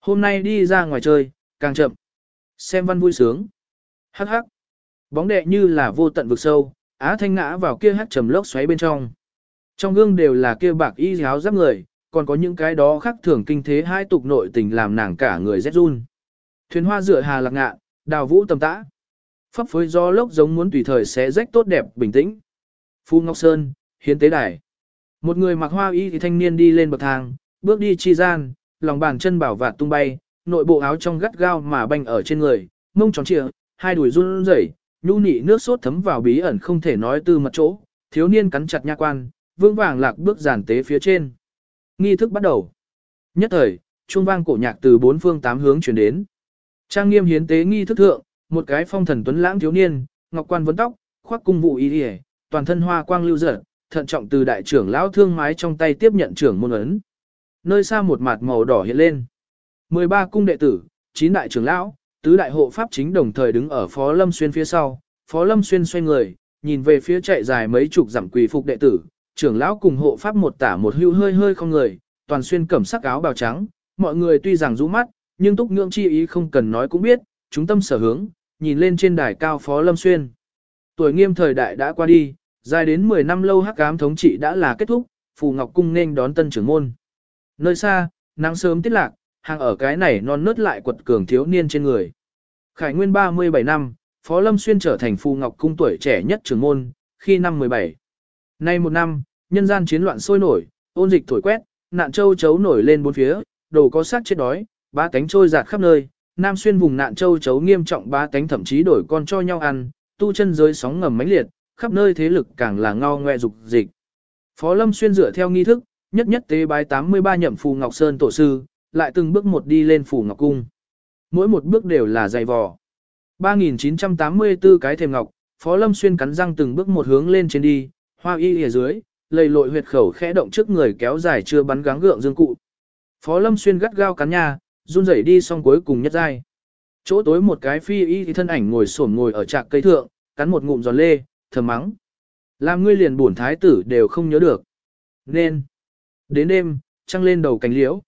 Hôm nay đi ra ngoài chơi, càng chậm. Xem văn vui sướng. Hắc hắc. Bóng đệ như là vô tận vực sâu, Á Thanh ngã vào kia hắc trầm lốc xoáy bên trong. Trong gương đều là kia bạc y áo giáp người, còn có những cái đó khác thường kinh thế hai tục nội tình làm nàng cả người rét run. Thuyền hoa dựa hà lạc ngạ, đào vũ tầm tã. Pháp phối gió lốc giống muốn tùy thời xé rách tốt đẹp bình tĩnh. Phu Ngọc Sơn, hiến tế đài. Một người mặc hoa y thì thanh niên đi lên bậc thang, bước đi chi gian, lòng bàn chân bảo vạt tung bay, nội bộ áo trong gắt gao mà banh ở trên người, mông tròn trịa, hai đùi run rẩy, nhu nị nước sốt thấm vào bí ẩn không thể nói từ mặt chỗ, thiếu niên cắn chặt nha quan, vương vàng lạc bước giản tế phía trên. Nghi thức bắt đầu. Nhất thời, trung vang cổ nhạc từ bốn phương tám hướng chuyển đến. Trang nghiêm hiến tế nghi thức thượng, một cái phong thần tuấn lãng thiếu niên, ngọc quan vấn tóc, khoác cung vụ y y, toàn thân hoa quang lưu dở, thận trọng từ đại trưởng lão thương mái trong tay tiếp nhận trưởng môn ấn. Nơi xa một mặt màu đỏ hiện lên. 13 cung đệ tử, 9 đại trưởng lão, tứ đại hộ pháp chính đồng thời đứng ở Phó Lâm Xuyên phía sau. Phó Lâm Xuyên xoay người, nhìn về phía chạy dài mấy chục dặm quỳ phục đệ tử, trưởng lão cùng hộ pháp một tả một hưu hơi hơi không người, toàn xuyên cẩm sắc áo bào trắng, mọi người tuy rằng rũ mắt, nhưng túc ngưỡng chi ý không cần nói cũng biết, chúng tâm sở hướng, nhìn lên trên đài cao Phó Lâm Xuyên. Tuổi nghiêm thời đại đã qua đi, dài đến 10 năm lâu hắc ám thống trị đã là kết thúc, Phù Ngọc Cung nên đón tân trưởng môn. Nơi xa, nắng sớm tiết lạc, hàng ở cái này non nớt lại quật cường thiếu niên trên người. Khải nguyên 37 năm, Phó Lâm Xuyên trở thành Phù Ngọc Cung tuổi trẻ nhất trưởng môn, khi năm 17. Nay một năm, nhân gian chiến loạn sôi nổi, ôn dịch thổi quét, nạn châu chấu nổi lên bốn phía, đồ có sát chết đói, ba cánh trôi giạt khắp nơi, Nam xuyên vùng nạn châu chấu nghiêm trọng ba cánh thậm chí đổi con cho nhau ăn, tu chân giới sóng ngầm mãnh liệt, khắp nơi thế lực càng là ngao ngoe dục dịch. Phó Lâm xuyên dựa theo nghi thức, nhất nhất tế bái 83 nhậm phù Ngọc Sơn tổ sư, lại từng bước một đi lên phủ Ngọc Cung. Mỗi một bước đều là dày vò. 3984 cái thềm ngọc, Phó Lâm xuyên cắn răng từng bước một hướng lên trên đi, hoa y ở dưới, lầy lội huyệt khẩu khẽ động trước người kéo dài chưa bắn gắng gượng dương cụ. Phó Lâm xuyên gắt gao cắn nha, run rẩy đi xong cuối cùng nhất dai. Chỗ tối một cái phi y thì thân ảnh ngồi xổm ngồi ở trạc cây thượng, cắn một ngụm giòn lê, thầm mắng. Làm ngươi liền bổn thái tử đều không nhớ được. Nên. Đến đêm, trăng lên đầu cánh liễu.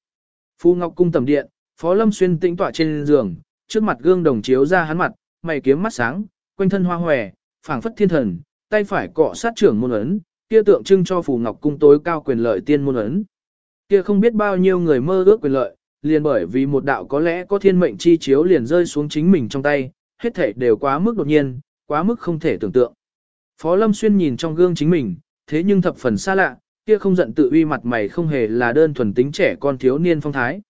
Phu Ngọc cung tầm điện, Phó Lâm xuyên tĩnh tọa trên giường, trước mặt gương đồng chiếu ra hắn mặt, mày kiếm mắt sáng, quanh thân hoa hòe, phảng phất thiên thần, tay phải cọ sát trưởng môn ấn, kia tượng trưng cho Phù Ngọc cung tối cao quyền lợi tiên môn ấn. Kia không biết bao nhiêu người mơ ước quyền lợi, liền bởi vì một đạo có lẽ có thiên mệnh chi chiếu liền rơi xuống chính mình trong tay, hết thảy đều quá mức đột nhiên, quá mức không thể tưởng tượng. Phó Lâm Xuyên nhìn trong gương chính mình, thế nhưng thập phần xa lạ, kia không giận tự uy mặt mày không hề là đơn thuần tính trẻ con thiếu niên phong thái.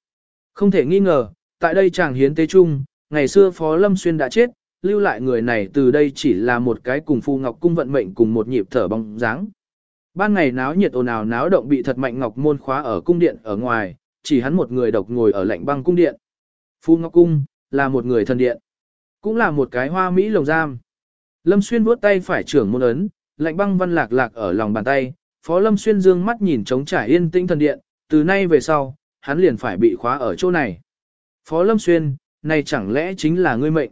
Không thể nghi ngờ, tại đây chàng hiến tế chung, ngày xưa Phó Lâm Xuyên đã chết, lưu lại người này từ đây chỉ là một cái cùng Phu Ngọc cung vận mệnh cùng một nhịp thở bóng dáng. Ban ngày náo nhiệt ồn ào náo động bị thật mạnh ngọc môn khóa ở cung điện ở ngoài, chỉ hắn một người độc ngồi ở lạnh băng cung điện. Phu Ngọc cung là một người thần điện, cũng là một cái hoa mỹ lồng giam. Lâm Xuyên vuốt tay phải trưởng môn ấn, lạnh băng văn lạc lạc ở lòng bàn tay, Phó Lâm Xuyên dương mắt nhìn trống trải yên tĩnh thần điện, từ nay về sau, hắn liền phải bị khóa ở chỗ này. Phó Lâm Xuyên, này chẳng lẽ chính là ngươi mệnh?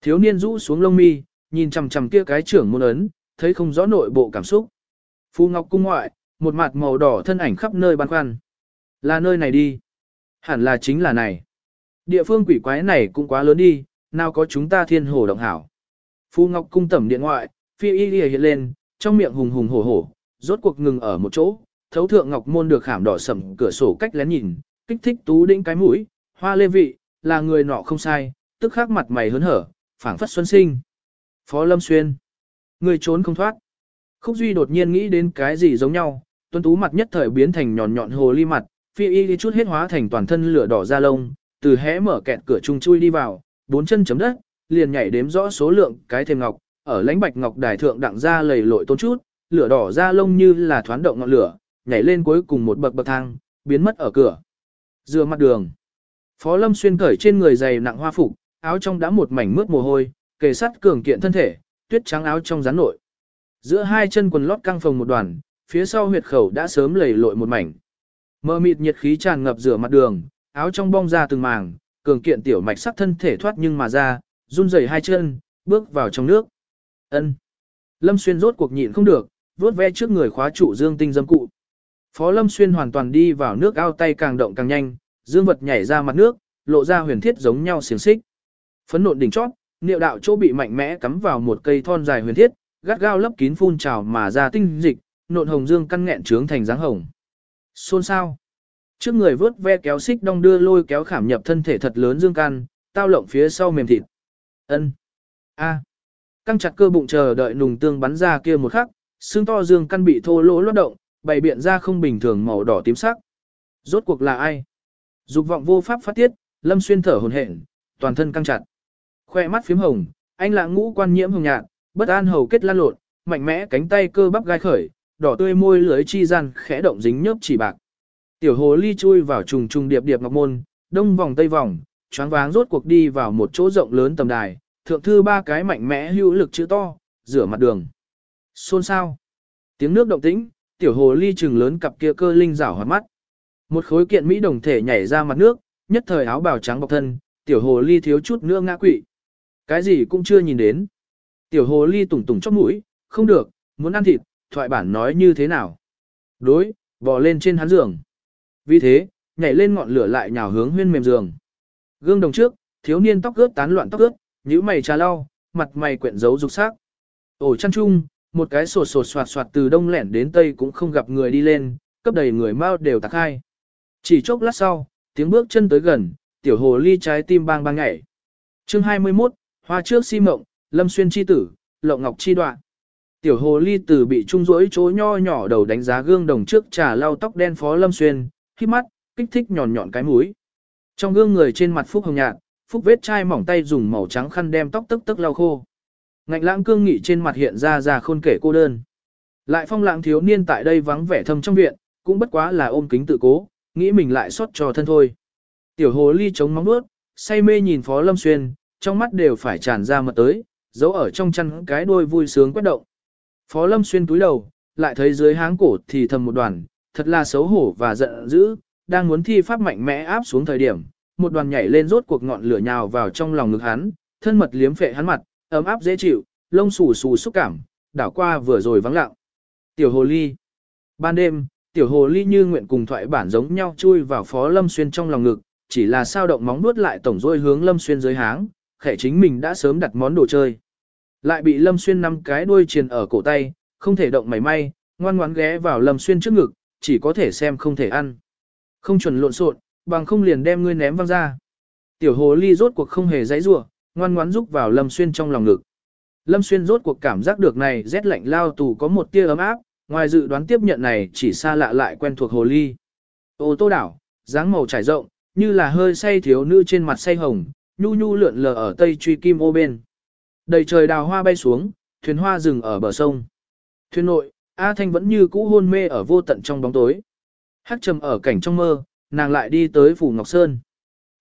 Thiếu niên rũ xuống lông mi, nhìn chằm chằm kia cái trưởng môn ấn, thấy không rõ nội bộ cảm xúc. Phu Ngọc cung ngoại, một mặt màu đỏ thân ảnh khắp nơi băn khoăn. Là nơi này đi. Hẳn là chính là này. Địa phương quỷ quái này cũng quá lớn đi, nào có chúng ta thiên hồ động hảo. Phu Ngọc cung tẩm điện ngoại, phi y lìa hiện lên, trong miệng hùng hùng hổ hổ, rốt cuộc ngừng ở một chỗ, thấu thượng ngọc môn được khảm đỏ sầm cửa sổ cách lén nhìn, kích thích tú đĩnh cái mũi, hoa lê vị, là người nọ không sai, tức khắc mặt mày hớn hở, phảng phất xuân sinh. Phó Lâm Xuyên, người trốn không thoát. Khúc Duy đột nhiên nghĩ đến cái gì giống nhau, tuấn tú mặt nhất thời biến thành nhọn nhọn hồ ly mặt, phi y đi chút hết hóa thành toàn thân lửa đỏ da lông, từ hé mở kẹt cửa trung chui đi vào, bốn chân chấm đất, liền nhảy đếm rõ số lượng cái thêm ngọc, ở lãnh bạch ngọc đài thượng đặng ra lầy lội tôn chút, lửa đỏ ra lông như là thoán động ngọn lửa, nhảy lên cuối cùng một bậc bậc thang, biến mất ở cửa. Dựa mặt đường. Phó Lâm xuyên cởi trên người dày nặng hoa phục, áo trong đã một mảnh mướt mồ hôi, kề sắt cường kiện thân thể, tuyết trắng áo trong rắn nội. Giữa hai chân quần lót căng phồng một đoàn, phía sau huyệt khẩu đã sớm lầy lội một mảnh. Mơ mịt nhiệt khí tràn ngập rửa mặt đường, áo trong bong ra từng màng, cường kiện tiểu mạch sắc thân thể thoát nhưng mà ra, run rẩy hai chân, bước vào trong nước. Ân. Lâm Xuyên rốt cuộc nhịn không được, vuốt ve trước người khóa trụ dương tinh dâm cụ. Phó Lâm Xuyên hoàn toàn đi vào nước ao tay càng động càng nhanh, dương vật nhảy ra mặt nước, lộ ra huyền thiết giống nhau xiềng xích. Phấn nộn đỉnh chót, niệu đạo chỗ bị mạnh mẽ cắm vào một cây thon dài huyền thiết, gắt gao lấp kín phun trào mà ra tinh dịch, nộn hồng dương căn nghẹn trướng thành dáng hồng. Xôn sao? Trước người vớt ve kéo xích đong đưa lôi kéo khảm nhập thân thể thật lớn dương căn, tao lộng phía sau mềm thịt. Ân. A. Căng chặt cơ bụng chờ đợi nùng tương bắn ra kia một khắc, xương to dương căn bị thô lỗ lót động, bày biện ra không bình thường màu đỏ tím sắc. Rốt cuộc là ai? Dục vọng vô pháp phát tiết, Lâm Xuyên thở hổn hển, toàn thân căng chặt. Khoe mắt phím hồng, anh lạ ngũ quan nhiễm hồng nhạt, bất an hầu kết lan lột, mạnh mẽ cánh tay cơ bắp gai khởi, đỏ tươi môi lưới chi gian khẽ động dính nhớp chỉ bạc. Tiểu hồ ly chui vào trùng trùng điệp điệp ngọc môn, đông vòng tây vòng, choáng váng rốt cuộc đi vào một chỗ rộng lớn tầm đài, thượng thư ba cái mạnh mẽ hữu lực chữ to, rửa mặt đường. Xôn sao? Tiếng nước động tĩnh, tiểu hồ ly trừng lớn cặp kia cơ linh rảo hoạt mắt. Một khối kiện mỹ đồng thể nhảy ra mặt nước, nhất thời áo bào trắng bọc thân, tiểu hồ ly thiếu chút nữa ngã quỵ. Cái gì cũng chưa nhìn đến. Tiểu hồ ly tủng tủng chóp mũi, không được, muốn ăn thịt, thoại bản nói như thế nào. Đối, bò lên trên hắn giường. Vì thế, nhảy lên ngọn lửa lại nhào hướng huyên mềm giường. Gương đồng trước, thiếu niên tóc ướt tán loạn tóc ướt, nhíu mày trà lau, mặt mày quyện dấu dục sắc. Ổ chăn chung, một cái sột sột soạt soạt từ đông lẻn đến tây cũng không gặp người đi lên, cấp đầy người mau đều tạc hai. Chỉ chốc lát sau, tiếng bước chân tới gần, tiểu hồ ly trái tim bang bang nhảy. Chương 21, Hoa trước si mộng, Lâm Xuyên chi tử, Lộng Ngọc chi đoạn. Tiểu hồ ly tử bị trung rỗi chỗ nho nhỏ đầu đánh giá gương đồng trước trà lau tóc đen phó Lâm Xuyên, khi mắt, kích thích nhọn nhọn cái mũi. Trong gương người trên mặt phúc hồng nhạt, phúc vết chai mỏng tay dùng màu trắng khăn đem tóc tức tức lau khô. Ngạnh lãng cương nghị trên mặt hiện ra ra khôn kể cô đơn. Lại phong lãng thiếu niên tại đây vắng vẻ thâm trong viện, cũng bất quá là ôm kính tự cố, nghĩ mình lại xót cho thân thôi. Tiểu hồ ly chống móng nuốt, say mê nhìn Phó Lâm Xuyên, trong mắt đều phải tràn ra mật tới, giấu ở trong chăn cái đôi vui sướng quét động. Phó Lâm Xuyên túi đầu, lại thấy dưới háng cổ thì thầm một đoàn, thật là xấu hổ và giận dữ, đang muốn thi pháp mạnh mẽ áp xuống thời điểm, một đoàn nhảy lên rốt cuộc ngọn lửa nhào vào trong lòng ngực hắn, thân mật liếm phệ hắn mặt, ấm áp dễ chịu, lông xù xù xúc cảm, đảo qua vừa rồi vắng lặng. Tiểu hồ ly. Ban đêm, tiểu hồ ly như nguyện cùng thoại bản giống nhau chui vào phó lâm xuyên trong lòng ngực, chỉ là sao động móng nuốt lại tổng rôi hướng lâm xuyên dưới háng, khẽ chính mình đã sớm đặt món đồ chơi. Lại bị lâm xuyên năm cái đuôi triền ở cổ tay, không thể động mảy may, ngoan ngoãn ghé vào lâm xuyên trước ngực, chỉ có thể xem không thể ăn. Không chuẩn lộn xộn, bằng không liền đem ngươi ném văng ra. Tiểu hồ ly rốt cuộc không hề dãy rủa, ngoan ngoãn rúc vào Lâm Xuyên trong lòng ngực. Lâm Xuyên rốt cuộc cảm giác được này rét lạnh lao tù có một tia ấm áp, ngoài dự đoán tiếp nhận này chỉ xa lạ lại quen thuộc hồ ly. Ô tô đảo, dáng màu trải rộng, như là hơi say thiếu nữ trên mặt say hồng, nhu nhu lượn lờ ở tây truy kim ô bên. Đầy trời đào hoa bay xuống, thuyền hoa dừng ở bờ sông. Thuyền nội, A Thanh vẫn như cũ hôn mê ở vô tận trong bóng tối. Hắc trầm ở cảnh trong mơ, nàng lại đi tới Phủ Ngọc Sơn.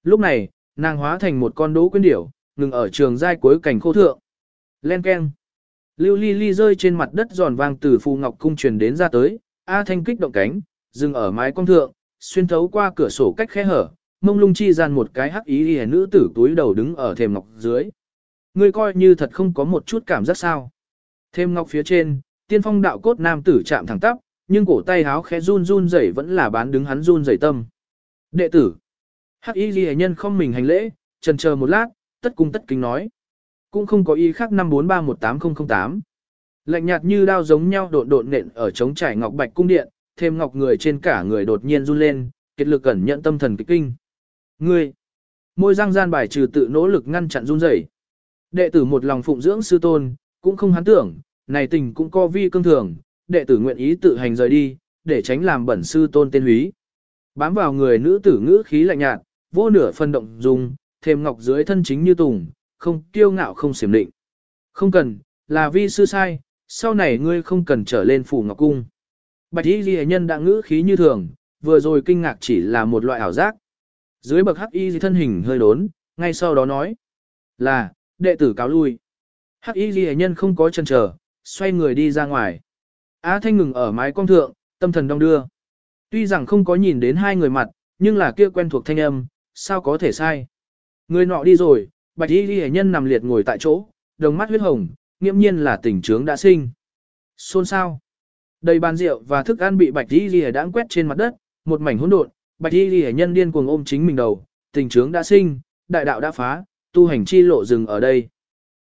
Lúc này, nàng hóa thành một con đố quyên điểu, ngừng ở trường giai cuối cảnh khô thượng. Len keng. Lưu ly ly rơi trên mặt đất giòn vang từ Phù Ngọc Cung truyền đến ra tới, A Thanh kích động cánh, dừng ở mái cong thượng, xuyên thấu qua cửa sổ cách khe hở, mông lung chi gian một cái hắc ý y nữ tử túi đầu đứng ở thềm ngọc dưới. Ngươi coi như thật không có một chút cảm giác sao. Thêm ngọc phía trên, tiên phong đạo cốt nam tử chạm thẳng tắp, nhưng cổ tay háo khẽ run run rẩy vẫn là bán đứng hắn run rẩy tâm. Đệ tử. Hắc y ghi nhân không mình hành lễ, trần chờ một lát, tất cung tất kính nói. Cũng không có ý khác 5431808. Lạnh nhạt như đao giống nhau độn độn nện ở trống trải ngọc bạch cung điện, thêm ngọc người trên cả người đột nhiên run lên, kết lực cẩn nhận tâm thần kịch kinh. Ngươi. Môi răng gian bài trừ tự nỗ lực ngăn chặn run rẩy. Đệ tử một lòng phụng dưỡng sư tôn, cũng không hắn tưởng, này tình cũng co vi cương thường, đệ tử nguyện ý tự hành rời đi, để tránh làm bẩn sư tôn tên húy. Bám vào người nữ tử ngữ khí lạnh nhạt, vô nửa phân động dùng, thêm ngọc dưới thân chính như tùng, không kiêu ngạo không xiểm định. Không cần, là vi sư sai, sau này ngươi không cần trở lên phủ ngọc cung. Bạch y ghi nhân đã ngữ khí như thường, vừa rồi kinh ngạc chỉ là một loại ảo giác. Dưới bậc hắc y thân hình hơi đốn, ngay sau đó nói là, đệ tử cáo lui. Hắc y ghi nhân không có chân chờ, xoay người đi ra ngoài. Á Thanh ngừng ở mái cong thượng, tâm thần đong đưa. Tuy rằng không có nhìn đến hai người mặt, nhưng là kia quen thuộc thanh âm, sao có thể sai. Người nọ đi rồi, bạch y ghi nhân nằm liệt ngồi tại chỗ, đồng mắt huyết hồng, nghiễm nhiên là tình trướng đã sinh. Xôn sao? Đầy bàn rượu và thức ăn bị bạch y ghi đã quét trên mặt đất, một mảnh hỗn độn, bạch y ghi nhân điên cuồng ôm chính mình đầu, tình trướng đã sinh, đại đạo đã phá, tu hành chi lộ dừng ở đây.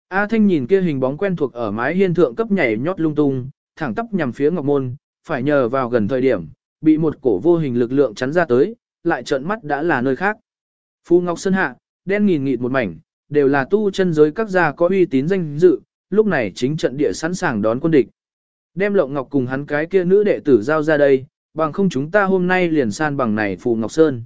A Thanh nhìn kia hình bóng quen thuộc ở mái hiên thượng cấp nhảy nhót lung tung, thẳng tắp nhằm phía Ngọc Môn, phải nhờ vào gần thời điểm, bị một cổ vô hình lực lượng chắn ra tới, lại trợn mắt đã là nơi khác. Phu Ngọc Sơn hạ, đen nghìn nghịt một mảnh, đều là tu chân giới các gia có uy tín danh dự, lúc này chính trận địa sẵn sàng đón quân địch. Đem Lộng Ngọc cùng hắn cái kia nữ đệ tử giao ra đây, bằng không chúng ta hôm nay liền san bằng này Phù Ngọc Sơn.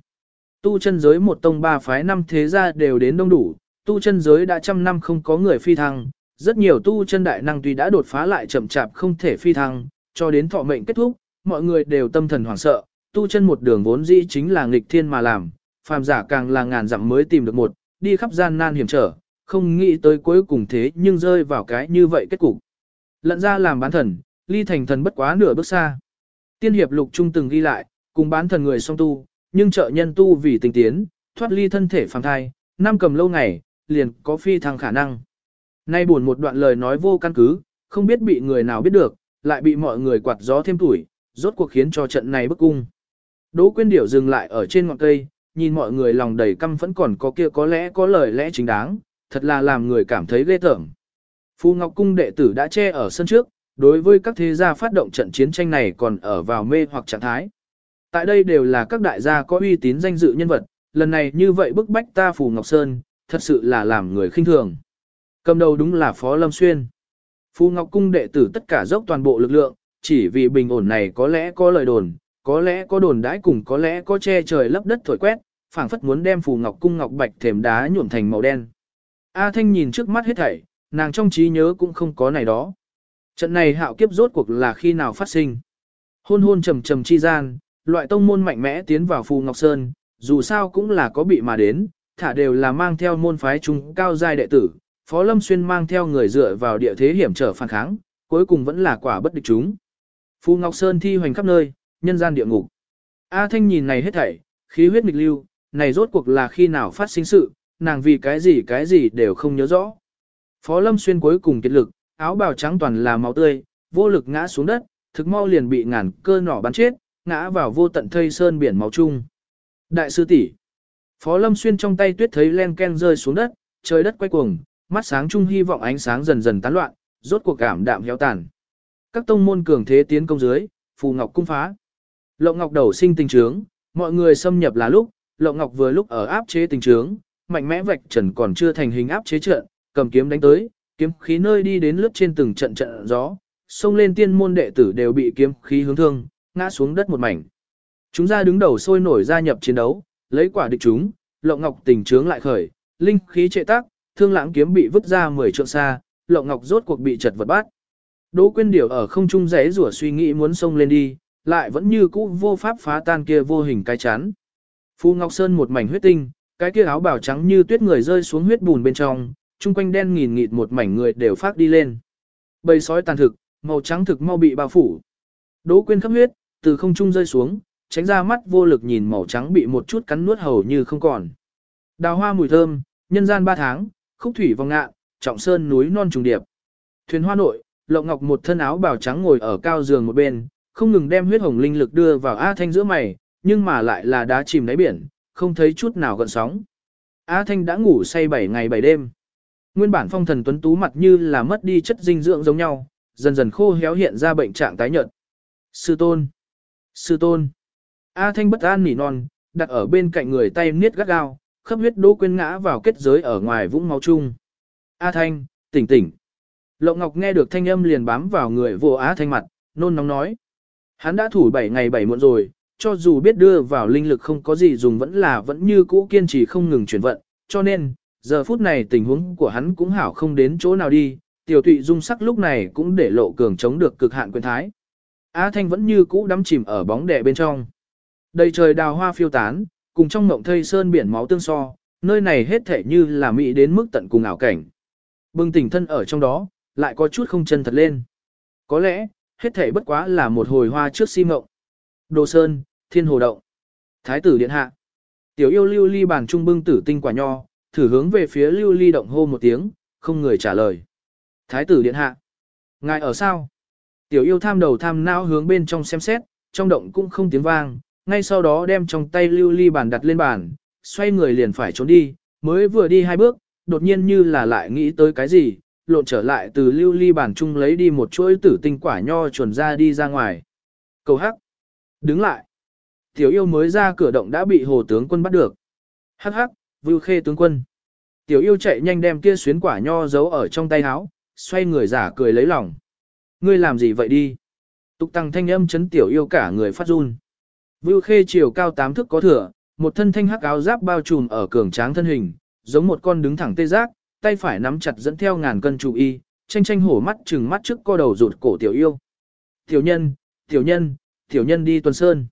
Tu chân giới một tông ba phái năm thế gia đều đến đông đủ, tu chân giới đã trăm năm không có người phi thăng, rất nhiều tu chân đại năng tuy đã đột phá lại chậm chạp không thể phi thăng, cho đến thọ mệnh kết thúc, mọi người đều tâm thần hoảng sợ, tu chân một đường vốn dĩ chính là nghịch thiên mà làm, phàm giả càng là ngàn dặm mới tìm được một, đi khắp gian nan hiểm trở, không nghĩ tới cuối cùng thế nhưng rơi vào cái như vậy kết cục. Lận ra làm bán thần, ly thành thần bất quá nửa bước xa. Tiên hiệp lục trung từng ghi lại, cùng bán thần người song tu, nhưng trợ nhân tu vì tình tiến, thoát ly thân thể phàm thai, năm cầm lâu ngày, liền có phi thăng khả năng. Nay buồn một đoạn lời nói vô căn cứ, không biết bị người nào biết được, lại bị mọi người quạt gió thêm tuổi, rốt cuộc khiến cho trận này bức cung. Đỗ quyên điểu dừng lại ở trên ngọn cây, nhìn mọi người lòng đầy căm phẫn còn có kia có lẽ có lời lẽ chính đáng, thật là làm người cảm thấy ghê tởm. Phu Ngọc Cung đệ tử đã che ở sân trước, đối với các thế gia phát động trận chiến tranh này còn ở vào mê hoặc trạng thái. Tại đây đều là các đại gia có uy tín danh dự nhân vật, lần này như vậy bức bách ta Phù Ngọc Sơn, thật sự là làm người khinh thường. Cầm đầu đúng là Phó Lâm Xuyên. Phu Ngọc Cung đệ tử tất cả dốc toàn bộ lực lượng, chỉ vì bình ổn này có lẽ có lời đồn, có lẽ có đồn đãi cùng có lẽ có che trời lấp đất thổi quét, phảng phất muốn đem Phù Ngọc Cung ngọc bạch thềm đá nhuộm thành màu đen. A Thanh nhìn trước mắt hết thảy, nàng trong trí nhớ cũng không có này đó. Trận này hạo kiếp rốt cuộc là khi nào phát sinh. Hôn hôn trầm trầm chi gian, loại tông môn mạnh mẽ tiến vào Phù Ngọc Sơn, dù sao cũng là có bị mà đến, thả đều là mang theo môn phái trung cao giai đệ tử, Phó Lâm Xuyên mang theo người dựa vào địa thế hiểm trở phản kháng, cuối cùng vẫn là quả bất địch chúng. Phù Ngọc Sơn thi hoành khắp nơi, nhân gian địa ngục. A Thanh nhìn này hết thảy, khí huyết nghịch lưu, này rốt cuộc là khi nào phát sinh sự, nàng vì cái gì cái gì đều không nhớ rõ. Phó Lâm Xuyên cuối cùng kiệt lực, áo bào trắng toàn là máu tươi, vô lực ngã xuống đất, thực mau liền bị ngàn cơ nỏ bắn chết, ngã vào vô tận thây sơn biển máu chung. Đại sư tỷ Phó Lâm Xuyên trong tay tuyết thấy len ken rơi xuống đất, trời đất quay cuồng, mắt sáng chung hy vọng ánh sáng dần dần tán loạn, rốt cuộc cảm đạm héo tàn. Các tông môn cường thế tiến công dưới, phù ngọc cung phá. Lộng ngọc đầu sinh tình trướng, mọi người xâm nhập là lúc, Lộng ngọc vừa lúc ở áp chế tình trướng, mạnh mẽ vạch trần còn chưa thành hình áp chế trận, cầm kiếm đánh tới, kiếm khí nơi đi đến lướt trên từng trận trận gió, xông lên tiên môn đệ tử đều bị kiếm khí hướng thương, ngã xuống đất một mảnh. Chúng ra đứng đầu sôi nổi gia nhập chiến đấu, lấy quả địch chúng, Lộng Ngọc tình trướng lại khởi, linh khí trệ tác, thương lãng kiếm bị vứt ra 10 trượng xa, Lộng Ngọc rốt cuộc bị chật vật bát. Đỗ Quyên Điểu ở không trung rẽ rủa suy nghĩ muốn xông lên đi, lại vẫn như cũ vô pháp phá tan kia vô hình cái chắn. Phu Ngọc Sơn một mảnh huyết tinh, cái kia áo bào trắng như tuyết người rơi xuống huyết bùn bên trong, chung quanh đen nghìn nghịt một mảnh người đều phát đi lên. Bầy sói tàn thực, màu trắng thực mau bị bao phủ. Đỗ Quyên khắp huyết, từ không trung rơi xuống, tránh ra mắt vô lực nhìn màu trắng bị một chút cắn nuốt hầu như không còn. Đào hoa mùi thơm, nhân gian ba tháng, khúc thủy vòng ngạ, trọng sơn núi non trùng điệp. Thuyền hoa nội, Lộng Ngọc một thân áo bào trắng ngồi ở cao giường một bên, không ngừng đem huyết hồng linh lực đưa vào A Thanh giữa mày, nhưng mà lại là đá chìm đáy biển, không thấy chút nào gợn sóng. A Thanh đã ngủ say 7 ngày 7 đêm. Nguyên bản phong thần tuấn tú mặt như là mất đi chất dinh dưỡng giống nhau, dần dần khô héo hiện ra bệnh trạng tái nhợt. Sư tôn! Sư tôn! A Thanh bất an nỉ non, đặt ở bên cạnh người tay niết gắt gao, khắp huyết đỗ quên ngã vào kết giới ở ngoài vũng máu chung. A Thanh, tỉnh tỉnh. Lộng Ngọc nghe được thanh âm liền bám vào người vô á Thanh mặt, nôn nóng nói. Hắn đã thủ 7 ngày 7 muộn rồi, cho dù biết đưa vào linh lực không có gì dùng vẫn là vẫn như cũ kiên trì không ngừng chuyển vận, cho nên, giờ phút này tình huống của hắn cũng hảo không đến chỗ nào đi, tiểu tụy dung sắc lúc này cũng để lộ cường chống được cực hạn quyền thái. A Thanh vẫn như cũ đắm chìm ở bóng đè bên trong. Đầy trời đào hoa phiêu tán, cùng trong ngộng thây sơn biển máu tương so, nơi này hết thể như là mỹ đến mức tận cùng ảo cảnh. Bừng tỉnh thân ở trong đó, lại có chút không chân thật lên. Có lẽ, hết thể bất quá là một hồi hoa trước si mộng. Đồ Sơn, Thiên Hồ Động. Thái tử điện hạ. Tiểu yêu lưu ly bàn trung bưng tử tinh quả nho, thử hướng về phía lưu ly động hô một tiếng, không người trả lời. Thái tử điện hạ. Ngài ở sao? Tiểu yêu tham đầu tham não hướng bên trong xem xét, trong động cũng không tiếng vang, ngay sau đó đem trong tay lưu ly bàn đặt lên bàn, xoay người liền phải trốn đi, mới vừa đi hai bước, đột nhiên như là lại nghĩ tới cái gì, lộn trở lại từ lưu ly bản chung lấy đi một chuỗi tử tinh quả nho chuẩn ra đi ra ngoài. Cầu hắc. Đứng lại. Tiểu yêu mới ra cửa động đã bị hồ tướng quân bắt được. Hắc hắc, vưu khê tướng quân. Tiểu yêu chạy nhanh đem kia xuyến quả nho giấu ở trong tay áo, xoay người giả cười lấy lòng. Ngươi làm gì vậy đi? Tục tăng thanh âm chấn tiểu yêu cả người phát run. Vưu khê chiều cao tám thước có thừa, một thân thanh hắc áo giáp bao trùm ở cường tráng thân hình, giống một con đứng thẳng tê giác, tay phải nắm chặt dẫn theo ngàn cân chủ y, tranh tranh hổ mắt trừng mắt trước co đầu rụt cổ tiểu yêu. Tiểu nhân, tiểu nhân, tiểu nhân đi tuần sơn.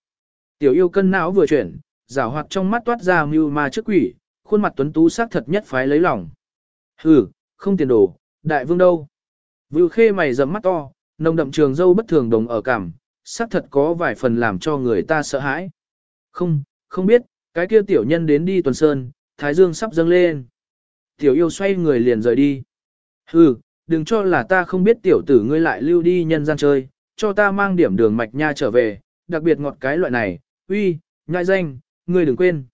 Tiểu yêu cân não vừa chuyển, rào hoạt trong mắt toát ra mưu ma trước quỷ, khuôn mặt tuấn tú sắc thật nhất phái lấy lòng. Hừ, không tiền đồ, đại vương đâu. Vưu khê mày rậm mắt to, nồng đậm trường dâu bất thường đồng ở cảm, sắc thật có vài phần làm cho người ta sợ hãi. Không, không biết, cái kia tiểu nhân đến đi tuần sơn, thái dương sắp dâng lên. Tiểu yêu xoay người liền rời đi. Hừ, đừng cho là ta không biết tiểu tử ngươi lại lưu đi nhân gian chơi, cho ta mang điểm đường mạch nha trở về, đặc biệt ngọt cái loại này, uy, nhai danh, ngươi đừng quên.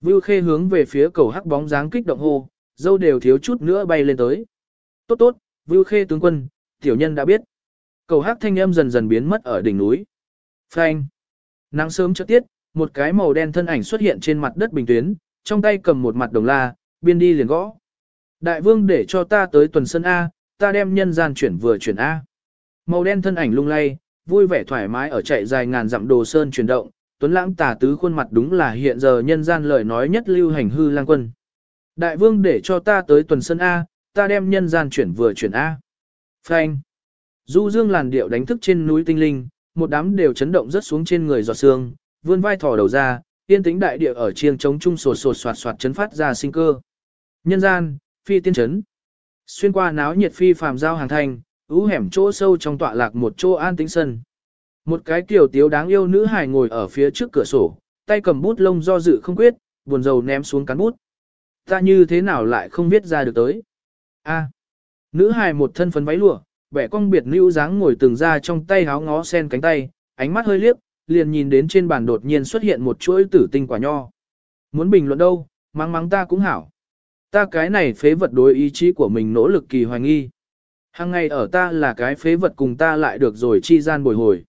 Vưu khê hướng về phía cầu hắc bóng dáng kích động hô, dâu đều thiếu chút nữa bay lên tới. Tốt tốt, Vưu khê tướng quân, tiểu nhân đã biết. Cầu hắc thanh âm dần dần biến mất ở đỉnh núi. Phanh. Nắng sớm chợt tiết, một cái màu đen thân ảnh xuất hiện trên mặt đất bình tuyến, trong tay cầm một mặt đồng la, biên đi liền gõ. Đại vương để cho ta tới tuần sân A, ta đem nhân gian chuyển vừa chuyển A. Màu đen thân ảnh lung lay, vui vẻ thoải mái ở chạy dài ngàn dặm đồ sơn chuyển động, tuấn lãng tà tứ khuôn mặt đúng là hiện giờ nhân gian lời nói nhất lưu hành hư lang quân. Đại vương để cho ta tới tuần sân A, ta đem nhân gian chuyển vừa chuyển A. Phanh. Du dương làn điệu đánh thức trên núi tinh linh, một đám đều chấn động rất xuống trên người giọt sương, vươn vai thò đầu ra, yên tĩnh đại địa ở chiêng trống trung sột sột soạt soạt chấn phát ra sinh cơ. Nhân gian, phi tiên chấn. Xuyên qua náo nhiệt phi phàm giao hàng thành ú hẻm chỗ sâu trong tọa lạc một chỗ an tĩnh sân. Một cái tiểu tiếu đáng yêu nữ hài ngồi ở phía trước cửa sổ, tay cầm bút lông do dự không quyết, buồn rầu ném xuống cán bút. Ta như thế nào lại không biết ra được tới. A. nữ hài một thân phấn váy lụa, vẻ cong biệt lưu dáng ngồi từng ra trong tay háo ngó sen cánh tay, ánh mắt hơi liếc, liền nhìn đến trên bàn đột nhiên xuất hiện một chuỗi tử tinh quả nho. Muốn bình luận đâu, mắng mắng ta cũng hảo. Ta cái này phế vật đối ý chí của mình nỗ lực kỳ hoài nghi. Hàng ngày ở ta là cái phế vật cùng ta lại được rồi chi gian bồi hồi.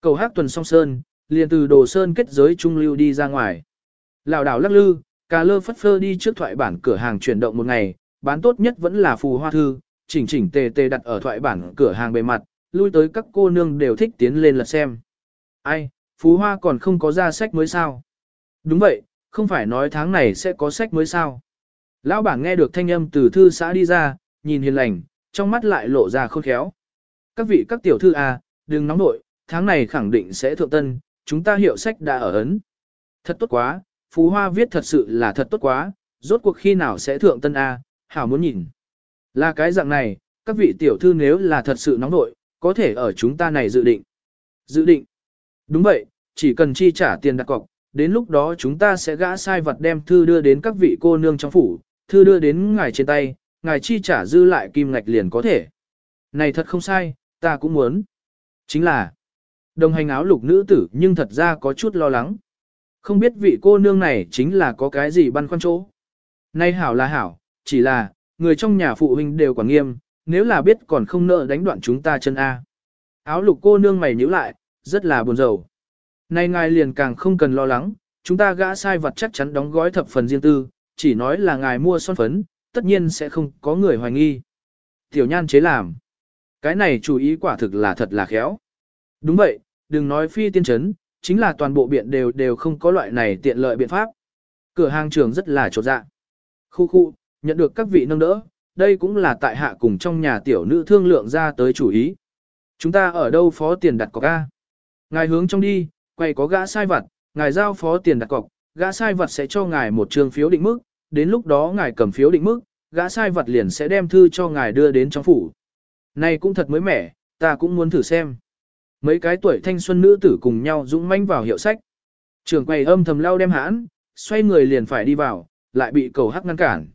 Cầu hát tuần song sơn, liền từ đồ sơn kết giới trung lưu đi ra ngoài. Lào đảo lắc lư, cà lơ phất phơ đi trước thoại bản cửa hàng chuyển động một ngày, bán tốt nhất vẫn là phù hoa thư, chỉnh chỉnh tề tề đặt ở thoại bản cửa hàng bề mặt, lui tới các cô nương đều thích tiến lên lật xem. Ai, phú hoa còn không có ra sách mới sao? Đúng vậy, không phải nói tháng này sẽ có sách mới sao? Lão bảng nghe được thanh âm từ thư xã đi ra, nhìn hiền lành, trong mắt lại lộ ra khôn khéo. Các vị các tiểu thư à, đừng nóng nội, tháng này khẳng định sẽ thượng tân, chúng ta hiệu sách đã ở ấn. Thật tốt quá, Phú Hoa viết thật sự là thật tốt quá, rốt cuộc khi nào sẽ thượng tân A, à, hảo muốn nhìn. Là cái dạng này, các vị tiểu thư nếu là thật sự nóng nội, có thể ở chúng ta này dự định. Dự định. Đúng vậy, chỉ cần chi trả tiền đặt cọc, đến lúc đó chúng ta sẽ gã sai vật đem thư đưa đến các vị cô nương trong phủ, thư đưa đến ngài trên tay, ngài chi trả dư lại kim ngạch liền có thể. Này thật không sai, ta cũng muốn. Chính là, đồng hành áo lục nữ tử nhưng thật ra có chút lo lắng. Không biết vị cô nương này chính là có cái gì băn khoăn chỗ. Nay hảo là hảo, chỉ là, người trong nhà phụ huynh đều quản nghiêm, nếu là biết còn không nợ đánh đoạn chúng ta chân A. Áo lục cô nương mày nhíu lại, rất là buồn rầu. Nay ngài liền càng không cần lo lắng, chúng ta gã sai vật chắc chắn đóng gói thập phần riêng tư, chỉ nói là ngài mua son phấn, tất nhiên sẽ không có người hoài nghi. Tiểu nhan chế làm. Cái này chủ ý quả thực là thật là khéo. Đúng vậy, đừng nói phi tiên chấn, chính là toàn bộ biện đều đều không có loại này tiện lợi biện pháp. Cửa hàng trường rất là trột dạ. Khu khu, nhận được các vị nâng đỡ, đây cũng là tại hạ cùng trong nhà tiểu nữ thương lượng ra tới chủ ý. Chúng ta ở đâu phó tiền đặt có ca? Ngài hướng trong đi, quay có gã sai vật, ngài giao phó tiền đặt cọc, gã sai vật sẽ cho ngài một trường phiếu định mức, đến lúc đó ngài cầm phiếu định mức, gã sai vật liền sẽ đem thư cho ngài đưa đến trong phủ. Này cũng thật mới mẻ, ta cũng muốn thử xem. Mấy cái tuổi thanh xuân nữ tử cùng nhau dũng manh vào hiệu sách. Trường quầy âm thầm lau đem hãn, xoay người liền phải đi vào, lại bị cầu hắc ngăn cản.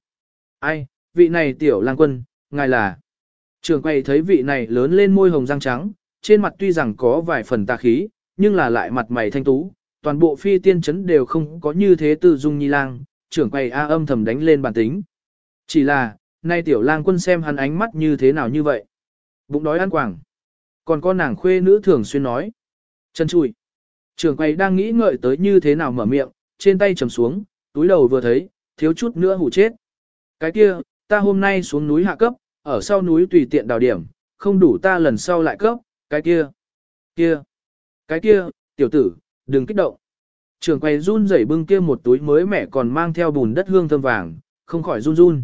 Ai, vị này tiểu lang quân, ngài là. Trường quầy thấy vị này lớn lên môi hồng răng trắng, trên mặt tuy rằng có vài phần tà khí, nhưng là lại mặt mày thanh tú, toàn bộ phi tiên chấn đều không có như thế tư dung nhi lang, trưởng quầy A âm thầm đánh lên bản tính. Chỉ là, nay tiểu lang quân xem hắn ánh mắt như thế nào như vậy. Bụng đói ăn quảng. Còn có nàng khuê nữ thường xuyên nói. Chân chùi. Trưởng quầy đang nghĩ ngợi tới như thế nào mở miệng, trên tay trầm xuống, túi đầu vừa thấy, thiếu chút nữa hủ chết. Cái kia, ta hôm nay xuống núi hạ cấp, ở sau núi tùy tiện đào điểm, không đủ ta lần sau lại cấp, cái kia, kia, cái kia, tiểu tử, đừng kích động. Trường quay run rẩy bưng kia một túi mới mẻ còn mang theo bùn đất hương thơm vàng, không khỏi run run.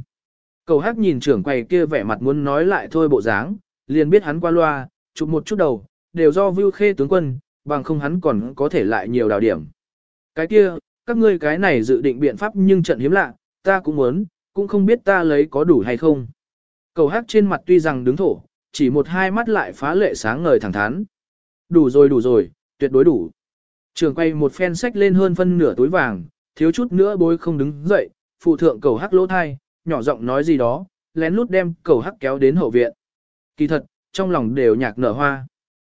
Cầu hắc nhìn trưởng quầy kia vẻ mặt muốn nói lại thôi bộ dáng, liền biết hắn qua loa, chụp một chút đầu, đều do Vưu khê tướng quân, bằng không hắn còn có thể lại nhiều đào điểm. Cái kia, các ngươi cái này dự định biện pháp nhưng trận hiếm lạ, ta cũng muốn, cũng không biết ta lấy có đủ hay không. Cầu hắc trên mặt tuy rằng đứng thổ, chỉ một hai mắt lại phá lệ sáng ngời thẳng thắn. Đủ rồi đủ rồi, tuyệt đối đủ. Trường quay một phen sách lên hơn phân nửa túi vàng, thiếu chút nữa bối không đứng dậy, phụ thượng cầu hắc lỗ thai, nhỏ giọng nói gì đó, lén lút đem cầu hắc kéo đến hậu viện. Kỳ thật, trong lòng đều nhạc nở hoa.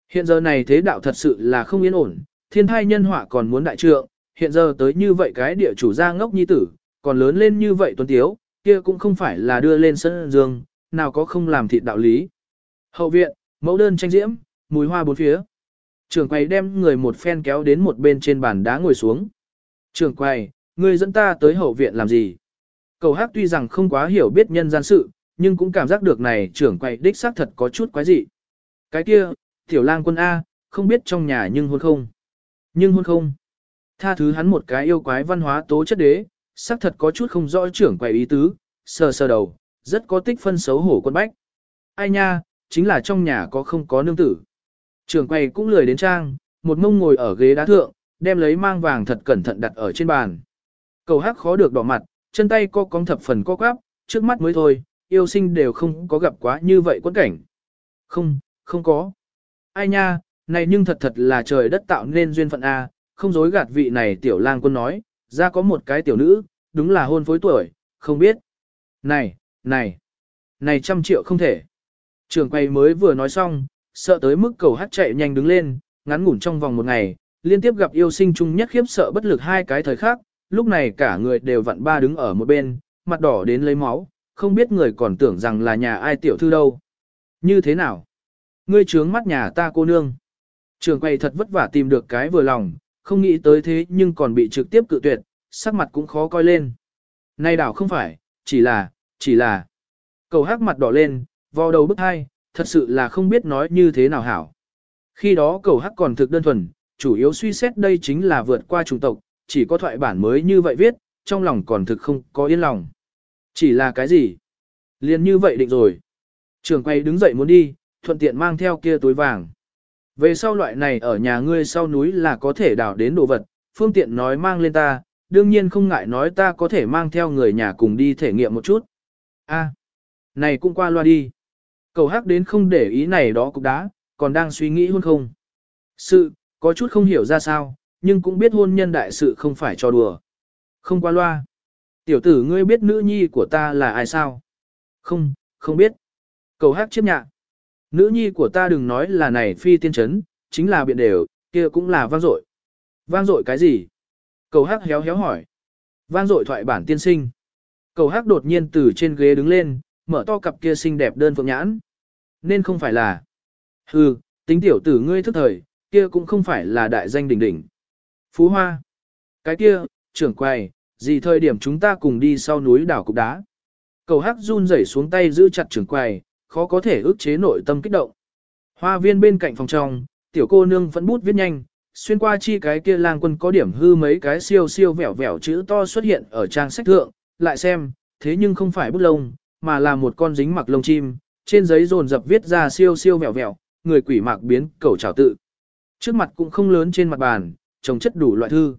Hiện giờ này thế đạo thật sự là không yên ổn, thiên thai nhân họa còn muốn đại trượng, hiện giờ tới như vậy cái địa chủ gia ngốc nhi tử, còn lớn lên như vậy tuấn tiếu, kia cũng không phải là đưa lên sân dương, nào có không làm thịt đạo lý. Hậu viện, mẫu đơn tranh diễm, mùi hoa bốn phía. Trưởng quầy đem người một phen kéo đến một bên trên bàn đá ngồi xuống. Trưởng quầy, người dẫn ta tới hậu viện làm gì? Cầu hát tuy rằng không quá hiểu biết nhân gian sự, nhưng cũng cảm giác được này trưởng quầy đích xác thật có chút quái dị. Cái kia, tiểu lang quân A, không biết trong nhà nhưng hôn không? Nhưng hôn không? Tha thứ hắn một cái yêu quái văn hóa tố chất đế, xác thật có chút không rõ trưởng quầy ý tứ, sờ sờ đầu, rất có tích phân xấu hổ quân bách. Ai nha, chính là trong nhà có không có nương tử. Trưởng quầy cũng lười đến trang, một mông ngồi ở ghế đá thượng, đem lấy mang vàng thật cẩn thận đặt ở trên bàn. Cầu hắc khó được đỏ mặt, chân tay co cong thập phần co quắp, trước mắt mới thôi, yêu sinh đều không có gặp quá như vậy quẫn cảnh. Không, không có. Ai nha, này nhưng thật thật là trời đất tạo nên duyên phận A, không dối gạt vị này tiểu lang quân nói, ra có một cái tiểu nữ, đúng là hôn phối tuổi, không biết. Này, này, này trăm triệu không thể. Trường quay mới vừa nói xong, sợ tới mức cầu hát chạy nhanh đứng lên, ngắn ngủn trong vòng một ngày, liên tiếp gặp yêu sinh chung nhất khiếp sợ bất lực hai cái thời khác, lúc này cả người đều vặn ba đứng ở một bên, mặt đỏ đến lấy máu, không biết người còn tưởng rằng là nhà ai tiểu thư đâu. Như thế nào? Ngươi trướng mắt nhà ta cô nương. Trường quay thật vất vả tìm được cái vừa lòng, không nghĩ tới thế nhưng còn bị trực tiếp cự tuyệt, sắc mặt cũng khó coi lên. Nay đảo không phải, chỉ là, chỉ là. Cầu hát mặt đỏ lên, vò đầu bức hai, thật sự là không biết nói như thế nào hảo. Khi đó cầu hắc còn thực đơn thuần, chủ yếu suy xét đây chính là vượt qua chủng tộc, chỉ có thoại bản mới như vậy viết, trong lòng còn thực không có yên lòng. Chỉ là cái gì? Liên như vậy định rồi. Trường quay đứng dậy muốn đi, thuận tiện mang theo kia túi vàng. Về sau loại này ở nhà ngươi sau núi là có thể đào đến đồ vật, phương tiện nói mang lên ta, đương nhiên không ngại nói ta có thể mang theo người nhà cùng đi thể nghiệm một chút. A, này cũng qua loa đi. Cầu hắc đến không để ý này đó cục đá, còn đang suy nghĩ hôn không. Sự, có chút không hiểu ra sao, nhưng cũng biết hôn nhân đại sự không phải cho đùa. Không qua loa. Tiểu tử ngươi biết nữ nhi của ta là ai sao? Không, không biết. Cầu hắc chiếc nhạc. Nữ nhi của ta đừng nói là này phi tiên chấn, chính là biện đều, kia cũng là vang dội. Vang dội cái gì? Cầu hắc héo héo hỏi. Vang dội thoại bản tiên sinh. Cầu hắc đột nhiên từ trên ghế đứng lên, mở to cặp kia xinh đẹp đơn phượng nhãn. Nên không phải là. Hừ, tính tiểu tử ngươi thức thời, kia cũng không phải là đại danh đỉnh đỉnh. Phú Hoa. Cái kia, trưởng quầy, gì thời điểm chúng ta cùng đi sau núi đảo cục đá. Cầu hắc run rẩy xuống tay giữ chặt trưởng quầy, khó có thể ức chế nội tâm kích động. Hoa viên bên cạnh phòng trong, tiểu cô nương vẫn bút viết nhanh, xuyên qua chi cái kia lang quân có điểm hư mấy cái siêu siêu vẻo vẻo chữ to xuất hiện ở trang sách thượng, lại xem, thế nhưng không phải bút lông, mà là một con dính mặc lông chim, trên giấy dồn dập viết ra siêu siêu vẻo vẹo, người quỷ mạc biến cầu trào tự. Trước mặt cũng không lớn trên mặt bàn, trồng chất đủ loại thư.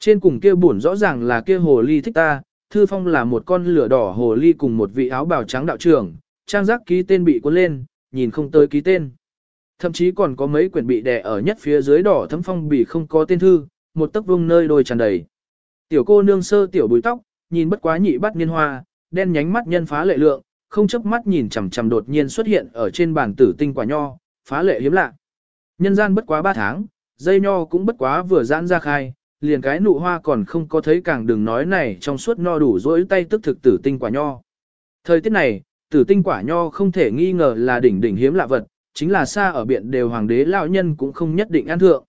Trên cùng kia buồn rõ ràng là kia hồ ly thích ta, thư phong là một con lửa đỏ hồ ly cùng một vị áo bào trắng đạo trưởng, trang giác ký tên bị cuốn lên, nhìn không tới ký tên. Thậm chí còn có mấy quyển bị đè ở nhất phía dưới đỏ thấm phong bì không có tên thư, một tấc vung nơi đôi tràn đầy. Tiểu cô nương sơ tiểu bùi tóc, nhìn bất quá nhị bắt niên hoa, đen nhánh mắt nhân phá lệ lượng, không chớp mắt nhìn chằm chằm đột nhiên xuất hiện ở trên bàn tử tinh quả nho, phá lệ hiếm lạ. Nhân gian bất quá 3 tháng, Dây nho cũng bất quá vừa giãn ra khai, liền cái nụ hoa còn không có thấy càng đừng nói này trong suốt no đủ rỗi tay tức thực tử tinh quả nho. Thời tiết này, tử tinh quả nho không thể nghi ngờ là đỉnh đỉnh hiếm lạ vật, chính là xa ở biển đều hoàng đế lão nhân cũng không nhất định ăn thượng.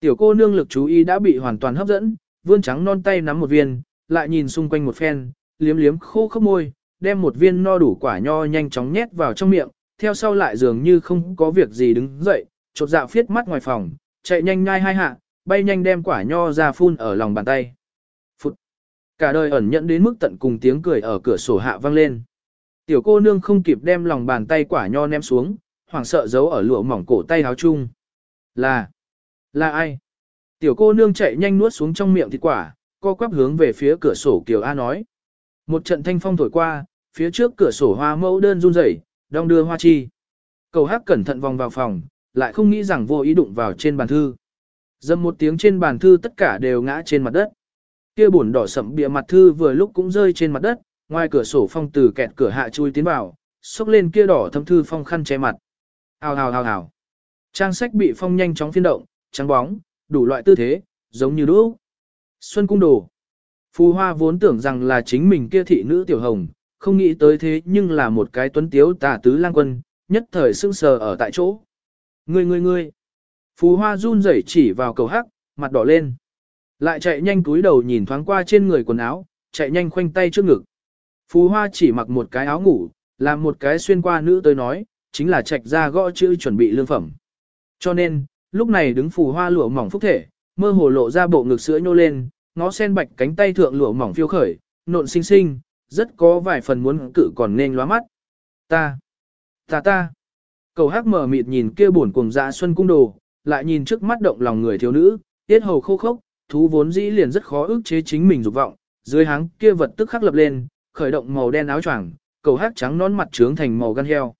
Tiểu cô nương lực chú ý đã bị hoàn toàn hấp dẫn, vươn trắng non tay nắm một viên, lại nhìn xung quanh một phen, liếm liếm khô khốc môi, đem một viên no đủ quả nho nhanh chóng nhét vào trong miệng, theo sau lại dường như không có việc gì đứng dậy, chột dạ phiết mắt ngoài phòng, chạy nhanh nhai hai hạ, bay nhanh đem quả nho ra phun ở lòng bàn tay. Phụt! Cả đời ẩn nhận đến mức tận cùng tiếng cười ở cửa sổ hạ vang lên. Tiểu cô nương không kịp đem lòng bàn tay quả nho ném xuống, hoảng sợ giấu ở lụa mỏng cổ tay áo chung. Là! Là ai? Tiểu cô nương chạy nhanh nuốt xuống trong miệng thịt quả, co quắp hướng về phía cửa sổ Kiều A nói. Một trận thanh phong thổi qua, phía trước cửa sổ hoa mẫu đơn run rẩy, đong đưa hoa chi. Cầu hắc cẩn thận vòng vào phòng, lại không nghĩ rằng vô ý đụng vào trên bàn thư. Dầm một tiếng trên bàn thư tất cả đều ngã trên mặt đất. Kia buồn đỏ sậm bìa mặt thư vừa lúc cũng rơi trên mặt đất, ngoài cửa sổ phong từ kẹt cửa hạ chui tiến vào, xốc lên kia đỏ thâm thư phong khăn che mặt. Hào hào hào hào. Trang sách bị phong nhanh chóng phiên động, trắng bóng, đủ loại tư thế, giống như đúc. Xuân cung đồ. Phù hoa vốn tưởng rằng là chính mình kia thị nữ tiểu hồng, không nghĩ tới thế nhưng là một cái tuấn tiếu tà tứ lang quân, nhất thời sưng sờ ở tại chỗ. Ngươi ngươi ngươi. Phù hoa run rẩy chỉ vào cầu hắc, mặt đỏ lên. Lại chạy nhanh cúi đầu nhìn thoáng qua trên người quần áo, chạy nhanh khoanh tay trước ngực. Phù hoa chỉ mặc một cái áo ngủ, làm một cái xuyên qua nữ tới nói, chính là trạch ra gõ chữ chuẩn bị lương phẩm. Cho nên, lúc này đứng phù hoa lụa mỏng phúc thể, mơ hồ lộ ra bộ ngực sữa nhô lên, ngó sen bạch cánh tay thượng lụa mỏng phiêu khởi, nộn xinh xinh, rất có vài phần muốn cự còn nên lóa mắt. Ta, ta ta. Cầu hắc mở mịt nhìn kia buồn cùng dạ xuân cung đồ, lại nhìn trước mắt động lòng người thiếu nữ, tiết hầu khô khốc, thú vốn dĩ liền rất khó ức chế chính mình dục vọng, dưới háng kia vật tức khắc lập lên, khởi động màu đen áo choàng, cầu hắc trắng nón mặt trướng thành màu gan heo.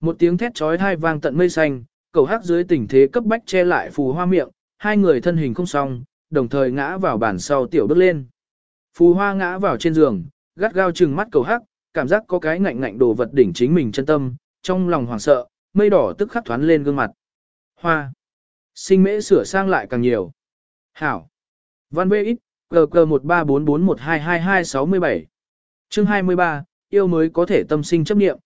Một tiếng thét chói tai vang tận mây xanh, cầu hắc dưới tình thế cấp bách che lại phù hoa miệng, hai người thân hình không song, đồng thời ngã vào bàn sau tiểu bước lên. Phù hoa ngã vào trên giường, gắt gao trừng mắt cầu hắc, cảm giác có cái ngạnh ngạnh đồ vật đỉnh chính mình chân tâm, trong lòng hoảng sợ, mây đỏ tức khắc thoáng lên gương mặt. Hoa. Sinh mễ sửa sang lại càng nhiều. Hảo. Văn bê ít, gg 1344122267. Chương 23, yêu mới có thể tâm sinh chấp niệm.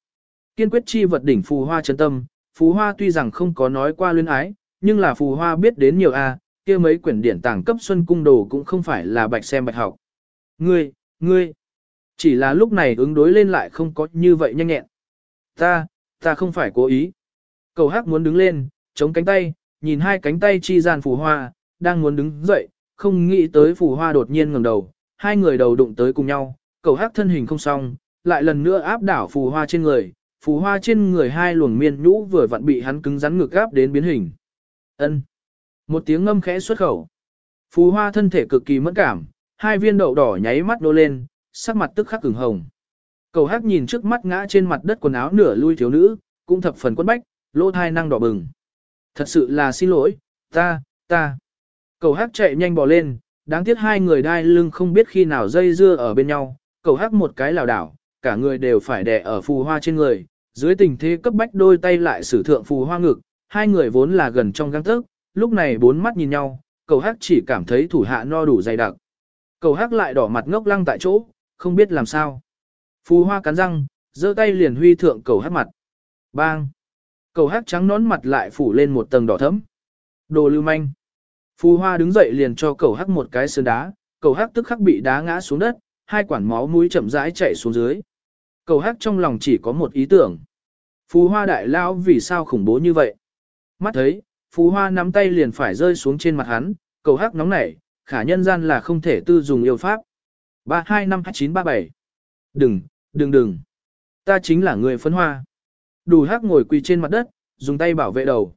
Kiên quyết chi vật đỉnh phù hoa chân tâm, phù hoa tuy rằng không có nói qua luyến ái, nhưng là phù hoa biết đến nhiều a, kia mấy quyển điển tàng cấp xuân cung đồ cũng không phải là bạch xem bạch học. Ngươi, ngươi, chỉ là lúc này ứng đối lên lại không có như vậy nhanh nhẹn. Ta, ta không phải cố ý. Cầu hắc muốn đứng lên, chống cánh tay, nhìn hai cánh tay chi gian phù hoa, đang muốn đứng dậy, không nghĩ tới phù hoa đột nhiên ngẩng đầu, hai người đầu đụng tới cùng nhau, cầu hắc thân hình không xong, lại lần nữa áp đảo phù hoa trên người, phù hoa trên người hai luồng miên nhũ vừa vặn bị hắn cứng rắn ngược gáp đến biến hình. Ân. Một tiếng ngâm khẽ xuất khẩu. Phù hoa thân thể cực kỳ mẫn cảm, hai viên đậu đỏ nháy mắt nô lên, sắc mặt tức khắc cứng hồng. Cầu hắc nhìn trước mắt ngã trên mặt đất quần áo nửa lui thiếu nữ, cũng thập phần quấn bách, lỗ thai năng đỏ bừng. Thật sự là xin lỗi, ta, ta. Cầu hắc chạy nhanh bỏ lên, đáng tiếc hai người đai lưng không biết khi nào dây dưa ở bên nhau, cầu hắc một cái lảo đảo, cả người đều phải đè ở phù hoa trên người, dưới tình thế cấp bách đôi tay lại sử thượng phù hoa ngực, hai người vốn là gần trong găng tức, lúc này bốn mắt nhìn nhau, cầu hắc chỉ cảm thấy thủ hạ no đủ dày đặc. Cầu hắc lại đỏ mặt ngốc lăng tại chỗ, không biết làm sao. Phù hoa cắn răng, giơ tay liền huy thượng cầu hắc mặt. Bang! Cầu hắc trắng nón mặt lại phủ lên một tầng đỏ thẫm. Đồ lưu manh. Phù hoa đứng dậy liền cho cầu hắc một cái sơn đá, cầu hắc tức khắc bị đá ngã xuống đất, hai quản máu mũi chậm rãi chảy xuống dưới. Cầu hắc trong lòng chỉ có một ý tưởng. Phù hoa đại lao vì sao khủng bố như vậy? Mắt thấy, Phú hoa nắm tay liền phải rơi xuống trên mặt hắn, cầu hắc nóng nảy, khả nhân gian là không thể tư dùng yêu pháp. 325937 Đừng, đừng đừng. Ta chính là người phấn hoa. Đủ hắc ngồi quỳ trên mặt đất, dùng tay bảo vệ đầu.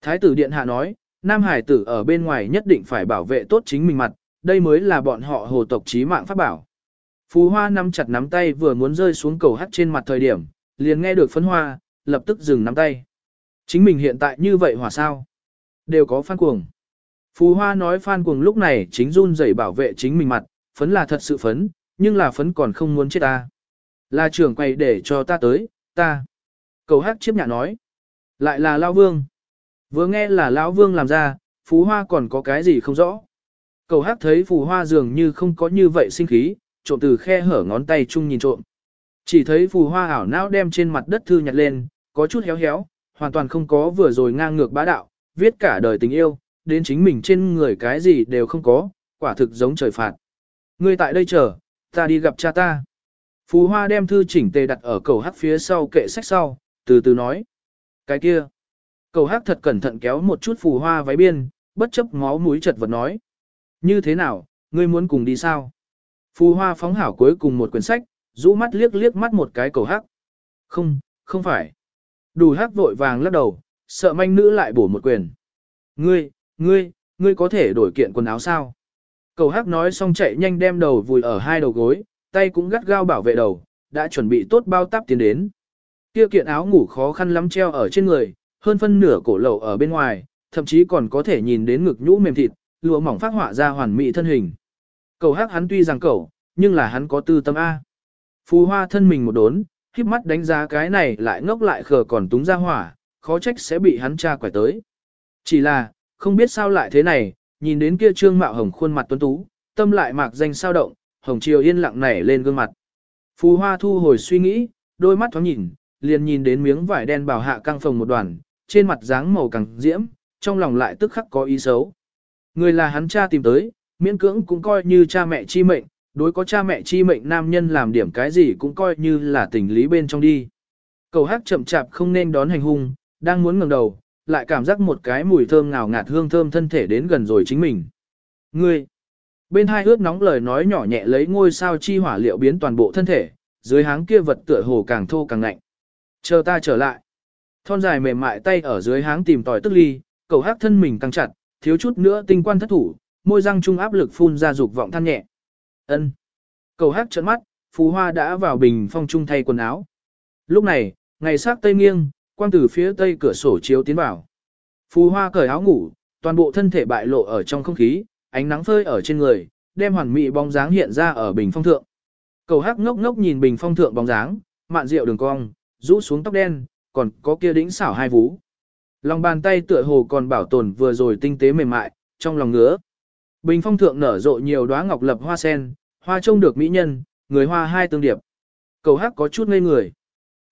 Thái tử điện hạ nói, Nam Hải tử ở bên ngoài nhất định phải bảo vệ tốt chính mình mặt, đây mới là bọn họ hồ tộc trí mạng pháp bảo. Phú hoa nắm chặt nắm tay vừa muốn rơi xuống cầu hắt trên mặt thời điểm, liền nghe được phấn hoa, lập tức dừng nắm tay. Chính mình hiện tại như vậy hỏa sao? Đều có phan cuồng. Phú hoa nói phan cuồng lúc này chính run rẩy bảo vệ chính mình mặt, phấn là thật sự phấn, nhưng là phấn còn không muốn chết ta. Là trưởng quay để cho ta tới, ta. Cầu hát chiếp nhạ nói. Lại là Lao Vương. Vừa nghe là Lão Vương làm ra, Phú Hoa còn có cái gì không rõ. Cầu hát thấy Phú Hoa dường như không có như vậy sinh khí, trộm từ khe hở ngón tay chung nhìn trộm. Chỉ thấy Phú Hoa ảo não đem trên mặt đất thư nhặt lên, có chút héo héo, hoàn toàn không có vừa rồi ngang ngược bá đạo, viết cả đời tình yêu, đến chính mình trên người cái gì đều không có, quả thực giống trời phạt. Ngươi tại đây chờ, ta đi gặp cha ta. Phú Hoa đem thư chỉnh tề đặt ở cầu hắc phía sau kệ sách sau, từ từ nói. Cái kia. Cầu hắc thật cẩn thận kéo một chút Phù Hoa váy biên, bất chấp máu mũi chật vật nói. Như thế nào, ngươi muốn cùng đi sao? Phù Hoa phóng hảo cuối cùng một quyển sách, rũ mắt liếc liếc mắt một cái cầu hắc. Không, không phải. Đủ hắc vội vàng lắc đầu, sợ manh nữ lại bổ một quyền. Ngươi, ngươi, ngươi có thể đổi kiện quần áo sao? Cầu hắc nói xong chạy nhanh đem đầu vùi ở hai đầu gối, tay cũng gắt gao bảo vệ đầu, đã chuẩn bị tốt bao táp tiến đến. Kia kiện áo ngủ khó khăn lắm treo ở trên người, hơn phân nửa cổ lậu ở bên ngoài, thậm chí còn có thể nhìn đến ngực nhũ mềm thịt, lụa mỏng phát họa ra hoàn mỹ thân hình. Cầu hắc hắn tuy rằng cầu, nhưng là hắn có tư tâm A. Phù hoa thân mình một đốn, khiếp mắt đánh giá cái này lại ngốc lại khờ còn túng ra hỏa, khó trách sẽ bị hắn tra quải tới. Chỉ là, không biết sao lại thế này, nhìn đến kia trương mạo hồng khuôn mặt tuấn tú, tâm lại mạc danh sao động, hồng chiều yên lặng nảy lên gương mặt. Phù hoa thu hồi suy nghĩ, đôi mắt thoáng nhìn, liền nhìn đến miếng vải đen bảo hạ căng phồng một đoàn, trên mặt dáng màu càng diễm, trong lòng lại tức khắc có ý xấu. Người là hắn cha tìm tới, miễn cưỡng cũng coi như cha mẹ chi mệnh, đối có cha mẹ chi mệnh nam nhân làm điểm cái gì cũng coi như là tình lý bên trong đi. Cầu hắc chậm chạp không nên đón hành hung, đang muốn ngẩng đầu, lại cảm giác một cái mùi thơm ngào ngạt hương thơm thân thể đến gần rồi chính mình. Ngươi! Bên hai ướt nóng lời nói nhỏ nhẹ lấy ngôi sao chi hỏa liệu biến toàn bộ thân thể, dưới háng kia vật tựa hồ càng thô càng lạnh. Chờ ta trở lại. Thon dài mềm mại tay ở dưới háng tìm tòi tức ly, cầu hắc thân mình căng chặt, thiếu chút nữa tinh quan thất thủ, môi răng trung áp lực phun ra dục vọng than nhẹ. Ân. Cầu hắc trợn mắt, phú hoa đã vào bình phong trung thay quần áo. Lúc này, ngày sắc tây nghiêng, quang từ phía tây cửa sổ chiếu tiến vào. Phú hoa cởi áo ngủ, toàn bộ thân thể bại lộ ở trong không khí, ánh nắng phơi ở trên người, đem hoàn mỹ bóng dáng hiện ra ở bình phong thượng. Cầu hắc ngốc ngốc nhìn bình phong thượng bóng dáng, mạn rượu đường cong, rũ xuống tóc đen, còn có kia đĩnh xảo hai vú. Lòng bàn tay tựa hồ còn bảo tồn vừa rồi tinh tế mềm mại, trong lòng ngứa. Bình phong thượng nở rộ nhiều đóa ngọc lập hoa sen, hoa trông được mỹ nhân, người hoa hai tương điệp. Cầu hắc có chút ngây người.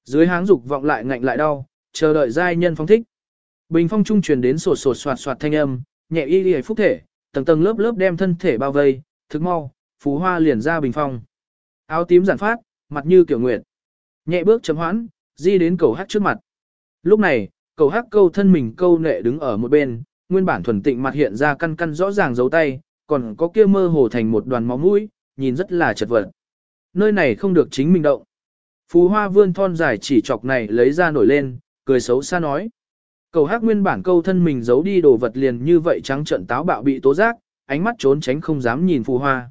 Dưới háng dục vọng lại ngạnh lại đau, chờ đợi giai nhân phong thích. Bình phong trung truyền đến sột sột soạt soạt thanh âm, nhẹ y y phúc thể, tầng tầng lớp lớp đem thân thể bao vây, thức mau, phú hoa liền ra bình phong. Áo tím giản phát, mặt như kiểu nguyệt. Nhẹ bước chấm hoãn, di đến cầu hắc trước mặt. Lúc này, cầu hắc câu thân mình câu nệ đứng ở một bên, nguyên bản thuần tịnh mặt hiện ra căn căn rõ ràng dấu tay, còn có kia mơ hồ thành một đoàn máu mũi, nhìn rất là chật vật. Nơi này không được chính mình động. Phú hoa vươn thon dài chỉ chọc này lấy ra nổi lên, cười xấu xa nói. Cầu hát nguyên bản câu thân mình giấu đi đồ vật liền như vậy trắng trận táo bạo bị tố giác, ánh mắt trốn tránh không dám nhìn phù hoa.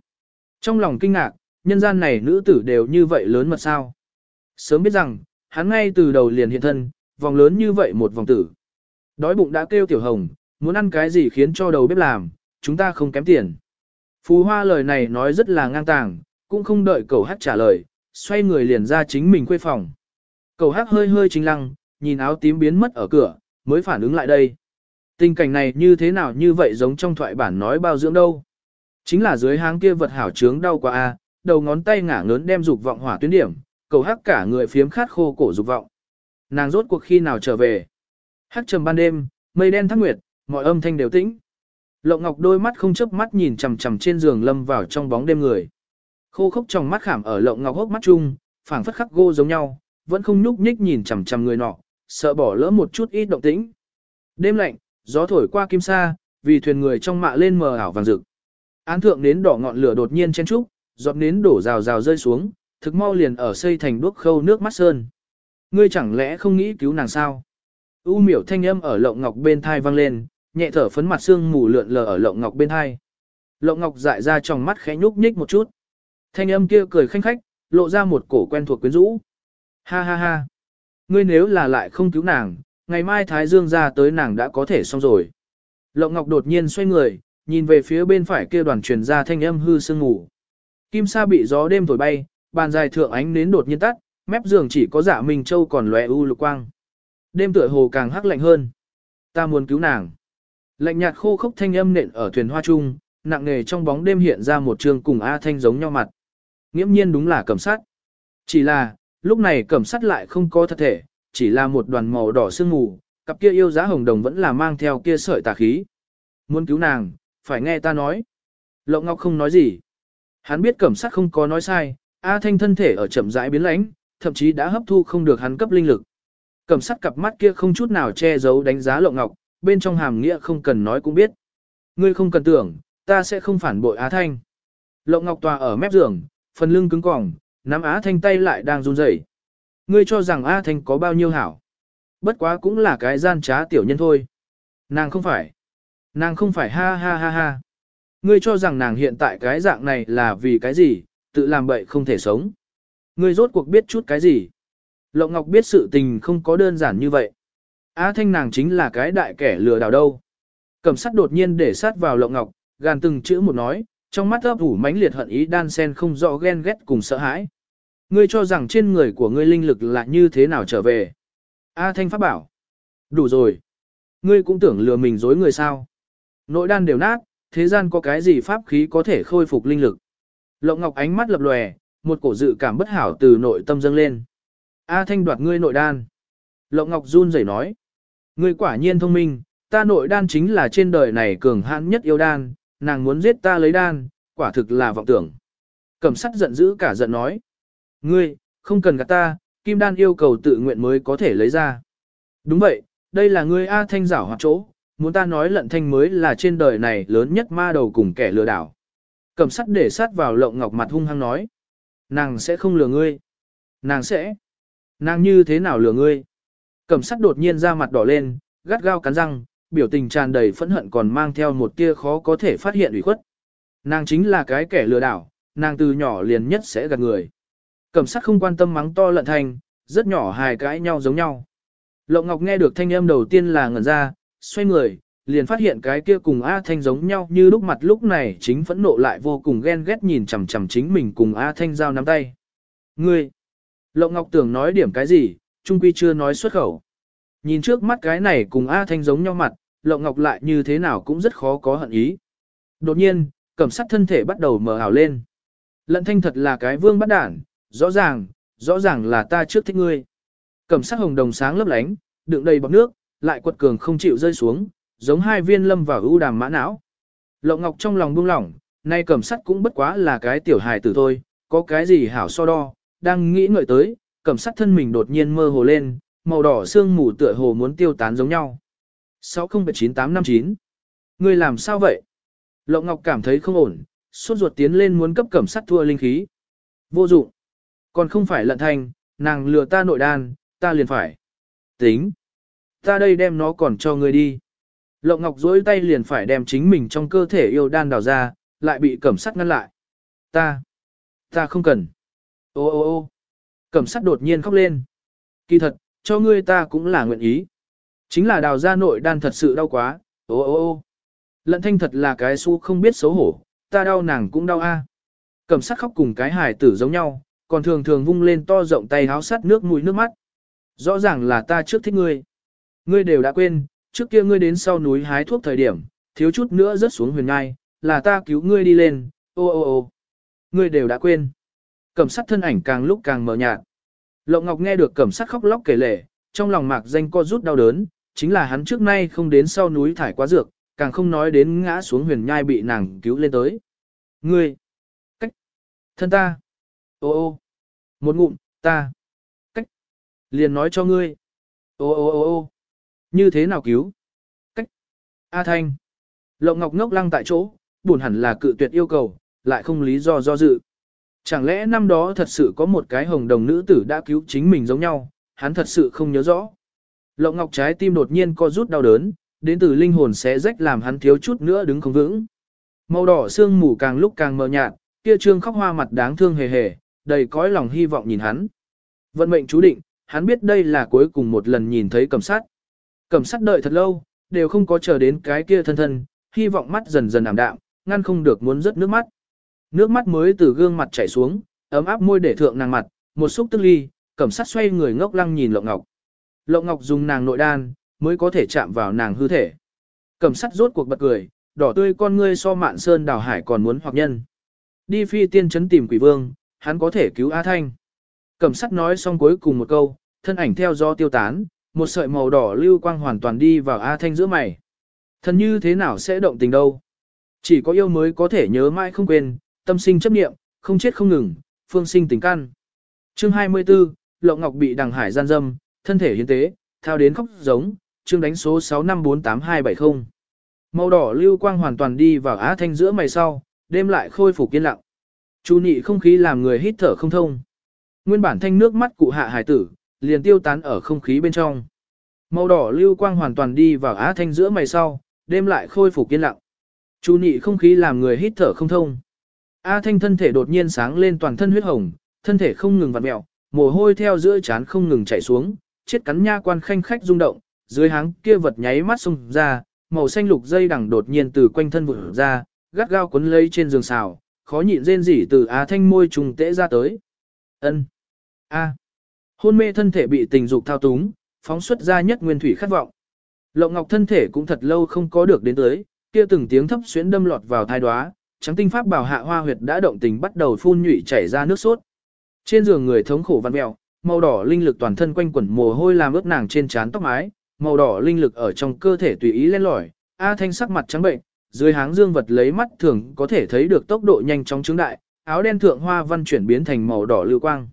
Trong lòng kinh ngạc, nhân gian này nữ tử đều như vậy lớn mật sao. Sớm biết rằng, hắn ngay từ đầu liền hiện thân, vòng lớn như vậy một vòng tử. Đói bụng đã kêu tiểu hồng, muốn ăn cái gì khiến cho đầu bếp làm, chúng ta không kém tiền. Phú Hoa lời này nói rất là ngang tàng, cũng không đợi cầu hát trả lời, xoay người liền ra chính mình quê phòng. Cầu hát hơi hơi chính lăng, nhìn áo tím biến mất ở cửa, mới phản ứng lại đây. Tình cảnh này như thế nào như vậy giống trong thoại bản nói bao dưỡng đâu. Chính là dưới háng kia vật hảo trướng đau quá a, đầu ngón tay ngả ngớn đem dục vọng hỏa tuyến điểm, cầu hắc cả người phiếm khát khô cổ dục vọng. Nàng rốt cuộc khi nào trở về? Hắc trầm ban đêm, mây đen thác nguyệt, mọi âm thanh đều tĩnh. Lộng Ngọc đôi mắt không chớp mắt nhìn chằm chằm trên giường lâm vào trong bóng đêm người. Khô khốc trong mắt khảm ở Lộng Ngọc hốc mắt chung, phảng phất khắc gô giống nhau, vẫn không nhúc nhích nhìn chằm chằm người nọ, sợ bỏ lỡ một chút ít động tĩnh. Đêm lạnh, gió thổi qua kim sa, vì thuyền người trong mạ lên mờ ảo vàng rực. Án thượng nến đỏ ngọn lửa đột nhiên chen trúc, giọt nến đổ rào rào rơi xuống, thực mau liền ở xây thành đuốc khâu nước mắt sơn. Ngươi chẳng lẽ không nghĩ cứu nàng sao? U miểu thanh âm ở lộng ngọc bên thai vang lên, nhẹ thở phấn mặt xương mù lượn lờ ở lộng ngọc bên hai. Lộng ngọc dại ra trong mắt khẽ nhúc nhích một chút. Thanh âm kia cười khanh khách, lộ ra một cổ quen thuộc quyến rũ. Ha ha ha. Ngươi nếu là lại không cứu nàng, ngày mai Thái Dương ra tới nàng đã có thể xong rồi. Lộng ngọc đột nhiên xoay người, nhìn về phía bên phải kia đoàn truyền ra thanh âm hư sương ngủ. Kim sa bị gió đêm thổi bay, bàn dài thượng ánh nến đột nhiên tắt, mép giường chỉ có dạ Minh Châu còn lóe u lục quang. Đêm tựa hồ càng hắc lạnh hơn. Ta muốn cứu nàng. Lạnh nhạt khô khốc thanh âm nện ở thuyền hoa trung, nặng nề trong bóng đêm hiện ra một trường cùng A Thanh giống nhau mặt. Nghiễm nhiên đúng là cẩm sát. Chỉ là, lúc này cẩm sát lại không có thật thể, chỉ là một đoàn màu đỏ sương mù, cặp kia yêu giá hồng đồng vẫn là mang theo kia sợi tà khí. Muốn cứu nàng, phải nghe ta nói. Lộng Ngọc không nói gì. Hắn biết cẩm sát không có nói sai, A Thanh thân thể ở chậm rãi biến lãnh, thậm chí đã hấp thu không được hắn cấp linh lực. Cẩm sát cặp mắt kia không chút nào che giấu đánh giá lộng Ngọc, bên trong hàm nghĩa không cần nói cũng biết. Ngươi không cần tưởng, ta sẽ không phản bội Á Thanh. lộng Ngọc tòa ở mép giường, phần lưng cứng cỏng, nắm Á Thanh tay lại đang run rẩy. Ngươi cho rằng Á Thanh có bao nhiêu hảo. Bất quá cũng là cái gian trá tiểu nhân thôi. Nàng không phải. Nàng không phải ha ha ha ha. Ngươi cho rằng nàng hiện tại cái dạng này là vì cái gì, tự làm bậy không thể sống. Ngươi rốt cuộc biết chút cái gì. lộng Ngọc biết sự tình không có đơn giản như vậy. Á Thanh nàng chính là cái đại kẻ lừa đảo đâu. Cẩm sắt đột nhiên để sát vào Lộng Ngọc, gàn từng chữ một nói, trong mắt ấp ủ mãnh liệt hận ý đan sen không rõ ghen ghét cùng sợ hãi. Ngươi cho rằng trên người của ngươi linh lực là như thế nào trở về? A Thanh Pháp bảo. Đủ rồi. Ngươi cũng tưởng lừa mình dối người sao? Nội đan đều nát, thế gian có cái gì pháp khí có thể khôi phục linh lực? Lộng Ngọc ánh mắt lập lòe, một cổ dự cảm bất hảo từ nội tâm dâng lên. A Thanh đoạt ngươi nội đan. Lộng Ngọc run rẩy nói. Ngươi quả nhiên thông minh, ta nội đan chính là trên đời này cường hãn nhất yêu đan, nàng muốn giết ta lấy đan, quả thực là vọng tưởng. Cẩm sắt giận dữ cả giận nói. Ngươi, không cần gạt ta, kim đan yêu cầu tự nguyện mới có thể lấy ra. Đúng vậy, đây là ngươi A Thanh giảo hoặc chỗ, muốn ta nói lận thanh mới là trên đời này lớn nhất ma đầu cùng kẻ lừa đảo. Cẩm sắt để sát vào lộng ngọc mặt hung hăng nói. Nàng sẽ không lừa ngươi. Nàng sẽ. Nàng như thế nào lừa ngươi? Cẩm sắt đột nhiên ra mặt đỏ lên, gắt gao cắn răng, biểu tình tràn đầy phẫn hận còn mang theo một tia khó có thể phát hiện ủy khuất. Nàng chính là cái kẻ lừa đảo, nàng từ nhỏ liền nhất sẽ gạt người. Cẩm sát không quan tâm mắng to lận thành, rất nhỏ hài cãi nhau giống nhau. Lộng Ngọc nghe được thanh âm đầu tiên là ngẩn ra, xoay người, liền phát hiện cái kia cùng A Thanh giống nhau như lúc mặt lúc này chính phẫn nộ lại vô cùng ghen ghét nhìn chằm chằm chính mình cùng A Thanh giao nắm tay. Ngươi! Lộng Ngọc tưởng nói điểm cái gì, trung quy chưa nói xuất khẩu. Nhìn trước mắt cái này cùng A Thanh giống nhau mặt, Lộng Ngọc lại như thế nào cũng rất khó có hận ý. Đột nhiên, cẩm sát thân thể bắt đầu mở ảo lên. Lận Thanh thật là cái vương bắt đản, rõ ràng, rõ ràng là ta trước thích ngươi. Cẩm sát hồng đồng sáng lấp lánh, đựng đầy bọt nước, lại quật cường không chịu rơi xuống, giống hai viên lâm vào ưu đàm mã não. Lộng Ngọc trong lòng buông lỏng, nay cẩm sắt cũng bất quá là cái tiểu hài tử thôi, có cái gì hảo so đo, đang nghĩ ngợi tới, cẩm sát thân mình đột nhiên mơ hồ lên, màu đỏ xương mù tựa hồ muốn tiêu tán giống nhau. 607859 Ngươi làm sao vậy? Lộng Ngọc cảm thấy không ổn, suốt ruột tiến lên muốn cấp cẩm sát thua linh khí. Vô dụng. Còn không phải lận thành, nàng lừa ta nội đan, ta liền phải. Tính. Ta đây đem nó còn cho ngươi đi. Lộng Ngọc dối tay liền phải đem chính mình trong cơ thể yêu đan đào ra, lại bị cẩm sát ngăn lại. Ta. Ta không cần. Ô ô ô cẩm sắt đột nhiên khóc lên. Kỳ thật, cho ngươi ta cũng là nguyện ý. Chính là đào gia nội đan thật sự đau quá, ô ô ô. Lận thanh thật là cái su không biết xấu hổ, ta đau nàng cũng đau a. Cẩm sắt khóc cùng cái hài tử giống nhau, còn thường thường vung lên to rộng tay háo sắt nước mũi nước mắt. Rõ ràng là ta trước thích ngươi. Ngươi đều đã quên, trước kia ngươi đến sau núi hái thuốc thời điểm, thiếu chút nữa rớt xuống huyền ngai, là ta cứu ngươi đi lên, ô ô ô. Ngươi đều đã quên. Cẩm sát thân ảnh càng lúc càng mờ nhạt. Lộng Ngọc nghe được cẩm sát khóc lóc kể lể, trong lòng mạc danh co rút đau đớn, chính là hắn trước nay không đến sau núi thải quá dược, càng không nói đến ngã xuống huyền nhai bị nàng cứu lên tới. Ngươi! Cách! Thân ta! Ô ô! Một ngụm, ta! Cách! Liền nói cho ngươi! Ô ô ô ô! Như thế nào cứu? Cách! A Thanh! Lộng Ngọc ngốc lăng tại chỗ, buồn hẳn là cự tuyệt yêu cầu, lại không lý do do dự. Chẳng lẽ năm đó thật sự có một cái hồng đồng nữ tử đã cứu chính mình giống nhau, hắn thật sự không nhớ rõ. Lộng Ngọc trái tim đột nhiên co rút đau đớn, đến từ linh hồn sẽ rách làm hắn thiếu chút nữa đứng không vững. Màu đỏ sương mù càng lúc càng mờ nhạt, kia trương khóc hoa mặt đáng thương hề hề, đầy cõi lòng hy vọng nhìn hắn. Vận mệnh chú định, hắn biết đây là cuối cùng một lần nhìn thấy cầm sát. Cầm sát đợi thật lâu, đều không có chờ đến cái kia thân thân, hy vọng mắt dần dần ảm đạm, ngăn không được muốn rớt nước mắt. Nước mắt mới từ gương mặt chảy xuống, ấm áp môi để thượng nàng mặt, một xúc tức ly, cẩm sát xoay người ngốc lăng nhìn Lộng Ngọc. Lộng Ngọc dùng nàng nội đan, mới có thể chạm vào nàng hư thể. Cẩm sát rốt cuộc bật cười, đỏ tươi con ngươi so mạn sơn đào hải còn muốn hoặc nhân. Đi phi tiên chấn tìm quỷ vương, hắn có thể cứu A Thanh. Cẩm sát nói xong cuối cùng một câu, thân ảnh theo gió tiêu tán, một sợi màu đỏ lưu quang hoàn toàn đi vào A Thanh giữa mày. Thân như thế nào sẽ động tình đâu? Chỉ có yêu mới có thể nhớ mãi không quên, tâm sinh chấp niệm, không chết không ngừng, phương sinh tình căn. Chương 24, Lộng Ngọc bị đằng hải gian dâm, thân thể hiến tế, thao đến khóc giống, chương đánh số 6548270. Màu đỏ lưu quang hoàn toàn đi vào Á Thanh giữa mày sau, đêm lại khôi phục yên lặng. Chu nị không khí làm người hít thở không thông. Nguyên bản thanh nước mắt cụ hạ hải tử, liền tiêu tán ở không khí bên trong. Màu đỏ lưu quang hoàn toàn đi vào Á Thanh giữa mày sau, đêm lại khôi phục yên lặng. Chu nị không khí làm người hít thở không thông. A Thanh thân thể đột nhiên sáng lên toàn thân huyết hồng, thân thể không ngừng vặn mẹo, mồ hôi theo giữa trán không ngừng chảy xuống, chết cắn nha quan khanh khách rung động, dưới háng kia vật nháy mắt xung ra, màu xanh lục dây đằng đột nhiên từ quanh thân vụt ra, gắt gao cuốn lấy trên giường xào, khó nhịn rên rỉ từ A Thanh môi trùng tễ ra tới. Ân. A. Hôn mê thân thể bị tình dục thao túng, phóng xuất ra nhất nguyên thủy khát vọng. Lộng Ngọc thân thể cũng thật lâu không có được đến tới, kia từng tiếng thấp xuyến đâm lọt vào thai đoá, trắng tinh pháp bảo hạ hoa huyệt đã động tình bắt đầu phun nhụy chảy ra nước sốt. Trên giường người thống khổ văn mèo, màu đỏ linh lực toàn thân quanh quẩn mồ hôi làm ướt nàng trên trán tóc mái, màu đỏ linh lực ở trong cơ thể tùy ý lên lỏi, A Thanh sắc mặt trắng bệnh, dưới háng dương vật lấy mắt thường có thể thấy được tốc độ nhanh chóng chứng đại, áo đen thượng hoa văn chuyển biến thành màu đỏ lưu quang.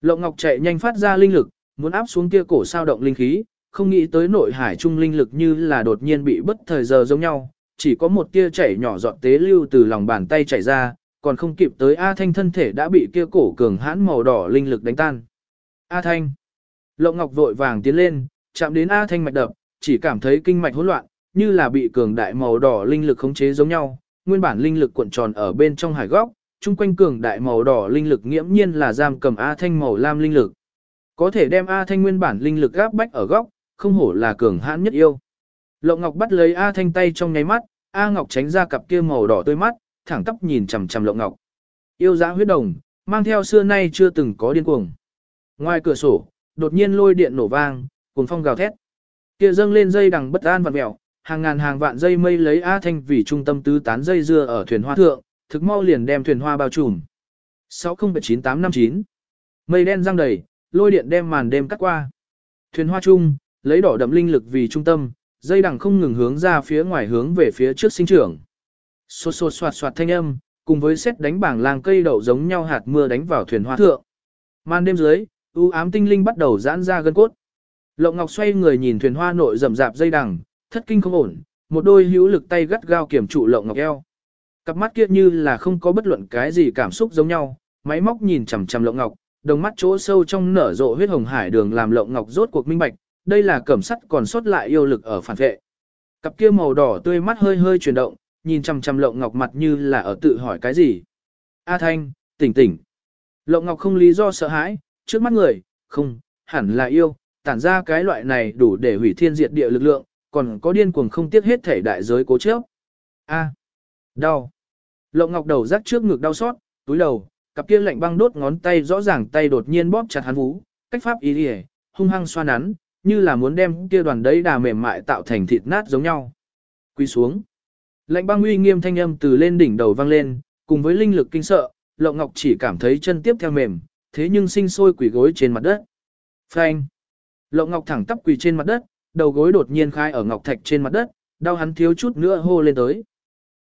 Lộng Ngọc chạy nhanh phát ra linh lực, muốn áp xuống kia cổ sao động linh khí, không nghĩ tới nội hải trung linh lực như là đột nhiên bị bất thời giờ giống nhau, chỉ có một tia chảy nhỏ giọt tế lưu từ lòng bàn tay chảy ra, còn không kịp tới A Thanh thân thể đã bị kia cổ cường hãn màu đỏ linh lực đánh tan. A Thanh. Lộng Ngọc vội vàng tiến lên, chạm đến A Thanh mạch đập, chỉ cảm thấy kinh mạch hỗn loạn, như là bị cường đại màu đỏ linh lực khống chế giống nhau, nguyên bản linh lực cuộn tròn ở bên trong hải góc, chung quanh cường đại màu đỏ linh lực nghiễm nhiên là giam cầm A Thanh màu lam linh lực. Có thể đem A Thanh nguyên bản linh lực gáp bách ở góc, không hổ là cường hãn nhất yêu. Lộng Ngọc bắt lấy A Thanh tay trong nháy mắt, A Ngọc tránh ra cặp kia màu đỏ tươi mắt, thẳng tóc nhìn chằm chằm Lộng Ngọc. Yêu dã huyết đồng, mang theo xưa nay chưa từng có điên cuồng. Ngoài cửa sổ, đột nhiên lôi điện nổ vang, cuồng phong gào thét. Kia dâng lên dây đằng bất an vặn mèo, hàng ngàn hàng vạn dây mây lấy A Thanh vì trung tâm tứ tán dây dưa ở thuyền hoa thượng, thực mau liền đem thuyền hoa bao trùm. 609859, Mây đen răng đầy, lôi điện đem màn đêm cắt qua. Thuyền hoa chung, lấy đỏ đậm linh lực vì trung tâm, dây đằng không ngừng hướng ra phía ngoài hướng về phía trước sinh trưởng. Xô xô xoạt xoạt thanh âm, cùng với xét đánh bảng làng cây đậu giống nhau hạt mưa đánh vào thuyền hoa thượng. Màn đêm dưới, u ám tinh linh bắt đầu giãn ra gân cốt. Lộng Ngọc xoay người nhìn thuyền hoa nội rậm rạp dây đằng, thất kinh không ổn, một đôi hữu lực tay gắt gao kiểm trụ Lộng Ngọc eo. Cặp mắt kia như là không có bất luận cái gì cảm xúc giống nhau, máy móc nhìn chằm chằm Lộng Ngọc, đồng mắt chỗ sâu trong nở rộ huyết hồng hải đường làm Lộng Ngọc rốt cuộc minh bạch, đây là cẩm sắt còn sót lại yêu lực ở phản vệ. Cặp kia màu đỏ tươi mắt hơi hơi chuyển động, nhìn chằm chằm Lộng Ngọc mặt như là ở tự hỏi cái gì. A Thanh, tỉnh tỉnh. Lộng Ngọc không lý do sợ hãi, trước mắt người, không, hẳn là yêu, tản ra cái loại này đủ để hủy thiên diệt địa lực lượng, còn có điên cuồng không tiếc hết thể đại giới cố chấp. A. đau. Lộng Ngọc đầu rắc trước ngực đau xót, túi đầu, cặp kia lạnh băng đốt ngón tay rõ ràng tay đột nhiên bóp chặt hắn vú, cách pháp ý đi hung hăng xoa nắn, như là muốn đem kia đoàn đấy đà mềm mại tạo thành thịt nát giống nhau. Quy xuống. Lạnh băng uy nghiêm thanh âm từ lên đỉnh đầu vang lên, cùng với linh lực kinh sợ, Lộng Ngọc chỉ cảm thấy chân tiếp theo mềm, thế nhưng sinh sôi quỷ gối trên mặt đất. Phanh. Lộng Ngọc thẳng tắp quỳ trên mặt đất, đầu gối đột nhiên khai ở ngọc thạch trên mặt đất, đau hắn thiếu chút nữa hô lên tới.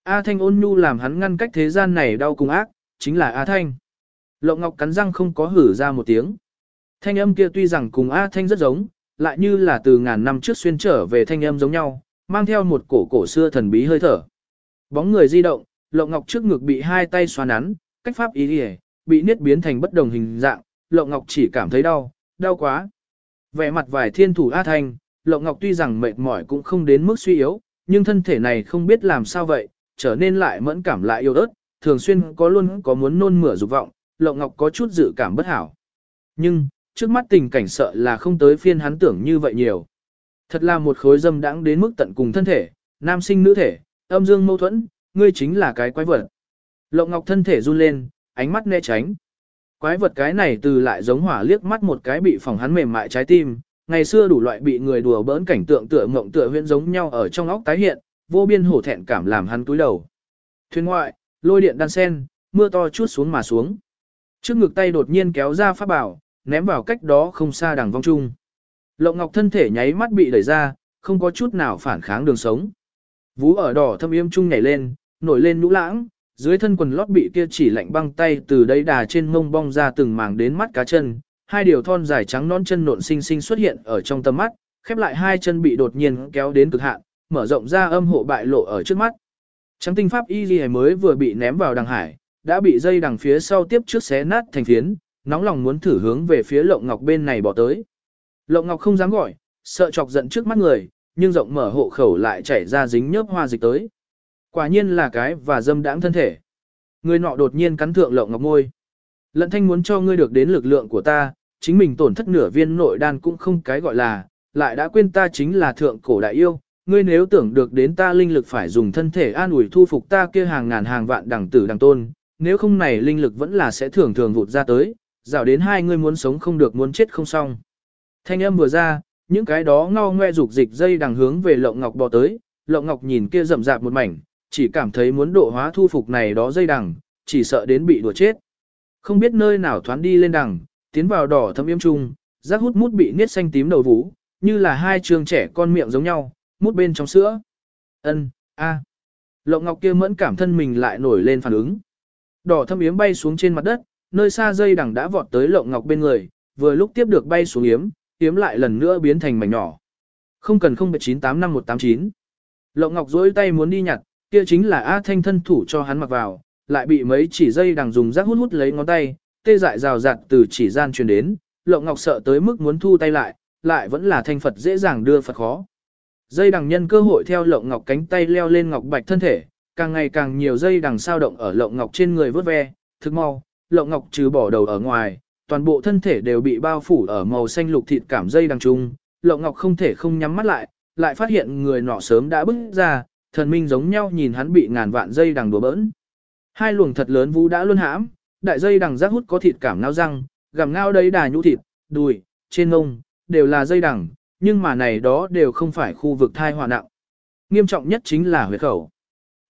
A Thanh ôn nhu làm hắn ngăn cách thế gian này đau cùng ác, chính là A Thanh. Lộng Ngọc cắn răng không có hử ra một tiếng. Thanh âm kia tuy rằng cùng A Thanh rất giống, lại như là từ ngàn năm trước xuyên trở về thanh âm giống nhau, mang theo một cổ cổ xưa thần bí hơi thở. Bóng người di động, Lộng Ngọc trước ngực bị hai tay xoa nắn, cách pháp ý đi bị niết biến thành bất đồng hình dạng, Lộng Ngọc chỉ cảm thấy đau, đau quá. Vẻ mặt vài thiên thủ A Thanh, Lộng Ngọc tuy rằng mệt mỏi cũng không đến mức suy yếu, nhưng thân thể này không biết làm sao vậy, trở nên lại mẫn cảm lại yêu ớt, thường xuyên có luôn có muốn nôn mửa dục vọng, Lộng Ngọc có chút dự cảm bất hảo. Nhưng, trước mắt tình cảnh sợ là không tới phiên hắn tưởng như vậy nhiều. Thật là một khối dâm đãng đến mức tận cùng thân thể, nam sinh nữ thể, âm dương mâu thuẫn, ngươi chính là cái quái vật. Lộng Ngọc thân thể run lên, ánh mắt né tránh. Quái vật cái này từ lại giống hỏa liếc mắt một cái bị phòng hắn mềm mại trái tim, ngày xưa đủ loại bị người đùa bỡn cảnh tượng tựa mộng tựa huyễn giống nhau ở trong óc tái hiện, vô biên hổ thẹn cảm làm hắn túi đầu. Thuyền ngoại, lôi điện đan sen, mưa to chút xuống mà xuống. Trước ngực tay đột nhiên kéo ra pháp bảo, ném vào cách đó không xa đằng vong trung. Lộng ngọc thân thể nháy mắt bị đẩy ra, không có chút nào phản kháng đường sống. Vú ở đỏ thâm yếm trung nhảy lên, nổi lên nũ lãng, dưới thân quần lót bị kia chỉ lạnh băng tay từ đây đà trên mông bong ra từng màng đến mắt cá chân, hai điều thon dài trắng non chân nộn xinh xinh xuất hiện ở trong tầm mắt, khép lại hai chân bị đột nhiên kéo đến cực hạn, mở rộng ra âm hộ bại lộ ở trước mắt. Trắng tinh pháp y mới vừa bị ném vào đằng hải, đã bị dây đằng phía sau tiếp trước xé nát thành phiến, nóng lòng muốn thử hướng về phía lộng ngọc bên này bỏ tới. Lộng ngọc không dám gọi, sợ chọc giận trước mắt người, nhưng rộng mở hộ khẩu lại chảy ra dính nhớp hoa dịch tới. Quả nhiên là cái và dâm đãng thân thể. Người nọ đột nhiên cắn thượng lộng ngọc môi. Lận thanh muốn cho ngươi được đến lực lượng của ta, chính mình tổn thất nửa viên nội đan cũng không cái gọi là, lại đã quên ta chính là thượng cổ đại yêu, ngươi nếu tưởng được đến ta linh lực phải dùng thân thể an ủi thu phục ta kia hàng ngàn hàng vạn đẳng tử đẳng tôn, nếu không này linh lực vẫn là sẽ thường thường vụt ra tới, dạo đến hai ngươi muốn sống không được muốn chết không xong. Thanh âm vừa ra, những cái đó ngao ngoe dục dịch dây đằng hướng về lộng ngọc bò tới, lộng ngọc nhìn kia rậm rạp một mảnh, chỉ cảm thấy muốn độ hóa thu phục này đó dây đằng, chỉ sợ đến bị đùa chết. Không biết nơi nào thoán đi lên đằng, tiến vào đỏ thâm yếm trung, rác hút mút bị niết xanh tím đầu vũ, như là hai trường trẻ con miệng giống nhau, mút bên trong sữa. Ân, a. Lộng ngọc kia mẫn cảm thân mình lại nổi lên phản ứng. Đỏ thâm yếm bay xuống trên mặt đất, nơi xa dây đằng đã vọt tới lộng ngọc bên người, vừa lúc tiếp được bay xuống yếm, yếm lại lần nữa biến thành mảnh nhỏ. Không cần không bệ 985189. Lộng ngọc dối tay muốn đi nhặt, kia chính là A Thanh thân thủ cho hắn mặc vào, lại bị mấy chỉ dây đằng dùng rác hút hút lấy ngón tay, tê dại rào rạt từ chỉ gian truyền đến, Lộng Ngọc sợ tới mức muốn thu tay lại, lại vẫn là thanh Phật dễ dàng đưa Phật khó. Dây đằng nhân cơ hội theo Lộng Ngọc cánh tay leo lên Ngọc Bạch thân thể, càng ngày càng nhiều dây đằng sao động ở Lộng Ngọc trên người vớt ve, thức mau, Lộng Ngọc trừ bỏ đầu ở ngoài, toàn bộ thân thể đều bị bao phủ ở màu xanh lục thịt cảm dây đằng trung, Lộng Ngọc không thể không nhắm mắt lại, lại phát hiện người nọ sớm đã bước ra, thần minh giống nhau nhìn hắn bị ngàn vạn dây đằng đùa bỡn. Hai luồng thật lớn vũ đã luôn hãm, đại dây đằng rác hút có thịt cảm nao răng, gặm ngao đấy đà nhũ thịt, đùi, trên ngông, đều là dây đằng, nhưng mà này đó đều không phải khu vực thai hòa nặng. Nghiêm trọng nhất chính là huyệt khẩu.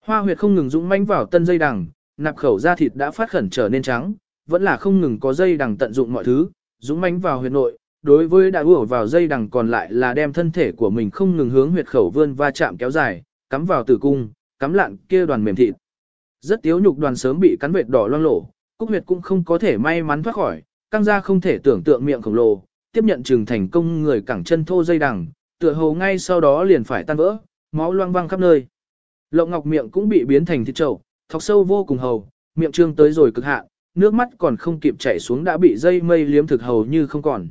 Hoa huyệt không ngừng dũng mãnh vào tân dây đằng, nạp khẩu ra thịt đã phát khẩn trở nên trắng, vẫn là không ngừng có dây đằng tận dụng mọi thứ, dũng mãnh vào huyệt nội. Đối với đã ủa vào dây đằng còn lại là đem thân thể của mình không ngừng hướng huyệt khẩu vươn va chạm kéo dài, cắm vào tử cung, cắm lạn kia đoàn mềm thịt. Rất tiếu nhục đoàn sớm bị cắn vệt đỏ loang lổ, Cúc huyệt cũng không có thể may mắn thoát khỏi, căng ra không thể tưởng tượng miệng khổng lồ, tiếp nhận trường thành công người cẳng chân thô dây đằng, tựa hồ ngay sau đó liền phải tan vỡ, máu loang văng khắp nơi. Lộng ngọc miệng cũng bị biến thành thịt trầu, thọc sâu vô cùng hầu, miệng trương tới rồi cực hạn, nước mắt còn không kịp chảy xuống đã bị dây mây liếm thực hầu như không còn.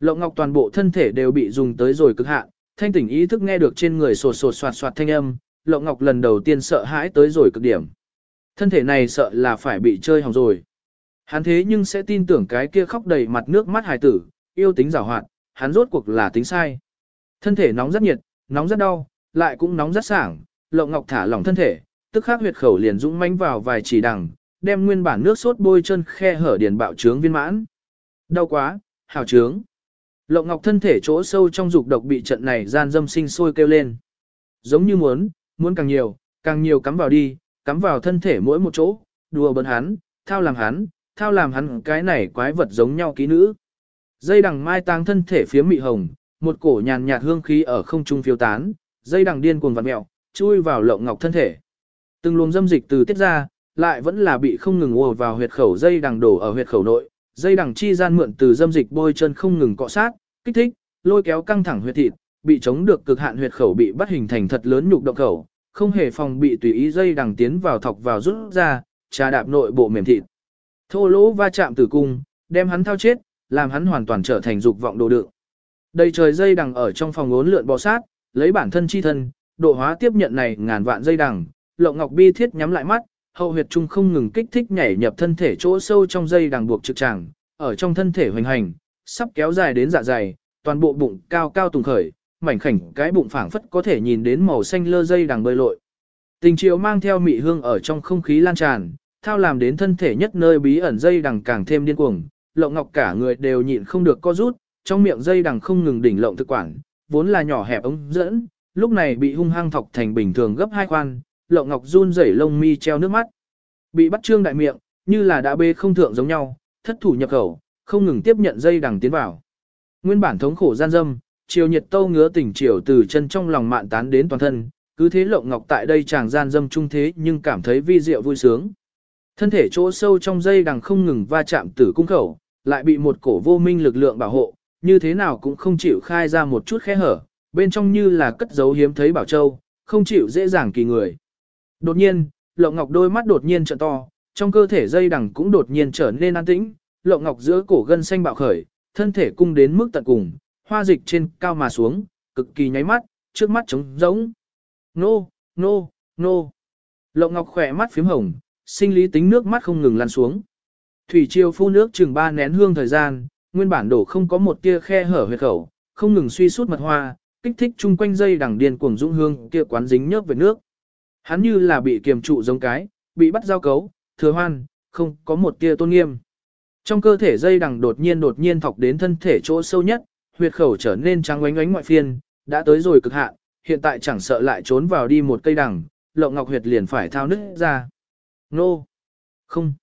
Lộng ngọc toàn bộ thân thể đều bị dùng tới rồi cực hạn, thanh tỉnh ý thức nghe được trên người sột sột soạt soạt thanh âm, lộng ngọc lần đầu tiên sợ hãi tới rồi cực điểm. Thân thể này sợ là phải bị chơi hỏng rồi. Hắn thế nhưng sẽ tin tưởng cái kia khóc đầy mặt nước mắt hài tử, yêu tính giảo hoạt, hắn rốt cuộc là tính sai. Thân thể nóng rất nhiệt, nóng rất đau, lại cũng nóng rất sảng, lộng ngọc thả lỏng thân thể, tức khắc huyệt khẩu liền dũng mãnh vào vài chỉ đằng, đem nguyên bản nước sốt bôi chân khe hở điền bạo trướng viên mãn. Đau quá, hào trướng. Lộng ngọc thân thể chỗ sâu trong dục độc bị trận này gian dâm sinh sôi kêu lên. Giống như muốn, muốn càng nhiều, càng nhiều cắm vào đi, cắm vào thân thể mỗi một chỗ, đùa bấn hắn, thao làm hắn, thao làm hắn cái này quái vật giống nhau ký nữ. Dây đằng mai tang thân thể phía mị hồng, một cổ nhàn nhạt hương khí ở không trung phiêu tán, dây đằng điên cuồng vặn mẹo, chui vào lộng ngọc thân thể. Từng luồng dâm dịch từ tiết ra, lại vẫn là bị không ngừng ùa vào huyệt khẩu dây đằng đổ ở huyệt khẩu nội, dây đằng chi gian mượn từ dâm dịch bôi chân không ngừng cọ sát, kích thích, lôi kéo căng thẳng huyệt thịt, bị chống được cực hạn huyệt khẩu bị bắt hình thành thật lớn nhục động khẩu, không hề phòng bị tùy ý dây đằng tiến vào thọc vào rút ra, trà đạp nội bộ mềm thịt. Thô lỗ va chạm tử cung, đem hắn thao chết, làm hắn hoàn toàn trở thành dục vọng đồ đựng. Đầy trời dây đằng ở trong phòng ốn lượn bò sát, lấy bản thân chi thân, độ hóa tiếp nhận này ngàn vạn dây đằng, Lộng Ngọc Bi thiết nhắm lại mắt, hậu huyệt trung không ngừng kích thích nhảy nhập thân thể chỗ sâu trong dây đằng buộc trực tràng, ở trong thân thể hoành hành, sắp kéo dài đến dạ dày, toàn bộ bụng cao cao tùng khởi, mảnh khảnh cái bụng phảng phất có thể nhìn đến màu xanh lơ dây đằng bơi lội. Tình chiều mang theo mị hương ở trong không khí lan tràn, thao làm đến thân thể nhất nơi bí ẩn dây đằng càng thêm điên cuồng, lộng ngọc cả người đều nhịn không được co rút, trong miệng dây đằng không ngừng đỉnh lộng thực quản, vốn là nhỏ hẹp ống dẫn, lúc này bị hung hăng thọc thành bình thường gấp hai khoan, Lộng Ngọc run rẩy lông mi treo nước mắt. Bị bắt trương đại miệng, như là đã bê không thượng giống nhau, thất thủ nhập khẩu, không ngừng tiếp nhận dây đằng tiến vào. Nguyên bản thống khổ gian dâm, chiều nhiệt tâu ngứa tỉnh chiều từ chân trong lòng mạn tán đến toàn thân, cứ thế Lộng Ngọc tại đây chàng gian dâm trung thế nhưng cảm thấy vi diệu vui sướng. Thân thể chỗ sâu trong dây đằng không ngừng va chạm tử cung khẩu, lại bị một cổ vô minh lực lượng bảo hộ, như thế nào cũng không chịu khai ra một chút khe hở, bên trong như là cất giấu hiếm thấy bảo châu, không chịu dễ dàng kỳ người. Đột nhiên, Lộng Ngọc đôi mắt đột nhiên trợn to, trong cơ thể dây đằng cũng đột nhiên trở nên an tĩnh, Lộng Ngọc giữa cổ gân xanh bạo khởi, thân thể cung đến mức tận cùng, hoa dịch trên cao mà xuống, cực kỳ nháy mắt, trước mắt trống rỗng. Nô, nô, nô. Lộng Ngọc khỏe mắt phím hồng, sinh lý tính nước mắt không ngừng lăn xuống. Thủy triều phu nước chừng ba nén hương thời gian, nguyên bản đổ không có một tia khe hở huyệt khẩu, không ngừng suy sút mật hoa, kích thích chung quanh dây đằng điên cuồng dũng hương kia quán dính nhớp về nước. Hắn như là bị kiềm trụ giống cái, bị bắt giao cấu, thừa hoan, không có một tia tôn nghiêm. Trong cơ thể dây đằng đột nhiên đột nhiên thọc đến thân thể chỗ sâu nhất, huyệt khẩu trở nên trắng oánh oánh ngoại phiên, đã tới rồi cực hạn, hiện tại chẳng sợ lại trốn vào đi một cây đằng, lộng ngọc huyệt liền phải thao nứt ra. Nô! Không!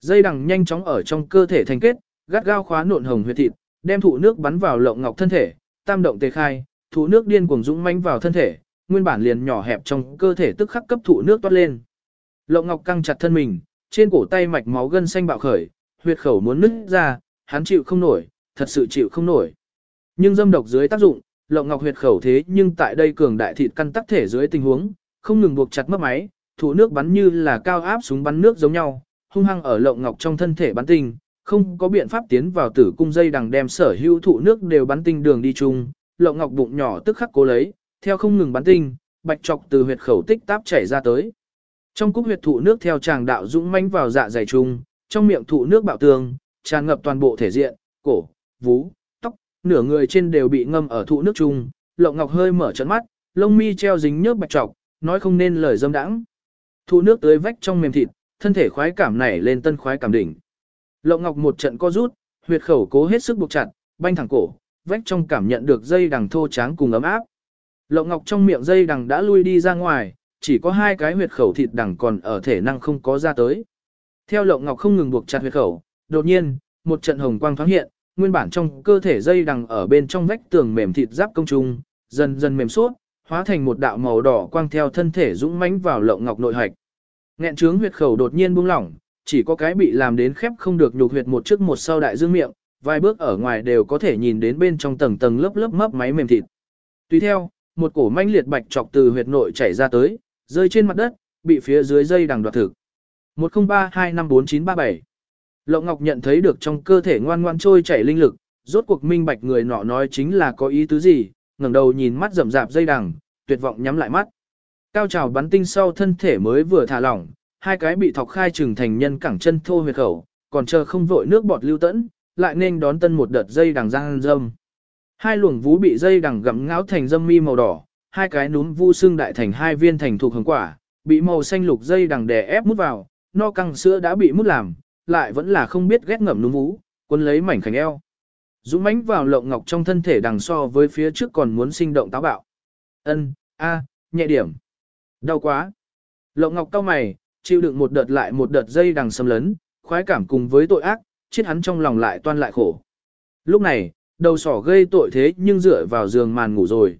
Dây đằng nhanh chóng ở trong cơ thể thành kết, gắt gao khóa nộn hồng huyệt thịt, đem thụ nước bắn vào lộng ngọc thân thể, tam động tề khai, thụ nước điên cuồng dũng mãnh vào thân thể, nguyên bản liền nhỏ hẹp trong cơ thể tức khắc cấp thụ nước toát lên. Lộng ngọc căng chặt thân mình, trên cổ tay mạch máu gân xanh bạo khởi, huyệt khẩu muốn nứt ra, hắn chịu không nổi, thật sự chịu không nổi. Nhưng dâm độc dưới tác dụng, lộng ngọc huyệt khẩu thế nhưng tại đây cường đại thịt căn tắc thể dưới tình huống, không ngừng buộc chặt mất máy, thụ nước bắn như là cao áp súng bắn nước giống nhau, hung hăng ở lộng ngọc trong thân thể bắn tinh, không có biện pháp tiến vào tử cung dây đằng đem sở hữu thụ nước đều bắn tinh đường đi chung, lộng ngọc bụng nhỏ tức khắc cố lấy, theo không ngừng bắn tinh, bạch trọc từ huyệt khẩu tích táp chảy ra tới. Trong cúc huyệt thụ nước theo tràng đạo dũng manh vào dạ dày trung, trong miệng thụ nước bạo tường, tràn ngập toàn bộ thể diện, cổ, vú, tóc, nửa người trên đều bị ngâm ở thụ nước trung. lộng ngọc hơi mở trận mắt, lông mi treo dính nhớp bạch trọc, nói không nên lời dâm đãng. Thụ nước tới vách trong mềm thịt, thân thể khoái cảm nảy lên tân khoái cảm đỉnh. Lộng Ngọc một trận co rút, huyệt khẩu cố hết sức buộc chặt, banh thẳng cổ, vách trong cảm nhận được dây đằng thô tráng cùng ấm áp. Lộng Ngọc trong miệng dây đằng đã lui đi ra ngoài, chỉ có hai cái huyệt khẩu thịt đằng còn ở thể năng không có ra tới. Theo Lộng Ngọc không ngừng buộc chặt huyệt khẩu, đột nhiên, một trận hồng quang thoáng hiện, nguyên bản trong cơ thể dây đằng ở bên trong vách tường mềm thịt giáp công trung, dần dần mềm suốt, hóa thành một đạo màu đỏ quang theo thân thể dũng mãnh vào Lộng Ngọc nội hạch. Nghẹn trướng huyệt khẩu đột nhiên buông lỏng, chỉ có cái bị làm đến khép không được nhục huyệt một trước một sau đại dương miệng, vài bước ở ngoài đều có thể nhìn đến bên trong tầng tầng lớp lớp mấp máy mềm thịt. Tùy theo, một cổ manh liệt bạch trọc từ huyệt nội chảy ra tới, rơi trên mặt đất, bị phía dưới dây đằng đoạt thực. 10325497 Lộng Ngọc nhận thấy được trong cơ thể ngoan ngoan trôi chảy linh lực, rốt cuộc minh bạch người nọ nói chính là có ý tứ gì, ngẩng đầu nhìn mắt rậm rạp dây đằng, tuyệt vọng nhắm lại mắt. Cao trào bắn tinh sau thân thể mới vừa thả lỏng, hai cái bị thọc khai trừng thành nhân cẳng chân thô huyệt khẩu, còn chờ không vội nước bọt lưu tẫn, lại nên đón tân một đợt dây đằng răng dâm. Hai luồng vú bị dây đằng gặm ngáo thành dâm mi màu đỏ, hai cái núm vu xương đại thành hai viên thành thuộc hồng quả, bị màu xanh lục dây đằng đè ép mút vào, no căng sữa đã bị mút làm, lại vẫn là không biết ghét ngậm núm vú, quân lấy mảnh khảnh eo. Dũng mãnh vào lộng ngọc trong thân thể đằng so với phía trước còn muốn sinh động táo bạo. Ân, a, nhẹ điểm. Đau quá. Lộng ngọc cau mày, chịu đựng một đợt lại một đợt dây đằng xâm lấn, khoái cảm cùng với tội ác, chết hắn trong lòng lại toan lại khổ. Lúc này, đầu sỏ gây tội thế nhưng dựa vào giường màn ngủ rồi.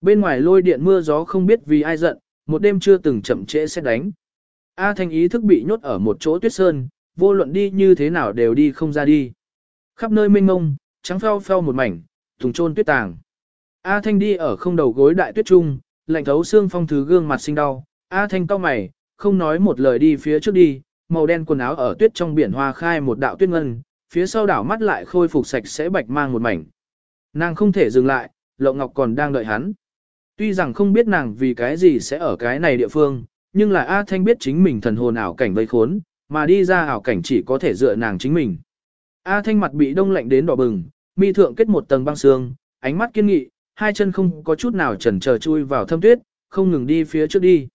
Bên ngoài lôi điện mưa gió không biết vì ai giận, một đêm chưa từng chậm trễ sẽ đánh. A Thanh ý thức bị nhốt ở một chỗ tuyết sơn, vô luận đi như thế nào đều đi không ra đi. Khắp nơi mênh mông, trắng pheo pheo một mảnh, thùng trôn tuyết tàng. A Thanh đi ở không đầu gối đại tuyết trung, lạnh thấu xương phong thứ gương mặt sinh đau. A Thanh cau mày, không nói một lời đi phía trước đi, màu đen quần áo ở tuyết trong biển hoa khai một đạo tuyết ngân, phía sau đảo mắt lại khôi phục sạch sẽ bạch mang một mảnh. Nàng không thể dừng lại, Lộ Ngọc còn đang đợi hắn. Tuy rằng không biết nàng vì cái gì sẽ ở cái này địa phương, nhưng là A Thanh biết chính mình thần hồn ảo cảnh vây khốn, mà đi ra ảo cảnh chỉ có thể dựa nàng chính mình. A Thanh mặt bị đông lạnh đến đỏ bừng, mi thượng kết một tầng băng xương, ánh mắt kiên nghị, hai chân không có chút nào chần chờ chui vào thâm tuyết, không ngừng đi phía trước đi.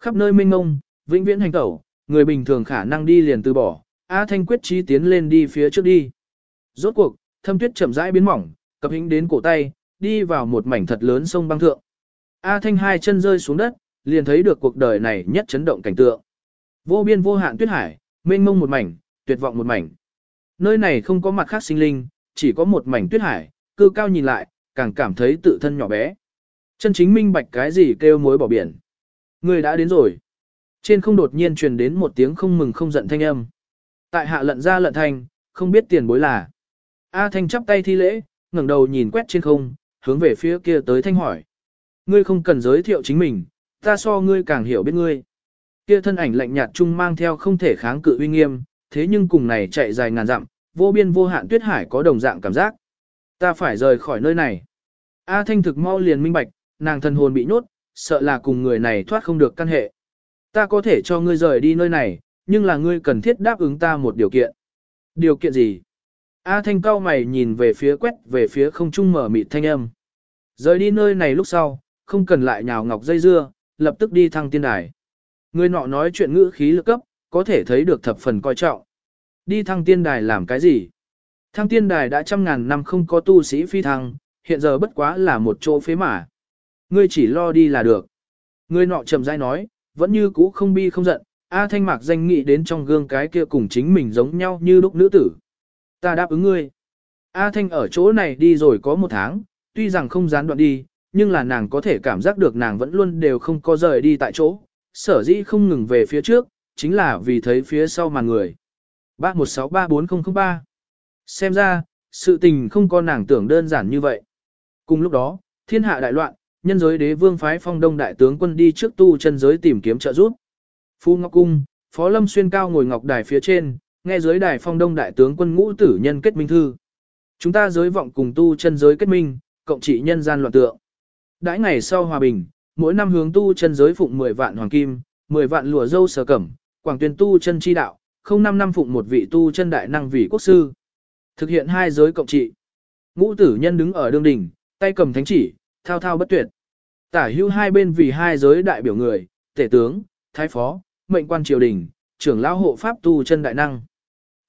Khắp nơi mênh mông, vĩnh viễn hành tẩu, người bình thường khả năng đi liền từ bỏ, A Thanh quyết chí tiến lên đi phía trước đi. Rốt cuộc, thâm tuyết chậm rãi biến mỏng, cập hĩnh đến cổ tay, đi vào một mảnh thật lớn sông băng thượng. A Thanh hai chân rơi xuống đất, liền thấy được cuộc đời này nhất chấn động cảnh tượng. Vô biên vô hạn tuyết hải, mênh mông một mảnh, tuyệt vọng một mảnh. Nơi này không có mặt khác sinh linh, chỉ có một mảnh tuyết hải, cư cao nhìn lại, càng cảm thấy tự thân nhỏ bé. Chân chính minh bạch cái gì kêu mối bỏ biển. Người đã đến rồi. Trên không đột nhiên truyền đến một tiếng không mừng không giận thanh âm. Tại hạ lận ra lận thanh, không biết tiền bối là. A Thanh chắp tay thi lễ, ngẩng đầu nhìn quét trên không, hướng về phía kia tới Thanh hỏi. Ngươi không cần giới thiệu chính mình, ta so ngươi càng hiểu biết ngươi. Kia thân ảnh lạnh nhạt trung mang theo không thể kháng cự uy nghiêm, thế nhưng cùng này chạy dài ngàn dặm, vô biên vô hạn tuyết hải có đồng dạng cảm giác. Ta phải rời khỏi nơi này. A Thanh thực mau liền minh bạch, nàng thân hồn bị nhốt, sợ là cùng người này thoát không được căn hệ. Ta có thể cho ngươi rời đi nơi này, nhưng là ngươi cần thiết đáp ứng ta một điều kiện. Điều kiện gì? A Thanh cao mày nhìn về phía quét về phía không trung mở mịt thanh âm. Rời đi nơi này lúc sau, không cần lại nhào ngọc dây dưa, lập tức đi thăng tiên đài. Người nọ nói chuyện ngữ khí lực cấp, có thể thấy được thập phần coi trọng. Đi thăng tiên đài làm cái gì? Thăng tiên đài đã trăm ngàn năm không có tu sĩ phi thăng, hiện giờ bất quá là một chỗ phế mả Ngươi chỉ lo đi là được. Người nọ chậm rãi nói, vẫn như cũ không bi không giận, A Thanh Mạc danh nghị đến trong gương cái kia cùng chính mình giống nhau như lúc nữ tử. Ta đáp ứng ngươi. A Thanh ở chỗ này đi rồi có một tháng, tuy rằng không gián đoạn đi, nhưng là nàng có thể cảm giác được nàng vẫn luôn đều không có rời đi tại chỗ, sở dĩ không ngừng về phía trước, chính là vì thấy phía sau màn người. 3163403 Xem ra, sự tình không có nàng tưởng đơn giản như vậy. Cùng lúc đó, thiên hạ đại loạn, nhân giới đế vương phái phong đông đại tướng quân đi trước tu chân giới tìm kiếm trợ giúp. Phu Ngọc Cung, Phó Lâm Xuyên cao ngồi ngọc đài phía trên, nghe dưới đài phong đông đại tướng quân ngũ tử nhân kết minh thư. Chúng ta giới vọng cùng tu chân giới kết minh, cộng trị nhân gian loạn tượng. Đãi ngày sau hòa bình, mỗi năm hướng tu chân giới phụng 10 vạn hoàng kim, 10 vạn lụa dâu sở cẩm, quảng tuyên tu chân chi đạo, không năm năm phụng một vị tu chân đại năng vị quốc sư. Thực hiện hai giới cộng trị. Ngũ tử nhân đứng ở đương đỉnh, tay cầm thánh chỉ, thao thao bất tuyệt. Tả hữu hai bên vì hai giới đại biểu người, tể tướng, thái phó, mệnh quan triều đình, trưởng lão hộ pháp tu chân đại năng.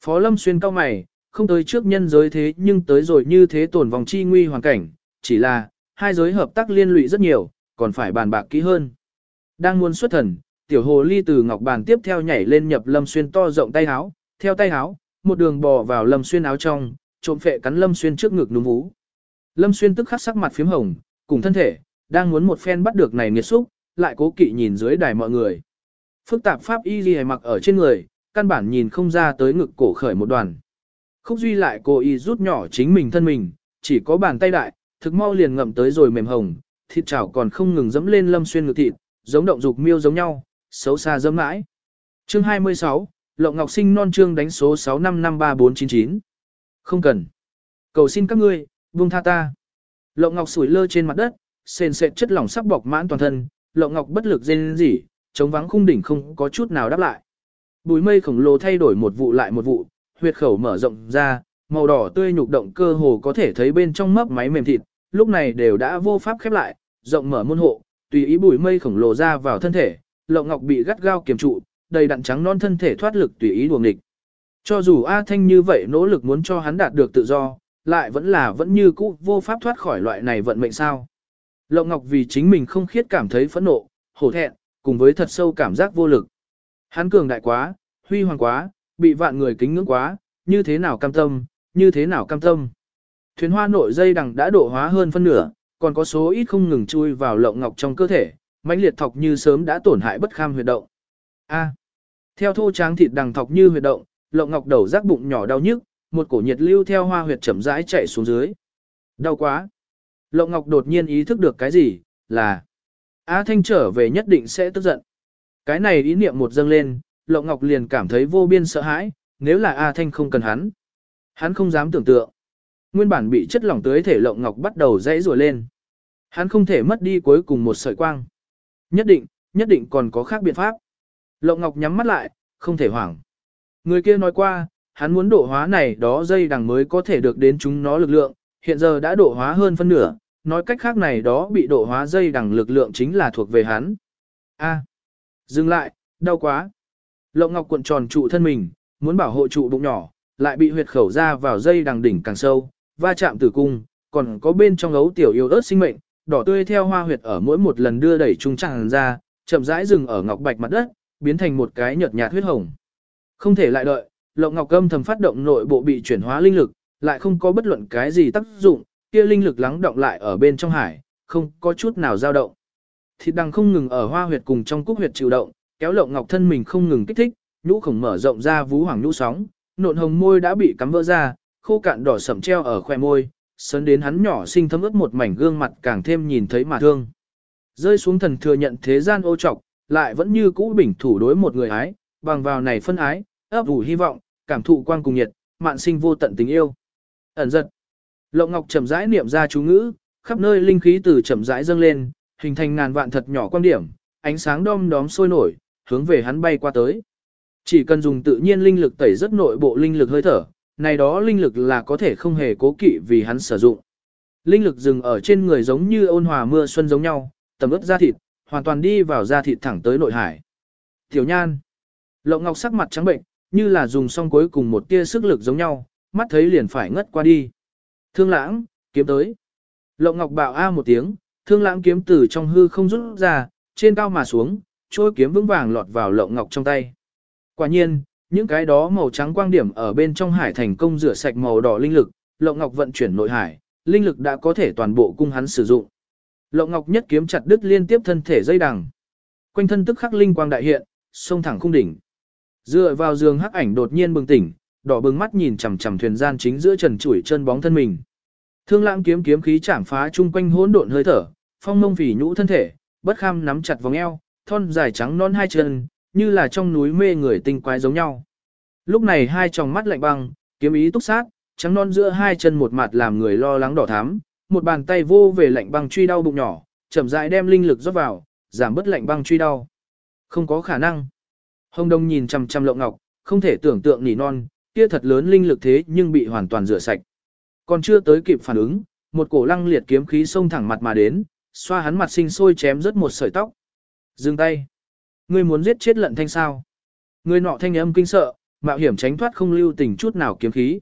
Phó Lâm xuyên cao mày, không tới trước nhân giới thế nhưng tới rồi như thế tổn vòng chi nguy hoàn cảnh, chỉ là, hai giới hợp tác liên lụy rất nhiều, còn phải bàn bạc kỹ hơn. Đang muốn xuất thần, tiểu hồ ly từ ngọc bàn tiếp theo nhảy lên nhập Lâm xuyên to rộng tay áo, theo tay áo, một đường bò vào Lâm xuyên áo trong, trộm phệ cắn Lâm xuyên trước ngực núm vú. Lâm xuyên tức khắc sắc mặt phím hồng, cùng thân thể, đang muốn một phen bắt được này nghiệt xúc, lại cố kỵ nhìn dưới đài mọi người. Phức tạp pháp y gì mặc ở trên người, căn bản nhìn không ra tới ngực cổ khởi một đoàn. Khúc Duy lại cố ý rút nhỏ chính mình thân mình, chỉ có bàn tay đại, thực mau liền ngậm tới rồi mềm hồng, thịt chảo còn không ngừng dẫm lên lâm xuyên ngực thịt, giống động dục miêu giống nhau, xấu xa dẫm mãi. Chương 26, Lộng Ngọc Sinh non trương đánh số 6553499. Không cần. Cầu xin các ngươi, buông tha ta. Lộng Ngọc sủi lơ trên mặt đất, sền sệt chất lỏng sắp bọc mãn toàn thân, Lộng Ngọc bất lực rên rỉ, chống vắng khung đỉnh không có chút nào đáp lại. Bùi mây khổng lồ thay đổi một vụ lại một vụ, huyệt khẩu mở rộng ra, màu đỏ tươi nhục động cơ hồ có thể thấy bên trong mấp máy mềm thịt, lúc này đều đã vô pháp khép lại, rộng mở môn hộ, tùy ý bùi mây khổng lồ ra vào thân thể, lộng ngọc bị gắt gao kiềm trụ, đầy đặn trắng non thân thể thoát lực tùy ý đuồng địch. Cho dù A Thanh như vậy nỗ lực muốn cho hắn đạt được tự do, lại vẫn là vẫn như cũ vô pháp thoát khỏi loại này vận mệnh sao. Lộng Ngọc vì chính mình không khiết cảm thấy phẫn nộ, hổ thẹn, cùng với thật sâu cảm giác vô lực. Hắn cường đại quá, huy hoàng quá, bị vạn người kính ngưỡng quá, như thế nào cam tâm, như thế nào cam tâm. Thuyền hoa nội dây đằng đã độ hóa hơn phân nửa, còn có số ít không ngừng chui vào lộng ngọc trong cơ thể, mãnh liệt thọc như sớm đã tổn hại bất kham huyệt động. A. Theo thô tráng thịt đằng thọc như huyệt động, lộng ngọc đầu rác bụng nhỏ đau nhức, một cổ nhiệt lưu theo hoa huyệt chậm rãi chạy xuống dưới. Đau quá. Lộng ngọc đột nhiên ý thức được cái gì, là A Thanh trở về nhất định sẽ tức giận. Cái này ý niệm một dâng lên, Lộng Ngọc liền cảm thấy vô biên sợ hãi, nếu là A Thanh không cần hắn. Hắn không dám tưởng tượng. Nguyên bản bị chất lỏng tưới thể Lộng Ngọc bắt đầu dãy rùa lên. Hắn không thể mất đi cuối cùng một sợi quang. Nhất định, nhất định còn có khác biện pháp. Lộng Ngọc nhắm mắt lại, không thể hoảng. Người kia nói qua, hắn muốn độ hóa này đó dây đằng mới có thể được đến chúng nó lực lượng, hiện giờ đã độ hóa hơn phân nửa, nói cách khác này đó bị độ hóa dây đằng lực lượng chính là thuộc về hắn. A, dừng lại, đau quá. Lộng Ngọc cuộn tròn trụ thân mình, muốn bảo hộ trụ bụng nhỏ, lại bị huyệt khẩu ra vào dây đằng đỉnh càng sâu, va chạm tử cung, còn có bên trong ấu tiểu yêu ớt sinh mệnh, đỏ tươi theo hoa huyệt ở mỗi một lần đưa đẩy trung tràn ra, chậm rãi dừng ở ngọc bạch mặt đất, biến thành một cái nhợt nhạt huyết hồng. Không thể lại đợi, Lộng Ngọc Âm thầm phát động nội bộ bị chuyển hóa linh lực, lại không có bất luận cái gì tác dụng, kia linh lực lắng động lại ở bên trong hải, không có chút nào dao động. Thịt đằng không ngừng ở hoa huyệt cùng trong cúc huyệt chịu động, kéo Lộng Ngọc thân mình không ngừng kích thích, nhũ khổng mở rộng ra vú hoàng nhũ sóng, nộn hồng môi đã bị cắm vỡ ra, khô cạn đỏ sậm treo ở khoe môi, sớn đến hắn nhỏ sinh thấm ướt một mảnh gương mặt càng thêm nhìn thấy mà thương. Rơi xuống thần thừa nhận thế gian ô trọc, lại vẫn như cũ bình thủ đối một người ái, bằng vào này phân ái, ấp ủ hy vọng, cảm thụ quang cùng nhiệt, mạn sinh vô tận tình yêu. Ẩn giật. Lộng Ngọc chậm rãi niệm ra chú ngữ, khắp nơi linh khí từ chậm rãi dâng lên, hình thành ngàn vạn thật nhỏ quan điểm, ánh sáng đom đóm sôi nổi, hướng về hắn bay qua tới. Chỉ cần dùng tự nhiên linh lực tẩy rất nội bộ linh lực hơi thở, này đó linh lực là có thể không hề cố kỵ vì hắn sử dụng. Linh lực dừng ở trên người giống như ôn hòa mưa xuân giống nhau, tầm ướt da thịt, hoàn toàn đi vào da thịt thẳng tới nội hải. Tiểu nhan. Lộng ngọc sắc mặt trắng bệnh, như là dùng xong cuối cùng một tia sức lực giống nhau, mắt thấy liền phải ngất qua đi. Thương lãng, kiếm tới. Lộng ngọc bạo a một tiếng, thương lãng kiếm từ trong hư không rút ra, trên cao mà xuống, trôi kiếm vững vàng lọt vào lộng ngọc trong tay. Quả nhiên, những cái đó màu trắng quang điểm ở bên trong hải thành công rửa sạch màu đỏ linh lực, Lộng Ngọc vận chuyển nội hải, linh lực đã có thể toàn bộ cung hắn sử dụng. Lộng Ngọc nhất kiếm chặt đứt liên tiếp thân thể dây đằng. Quanh thân tức khắc linh quang đại hiện, xông thẳng khung đỉnh. Dựa vào giường hắc ảnh đột nhiên bừng tỉnh, đỏ bừng mắt nhìn chằm chằm thuyền gian chính giữa trần chuỗi chân bóng thân mình. Thương lãng kiếm kiếm khí chạm phá chung quanh hỗn độn hơi thở, phong mông phỉ nhũ thân thể, bất kham nắm chặt vòng eo, thon dài trắng non hai chân, như là trong núi mê người tinh quái giống nhau. Lúc này hai tròng mắt lạnh băng, kiếm ý túc sát, trắng non giữa hai chân một mặt làm người lo lắng đỏ thắm, một bàn tay vô về lạnh băng truy đau bụng nhỏ, chậm rãi đem linh lực rót vào, giảm bớt lạnh băng truy đau. Không có khả năng. Hồng Đông nhìn chằm chằm Lộng Ngọc, không thể tưởng tượng nỉ non, kia thật lớn linh lực thế nhưng bị hoàn toàn rửa sạch. Còn chưa tới kịp phản ứng, một cổ lăng liệt kiếm khí xông thẳng mặt mà đến, xoa hắn mặt sinh sôi chém rất một sợi tóc. Dừng tay. Ngươi muốn giết chết lận thanh sao? Người nọ thanh âm kinh sợ, mạo hiểm tránh thoát không lưu tình chút nào kiếm khí.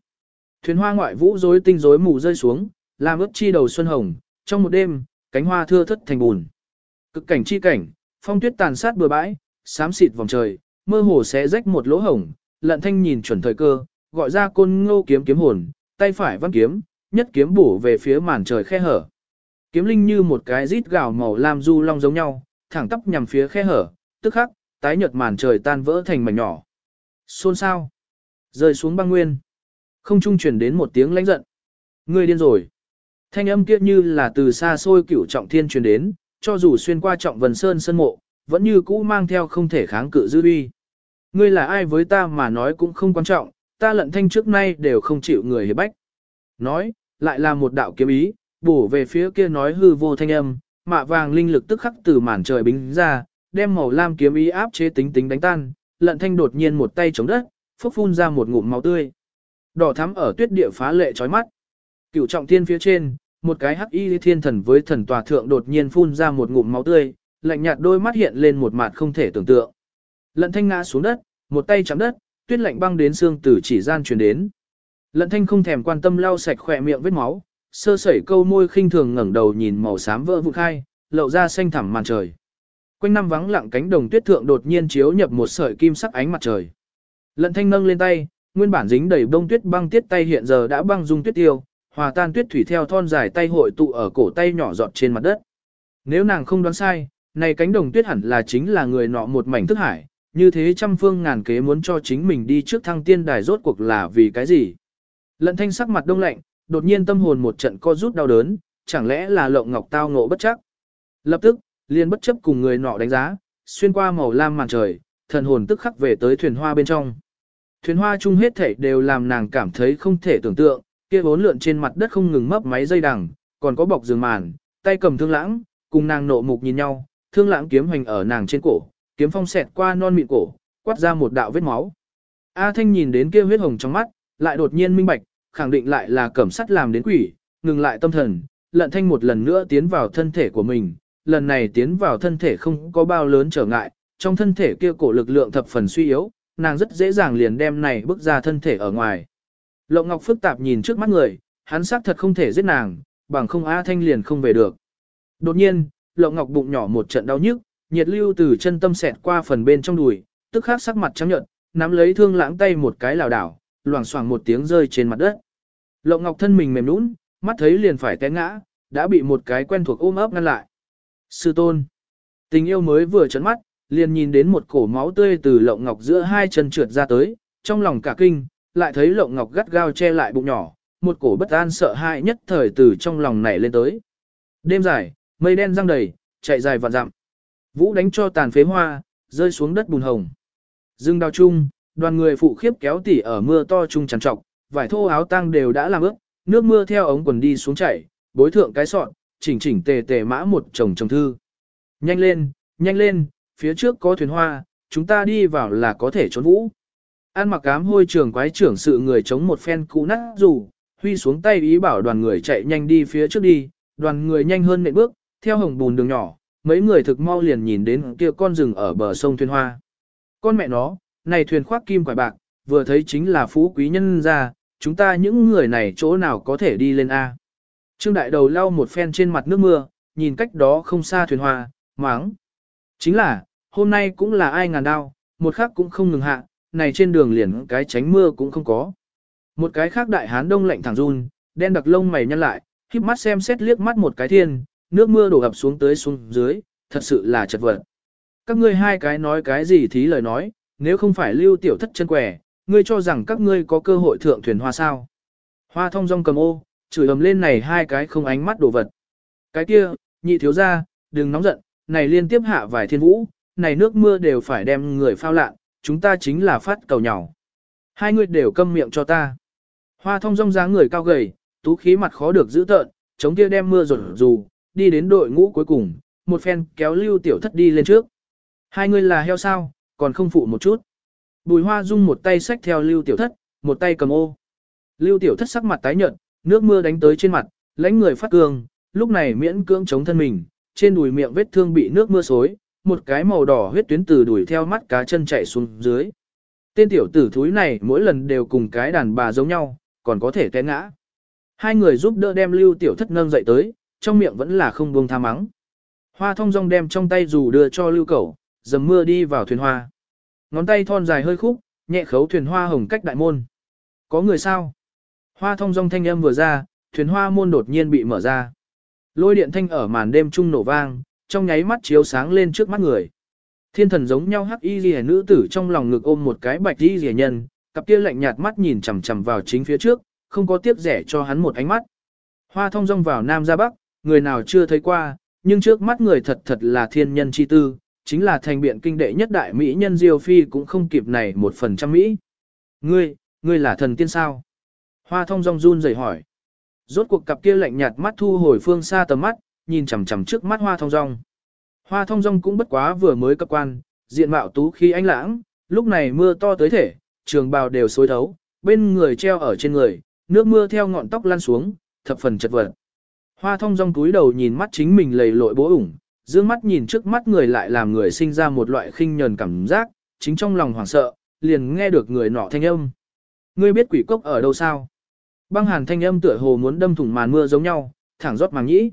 Thuyền hoa ngoại vũ rối tinh rối mù rơi xuống, làm ướp chi đầu xuân hồng, trong một đêm, cánh hoa thưa thất thành bùn. Cực cảnh chi cảnh, phong tuyết tàn sát bừa bãi, xám xịt vòng trời, mơ hồ sẽ rách một lỗ hổng, lận thanh nhìn chuẩn thời cơ, gọi ra côn ngô kiếm kiếm hồn, tay phải văn kiếm, nhất kiếm bổ về phía màn trời khe hở. Kiếm linh như một cái rít gào màu lam du long giống nhau, thẳng tắp nhằm phía khe hở, tức khắc, tái nhợt màn trời tan vỡ thành mảnh nhỏ. Xôn sao? Rơi xuống băng nguyên. Không trung truyền đến một tiếng lãnh giận. Ngươi điên rồi. Thanh âm kia như là từ xa xôi cửu trọng thiên truyền đến, cho dù xuyên qua trọng vần sơn sân mộ, vẫn như cũ mang theo không thể kháng cự dư uy. Ngươi là ai với ta mà nói cũng không quan trọng, ta lận thanh trước nay đều không chịu người hiệp bách. Nói, lại là một đạo kiếm ý, bổ về phía kia nói hư vô thanh âm, mạ vàng linh lực tức khắc từ màn trời bính ra, đem màu lam kiếm ý áp chế tính tính đánh tan, lận thanh đột nhiên một tay chống đất, phốc phun ra một ngụm máu tươi. Đỏ thắm ở tuyết địa phá lệ chói mắt. Cửu trọng thiên phía trên, một cái hắc y thiên thần với thần tòa thượng đột nhiên phun ra một ngụm máu tươi, lạnh nhạt đôi mắt hiện lên một mặt không thể tưởng tượng. Lận thanh ngã xuống đất, một tay chạm đất, tuyết lạnh băng đến xương tử chỉ gian truyền đến. Lận thanh không thèm quan tâm lau sạch khỏe miệng vết máu, sơ sẩy câu môi khinh thường ngẩng đầu nhìn màu xám vỡ vụn khai, lậu ra xanh thẳm màn trời. Quanh năm vắng lặng cánh đồng tuyết thượng đột nhiên chiếu nhập một sợi kim sắc ánh mặt trời. Lận thanh nâng lên tay, nguyên bản dính đầy bông tuyết băng tiết tay hiện giờ đã băng dung tuyết tiêu, hòa tan tuyết thủy theo thon dài tay hội tụ ở cổ tay nhỏ giọt trên mặt đất. Nếu nàng không đoán sai, này cánh đồng tuyết hẳn là chính là người nọ một mảnh thức hải, như thế trăm phương ngàn kế muốn cho chính mình đi trước thăng tiên đài rốt cuộc là vì cái gì. Lận thanh sắc mặt đông lạnh, đột nhiên tâm hồn một trận co rút đau đớn, chẳng lẽ là lộng ngọc tao ngộ bất chắc. Lập tức, liền bất chấp cùng người nọ đánh giá, xuyên qua màu lam màn trời, thần hồn tức khắc về tới thuyền hoa bên trong. Thuyền hoa chung hết thảy đều làm nàng cảm thấy không thể tưởng tượng, kia vốn lượn trên mặt đất không ngừng mấp máy dây đằng, còn có bọc giường màn, tay cầm thương lãng, cùng nàng nộ mục nhìn nhau, thương lãng kiếm hoành ở nàng trên cổ, kiếm phong xẹt qua non mịn cổ, quát ra một đạo vết máu. A Thanh nhìn đến kia huyết hồng trong mắt, lại đột nhiên minh bạch, khẳng định lại là cẩm sắt làm đến quỷ, ngừng lại tâm thần, lận thanh một lần nữa tiến vào thân thể của mình, lần này tiến vào thân thể không có bao lớn trở ngại, trong thân thể kia cổ lực lượng thập phần suy yếu, nàng rất dễ dàng liền đem này bước ra thân thể ở ngoài. Lộng Ngọc phức tạp nhìn trước mắt người, hắn xác thật không thể giết nàng, bằng không A Thanh liền không về được. Đột nhiên, Lộng Ngọc bụng nhỏ một trận đau nhức, nhiệt lưu từ chân tâm xẹt qua phần bên trong đùi, tức khắc sắc mặt trắng nhợt, nắm lấy thương lãng tay một cái lảo đảo, loảng xoảng một tiếng rơi trên mặt đất. Lộng Ngọc thân mình mềm nhũn, mắt thấy liền phải té ngã, đã bị một cái quen thuộc ôm ấp ngăn lại. Sư tôn. Tình yêu mới vừa chấn mắt, liền nhìn đến một cổ máu tươi từ Lộng Ngọc giữa hai chân trượt ra tới, trong lòng cả kinh, lại thấy Lộng Ngọc gắt gao che lại bụng nhỏ, một cổ bất an sợ hãi nhất thời từ trong lòng nảy lên tới. Đêm dài, mây đen răng đầy, chạy dài vạn dặm. Vũ đánh cho tàn phế hoa, rơi xuống đất bùn hồng. Dương đào chung, đoàn người phụ khiếp kéo tỉ ở mưa to chung trằn trọc, vải thô áo tang đều đã làm ướt, nước mưa theo ống quần đi xuống chảy, bối thượng cái sọn, chỉnh chỉnh tề tề mã một chồng chồng thư. Nhanh lên, nhanh lên, phía trước có thuyền hoa, chúng ta đi vào là có thể trốn vũ. An mặc cám hôi trường quái trưởng sự người chống một phen cũ nát dù, huy xuống tay ý bảo đoàn người chạy nhanh đi phía trước đi, đoàn người nhanh hơn nệm bước, theo hồng bùn đường nhỏ, mấy người thực mau liền nhìn đến kia con rừng ở bờ sông thuyền hoa. Con mẹ nó, này thuyền khoác kim quải bạc, vừa thấy chính là phú quý nhân ra, chúng ta những người này chỗ nào có thể đi lên A. Trương đại đầu lau một phen trên mặt nước mưa, nhìn cách đó không xa thuyền hoa, máng. Chính là, hôm nay cũng là ai ngàn đao, một khác cũng không ngừng hạ, này trên đường liền cái tránh mưa cũng không có. Một cái khác đại hán đông lạnh thẳng run, đen đặc lông mày nhăn lại, khiếp mắt xem xét liếc mắt một cái thiên, nước mưa đổ ập xuống tới xuống dưới, thật sự là chật vật. Các ngươi hai cái nói cái gì thí lời nói, nếu không phải lưu tiểu thất chân quẻ, ngươi cho rằng các ngươi có cơ hội thượng thuyền hoa sao. Hoa thông rong cầm ô, chửi ầm lên này hai cái không ánh mắt đồ vật. Cái kia, nhị thiếu ra, đừng nóng giận, này liên tiếp hạ vài thiên vũ, này nước mưa đều phải đem người phao lạ, chúng ta chính là phát cầu nhỏ. Hai người đều câm miệng cho ta. Hoa thông rong dáng người cao gầy, tú khí mặt khó được giữ tợn, chống kia đem mưa rột dù, đi đến đội ngũ cuối cùng, một phen kéo lưu tiểu thất đi lên trước. Hai người là heo sao, còn không phụ một chút. Bùi hoa dung một tay xách theo lưu tiểu thất, một tay cầm ô. Lưu tiểu thất sắc mặt tái nhợt, nước mưa đánh tới trên mặt, lãnh người phát cường, lúc này miễn cưỡng chống thân mình, trên đùi miệng vết thương bị nước mưa xối, một cái màu đỏ huyết tuyến từ đuổi theo mắt cá chân chạy xuống dưới. Tên tiểu tử thúi này mỗi lần đều cùng cái đàn bà giống nhau, còn có thể té ngã. Hai người giúp đỡ đem lưu tiểu thất nâng dậy tới, trong miệng vẫn là không buông tha mắng. Hoa thông rong đem trong tay dù đưa cho lưu cẩu, dầm mưa đi vào thuyền hoa. Ngón tay thon dài hơi khúc, nhẹ khấu thuyền hoa hồng cách đại môn. Có người sao? Hoa thông rong thanh âm vừa ra, thuyền hoa môn đột nhiên bị mở ra. Lôi điện thanh ở màn đêm trung nổ vang, trong nháy mắt chiếu sáng lên trước mắt người. Thiên thần giống nhau hắc y rìa nữ tử trong lòng ngực ôm một cái bạch y rìa nhân, cặp kia lạnh nhạt mắt nhìn chằm chằm vào chính phía trước, không có tiếc rẻ cho hắn một ánh mắt. Hoa thông rong vào nam ra bắc, người nào chưa thấy qua, nhưng trước mắt người thật thật là thiên nhân chi tư, chính là thành biện kinh đệ nhất đại mỹ nhân Diêu Phi cũng không kịp này một phần trăm mỹ. Ngươi, ngươi là thần tiên sao? Hoa thông rong run rời hỏi. Rốt cuộc cặp kia lạnh nhạt mắt thu hồi phương xa tầm mắt, nhìn chằm chằm trước mắt hoa thông rong. Hoa thông rong cũng bất quá vừa mới cấp quan, diện mạo tú khí ánh lãng, lúc này mưa to tới thể, trường bào đều xối thấu, bên người treo ở trên người, nước mưa theo ngọn tóc lan xuống, thập phần chật vật. Hoa thông rong túi đầu nhìn mắt chính mình lầy lội bố ủng, dương mắt nhìn trước mắt người lại làm người sinh ra một loại khinh nhờn cảm giác, chính trong lòng hoảng sợ, liền nghe được người nọ thanh âm. Ngươi biết quỷ cốc ở đâu sao? Băng hàn thanh âm tựa hồ muốn đâm thủng màn mưa giống nhau, thẳng rót màng nhĩ.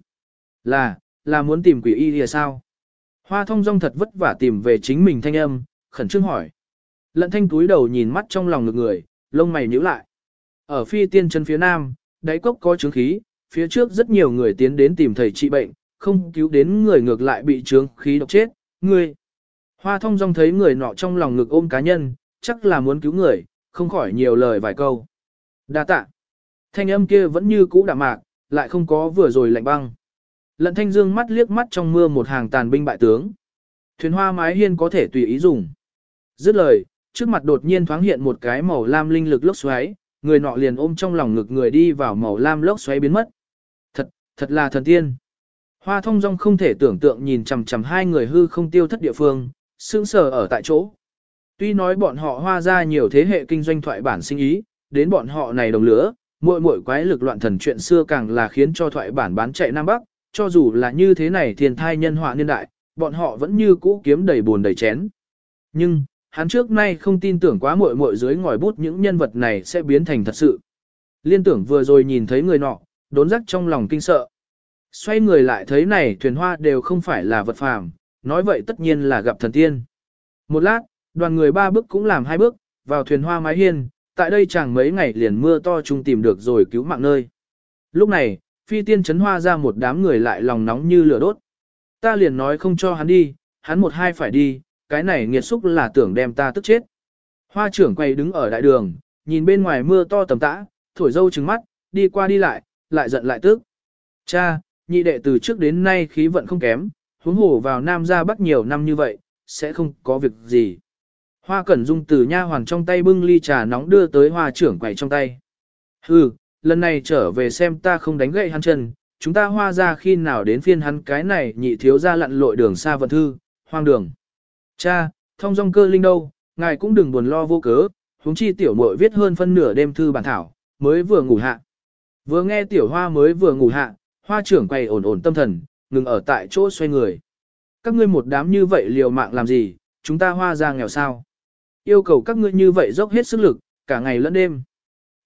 Là, là muốn tìm quỷ y thì sao? Hoa thông rong thật vất vả tìm về chính mình thanh âm, khẩn trương hỏi. Lận thanh túi đầu nhìn mắt trong lòng ngực người, lông mày nhíu lại. Ở phi tiên chân phía nam, đáy cốc có chứng khí, phía trước rất nhiều người tiến đến tìm thầy trị bệnh, không cứu đến người ngược lại bị trướng khí độc chết, ngươi. Hoa thông dong thấy người nọ trong lòng ngực ôm cá nhân, chắc là muốn cứu người, không khỏi nhiều lời vài câu. đa tạ. Thanh âm kia vẫn như cũ đạm mạc, lại không có vừa rồi lạnh băng. Lận thanh dương mắt liếc mắt trong mưa một hàng tàn binh bại tướng. Thuyền hoa mái hiên có thể tùy ý dùng. Dứt lời, trước mặt đột nhiên thoáng hiện một cái màu lam linh lực lốc xoáy, người nọ liền ôm trong lòng ngực người đi vào màu lam lốc xoáy biến mất. Thật, là thần tiên. Hoa thông dong không thể tưởng tượng nhìn chằm chằm hai người hư không tiêu thất địa phương, sững sờ ở tại chỗ. Tuy nói bọn họ hoa ra nhiều thế hệ kinh doanh thoại bản sinh ý, đến bọn họ này đồng lửa, muội muội quái lực loạn thần chuyện xưa càng là khiến cho thoại bản bán chạy Nam Bắc, cho dù là như thế này thiên thai nhân họa niên đại, bọn họ vẫn như cũ kiếm đầy buồn đầy chén. Nhưng, hắn trước nay không tin tưởng quá muội muội dưới ngòi bút những nhân vật này sẽ biến thành thật sự. Liên tưởng vừa rồi nhìn thấy người nọ, đốn rắc trong lòng kinh sợ. Xoay người lại thấy này thuyền hoa đều không phải là vật phàm, nói vậy tất nhiên là gặp thần tiên. Một lát, đoàn người ba bước cũng làm hai bước, vào thuyền hoa mái hiên, tại đây chẳng mấy ngày liền mưa to chung tìm được rồi cứu mạng nơi. Lúc này, phi tiên chấn hoa ra một đám người lại lòng nóng như lửa đốt. Ta liền nói không cho hắn đi, hắn một hai phải đi, cái này nghiệt xúc là tưởng đem ta tức chết. Hoa trưởng quay đứng ở đại đường, nhìn bên ngoài mưa to tầm tã, thổi dâu trừng mắt, đi qua đi lại, lại giận lại tức. Cha, nhị đệ từ trước đến nay khí vận không kém, huống hồ vào Nam ra Bắc nhiều năm như vậy, sẽ không có việc gì. Hoa Cẩn Dung từ nha hoàn trong tay bưng ly trà nóng đưa tới hoa trưởng quầy trong tay. Hừ, lần này trở về xem ta không đánh gậy hắn chân, chúng ta hoa ra khi nào đến phiên hắn cái này nhị thiếu ra lặn lội đường xa vận thư, hoang đường. Cha, thông dong cơ linh đâu, ngài cũng đừng buồn lo vô cớ, huống chi tiểu muội viết hơn phân nửa đêm thư bản thảo, mới vừa ngủ hạ. Vừa nghe tiểu hoa mới vừa ngủ hạ, hoa trưởng quầy ổn ổn tâm thần, ngừng ở tại chỗ xoay người. Các ngươi một đám như vậy liều mạng làm gì, chúng ta hoa ra nghèo sao. Yêu cầu các ngươi như vậy dốc hết sức lực, cả ngày lẫn đêm.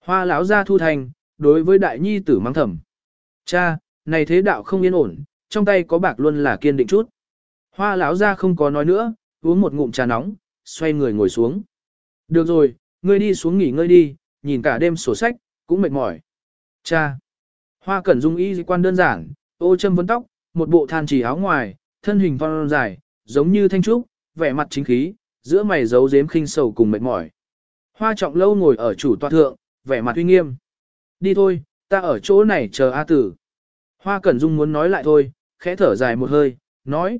Hoa lão ra thu thành, đối với đại nhi tử mang thầm. Cha, này thế đạo không yên ổn, trong tay có bạc luôn là kiên định chút. Hoa lão ra không có nói nữa, uống một ngụm trà nóng, xoay người ngồi xuống. Được rồi, ngươi đi xuống nghỉ ngơi đi, nhìn cả đêm sổ sách, cũng mệt mỏi. Cha. Hoa cẩn dung y quan đơn giản, ô châm vấn tóc, một bộ than chỉ áo ngoài, thân hình phong dài, giống như thanh trúc, vẻ mặt chính khí, giữa mày giấu giếm khinh sầu cùng mệt mỏi. Hoa trọng lâu ngồi ở chủ tọa thượng, vẻ mặt uy nghiêm. Đi thôi, ta ở chỗ này chờ A tử. Hoa Cẩn Dung muốn nói lại thôi, khẽ thở dài một hơi, nói.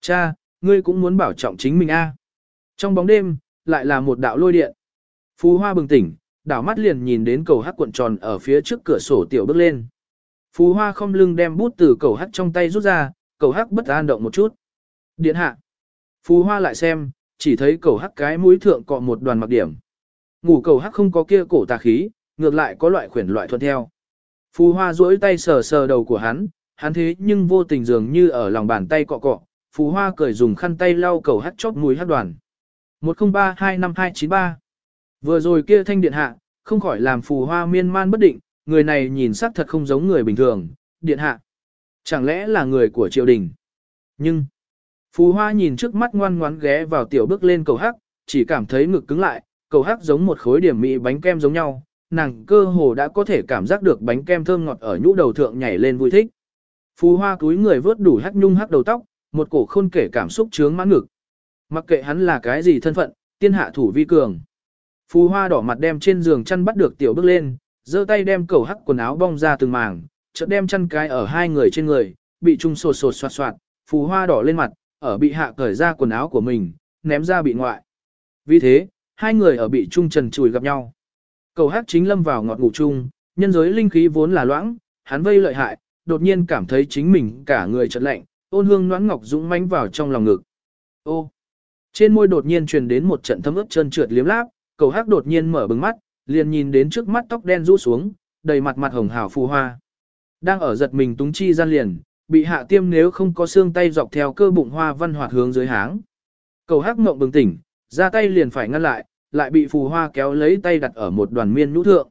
Cha, ngươi cũng muốn bảo trọng chính mình A. Trong bóng đêm, lại là một đạo lôi điện. Phú Hoa bừng tỉnh, đảo mắt liền nhìn đến cầu hắc cuộn tròn ở phía trước cửa sổ tiểu bước lên. Phú Hoa không lưng đem bút từ cầu hắc trong tay rút ra, cầu hắc bất an động một chút. Điện hạ. Phú Hoa lại xem, chỉ thấy cầu hắc cái mũi thượng cọ một đoàn mặc điểm. Ngủ cầu hắc không có kia cổ tà khí, ngược lại có loại khuyển loại thuận theo. Phú Hoa duỗi tay sờ sờ đầu của hắn, hắn thế nhưng vô tình dường như ở lòng bàn tay cọ cọ. Phú Hoa cười dùng khăn tay lau cầu hắc chóp mũi hắc đoàn. 10325293 Vừa rồi kia thanh điện hạ, không khỏi làm Phù Hoa miên man bất định, người này nhìn sắc thật không giống người bình thường, điện hạ. Chẳng lẽ là người của triều đình? Nhưng, Phù Hoa nhìn trước mắt ngoan ngoãn ghé vào tiểu bước lên cầu hắc, chỉ cảm thấy ngực cứng lại, cầu hắc giống một khối điểm mị bánh kem giống nhau, nàng cơ hồ đã có thể cảm giác được bánh kem thơm ngọt ở nhũ đầu thượng nhảy lên vui thích. Phù Hoa túi người vớt đủ hắc nhung hắc đầu tóc, một cổ khôn kể cảm xúc chướng mãn ngực. Mặc kệ hắn là cái gì thân phận, tiên hạ thủ vi cường. Phù Hoa đỏ mặt đem trên giường chăn bắt được tiểu bước lên, giơ tay đem cầu hắc quần áo bong ra từng màng, chợt đem chăn cái ở hai người trên người, bị Trung sột sột soạt soạt, Phù Hoa đỏ lên mặt, ở bị hạ cởi ra quần áo của mình, ném ra bị ngoại. Vì thế, hai người ở bị Trung trần chùi gặp nhau. Cầu hắc chính lâm vào ngọt ngủ chung, nhân giới linh khí vốn là loãng, hắn vây lợi hại, đột nhiên cảm thấy chính mình cả người chợt lạnh, ôn hương noãn ngọc dũng mãnh vào trong lòng ngực. Ô! Trên môi đột nhiên truyền đến một trận thấm ướt chân trượt liếm láp, cầu hắc đột nhiên mở bừng mắt, liền nhìn đến trước mắt tóc đen rũ xuống, đầy mặt mặt hồng hào phù hoa. Đang ở giật mình túng chi gian liền, bị hạ tiêm nếu không có xương tay dọc theo cơ bụng hoa văn hoạt hướng dưới háng. Cầu hắc mộng bừng tỉnh, ra tay liền phải ngăn lại, lại bị phù hoa kéo lấy tay đặt ở một đoàn miên nhũ thượng.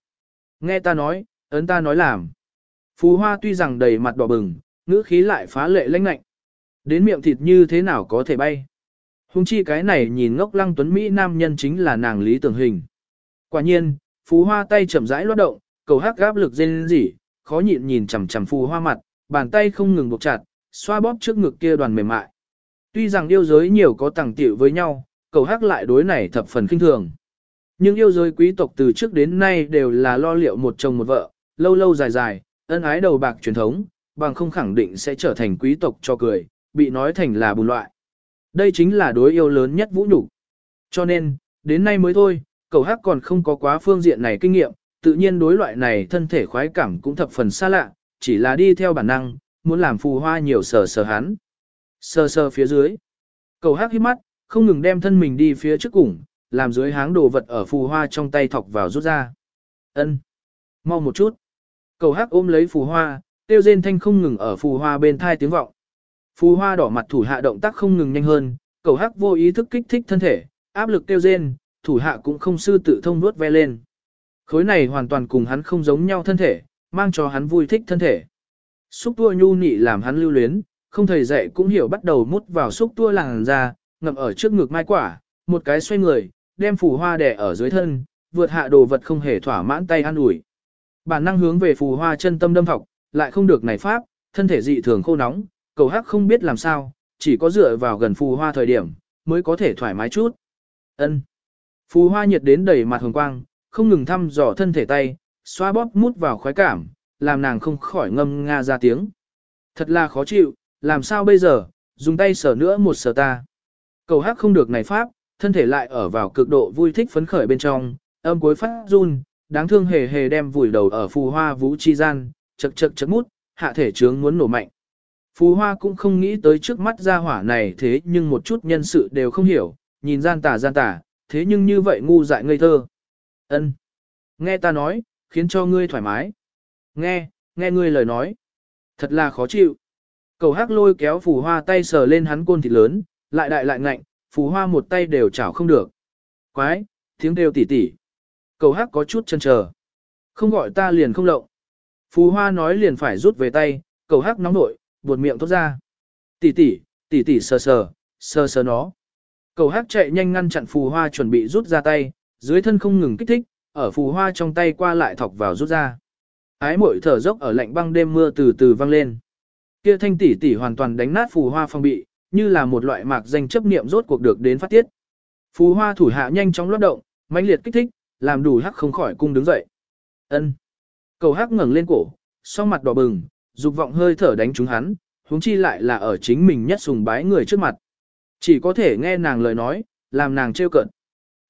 Nghe ta nói, ấn ta nói làm. Phù hoa tuy rằng đầy mặt đỏ bừng, ngữ khí lại phá lệ lãnh lạnh. Đến miệng thịt như thế nào có thể bay. Hùng chi cái này nhìn ngốc lăng tuấn Mỹ nam nhân chính là nàng lý tưởng hình. Quả nhiên, phú hoa tay chậm rãi loát động, cầu hắc gáp lực dên dỉ, khó nhịn nhìn chằm chằm phù hoa mặt, bàn tay không ngừng buộc chặt, xoa bóp trước ngực kia đoàn mềm mại. Tuy rằng yêu giới nhiều có tàng tiểu với nhau, cầu hắc lại đối này thập phần kinh thường. Nhưng yêu giới quý tộc từ trước đến nay đều là lo liệu một chồng một vợ, lâu lâu dài dài, ân ái đầu bạc truyền thống, bằng không khẳng định sẽ trở thành quý tộc cho cười, bị nói thành là bùn loại. Đây chính là đối yêu lớn nhất vũ nhục. Cho nên, đến nay mới thôi, cầu hắc còn không có quá phương diện này kinh nghiệm, tự nhiên đối loại này thân thể khoái cảm cũng thập phần xa lạ, chỉ là đi theo bản năng, muốn làm phù hoa nhiều sờ sờ hắn. Sờ sờ phía dưới. Cầu hắc hít mắt, không ngừng đem thân mình đi phía trước cùng, làm dưới háng đồ vật ở phù hoa trong tay thọc vào rút ra. Ân, Mau một chút. Cầu hắc ôm lấy phù hoa, tiêu rên thanh không ngừng ở phù hoa bên thai tiếng vọng. Phù hoa đỏ mặt thủ hạ động tác không ngừng nhanh hơn, cầu hắc vô ý thức kích thích thân thể, áp lực tiêu rên, thủ hạ cũng không sư tự thông nuốt ve lên. Khối này hoàn toàn cùng hắn không giống nhau thân thể, mang cho hắn vui thích thân thể. Xúc tua nhu nị làm hắn lưu luyến, không thầy dạy cũng hiểu bắt đầu mút vào xúc tua làng ra, ngậm ở trước ngực mai quả, một cái xoay người, đem phù hoa đẻ ở dưới thân, vượt hạ đồ vật không hề thỏa mãn tay ăn ủi. Bản năng hướng về phù hoa chân tâm đâm thọc, lại không được này pháp, thân thể dị thường khô nóng, cầu hắc không biết làm sao, chỉ có dựa vào gần phù hoa thời điểm, mới có thể thoải mái chút. Ân. Phù hoa nhiệt đến đầy mặt hồng quang, không ngừng thăm dò thân thể tay, xoa bóp mút vào khoái cảm, làm nàng không khỏi ngâm nga ra tiếng. Thật là khó chịu, làm sao bây giờ, dùng tay sờ nữa một sờ ta. Cầu hắc không được này pháp, thân thể lại ở vào cực độ vui thích phấn khởi bên trong, âm cuối phát run, đáng thương hề hề đem vùi đầu ở phù hoa vũ chi gian, chật chật chật mút, hạ thể trướng muốn nổ mạnh. Phú hoa cũng không nghĩ tới trước mắt gia hỏa này thế nhưng một chút nhân sự đều không hiểu, nhìn gian tà gian tà, thế nhưng như vậy ngu dại ngây thơ. ân Nghe ta nói, khiến cho ngươi thoải mái. Nghe, nghe ngươi lời nói. Thật là khó chịu. Cầu hắc lôi kéo phù hoa tay sờ lên hắn côn thịt lớn, lại đại lại ngạnh, phù hoa một tay đều chảo không được. Quái, tiếng đều tỉ tỉ. Cầu hắc có chút chân chờ. Không gọi ta liền không lộng. Phù hoa nói liền phải rút về tay, cầu hắc nóng nội, buột miệng thốt ra. Tỷ tỷ, tỷ tỷ sờ sờ, sờ sờ nó. Cầu hát chạy nhanh ngăn chặn phù hoa chuẩn bị rút ra tay, dưới thân không ngừng kích thích, ở phù hoa trong tay qua lại thọc vào rút ra. Ái mội thở dốc ở lạnh băng đêm mưa từ từ vang lên. Kia thanh tỷ tỷ hoàn toàn đánh nát phù hoa phong bị, như là một loại mạc danh chấp niệm rốt cuộc được đến phát tiết. Phù hoa thủ hạ nhanh chóng lót động, mãnh liệt kích thích, làm đủ hắc không khỏi cung đứng dậy. Ân. Cầu hắc ngẩng lên cổ, song mặt đỏ bừng, dục vọng hơi thở đánh trúng hắn, huống chi lại là ở chính mình nhất sùng bái người trước mặt. Chỉ có thể nghe nàng lời nói, làm nàng trêu cận.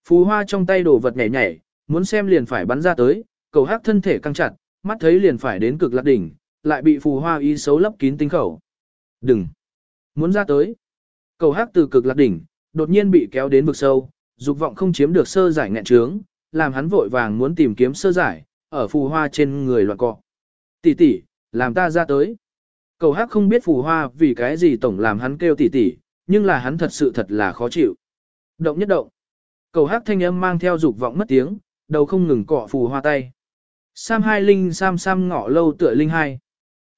Phù hoa trong tay đổ vật nhảy nhảy, muốn xem liền phải bắn ra tới, cầu hắc thân thể căng chặt, mắt thấy liền phải đến cực lạc đỉnh, lại bị phù hoa ý xấu lấp kín tinh khẩu. Đừng! Muốn ra tới. Cầu hắc từ cực lạc đỉnh, đột nhiên bị kéo đến vực sâu, dục vọng không chiếm được sơ giải nghẹn trướng, làm hắn vội vàng muốn tìm kiếm sơ giải, ở phù hoa trên người loạn cọ. Tỷ tỷ, làm ta ra tới. Cầu hắc không biết phù hoa vì cái gì tổng làm hắn kêu tỉ tỉ, nhưng là hắn thật sự thật là khó chịu. Động nhất động. Cầu hắc thanh âm mang theo dục vọng mất tiếng, đầu không ngừng cọ phù hoa tay. Sam hai linh sam sam ngọ lâu tựa linh hai.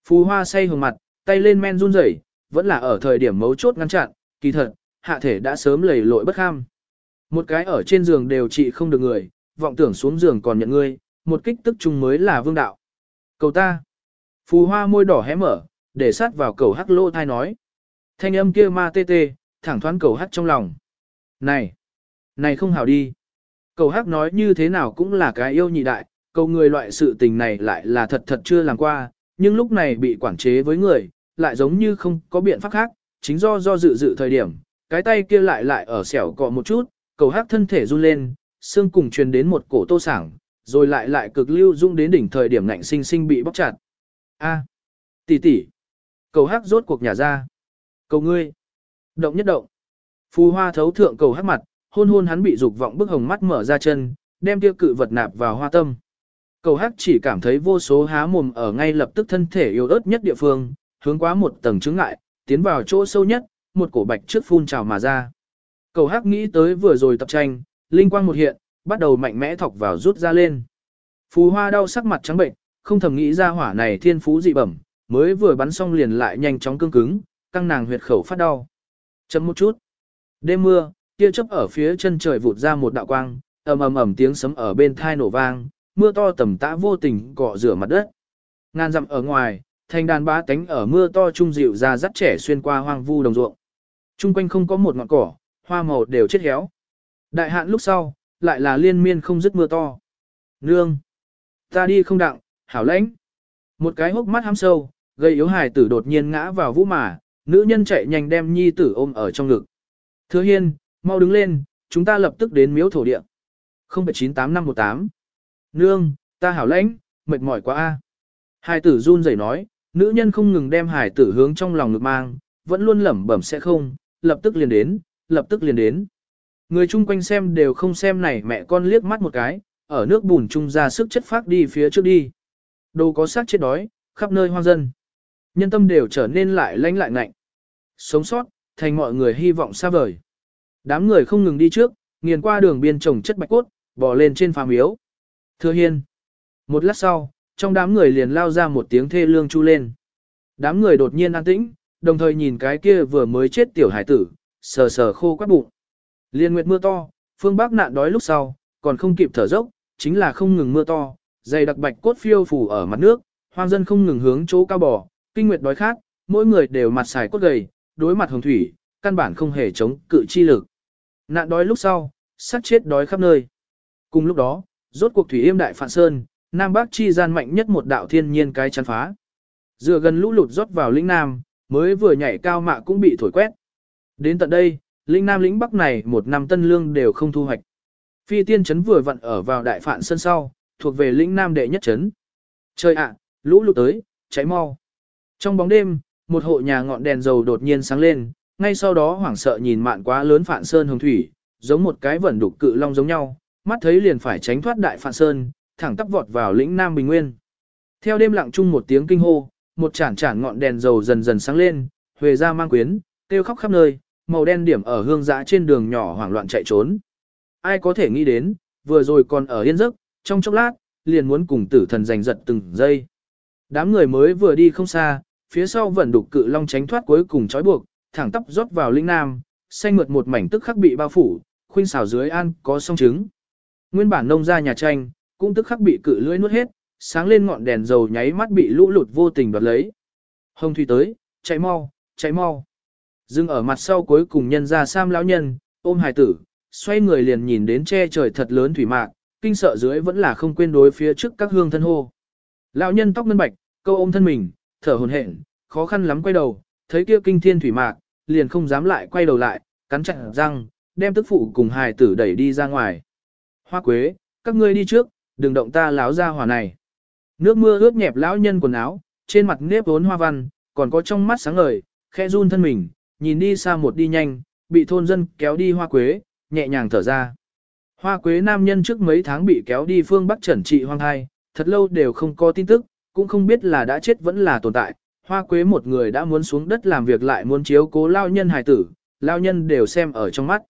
Phù hoa say hồng mặt, tay lên men run rẩy, vẫn là ở thời điểm mấu chốt ngăn chặn, kỳ thật, hạ thể đã sớm lầy lội bất kham. Một cái ở trên giường đều trị không được người, vọng tưởng xuống giường còn nhận ngươi, một kích tức chung mới là vương đạo. Cầu ta. Phù hoa môi đỏ hé mở, để sát vào cầu hắc lô thai nói. Thanh âm kia ma tê tê, thẳng thoáng cầu hắc trong lòng. Này, này không hảo đi. Cầu hắc nói như thế nào cũng là cái yêu nhị đại, cầu người loại sự tình này lại là thật thật chưa làm qua, nhưng lúc này bị quản chế với người, lại giống như không có biện pháp khác, chính do do dự dự thời điểm, cái tay kia lại lại ở xẻo cọ một chút, cầu hắc thân thể run lên, xương cùng truyền đến một cổ tô sảng, rồi lại lại cực lưu dung đến đỉnh thời điểm ngạnh sinh sinh bị bóc chặt. A, tỷ tỷ, cầu hắc rốt cuộc nhà ra. Cầu ngươi, động nhất động. Phù hoa thấu thượng cầu hắc mặt, hôn hôn hắn bị dục vọng bức hồng mắt mở ra chân, đem tiêu cự vật nạp vào hoa tâm. Cầu hắc chỉ cảm thấy vô số há mồm ở ngay lập tức thân thể yếu ớt nhất địa phương, hướng quá một tầng chứng ngại, tiến vào chỗ sâu nhất, một cổ bạch trước phun trào mà ra. Cầu hắc nghĩ tới vừa rồi tập tranh, linh quang một hiện, bắt đầu mạnh mẽ thọc vào rút ra lên. Phù hoa đau sắc mặt trắng bệnh, không thầm nghĩ ra hỏa này thiên phú dị bẩm, mới vừa bắn xong liền lại nhanh chóng cương cứng, căng nàng huyệt khẩu phát đau. Chấm một chút. Đêm mưa, tia chớp ở phía chân trời vụt ra một đạo quang, ầm ầm ầm tiếng sấm ở bên thai nổ vang, mưa to tầm tã vô tình cọ rửa mặt đất. Ngàn dặm ở ngoài, thành đàn bá tánh ở mưa to trung dịu ra dắt trẻ xuyên qua hoang vu đồng ruộng. Trung quanh không có một ngọn cỏ, hoa màu đều chết héo. Đại hạn lúc sau, lại là liên miên không dứt mưa to. Nương! Ta đi không đặng, hảo lãnh. Một cái hốc mắt hăm sâu, gây yếu hài tử đột nhiên ngã vào vũ mà, nữ nhân chạy nhanh đem nhi tử ôm ở trong ngực. Thưa hiên, mau đứng lên, chúng ta lập tức đến miếu thổ địa. 098518 Nương, ta hảo lãnh, mệt mỏi quá a. Hài tử run rẩy nói, nữ nhân không ngừng đem hài tử hướng trong lòng ngực mang, vẫn luôn lẩm bẩm sẽ không, lập tức liền đến, lập tức liền đến. Người chung quanh xem đều không xem này mẹ con liếc mắt một cái, ở nước bùn chung ra sức chất phát đi phía trước đi. Đồ có sát chết đói, khắp nơi hoang dân. Nhân tâm đều trở nên lại lanh lại ngạnh. Sống sót, thành mọi người hy vọng xa vời. Đám người không ngừng đi trước, nghiền qua đường biên trồng chất bạch cốt, bò lên trên phàm yếu Thưa hiên. Một lát sau, trong đám người liền lao ra một tiếng thê lương chu lên. Đám người đột nhiên an tĩnh, đồng thời nhìn cái kia vừa mới chết tiểu hải tử, sờ sờ khô quắt bụng. Liên nguyệt mưa to, phương Bắc nạn đói lúc sau, còn không kịp thở dốc, chính là không ngừng mưa to, dày đặc bạch cốt phiêu phủ ở mặt nước, hoang dân không ngừng hướng chỗ cao bò, kinh nguyệt đói khát, mỗi người đều mặt xài cốt gầy, đối mặt hồng thủy, căn bản không hề chống cự chi lực. Nạn đói lúc sau, sát chết đói khắp nơi. Cùng lúc đó, rốt cuộc thủy yêm đại phạn sơn, Nam Bắc chi gian mạnh nhất một đạo thiên nhiên cái chắn phá. Dựa gần lũ lụt rót vào lĩnh Nam, mới vừa nhảy cao mạ cũng bị thổi quét. Đến tận đây, lĩnh Nam lĩnh Bắc này một năm tân lương đều không thu hoạch. Phi tiên trấn vừa vặn ở vào đại phạn sơn sau, thuộc về lĩnh Nam đệ nhất trấn. Trời ạ, lũ lụt tới, cháy mau. Trong bóng đêm, một hộ nhà ngọn đèn dầu đột nhiên sáng lên, ngay sau đó hoảng sợ nhìn mạn quá lớn phạn sơn hồng thủy, giống một cái vẩn đục cự long giống nhau, mắt thấy liền phải tránh thoát đại phạn sơn, thẳng tắp vọt vào lĩnh Nam Bình Nguyên. Theo đêm lặng chung một tiếng kinh hô, một chản chản ngọn đèn dầu dần dần sáng lên, huề ra mang quyến, kêu khóc khắp nơi, màu đen điểm ở hương dã trên đường nhỏ hoảng loạn chạy trốn. Ai có thể nghĩ đến, vừa rồi còn ở yên giấc, trong chốc lát, liền muốn cùng tử thần giành giật từng giây. Đám người mới vừa đi không xa, phía sau vẫn đục cự long tránh thoát cuối cùng trói buộc, thẳng tắp rót vào linh nam, xanh mượt một mảnh tức khắc bị bao phủ, khuynh xào dưới an có song trứng. Nguyên bản nông ra nhà tranh, cũng tức khắc bị cự lưỡi nuốt hết, sáng lên ngọn đèn dầu nháy mắt bị lũ lụt vô tình đoạt lấy. Hồng thủy tới, chạy mau, chạy mau. Dưng ở mặt sau cuối cùng nhân ra sam lão nhân, ôm hài tử, xoay người liền nhìn đến che trời thật lớn thủy mạc, kinh sợ dưới vẫn là không quên đối phía trước các hương thân hô. Lão nhân tóc ngân bạch, câu ôm thân mình, thở hồn hển, khó khăn lắm quay đầu, thấy kia kinh thiên thủy mạc, liền không dám lại quay đầu lại, cắn chặt răng, đem tức phụ cùng hài tử đẩy đi ra ngoài. Hoa quế, các ngươi đi trước, đừng động ta láo ra hỏa này. Nước mưa ướt nhẹp lão nhân quần áo, trên mặt nếp vốn hoa văn, còn có trong mắt sáng ngời, khẽ run thân mình, nhìn đi xa một đi nhanh, bị thôn dân kéo đi hoa quế, nhẹ nhàng thở ra. Hoa quế nam nhân trước mấy tháng bị kéo đi phương Bắc trần trị hoang hai, thật lâu đều không có tin tức, cũng không biết là đã chết vẫn là tồn tại. Hoa quế một người đã muốn xuống đất làm việc lại muốn chiếu cố lao nhân hài tử, lao nhân đều xem ở trong mắt.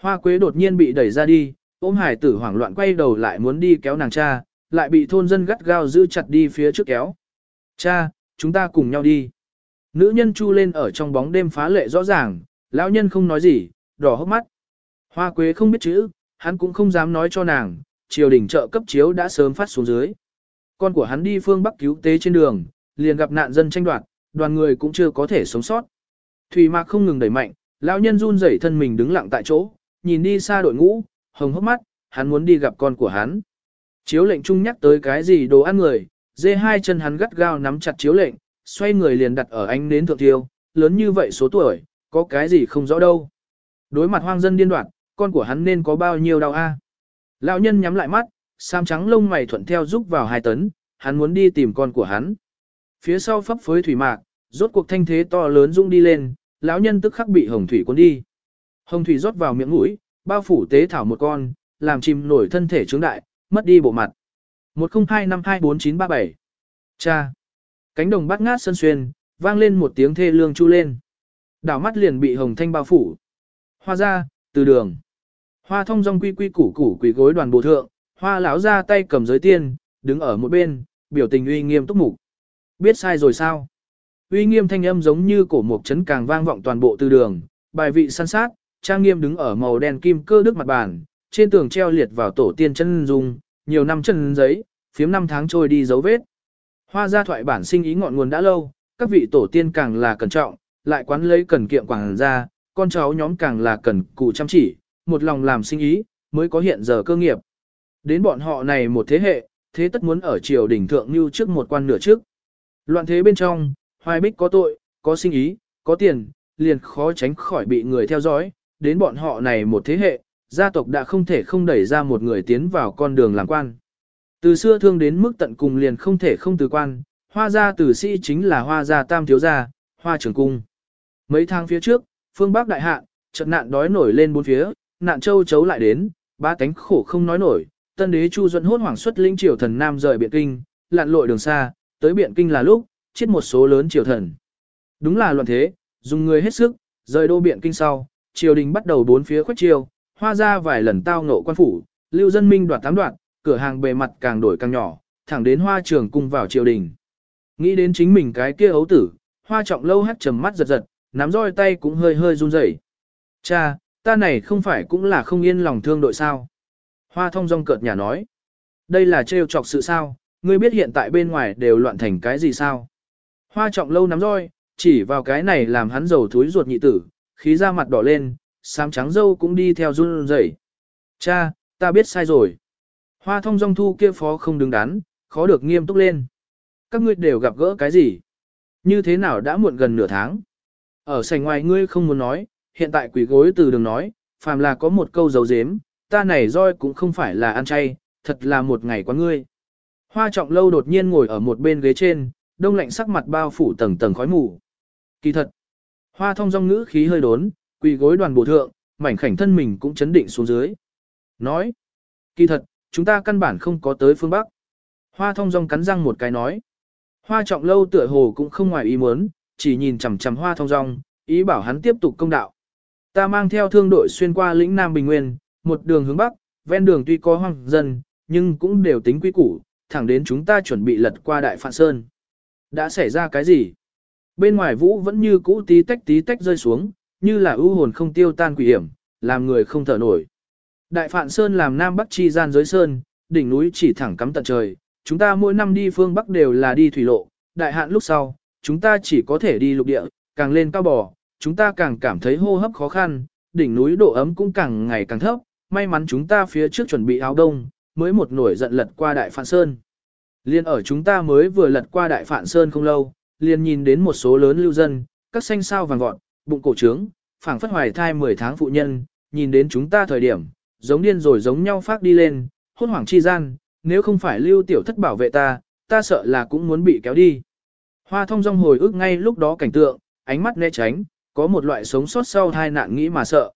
Hoa quế đột nhiên bị đẩy ra đi, ôm hài tử hoảng loạn quay đầu lại muốn đi kéo nàng cha, lại bị thôn dân gắt gao giữ chặt đi phía trước kéo. Cha, chúng ta cùng nhau đi. Nữ nhân chu lên ở trong bóng đêm phá lệ rõ ràng, lão nhân không nói gì, đỏ hốc mắt. Hoa quế không biết chữ, hắn cũng không dám nói cho nàng, triều đình trợ cấp chiếu đã sớm phát xuống dưới. Con của hắn đi phương Bắc cứu tế trên đường, liền gặp nạn dân tranh đoạt, đoàn người cũng chưa có thể sống sót. Thủy mạc không ngừng đẩy mạnh, lão nhân run rẩy thân mình đứng lặng tại chỗ, nhìn đi xa đội ngũ, hồng hốc mắt, hắn muốn đi gặp con của hắn. Chiếu lệnh Chung nhắc tới cái gì đồ ăn người, dê hai chân hắn gắt gao nắm chặt chiếu lệnh, xoay người liền đặt ở ánh nến thượng tiêu, lớn như vậy số tuổi, có cái gì không rõ đâu. Đối mặt hoang dân điên đoạt, con của hắn nên có bao nhiêu đau a? Lão nhân nhắm lại mắt, sam trắng lông mày thuận theo rúc vào hai tấn, hắn muốn đi tìm con của hắn. Phía sau pháp phối thủy mạc, rốt cuộc thanh thế to lớn rung đi lên, lão nhân tức khắc bị hồng thủy cuốn đi. Hồng thủy rót vào miệng mũi, bao phủ tế thảo một con, làm chìm nổi thân thể trướng đại, mất đi bộ mặt. 10252497 Cha! Cánh đồng bát ngát sân xuyên, vang lên một tiếng thê lương chu lên. Đảo mắt liền bị hồng thanh bao phủ. Hoa ra, từ đường. Hoa thông dong quy quy củ củ quỳ gối đoàn bộ thượng, hoa lão ra tay cầm giới tiên, đứng ở một bên, biểu tình uy nghiêm túc mục. Biết sai rồi sao? Uy nghiêm thanh âm giống như cổ mục chấn càng vang vọng toàn bộ từ đường, bài vị săn sát, trang nghiêm đứng ở màu đen kim cơ đức mặt bàn, trên tường treo liệt vào tổ tiên chân dung, nhiều năm chân giấy, phiếm năm tháng trôi đi dấu vết. Hoa gia thoại bản sinh ý ngọn nguồn đã lâu, các vị tổ tiên càng là cẩn trọng, lại quán lấy cần kiệm quảng ra, con cháu nhóm càng là cần cụ chăm chỉ, một lòng làm sinh ý, mới có hiện giờ cơ nghiệp. Đến bọn họ này một thế hệ, thế tất muốn ở triều đỉnh thượng như trước một quan nửa trước. Loạn thế bên trong, hoài bích có tội, có sinh ý, có tiền, liền khó tránh khỏi bị người theo dõi, đến bọn họ này một thế hệ, gia tộc đã không thể không đẩy ra một người tiến vào con đường làm quan. Từ xưa thương đến mức tận cùng liền không thể không từ quan, hoa gia tử sĩ chính là hoa gia tam thiếu gia, hoa trưởng cung. Mấy tháng phía trước, phương Bắc đại hạ, trận nạn đói nổi lên bốn phía, nạn châu chấu lại đến, ba cánh khổ không nói nổi, tân đế Chu Duẫn hốt hoảng xuất linh triều thần nam rời biện kinh, lặn lội đường xa, tới biện kinh là lúc, chết một số lớn triều thần. Đúng là loạn thế, dùng người hết sức, rời đô biện kinh sau, triều đình bắt đầu bốn phía khuếch triều, hoa ra vài lần tao ngộ quan phủ, lưu dân minh đoạt tám đoạn, cửa hàng bề mặt càng đổi càng nhỏ, thẳng đến hoa trường cung vào triều đình. Nghĩ đến chính mình cái kia ấu tử, Hoa trọng lâu hắt trầm mắt giật giật, nắm roi tay cũng hơi hơi run rẩy. Cha, ta này không phải cũng là không yên lòng thương đội sao. Hoa thông rong cợt nhà nói. Đây là trêu chọc sự sao, ngươi biết hiện tại bên ngoài đều loạn thành cái gì sao. Hoa trọng lâu nắm roi, chỉ vào cái này làm hắn dầu thúi ruột nhị tử, khí ra mặt đỏ lên, xám trắng dâu cũng đi theo run rẩy. Cha, ta biết sai rồi. Hoa thông dong thu kia phó không đứng đắn, khó được nghiêm túc lên. Các ngươi đều gặp gỡ cái gì? Như thế nào đã muộn gần nửa tháng? Ở sảnh ngoài ngươi không muốn nói, hiện tại quỷ gối từ đường nói, phàm là có một câu dấu dếm, ta này roi cũng không phải là ăn chay, thật là một ngày quá ngươi. Hoa trọng lâu đột nhiên ngồi ở một bên ghế trên, đông lạnh sắc mặt bao phủ tầng tầng khói mù. Kỳ thật, hoa thông dong ngữ khí hơi đốn, quỳ gối đoàn bộ thượng, mảnh khảnh thân mình cũng chấn định xuống dưới. Nói, kỳ thật, chúng ta căn bản không có tới phương Bắc. Hoa thông dong cắn răng một cái nói. Hoa trọng lâu tựa hồ cũng không ngoài ý muốn, chỉ nhìn chằm chằm hoa thông dong, ý bảo hắn tiếp tục công đạo. Ta mang theo thương đội xuyên qua lĩnh Nam Bình Nguyên, một đường hướng Bắc, ven đường tuy có hoang dân, nhưng cũng đều tính quý củ, thẳng đến chúng ta chuẩn bị lật qua Đại Phạn Sơn. Đã xảy ra cái gì? Bên ngoài vũ vẫn như cũ tí tách tí tách rơi xuống, như là ưu hồn không tiêu tan quỷ hiểm, làm người không thở nổi. Đại Phạn Sơn làm Nam Bắc chi gian giới sơn, đỉnh núi chỉ thẳng cắm tận trời, chúng ta mỗi năm đi phương Bắc đều là đi thủy lộ, đại hạn lúc sau, chúng ta chỉ có thể đi lục địa, càng lên cao bò, chúng ta càng cảm thấy hô hấp khó khăn, đỉnh núi độ ấm cũng càng ngày càng thấp, may mắn chúng ta phía trước chuẩn bị áo đông, mới một nổi giận lật qua Đại Phạn Sơn. Liên ở chúng ta mới vừa lật qua Đại Phạn Sơn không lâu, liền nhìn đến một số lớn lưu dân, các xanh sao vàng vọt, bụng cổ trướng, phảng phất hoài thai 10 tháng phụ nhân, nhìn đến chúng ta thời điểm, giống điên rồi giống nhau phát đi lên, hốt hoảng chi gian, nếu không phải lưu tiểu thất bảo vệ ta, ta sợ là cũng muốn bị kéo đi. Hoa thông dong hồi ức ngay lúc đó cảnh tượng, ánh mắt né tránh, có một loại sống sót sau hai nạn nghĩ mà sợ.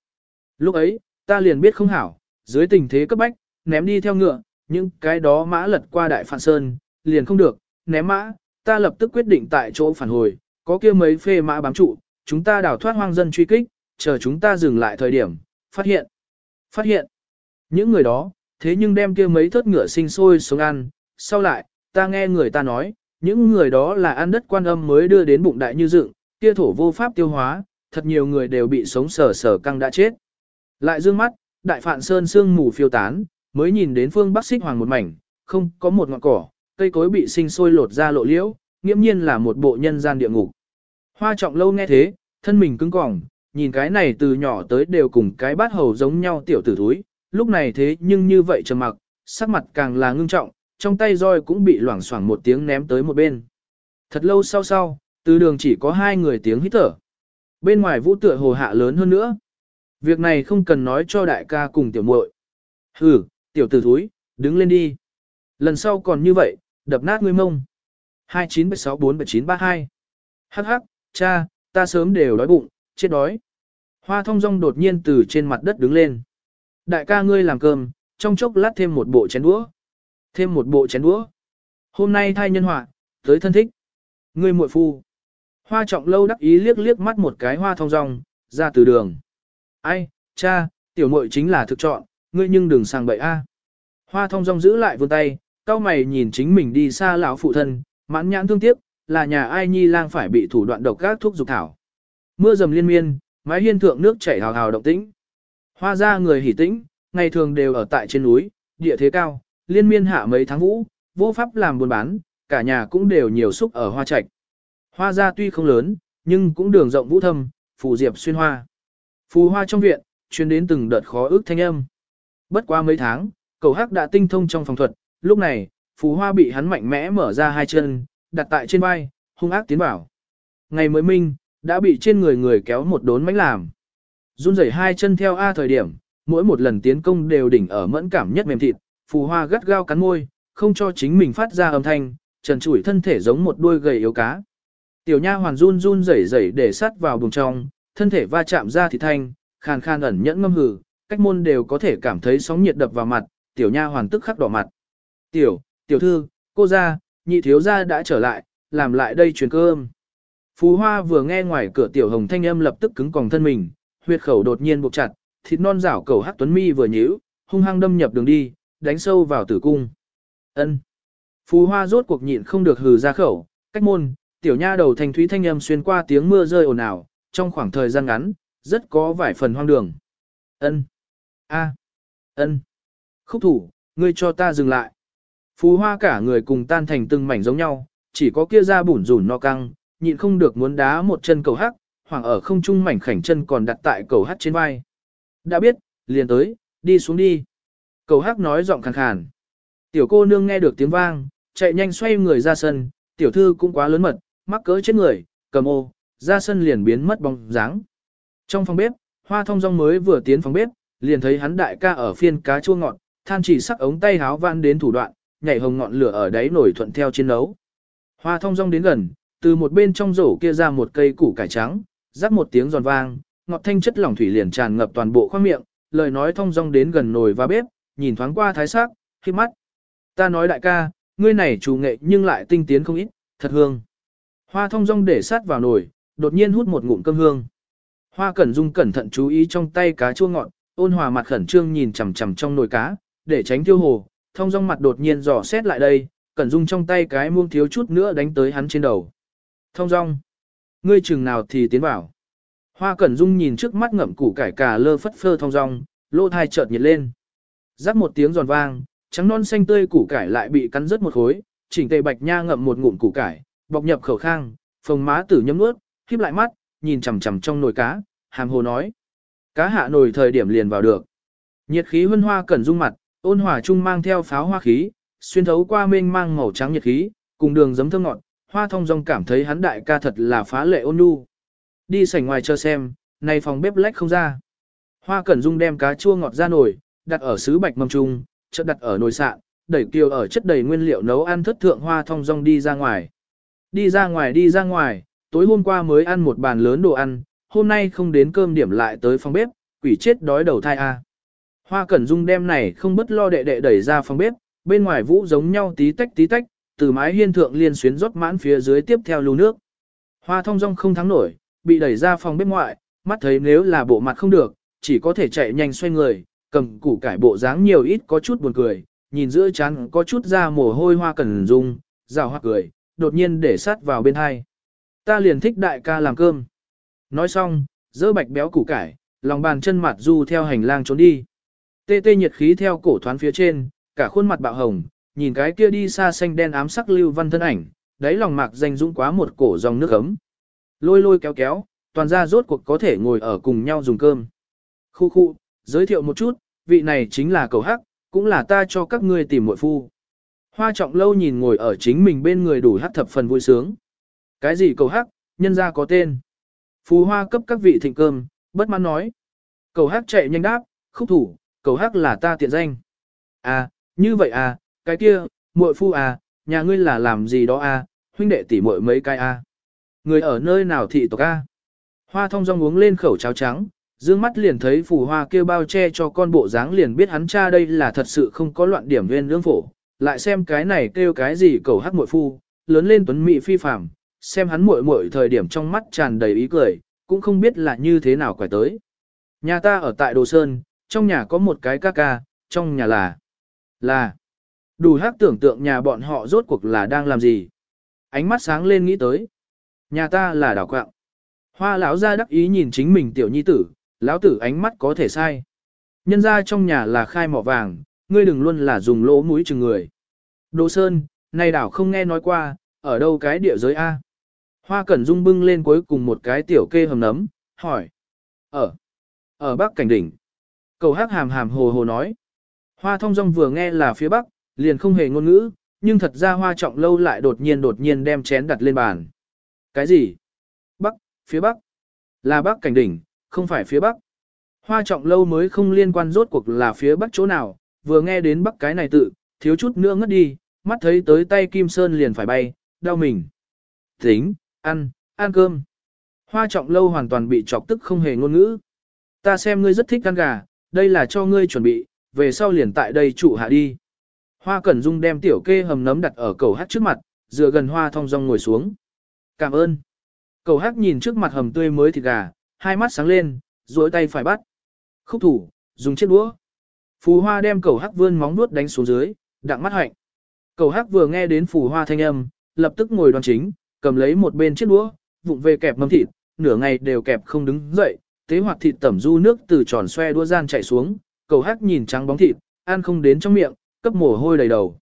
Lúc ấy, ta liền biết không hảo, dưới tình thế cấp bách, ném đi theo ngựa, những cái đó mã lật qua đại phạn sơn, liền không được, ném mã, ta lập tức quyết định tại chỗ phản hồi, có kia mấy phê mã bám trụ, chúng ta đào thoát hoang dân truy kích, chờ chúng ta dừng lại thời điểm, phát hiện, phát hiện, những người đó, thế nhưng đem kia mấy thớt ngựa sinh sôi xuống ăn, sau lại, ta nghe người ta nói, những người đó là ăn đất quan âm mới đưa đến bụng đại như dựng, kia thổ vô pháp tiêu hóa, thật nhiều người đều bị sống sờ sờ căng đã chết. Lại dương mắt, đại phạn sơn sương mù phiêu tán, mới nhìn đến phương bắc xích hoàng một mảnh, không có một ngọn cỏ, cây cối bị sinh sôi lột ra lộ liễu, nghiễm nhiên là một bộ nhân gian địa ngục. Hoa trọng lâu nghe thế, thân mình cứng cỏng, nhìn cái này từ nhỏ tới đều cùng cái bát hầu giống nhau tiểu tử thúi, lúc này thế nhưng như vậy trầm mặc, sắc mặt càng là ngưng trọng, trong tay roi cũng bị loảng xoảng một tiếng ném tới một bên. Thật lâu sau sau, từ đường chỉ có hai người tiếng hít thở. Bên ngoài vũ tựa hồ hạ lớn hơn nữa. Việc này không cần nói cho đại ca cùng tiểu muội. Hừ, tiểu tử thúi, đứng lên đi. Lần sau còn như vậy, đập nát ngươi mông. 297647932 Hắc hắc, cha, ta sớm đều đói bụng, chết đói. Hoa thông rong đột nhiên từ trên mặt đất đứng lên. Đại ca ngươi làm cơm, trong chốc lát thêm một bộ chén đũa. Thêm một bộ chén đũa. Hôm nay thay nhân họa, tới thân thích. Ngươi muội phu. Hoa trọng lâu đắc ý liếc liếc mắt một cái hoa thông rong, ra từ đường. Ai, cha, tiểu muội chính là thực chọn, ngươi nhưng đừng sang bậy a. Hoa thông rong giữ lại vươn tay, cao mày nhìn chính mình đi xa lão phụ thân, mãn nhãn thương tiếc, là nhà ai nhi lang phải bị thủ đoạn độc các thuốc dục thảo. Mưa dầm liên miên, mái hiên thượng nước chảy hào hào động tĩnh. Hoa ra người hỉ tĩnh, ngày thường đều ở tại trên núi, địa thế cao, liên miên hạ mấy tháng vũ, vô pháp làm buôn bán, cả nhà cũng đều nhiều xúc ở hoa trạch. Hoa ra tuy không lớn, nhưng cũng đường rộng vũ thâm, phù diệp xuyên hoa. Phù hoa trong viện, chuyên đến từng đợt khó ước thanh âm. Bất qua mấy tháng, cầu hắc đã tinh thông trong phòng thuật, lúc này, phù hoa bị hắn mạnh mẽ mở ra hai chân, đặt tại trên vai, hung ác tiến vào. Ngày mới minh, đã bị trên người người kéo một đốn mánh làm. Run rẩy hai chân theo A thời điểm, mỗi một lần tiến công đều đỉnh ở mẫn cảm nhất mềm thịt, phù hoa gắt gao cắn môi, không cho chính mình phát ra âm thanh, trần trụi thân thể giống một đuôi gầy yếu cá. Tiểu nha hoàn run run rẩy rẩy để sát vào bùng trong, thân thể va chạm ra thì thanh, khàn khàn ẩn nhẫn ngâm hừ, cách môn đều có thể cảm thấy sóng nhiệt đập vào mặt, tiểu nha hoàn tức khắc đỏ mặt. Tiểu, tiểu thư, cô ra, nhị thiếu gia đã trở lại, làm lại đây truyền cơm. Phú Hoa vừa nghe ngoài cửa tiểu hồng thanh âm lập tức cứng còng thân mình, huyệt khẩu đột nhiên buộc chặt, thịt non rảo cầu hắc tuấn mi vừa nhíu, hung hăng đâm nhập đường đi, đánh sâu vào tử cung. Ân. Phú Hoa rốt cuộc nhịn không được hừ ra khẩu, cách môn, Tiểu nha đầu thanh thúy thanh âm xuyên qua tiếng mưa rơi ồn ào, trong khoảng thời gian ngắn, rất có vài phần hoang đường. Ân, a, ân, khúc thủ, ngươi cho ta dừng lại. Phú hoa cả người cùng tan thành từng mảnh giống nhau, chỉ có kia ra bủn rủn no căng, nhịn không được muốn đá một chân cầu hắc, hoàng ở không trung mảnh khảnh chân còn đặt tại cầu hắc trên vai. Đã biết, liền tới, đi xuống đi. Cầu hắc nói giọng khàn khàn. Tiểu cô nương nghe được tiếng vang, chạy nhanh xoay người ra sân, tiểu thư cũng quá lớn mật, mắc cỡ chết người, cầm ô, ra sân liền biến mất bóng dáng. Trong phòng bếp, hoa thông rong mới vừa tiến phòng bếp, liền thấy hắn đại ca ở phiên cá chua ngọt, than chỉ sắc ống tay háo van đến thủ đoạn, nhảy hồng ngọn lửa ở đáy nổi thuận theo chiến đấu. Hoa thông rong đến gần, từ một bên trong rổ kia ra một cây củ cải trắng, rắc một tiếng giòn vang, ngọt thanh chất lỏng thủy liền tràn ngập toàn bộ khoang miệng, lời nói thông rong đến gần nồi và bếp, nhìn thoáng qua thái sắc, khi mắt. Ta nói đại ca, ngươi này chủ nghệ nhưng lại tinh tiến không ít, thật hương. Hoa thông rong để sát vào nồi, đột nhiên hút một ngụm cơm hương. Hoa Cẩn Dung cẩn thận chú ý trong tay cá chua ngọt, ôn hòa mặt khẩn trương nhìn chằm chằm trong nồi cá, để tránh tiêu hồ, thông rong mặt đột nhiên dò xét lại đây, Cẩn Dung trong tay cái muông thiếu chút nữa đánh tới hắn trên đầu. Thông rong, ngươi chừng nào thì tiến vào. Hoa Cẩn Dung nhìn trước mắt ngậm củ cải cà lơ phất phơ thông rong, lỗ thai chợt nhiệt lên. Rắc một tiếng giòn vang, trắng non xanh tươi củ cải lại bị cắn rớt một khối, chỉnh tề bạch nha ngậm một ngụm củ cải, bọc nhập khẩu khang, phồng má tử nhấm nuốt, khép lại mắt, nhìn chằm chằm trong nồi cá, hàm hồ nói. Cá hạ nồi thời điểm liền vào được. Nhiệt khí huân hoa cẩn dung mặt, ôn hòa trung mang theo pháo hoa khí, xuyên thấu qua mênh mang màu trắng nhiệt khí, cùng đường giấm thơm ngọt, hoa thông dong cảm thấy hắn đại ca thật là phá lệ ôn nhu. Đi sảnh ngoài chờ xem, này phòng bếp lách không ra. Hoa cẩn dung đem cá chua ngọt ra nồi, đặt ở sứ bạch mâm trung, chợt đặt ở nồi sạn, đẩy kiều ở chất đầy nguyên liệu nấu ăn thất thượng hoa thông dong đi ra ngoài. Đi ra ngoài đi ra ngoài, tối hôm qua mới ăn một bàn lớn đồ ăn, hôm nay không đến cơm điểm lại tới phòng bếp, quỷ chết đói đầu thai a. Hoa Cẩn Dung đem này không bất lo đệ đệ đẩy ra phòng bếp, bên ngoài vũ giống nhau tí tách tí tách, từ mái hiên thượng liên xuyến rót mãn phía dưới tiếp theo lưu nước. Hoa thông rong không thắng nổi, bị đẩy ra phòng bếp ngoại, mắt thấy nếu là bộ mặt không được, chỉ có thể chạy nhanh xoay người, cầm củ cải bộ dáng nhiều ít có chút buồn cười, nhìn giữa chán có chút ra mồ hôi hoa cẩn dung, rào hoa cười, đột nhiên để sát vào bên hai. Ta liền thích đại ca làm cơm. Nói xong, dỡ bạch béo củ cải, lòng bàn chân mặt du theo hành lang trốn đi. Tê tê nhiệt khí theo cổ thoán phía trên, cả khuôn mặt bạo hồng, nhìn cái kia đi xa xanh đen ám sắc lưu văn thân ảnh, đáy lòng mạc danh dũng quá một cổ dòng nước ấm. Lôi lôi kéo kéo, toàn ra rốt cuộc có thể ngồi ở cùng nhau dùng cơm. Khu khu, giới thiệu một chút, vị này chính là cầu hắc, cũng là ta cho các ngươi tìm muội phu. Hoa trọng lâu nhìn ngồi ở chính mình bên người đủ hắc thập phần vui sướng. Cái gì cầu hắc, nhân ra có tên. Phú hoa cấp các vị thịnh cơm, bất mãn nói. Cầu hắc chạy nhanh đáp, khúc thủ, cầu hắc là ta tiện danh. À, như vậy à, cái kia, muội phu à, nhà ngươi là làm gì đó à, huynh đệ tỷ muội mấy cái à. Người ở nơi nào thị tộc à. Hoa thông rong uống lên khẩu cháo trắng, dương mắt liền thấy phù hoa kêu bao che cho con bộ dáng liền biết hắn cha đây là thật sự không có loạn điểm viên lương phổ, lại xem cái này kêu cái gì cầu hắc muội phu, lớn lên tuấn mỹ phi phàm, xem hắn muội muội thời điểm trong mắt tràn đầy ý cười, cũng không biết là như thế nào quải tới. Nhà ta ở tại Đồ Sơn, trong nhà có một cái ca ca, trong nhà là, là, đủ hắc tưởng tượng nhà bọn họ rốt cuộc là đang làm gì. Ánh mắt sáng lên nghĩ tới, nhà ta là đảo quạng. Hoa lão ra đắc ý nhìn chính mình tiểu nhi tử, lão tử ánh mắt có thể sai. Nhân ra trong nhà là khai mỏ vàng, ngươi đừng luôn là dùng lỗ mũi chừng người. Đồ Sơn, này đảo không nghe nói qua, ở đâu cái địa giới A. Hoa Cẩn Dung bưng lên cuối cùng một cái tiểu kê hầm nấm, hỏi. Ở, ở Bắc Cảnh Đỉnh. Cầu hắc hàm hàm hồ hồ nói. Hoa thông Dung vừa nghe là phía Bắc, liền không hề ngôn ngữ, nhưng thật ra hoa trọng lâu lại đột nhiên đột nhiên đem chén đặt lên bàn. Cái gì? Bắc, phía Bắc. Là Bắc Cảnh Đỉnh, không phải phía Bắc. Hoa trọng lâu mới không liên quan rốt cuộc là phía Bắc chỗ nào, vừa nghe đến Bắc cái này tự, thiếu chút nữa ngất đi, mắt thấy tới tay Kim Sơn liền phải bay, đau mình. Tính, ăn, ăn cơm. Hoa trọng lâu hoàn toàn bị chọc tức không hề ngôn ngữ. Ta xem ngươi rất thích ăn gà, đây là cho ngươi chuẩn bị, về sau liền tại đây trụ hạ đi. Hoa Cẩn Dung đem tiểu kê hầm nấm đặt ở cầu hát trước mặt, dựa gần hoa thong dong ngồi xuống. Cảm ơn. Cầu hát nhìn trước mặt hầm tươi mới thịt gà, hai mắt sáng lên, duỗi tay phải bắt. Khúc thủ, dùng chiếc đũa. Phù hoa đem cầu hắc vươn móng nuốt đánh xuống dưới, đặng mắt hạnh. Cầu hắc vừa nghe đến phù hoa thanh âm, lập tức ngồi đoan chính, cầm lấy một bên chiếc đũa, vụng về kẹp mâm thịt, nửa ngày đều kẹp không đứng dậy, tế hoạt thịt tẩm du nước từ tròn xoe đua gian chạy xuống, cầu hắc nhìn trắng bóng thịt, ăn không đến trong miệng, cấp mồ hôi đầy đầu.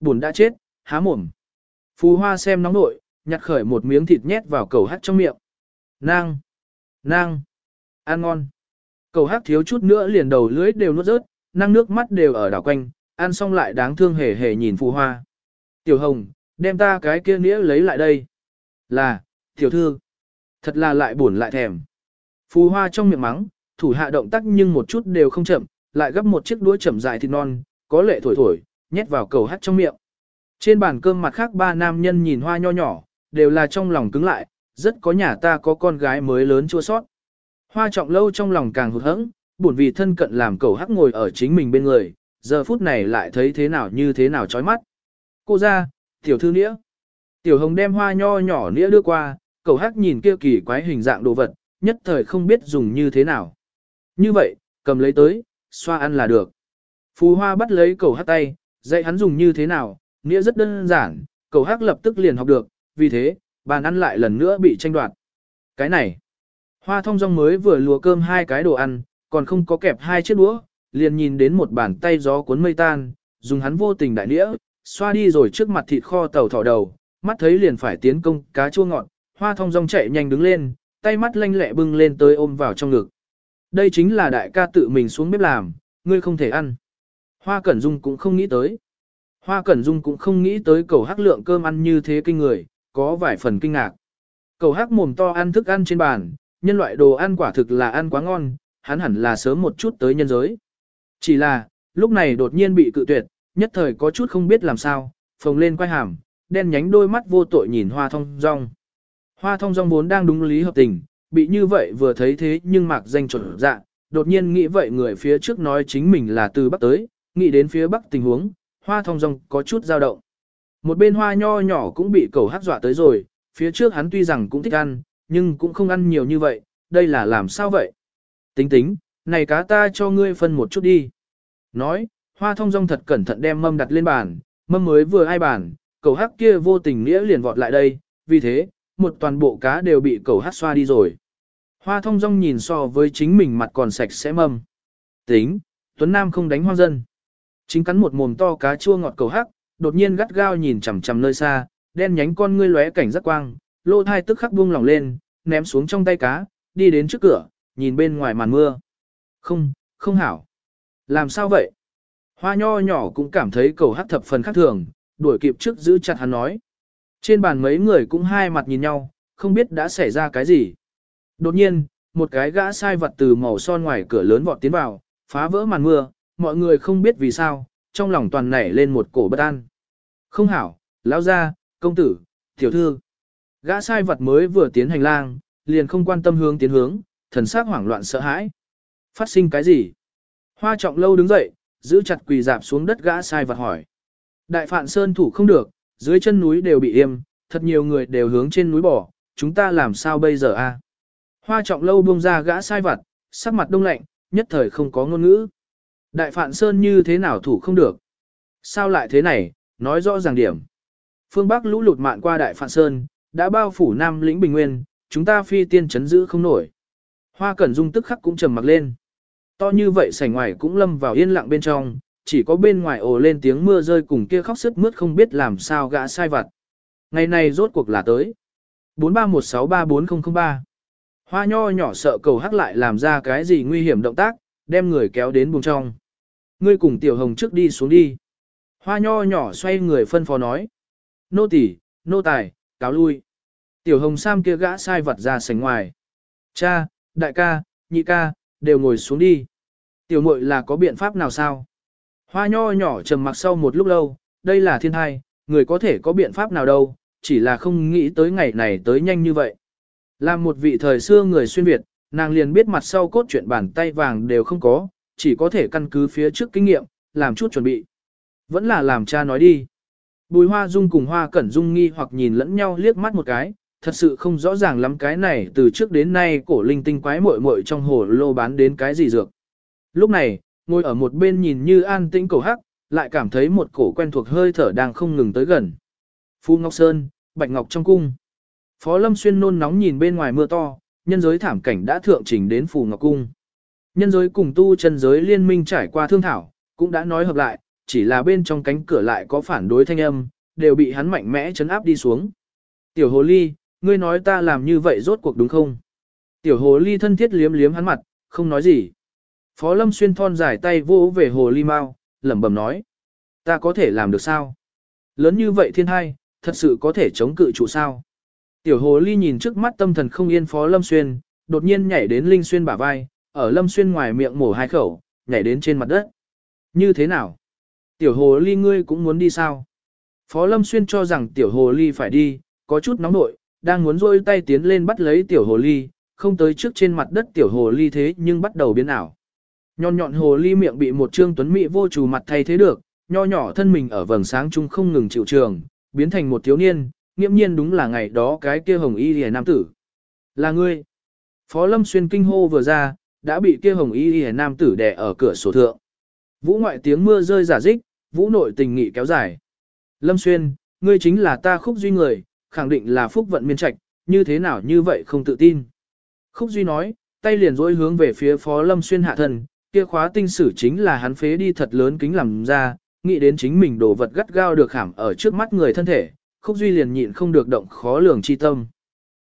Buồn đã chết, há mồm. Phù hoa xem nóng nội, nhặt khởi một miếng thịt nhét vào cầu hắc trong miệng. Nang! Nang! Ăn ngon! Cầu hắc thiếu chút nữa liền đầu lưỡi đều nuốt rớt, năng nước mắt đều ở đảo quanh, ăn xong lại đáng thương hề hề nhìn phù hoa. Tiểu hồng, đem ta cái kia nĩa lấy lại đây. Là, tiểu thư. Thật là lại buồn lại thèm. Phù hoa trong miệng mắng, thủ hạ động tác nhưng một chút đều không chậm, lại gấp một chiếc đũa chậm dài thịt non, có lệ thổi thổi, nhét vào cầu hắt trong miệng. Trên bàn cơm mặt khác ba nam nhân nhìn hoa nho nhỏ, đều là trong lòng cứng lại, rất có nhà ta có con gái mới lớn chua sót. Hoa trọng lâu trong lòng càng hụt hẫng, buồn vì thân cận làm cầu hắc ngồi ở chính mình bên người, giờ phút này lại thấy thế nào như thế nào chói mắt. Cô ra, tiểu thư nĩa. Tiểu hồng đem hoa nho nhỏ nĩa đưa qua, cầu hắc nhìn kia kỳ quái hình dạng đồ vật, nhất thời không biết dùng như thế nào. Như vậy, cầm lấy tới, xoa ăn là được. Phú hoa bắt lấy cầu hắc tay, dạy hắn dùng như thế nào, nĩa rất đơn giản, cầu hắc lập tức liền học được, vì thế, bàn ăn lại lần nữa bị tranh đoạt. Cái này, hoa thông rong mới vừa lùa cơm hai cái đồ ăn, còn không có kẹp hai chiếc đũa, liền nhìn đến một bàn tay gió cuốn mây tan, dùng hắn vô tình đại nghĩa, xoa đi rồi trước mặt thịt kho tàu thỏ đầu, mắt thấy liền phải tiến công cá chua ngọt, hoa thông rong chạy nhanh đứng lên, tay mắt lanh lẹ bưng lên tới ôm vào trong ngực. Đây chính là đại ca tự mình xuống bếp làm, ngươi không thể ăn. Hoa Cẩn Dung cũng không nghĩ tới. Hoa Cẩn Dung cũng không nghĩ tới cầu hắc lượng cơm ăn như thế kinh người, có vài phần kinh ngạc. Cầu hắc mồm to ăn thức ăn trên bàn, nhân loại đồ ăn quả thực là ăn quá ngon, hắn hẳn là sớm một chút tới nhân giới. Chỉ là, lúc này đột nhiên bị cự tuyệt, nhất thời có chút không biết làm sao, phồng lên quay hàm, đen nhánh đôi mắt vô tội nhìn hoa thông rong. Hoa thông rong vốn đang đúng lý hợp tình, bị như vậy vừa thấy thế nhưng mạc danh chuẩn dạ, đột nhiên nghĩ vậy người phía trước nói chính mình là từ Bắc tới, nghĩ đến phía Bắc tình huống, hoa thông rong có chút dao động. Một bên hoa nho nhỏ cũng bị cầu hát dọa tới rồi, phía trước hắn tuy rằng cũng thích ăn, nhưng cũng không ăn nhiều như vậy, đây là làm sao vậy? Tính tính, này cá ta cho ngươi phân một chút đi. Nói, hoa thông rong thật cẩn thận đem mâm đặt lên bàn, mâm mới vừa ai bàn, cầu hắc kia vô tình nghĩa liền vọt lại đây, vì thế, một toàn bộ cá đều bị cầu hắc xoa đi rồi. Hoa thông rong nhìn so với chính mình mặt còn sạch sẽ mâm. Tính, Tuấn Nam không đánh hoang dân. Chính cắn một mồm to cá chua ngọt cầu hắc, đột nhiên gắt gao nhìn chằm chằm nơi xa, đen nhánh con ngươi lóe cảnh giác quang, lô thai tức khắc buông lỏng lên, ném xuống trong tay cá, đi đến trước cửa, nhìn bên ngoài màn mưa. Không, không hảo. Làm sao vậy? Hoa nho nhỏ cũng cảm thấy cầu hát thập phần khác thường, đuổi kịp trước giữ chặt hắn nói. Trên bàn mấy người cũng hai mặt nhìn nhau, không biết đã xảy ra cái gì. Đột nhiên, một cái gã sai vật từ màu son ngoài cửa lớn vọt tiến vào, phá vỡ màn mưa, mọi người không biết vì sao, trong lòng toàn nảy lên một cổ bất an. Không hảo, lão gia, công tử, tiểu thư. Gã sai vật mới vừa tiến hành lang, liền không quan tâm hướng tiến hướng, thần sắc hoảng loạn sợ hãi. Phát sinh cái gì? Hoa trọng lâu đứng dậy, giữ chặt quỳ dạp xuống đất gã sai vật hỏi. Đại phạn sơn thủ không được, dưới chân núi đều bị im, thật nhiều người đều hướng trên núi bỏ, chúng ta làm sao bây giờ a? Hoa trọng lâu buông ra gã sai vật, sắc mặt đông lạnh, nhất thời không có ngôn ngữ. Đại phạn sơn như thế nào thủ không được? Sao lại thế này, nói rõ ràng điểm. Phương Bắc lũ lụt mạn qua đại phạn sơn, đã bao phủ nam lĩnh bình nguyên, chúng ta phi tiên chấn giữ không nổi. Hoa cẩn dung tức khắc cũng trầm mặc lên. To như vậy sảnh ngoài cũng lâm vào yên lặng bên trong, chỉ có bên ngoài ồ lên tiếng mưa rơi cùng kia khóc sức mướt không biết làm sao gã sai vặt. Ngày này rốt cuộc là tới. 4316340003 Hoa nho nhỏ sợ cầu hắc lại làm ra cái gì nguy hiểm động tác, đem người kéo đến buồng trong. Ngươi cùng tiểu hồng trước đi xuống đi. Hoa nho nhỏ xoay người phân phó nói. Nô tỳ, nô tài, cáo lui. Tiểu hồng sam kia gã sai vật ra sánh ngoài. Cha, đại ca, nhị ca, đều ngồi xuống đi. Tiểu muội là có biện pháp nào sao? Hoa nho nhỏ trầm mặc sau một lúc lâu, đây là thiên thai, người có thể có biện pháp nào đâu, chỉ là không nghĩ tới ngày này tới nhanh như vậy. Là một vị thời xưa người xuyên Việt, nàng liền biết mặt sau cốt chuyện bàn tay vàng đều không có, chỉ có thể căn cứ phía trước kinh nghiệm, làm chút chuẩn bị. Vẫn là làm cha nói đi. Bùi hoa dung cùng hoa cẩn dung nghi hoặc nhìn lẫn nhau liếc mắt một cái, thật sự không rõ ràng lắm cái này từ trước đến nay cổ linh tinh quái muội muội trong hồ lô bán đến cái gì dược. Lúc này, ngồi ở một bên nhìn như an tĩnh cổ hắc, lại cảm thấy một cổ quen thuộc hơi thở đang không ngừng tới gần. Phu Ngọc Sơn, Bạch Ngọc trong cung. Phó Lâm Xuyên nôn nóng nhìn bên ngoài mưa to, nhân giới thảm cảnh đã thượng trình đến Phù Ngọc Cung. Nhân giới cùng tu chân giới liên minh trải qua thương thảo, cũng đã nói hợp lại, chỉ là bên trong cánh cửa lại có phản đối thanh âm, đều bị hắn mạnh mẽ chấn áp đi xuống. Tiểu hồ ly, ngươi nói ta làm như vậy rốt cuộc đúng không? Tiểu hồ ly thân thiết liếm liếm hắn mặt, không nói gì. Phó Lâm Xuyên thon dài tay vô về hồ ly mau, lẩm bẩm nói. Ta có thể làm được sao? Lớn như vậy thiên hai, thật sự có thể chống cự trụ sao? Tiểu hồ ly nhìn trước mắt tâm thần không yên Phó Lâm Xuyên, đột nhiên nhảy đến Linh Xuyên bả vai, ở Lâm Xuyên ngoài miệng mổ hai khẩu, nhảy đến trên mặt đất. Như thế nào? Tiểu hồ ly ngươi cũng muốn đi sao? Phó Lâm Xuyên cho rằng tiểu hồ ly phải đi, có chút nóng nội, đang muốn rôi tay tiến lên bắt lấy tiểu hồ ly, không tới trước trên mặt đất tiểu hồ ly thế nhưng bắt đầu biến ảo. Nhọn nhọn hồ ly miệng bị một trương tuấn mỹ vô chủ mặt thay thế được, nho nhỏ thân mình ở vầng sáng chung không ngừng chịu trường, biến thành một thiếu niên, nghiễm nhiên đúng là ngày đó cái kia hồng y lìa nam tử. Là ngươi. Phó Lâm Xuyên kinh hô vừa ra, đã bị kia hồng y lìa nam tử đè ở cửa sổ thượng. Vũ ngoại tiếng mưa rơi giả dích, vũ nội tình nghị kéo dài. Lâm Xuyên, ngươi chính là ta khúc duy người, khẳng định là phúc vận miên trạch, như thế nào như vậy không tự tin. Khúc duy nói, tay liền dối hướng về phía phó Lâm Xuyên hạ thần, kia khóa tinh sử chính là hắn phế đi thật lớn kính làm ra, nghĩ đến chính mình đồ vật gắt gao được khảm ở trước mắt người thân thể, khúc duy liền nhịn không được động khó lường chi tâm.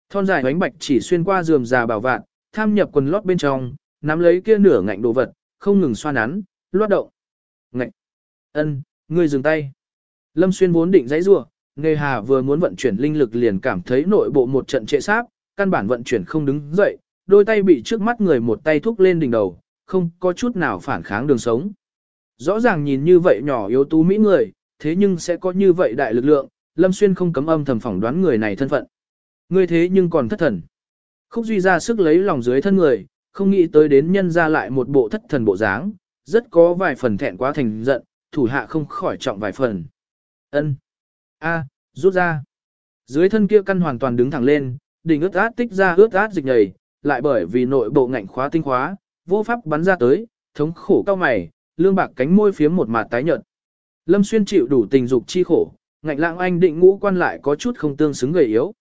Thon dài bánh bạch chỉ xuyên qua giường già bảo vạn, tham nhập quần lót bên trong, nắm lấy kia nửa ngạnh đồ vật, không ngừng xoa nắn, loát động. Ngạnh! ân, ngươi dừng tay. Lâm xuyên vốn định dãy rủa Nghề hà vừa muốn vận chuyển linh lực liền cảm thấy nội bộ một trận trệ sáp, căn bản vận chuyển không đứng dậy, đôi tay bị trước mắt người một tay thúc lên đỉnh đầu, không có chút nào phản kháng đường sống. Rõ ràng nhìn như vậy nhỏ yếu tú mỹ người, thế nhưng sẽ có như vậy đại lực lượng, Lâm Xuyên không cấm âm thầm phỏng đoán người này thân phận. Người thế nhưng còn thất thần. Khúc Duy ra sức lấy lòng dưới thân người, không nghĩ tới đến nhân ra lại một bộ thất thần bộ dáng, rất có vài phần thẹn quá thành giận, thủ hạ không khỏi trọng vài phần. ân A, rút ra. Dưới thân kia căn hoàn toàn đứng thẳng lên, đỉnh ướt át tích ra ướt át dịch nhầy, lại bởi vì nội bộ ngạnh khóa tinh khóa, vô pháp bắn ra tới, thống khổ cao mày, lương bạc cánh môi phiếm một mặt tái nhợt. Lâm Xuyên chịu đủ tình dục chi khổ, ngạnh lãng anh định ngũ quan lại có chút không tương xứng gầy yếu.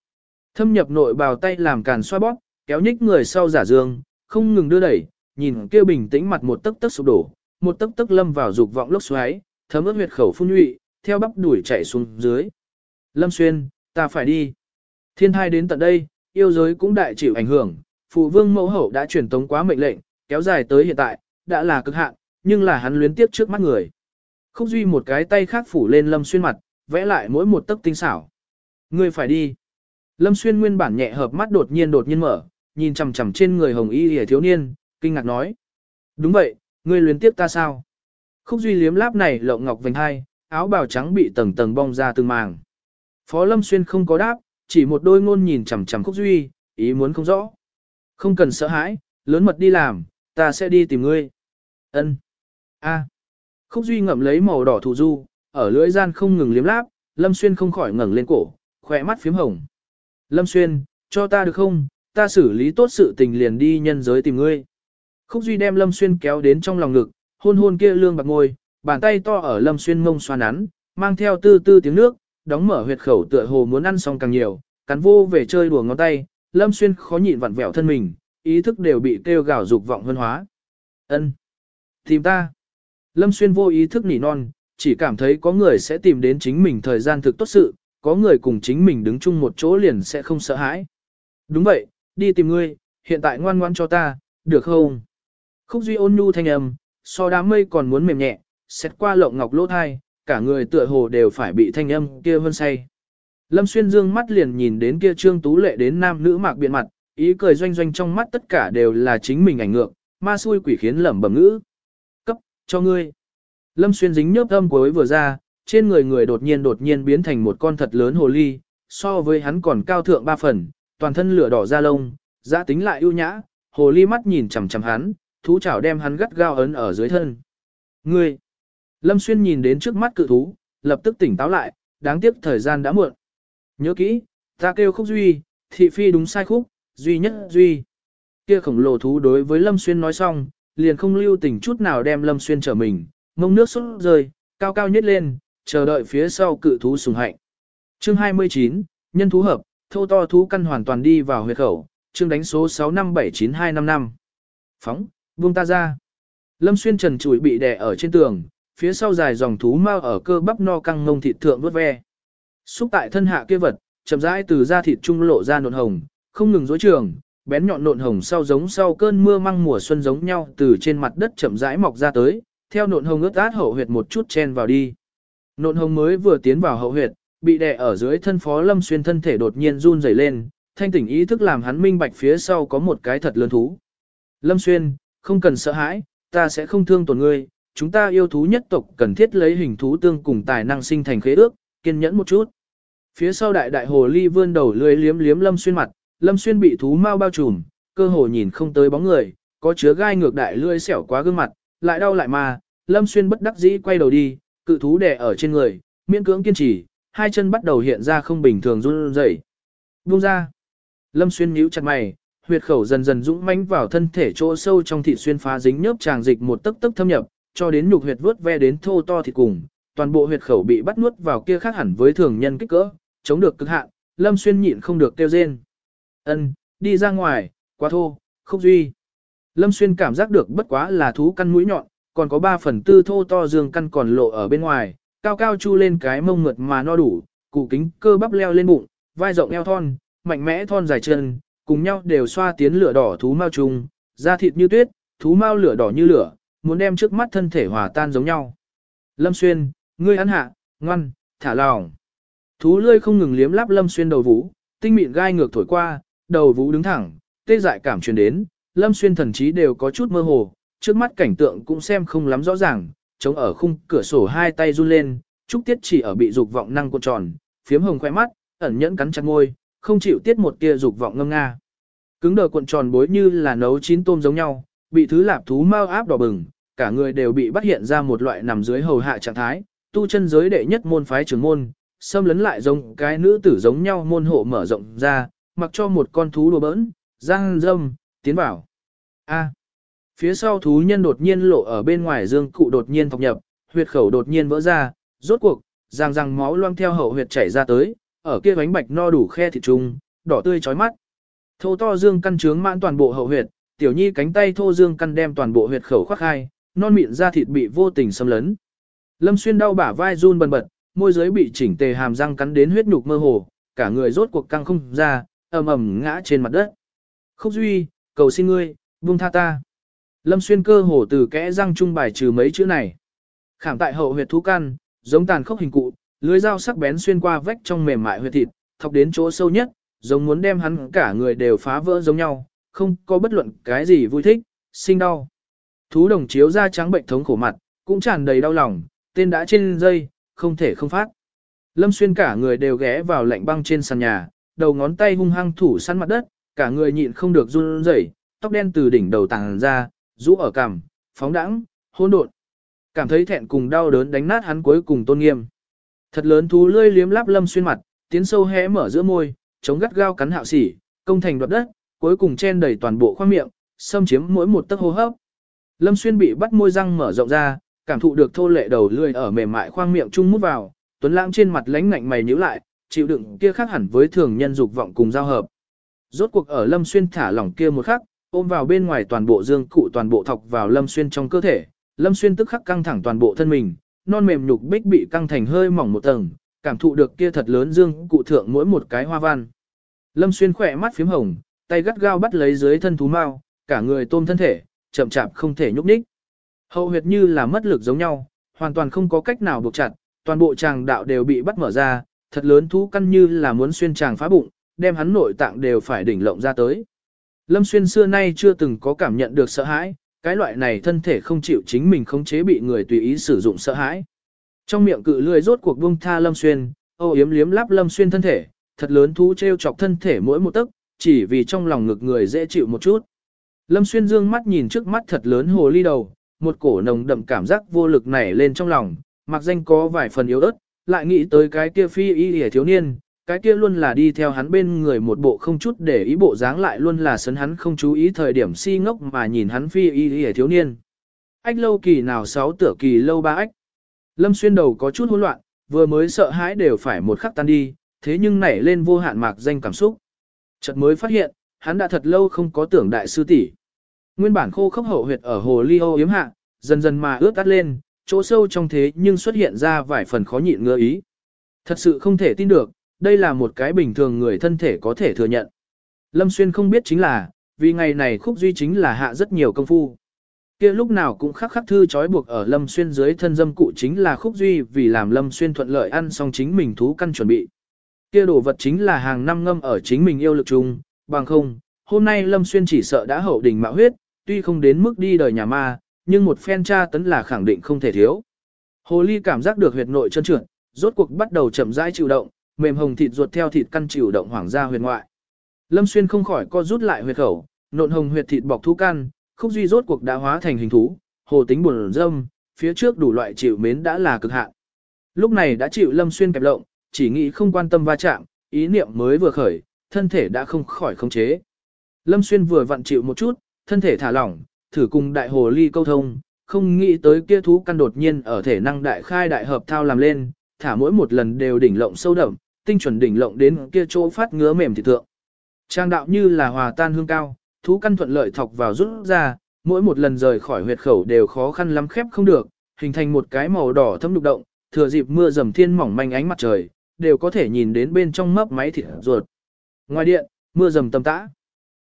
Thâm nhập nội bào tay làm càn xoa bóp, kéo nhích người sau giả dương, không ngừng đưa đẩy, nhìn kia bình tĩnh mặt một tấc tấc sụp đổ, một tấc tấc lâm vào dục vọng lốc xoáy, thấm ướt huyệt khẩu phun nhụy, theo bắp đuổi chạy xuống dưới. Lâm Xuyên, ta phải đi. Thiên thai đến tận đây, yêu giới cũng đại chịu ảnh hưởng, phụ vương mẫu hậu đã truyền tống quá mệnh lệnh, kéo dài tới hiện tại, đã là cực hạn, nhưng là hắn luyến tiếp trước mắt người. Khúc Duy một cái tay khác phủ lên Lâm Xuyên mặt, vẽ lại mỗi một tấc tinh xảo. Ngươi phải đi. Lâm Xuyên nguyên bản nhẹ hợp mắt đột nhiên đột nhiên mở, nhìn chằm chằm trên người hồng y hề thiếu niên, kinh ngạc nói. Đúng vậy, ngươi luyến tiếp ta sao? Khúc Duy liếm láp này lộng ngọc vành hai, áo bào trắng bị tầng tầng bong ra từng màng. Phó Lâm Xuyên không có đáp, chỉ một đôi ngôn nhìn chằm chằm Khúc Duy, ý muốn không rõ. Không cần sợ hãi, lớn mật đi làm, ta sẽ đi tìm ngươi. Ân. A. Khúc Duy ngậm lấy màu đỏ thủ du, ở lưỡi gian không ngừng liếm láp, Lâm Xuyên không khỏi ngẩng lên cổ, khỏe mắt phím hồng. Lâm Xuyên, cho ta được không, ta xử lý tốt sự tình liền đi nhân giới tìm ngươi. Khúc Duy đem Lâm Xuyên kéo đến trong lòng ngực, hôn hôn kia lương bạc ngôi, bàn tay to ở Lâm Xuyên ngông xoa nắn, mang theo tư tư tiếng nước, đóng mở huyệt khẩu tựa hồ muốn ăn xong càng nhiều, cắn vô về chơi đùa ngón tay, Lâm Xuyên khó nhịn vặn vẹo thân mình, ý thức đều bị kêu gào dục vọng vân hóa. Ân, Tìm ta. Lâm Xuyên vô ý thức nỉ non, chỉ cảm thấy có người sẽ tìm đến chính mình thời gian thực tốt sự, có người cùng chính mình đứng chung một chỗ liền sẽ không sợ hãi. Đúng vậy, đi tìm ngươi, hiện tại ngoan ngoan cho ta, được không? Khúc Duy ôn nhu thanh âm, so đám mây còn muốn mềm nhẹ, xét qua lộng ngọc lỗ thai, cả người tựa hồ đều phải bị thanh âm kia vân say. Lâm Xuyên dương mắt liền nhìn đến kia trương tú lệ đến nam nữ mạc biện mặt, ý cười doanh doanh trong mắt tất cả đều là chính mình ảnh ngược, ma xui quỷ khiến lẩm bẩm ngữ. Cấp, cho ngươi. Lâm Xuyên dính nhớp âm cuối vừa ra, trên người người đột nhiên đột nhiên biến thành một con thật lớn hồ ly, so với hắn còn cao thượng ba phần, toàn thân lửa đỏ da lông, giá tính lại ưu nhã, hồ ly mắt nhìn chằm chằm hắn, thú chảo đem hắn gắt gao ấn ở dưới thân. Ngươi! Lâm Xuyên nhìn đến trước mắt cự thú, lập tức tỉnh táo lại, đáng tiếc thời gian đã muộn. Nhớ kỹ, ta kêu khúc duy, thị phi đúng sai khúc, duy nhất duy. Kia khổng lồ thú đối với Lâm Xuyên nói xong, liền không lưu tình chút nào đem Lâm Xuyên trở mình, mông nước xuất rơi, cao cao nhất lên, chờ đợi phía sau cự thú sùng hạnh. Chương 29, nhân thú hợp, thô to thú căn hoàn toàn đi vào huyệt khẩu, chương đánh số 6579255. Phóng, buông ta ra. Lâm Xuyên trần trụi bị đè ở trên tường, phía sau dài dòng thú mau ở cơ bắp no căng ngông thịt thượng vớt ve. Xúc tại thân hạ kia vật, chậm rãi từ da thịt trung lộ ra nộn hồng, không ngừng dối trường, bén nhọn nộn hồng sau giống sau cơn mưa măng mùa xuân giống nhau từ trên mặt đất chậm rãi mọc ra tới, theo nộn hồng ướt át hậu huyệt một chút chen vào đi. Nộn hồng mới vừa tiến vào hậu huyệt, bị đè ở dưới thân phó lâm xuyên thân thể đột nhiên run rẩy lên, thanh tỉnh ý thức làm hắn minh bạch phía sau có một cái thật lớn thú. Lâm xuyên, không cần sợ hãi, ta sẽ không thương tổn ngươi, chúng ta yêu thú nhất tộc cần thiết lấy hình thú tương cùng tài năng sinh thành khế ước, kiên nhẫn một chút. Phía sau đại đại hồ ly vươn đầu lưỡi liếm liếm lâm xuyên mặt, lâm xuyên bị thú mau bao trùm, cơ hồ nhìn không tới bóng người, có chứa gai ngược đại lưỡi xẻo quá gương mặt, lại đau lại mà, lâm xuyên bất đắc dĩ quay đầu đi, cự thú đè ở trên người, miễn cưỡng kiên trì, hai chân bắt đầu hiện ra không bình thường run rẩy. Buông ra. Lâm xuyên nhíu chặt mày, huyệt khẩu dần dần dũng mãnh vào thân thể chỗ sâu trong thịt xuyên phá dính nhớp tràng dịch một tấc tấc thâm nhập, cho đến nhục huyệt vớt ve đến thô to thịt cùng, toàn bộ huyệt khẩu bị bắt nuốt vào kia khác hẳn với thường nhân kích cỡ, chống được cực hạn, Lâm Xuyên nhịn không được kêu rên. Ân, đi ra ngoài, quá thô, không duy. Lâm Xuyên cảm giác được bất quá là thú căn mũi nhọn, còn có 3 phần tư thô to dương căn còn lộ ở bên ngoài, cao cao chu lên cái mông mượt mà no đủ, cụ kính cơ bắp leo lên bụng, vai rộng eo thon, mạnh mẽ thon dài chân, cùng nhau đều xoa tiến lửa đỏ thú mao trùng, da thịt như tuyết, thú mao lửa đỏ như lửa, muốn đem trước mắt thân thể hòa tan giống nhau. Lâm Xuyên, ngươi ăn hạ, ngoan, thả lòng. Thú lươi không ngừng liếm láp Lâm Xuyên đầu vũ, tinh mịn gai ngược thổi qua, đầu vũ đứng thẳng, tê dại cảm truyền đến, Lâm Xuyên thần trí đều có chút mơ hồ, trước mắt cảnh tượng cũng xem không lắm rõ ràng, chống ở khung cửa sổ hai tay run lên, Trúc Tiết chỉ ở bị dục vọng năng cuộn tròn, phiếm hồng khoe mắt, ẩn nhẫn cắn chặt môi, không chịu tiết một tia dục vọng ngâm nga. Cứng đờ cuộn tròn bối như là nấu chín tôm giống nhau, bị thứ lạp thú mau áp đỏ bừng, cả người đều bị bắt hiện ra một loại nằm dưới hầu hạ trạng thái, tu chân giới đệ nhất môn phái trưởng môn, xâm lấn lại giống cái nữ tử giống nhau môn hộ mở rộng ra, mặc cho một con thú đùa bỡn, giang râm, tiến vào. A. Phía sau thú nhân đột nhiên lộ ở bên ngoài dương cụ đột nhiên thọc nhập, huyệt khẩu đột nhiên vỡ ra, rốt cuộc, răng răng máu loang theo hậu huyệt chảy ra tới, ở kia bánh bạch no đủ khe thịt trùng, đỏ tươi chói mắt. Thô to dương căn trướng mãn toàn bộ hậu huyệt, tiểu nhi cánh tay thô dương căn đem toàn bộ huyệt khẩu khoác hai, non mịn da thịt bị vô tình xâm lấn. Lâm xuyên đau bả vai run bần bật, môi dưới bị chỉnh tề hàm răng cắn đến huyết nhục mơ hồ, cả người rốt cuộc căng không ra, ầm ầm ngã trên mặt đất. Khúc Duy, cầu xin ngươi, buông tha ta. Lâm xuyên cơ hồ từ kẽ răng trung bài trừ mấy chữ này. Khảm tại hậu huyệt thú căn, giống tàn khốc hình cụ, lưới dao sắc bén xuyên qua vách trong mềm mại huyệt thịt, thọc đến chỗ sâu nhất, giống muốn đem hắn cả người đều phá vỡ giống nhau, không có bất luận cái gì vui thích, sinh đau. Thú đồng chiếu ra trắng bệnh thống khổ mặt, cũng tràn đầy đau lòng, tên đã trên dây, không thể không phát. Lâm xuyên cả người đều ghé vào lạnh băng trên sàn nhà, đầu ngón tay hung hăng thủ săn mặt đất, cả người nhịn không được run rẩy, tóc đen từ đỉnh đầu tàng ra, rũ ở cằm, phóng đãng, hỗn độn. Cảm thấy thẹn cùng đau đớn đánh nát hắn cuối cùng tôn nghiêm. Thật lớn thú lươi liếm láp lâm xuyên mặt, tiến sâu hé mở giữa môi, chống gắt gao cắn hạo sỉ, công thành đoạt đất, cuối cùng chen đầy toàn bộ khoang miệng, xâm chiếm mỗi một tấc hô hấp. Lâm xuyên bị bắt môi răng mở rộng ra, cảm thụ được thô lệ đầu lưỡi ở mềm mại khoang miệng chung mút vào, tuấn lãng trên mặt lánh ngạnh mày nhíu lại, chịu đựng kia khác hẳn với thường nhân dục vọng cùng giao hợp. Rốt cuộc ở Lâm Xuyên thả lỏng kia một khắc, ôm vào bên ngoài toàn bộ dương cụ toàn bộ thọc vào Lâm Xuyên trong cơ thể, Lâm Xuyên tức khắc căng thẳng toàn bộ thân mình, non mềm nhục bích bị căng thành hơi mỏng một tầng, cảm thụ được kia thật lớn dương cụ thượng mỗi một cái hoa văn. Lâm Xuyên khỏe mắt phím hồng, tay gắt gao bắt lấy dưới thân thú mao, cả người tôm thân thể, chậm chạp không thể nhúc nhích. Hậu huyệt như là mất lực giống nhau, hoàn toàn không có cách nào buộc chặt, toàn bộ tràng đạo đều bị bắt mở ra, thật lớn thú căn như là muốn xuyên tràng phá bụng, đem hắn nội tạng đều phải đỉnh lộng ra tới. Lâm Xuyên xưa nay chưa từng có cảm nhận được sợ hãi, cái loại này thân thể không chịu chính mình không chế bị người tùy ý sử dụng sợ hãi. Trong miệng cự lưỡi rốt cuộc buông tha Lâm Xuyên, ô yếm liếm lắp Lâm Xuyên thân thể, thật lớn thú treo chọc thân thể mỗi một tấc, chỉ vì trong lòng ngực người dễ chịu một chút. Lâm Xuyên dương mắt nhìn trước mắt thật lớn hồ ly đầu, một cổ nồng đậm cảm giác vô lực nảy lên trong lòng, mặc danh có vài phần yếu ớt, lại nghĩ tới cái kia phi y hề thiếu niên, cái kia luôn là đi theo hắn bên người một bộ không chút để ý bộ dáng lại luôn là sấn hắn không chú ý thời điểm si ngốc mà nhìn hắn phi y hề thiếu niên. Ách lâu kỳ nào sáu tửa kỳ lâu ba ách. Lâm xuyên đầu có chút hỗn loạn, vừa mới sợ hãi đều phải một khắc tan đi, thế nhưng nảy lên vô hạn mạc danh cảm xúc. Chợt mới phát hiện, hắn đã thật lâu không có tưởng đại sư tỷ. Nguyên bản khô khốc hậu huyệt ở hồ ly ô yếm hạ, dần dần mà ướt tắt lên, chỗ sâu trong thế nhưng xuất hiện ra vài phần khó nhịn ngơ ý. Thật sự không thể tin được, đây là một cái bình thường người thân thể có thể thừa nhận. Lâm Xuyên không biết chính là, vì ngày này khúc duy chính là hạ rất nhiều công phu. kia lúc nào cũng khắc khắc thư trói buộc ở Lâm Xuyên dưới thân dâm cụ chính là khúc duy vì làm Lâm Xuyên thuận lợi ăn xong chính mình thú căn chuẩn bị kia đồ vật chính là hàng năm ngâm ở chính mình yêu lực chung, bằng không, hôm nay Lâm Xuyên chỉ sợ đã hậu đỉnh mạo huyết, tuy không đến mức đi đời nhà ma, nhưng một phen tra tấn là khẳng định không thể thiếu. Hồ ly cảm giác được huyệt nội chân trượt, rốt cuộc bắt đầu chậm rãi chịu động, mềm hồng thịt ruột theo thịt căn chịu động hoảng ra huyệt ngoại. Lâm Xuyên không khỏi co rút lại huyệt khẩu, nộn hồng huyệt thịt bọc thú căn, khúc duy rốt cuộc đã hóa thành hình thú, hồ tính buồn dâm, phía trước đủ loại chịu mến đã là cực hạn. Lúc này đã chịu Lâm Xuyên kẹp lộng, chỉ nghĩ không quan tâm va chạm, ý niệm mới vừa khởi, thân thể đã không khỏi khống chế. Lâm Xuyên vừa vặn chịu một chút, thân thể thả lỏng, thử cùng đại hồ ly câu thông, không nghĩ tới kia thú căn đột nhiên ở thể năng đại khai đại hợp thao làm lên, thả mỗi một lần đều đỉnh lộng sâu đậm, tinh chuẩn đỉnh lộng đến kia chỗ phát ngứa mềm thịt thượng. Trang đạo như là hòa tan hương cao, thú căn thuận lợi thọc vào rút ra, mỗi một lần rời khỏi huyệt khẩu đều khó khăn lắm khép không được, hình thành một cái màu đỏ thâm đục động, thừa dịp mưa dầm thiên mỏng manh ánh mặt trời, đều có thể nhìn đến bên trong mấp máy thịt ruột. Ngoài điện, mưa dầm tầm tã.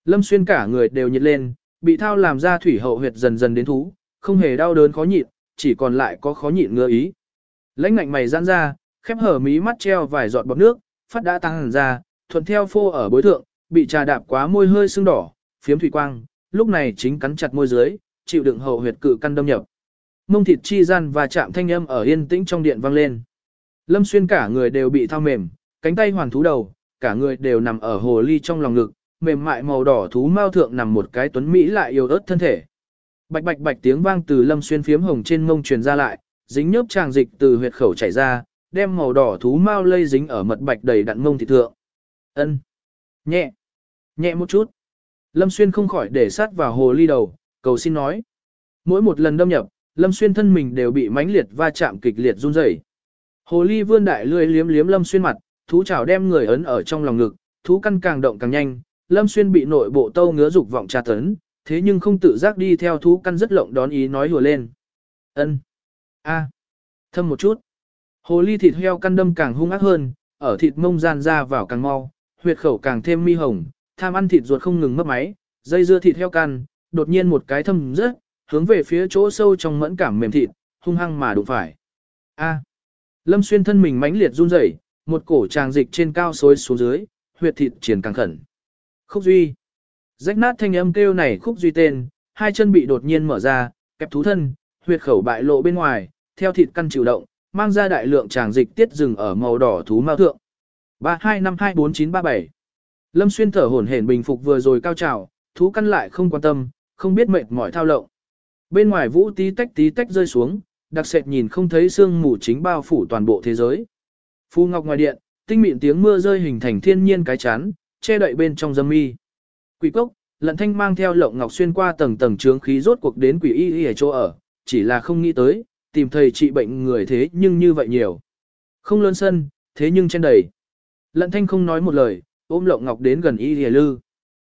Lâm xuyên cả người đều nhiệt lên, bị thao làm ra thủy hậu huyệt dần dần đến thú, không hề đau đớn khó nhịn, chỉ còn lại có khó nhịn ngứa ý. Lãnh ngạnh mày giãn ra, khép hở mí mắt treo vài giọt bọt nước, phát đã tăng hẳn ra, thuận theo phô ở bối thượng, bị trà đạp quá môi hơi sưng đỏ, phiếm thủy quang, lúc này chính cắn chặt môi dưới, chịu đựng hậu huyệt cự căn đâm nhập. Mông thịt chi gian và chạm thanh âm ở yên tĩnh trong điện vang lên. Lâm xuyên cả người đều bị thao mềm, cánh tay hoàn thú đầu, cả người đều nằm ở hồ ly trong lòng ngực, mềm mại màu đỏ thú mao thượng nằm một cái tuấn mỹ lại yêu ớt thân thể. Bạch bạch bạch tiếng vang từ lâm xuyên phiếm hồng trên mông truyền ra lại, dính nhớp tràng dịch từ huyệt khẩu chảy ra, đem màu đỏ thú mao lây dính ở mật bạch đầy đặn mông thịt thượng. Ân, nhẹ, nhẹ một chút. Lâm xuyên không khỏi để sát vào hồ ly đầu, cầu xin nói. Mỗi một lần đâm nhập, lâm xuyên thân mình đều bị mãnh liệt va chạm kịch liệt run rẩy. Hồ ly vươn đại lưỡi liếm liếm lâm xuyên mặt, thú chảo đem người ấn ở trong lòng ngực, thú căn càng động càng nhanh, Lâm Xuyên bị nội bộ tâu ngứa dục vọng tra tấn, thế nhưng không tự giác đi theo thú căn rất lộng đón ý nói hùa lên. ân a thâm một chút. Hồ ly thịt heo căn đâm càng hung ác hơn, ở thịt mông gian ra vào càng mau, huyệt khẩu càng thêm mi hồng, tham ăn thịt ruột không ngừng mất máy, dây dưa thịt heo căn, đột nhiên một cái thâm rất, hướng về phía chỗ sâu trong mẫn cảm mềm thịt, hung hăng mà đụng phải. A. Lâm Xuyên thân mình mãnh liệt run rẩy, một cổ tràng dịch trên cao xối xuống dưới, huyệt thịt triển càng khẩn. Khúc Duy. Rách nát thanh âm kêu này Khúc Duy tên, hai chân bị đột nhiên mở ra, kẹp thú thân, huyệt khẩu bại lộ bên ngoài, theo thịt căn chịu động, mang ra đại lượng tràng dịch tiết rừng ở màu đỏ thú mao thượng. 32524937 Lâm Xuyên thở hổn hển bình phục vừa rồi cao trào, thú căn lại không quan tâm, không biết mệt mỏi thao lộng. Bên ngoài vũ tí tách tí tách rơi xuống, đặc sệt nhìn không thấy xương mù chính bao phủ toàn bộ thế giới. Phu Ngọc ngoài điện, tinh mịn tiếng mưa rơi hình thành thiên nhiên cái chán, che đậy bên trong dâm mi. Quỷ cốc, lận thanh mang theo lộng ngọc xuyên qua tầng tầng trướng khí rốt cuộc đến quỷ y y ở chỗ ở, chỉ là không nghĩ tới, tìm thầy trị bệnh người thế nhưng như vậy nhiều. Không lớn sân, thế nhưng trên đầy. Lận thanh không nói một lời, ôm lộng ngọc đến gần y y lư.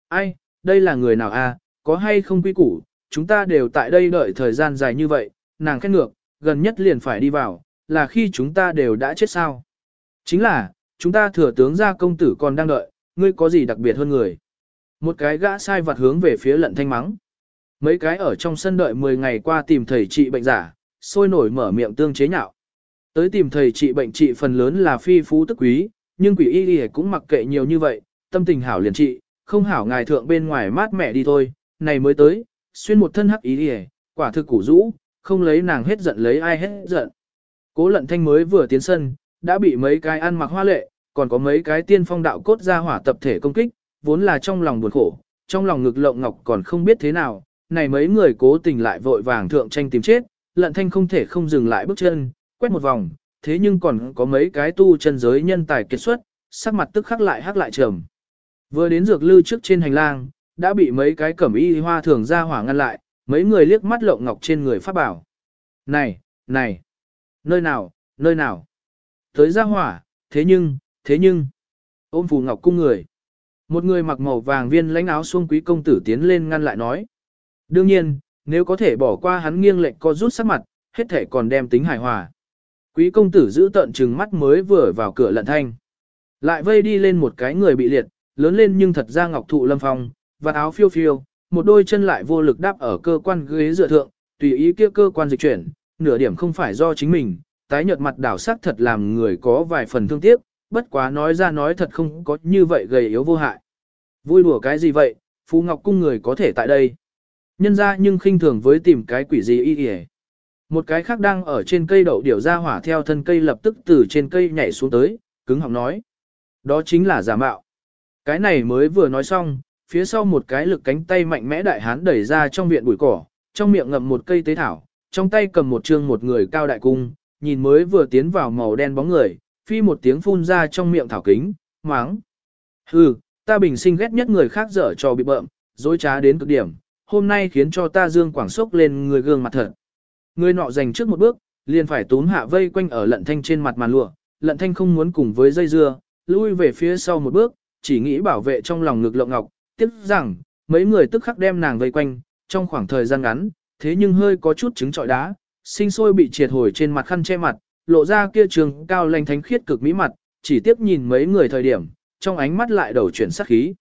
Ai, đây là người nào a? có hay không quy củ, chúng ta đều tại đây đợi thời gian dài như vậy, nàng khét ngược, gần nhất liền phải đi vào, là khi chúng ta đều đã chết sao. Chính là, chúng ta thừa tướng gia công tử còn đang đợi, ngươi có gì đặc biệt hơn người. Một cái gã sai vặt hướng về phía lận thanh mắng. Mấy cái ở trong sân đợi 10 ngày qua tìm thầy trị bệnh giả, sôi nổi mở miệng tương chế nhạo. Tới tìm thầy trị bệnh trị phần lớn là phi phú tức quý, nhưng quỷ y y cũng mặc kệ nhiều như vậy, tâm tình hảo liền trị, không hảo ngài thượng bên ngoài mát mẻ đi thôi, này mới tới, xuyên một thân hắc y y, quả thực củ rũ, không lấy nàng hết giận lấy ai hết giận. Cố lận thanh mới vừa tiến sân, đã bị mấy cái ăn mặc hoa lệ, còn có mấy cái tiên phong đạo cốt ra hỏa tập thể công kích, vốn là trong lòng buồn khổ, trong lòng ngực lộng ngọc còn không biết thế nào, này mấy người cố tình lại vội vàng thượng tranh tìm chết, lận thanh không thể không dừng lại bước chân, quét một vòng, thế nhưng còn có mấy cái tu chân giới nhân tài kết xuất, sắc mặt tức khắc lại hắc lại trầm. Vừa đến dược lư trước trên hành lang, đã bị mấy cái cẩm y hoa thường ra hỏa ngăn lại, mấy người liếc mắt lộng ngọc trên người phát bảo. Này, này, nơi nào, nơi nào, tới ra hỏa, thế nhưng, thế nhưng, ôm phù ngọc cung người. Một người mặc màu vàng viên lãnh áo xuông quý công tử tiến lên ngăn lại nói. Đương nhiên, nếu có thể bỏ qua hắn nghiêng lệnh co rút sắc mặt, hết thể còn đem tính hài hòa. Quý công tử giữ tận trừng mắt mới vừa vào cửa lận thanh. Lại vây đi lên một cái người bị liệt, lớn lên nhưng thật ra ngọc thụ lâm phong, và áo phiêu phiêu, một đôi chân lại vô lực đáp ở cơ quan ghế dựa thượng, tùy ý kia cơ quan dịch chuyển, nửa điểm không phải do chính mình, tái nhợt mặt đảo sắc thật làm người có vài phần thương tiếc, bất quá nói ra nói thật không có như vậy gầy yếu vô hại. Vui đùa cái gì vậy, Phú Ngọc Cung người có thể tại đây. Nhân ra nhưng khinh thường với tìm cái quỷ gì y y Một cái khác đang ở trên cây đậu điểu ra hỏa theo thân cây lập tức từ trên cây nhảy xuống tới, cứng họng nói. Đó chính là giả mạo. Cái này mới vừa nói xong, phía sau một cái lực cánh tay mạnh mẽ đại hán đẩy ra trong viện bụi cỏ, trong miệng ngậm một cây tế thảo, trong tay cầm một trương một người cao đại cung, nhìn mới vừa tiến vào màu đen bóng người, phi một tiếng phun ra trong miệng thảo kính, máng. Hừ, ta bình sinh ghét nhất người khác dở trò bị bợm, dối trá đến cực điểm, hôm nay khiến cho ta dương quảng sốc lên người gương mặt thật. Người nọ dành trước một bước, liền phải túm hạ vây quanh ở lận thanh trên mặt màn lụa, lận thanh không muốn cùng với dây dưa, lui về phía sau một bước, chỉ nghĩ bảo vệ trong lòng ngực lộng ngọc, tiếc rằng, mấy người tức khắc đem nàng vây quanh, trong khoảng thời gian ngắn, thế nhưng hơi có chút trứng trọi đá, sinh sôi bị triệt hồi trên mặt khăn che mặt, lộ ra kia trường cao lành thánh khiết cực mỹ mặt, chỉ tiếp nhìn mấy người thời điểm, trong ánh mắt lại đầu chuyển sắc khí.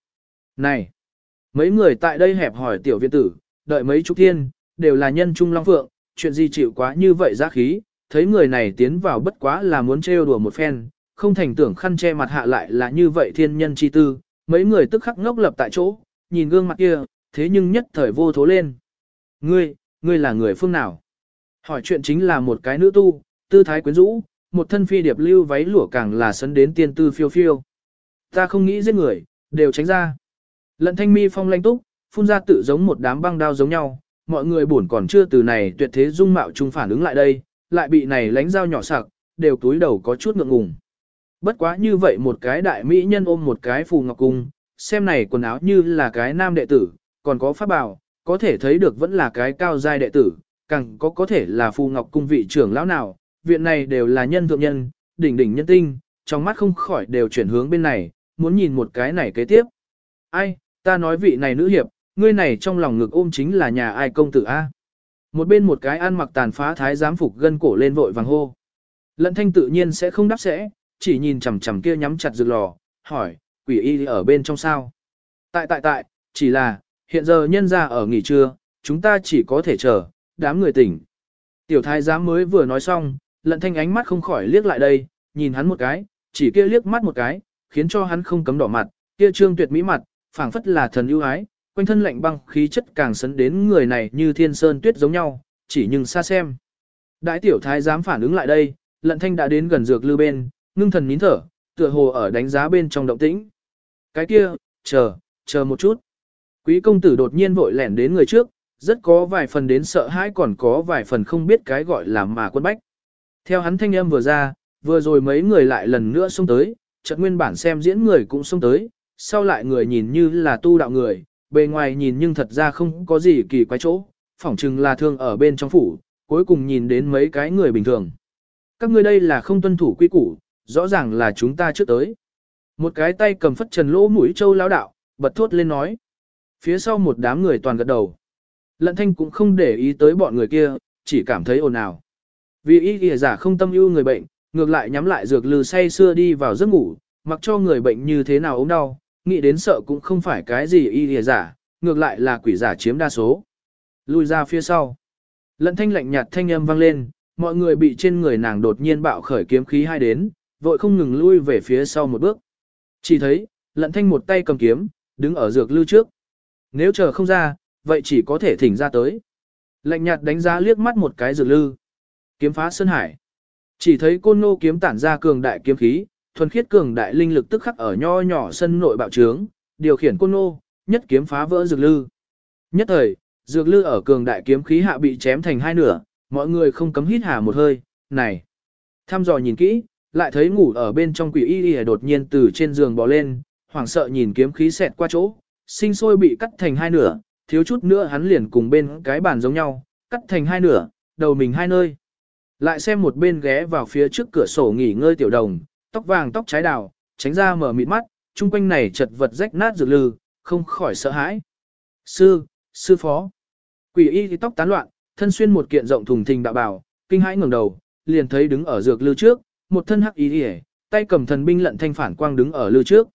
Này! Mấy người tại đây hẹp hỏi tiểu viện tử, đợi mấy chục thiên, đều là nhân trung long phượng, chuyện gì chịu quá như vậy giá khí, thấy người này tiến vào bất quá là muốn trêu đùa một phen, không thành tưởng khăn che mặt hạ lại là như vậy thiên nhân chi tư, mấy người tức khắc ngốc lập tại chỗ, nhìn gương mặt kia, thế nhưng nhất thời vô thố lên. Ngươi, ngươi là người phương nào? Hỏi chuyện chính là một cái nữ tu, tư thái quyến rũ, một thân phi điệp lưu váy lụa càng là sấn đến tiên tư phiêu phiêu. Ta không nghĩ giết người, đều tránh ra. Lận thanh mi phong lanh túc, phun ra tự giống một đám băng đao giống nhau, mọi người buồn còn chưa từ này tuyệt thế dung mạo chung phản ứng lại đây, lại bị này lánh dao nhỏ sặc, đều túi đầu có chút ngượng ngùng. Bất quá như vậy một cái đại mỹ nhân ôm một cái phù ngọc cung, xem này quần áo như là cái nam đệ tử, còn có pháp bảo, có thể thấy được vẫn là cái cao giai đệ tử, càng có có thể là phù ngọc cung vị trưởng lão nào, viện này đều là nhân thượng nhân, đỉnh đỉnh nhân tinh, trong mắt không khỏi đều chuyển hướng bên này, muốn nhìn một cái này kế tiếp. Ai, ta nói vị này nữ hiệp, ngươi này trong lòng ngực ôm chính là nhà ai công tử A. Một bên một cái ăn mặc tàn phá thái giám phục gân cổ lên vội vàng hô. Lận thanh tự nhiên sẽ không đáp sẽ, chỉ nhìn chằm chằm kia nhắm chặt rực lò, hỏi, quỷ y ở bên trong sao? Tại tại tại, chỉ là, hiện giờ nhân ra ở nghỉ trưa, chúng ta chỉ có thể chờ, đám người tỉnh. Tiểu thái giám mới vừa nói xong, lận thanh ánh mắt không khỏi liếc lại đây, nhìn hắn một cái, chỉ kia liếc mắt một cái, khiến cho hắn không cấm đỏ mặt, kia trương tuyệt mỹ mặt, phảng phất là thần ưu ái, quanh thân lạnh băng khí chất càng sấn đến người này như thiên sơn tuyết giống nhau, chỉ nhưng xa xem. Đại tiểu thái giám phản ứng lại đây, lận thanh đã đến gần dược lư bên, ngưng thần nín thở, tựa hồ ở đánh giá bên trong động tĩnh. Cái kia, chờ, chờ một chút. Quý công tử đột nhiên vội lẻn đến người trước, rất có vài phần đến sợ hãi còn có vài phần không biết cái gọi là mà quân bách. Theo hắn thanh âm vừa ra, vừa rồi mấy người lại lần nữa xông tới, chợt nguyên bản xem diễn người cũng xông tới, sau lại người nhìn như là tu đạo người, bề ngoài nhìn nhưng thật ra không có gì kỳ quái chỗ, phỏng chừng là thương ở bên trong phủ, cuối cùng nhìn đến mấy cái người bình thường. Các ngươi đây là không tuân thủ quy củ, rõ ràng là chúng ta trước tới. Một cái tay cầm phất trần lỗ mũi châu lão đạo, bật thốt lên nói. Phía sau một đám người toàn gật đầu. Lận thanh cũng không để ý tới bọn người kia, chỉ cảm thấy ồn ào. Vì y kìa giả không tâm ưu người bệnh, ngược lại nhắm lại dược lư say xưa đi vào giấc ngủ, mặc cho người bệnh như thế nào ốm đau, nghĩ đến sợ cũng không phải cái gì y kìa giả, ngược lại là quỷ giả chiếm đa số. Lùi ra phía sau. Lận thanh lạnh nhạt thanh âm vang lên, mọi người bị trên người nàng đột nhiên bạo khởi kiếm khí hai đến, vội không ngừng lui về phía sau một bước. Chỉ thấy, lận thanh một tay cầm kiếm, đứng ở dược lưu trước. Nếu chờ không ra, vậy chỉ có thể thỉnh ra tới. Lạnh nhạt đánh giá liếc mắt một cái dược lưu. Kiếm phá sơn hải. Chỉ thấy côn nô kiếm tản ra cường đại kiếm khí, thuần khiết cường đại linh lực tức khắc ở nho nhỏ sân nội bạo trướng, điều khiển côn nô, nhất kiếm phá vỡ dược lư. Nhất thời, dược lư ở cường đại kiếm khí hạ bị chém thành hai nửa, mọi người không cấm hít hà một hơi, này. tham dò nhìn kỹ, lại thấy ngủ ở bên trong quỷ y y đột nhiên từ trên giường bò lên, hoảng sợ nhìn kiếm khí xẹt qua chỗ, sinh sôi bị cắt thành hai nửa, thiếu chút nữa hắn liền cùng bên cái bàn giống nhau, cắt thành hai nửa, đầu mình hai nơi. Lại xem một bên ghé vào phía trước cửa sổ nghỉ ngơi tiểu đồng, tóc vàng tóc trái đào, tránh ra mở mịt mắt, chung quanh này chật vật rách nát dược lư, không khỏi sợ hãi. Sư, sư phó. Quỷ y thì tóc tán loạn, thân xuyên một kiện rộng thùng thình đạo bảo, kinh hãi ngẩng đầu, liền thấy đứng ở dược lư trước, một thân hắc ý ỉa tay cầm thần binh lận thanh phản quang đứng ở lư trước.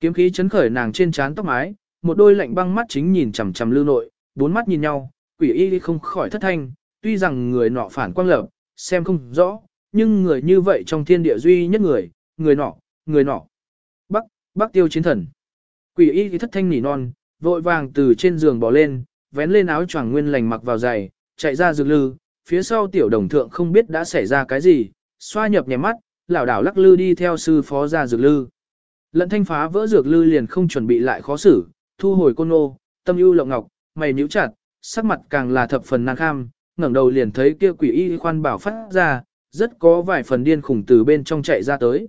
Kiếm khí chấn khởi nàng trên trán tóc mái, một đôi lạnh băng mắt chính nhìn chằm chằm lư nội, bốn mắt nhìn nhau, quỷ y không khỏi thất thanh, tuy rằng người nọ phản quang lập, xem không rõ, nhưng người như vậy trong thiên địa duy nhất người, người nọ, người nọ. Bắc, Bắc tiêu chiến thần. Quỷ y thì thất thanh nỉ non, vội vàng từ trên giường bỏ lên, vén lên áo choàng nguyên lành mặc vào giày, chạy ra dược lư, phía sau tiểu đồng thượng không biết đã xảy ra cái gì, xoa nhập nhẹ mắt, lảo đảo lắc lư đi theo sư phó ra dược lư. Lận thanh phá vỡ dược lư liền không chuẩn bị lại khó xử, thu hồi côn nô, tâm ưu lộng ngọc, mày nhíu chặt, sắc mặt càng là thập phần năng kham, ngẩng đầu liền thấy kia quỷ y khoan bảo phát ra, rất có vài phần điên khủng từ bên trong chạy ra tới.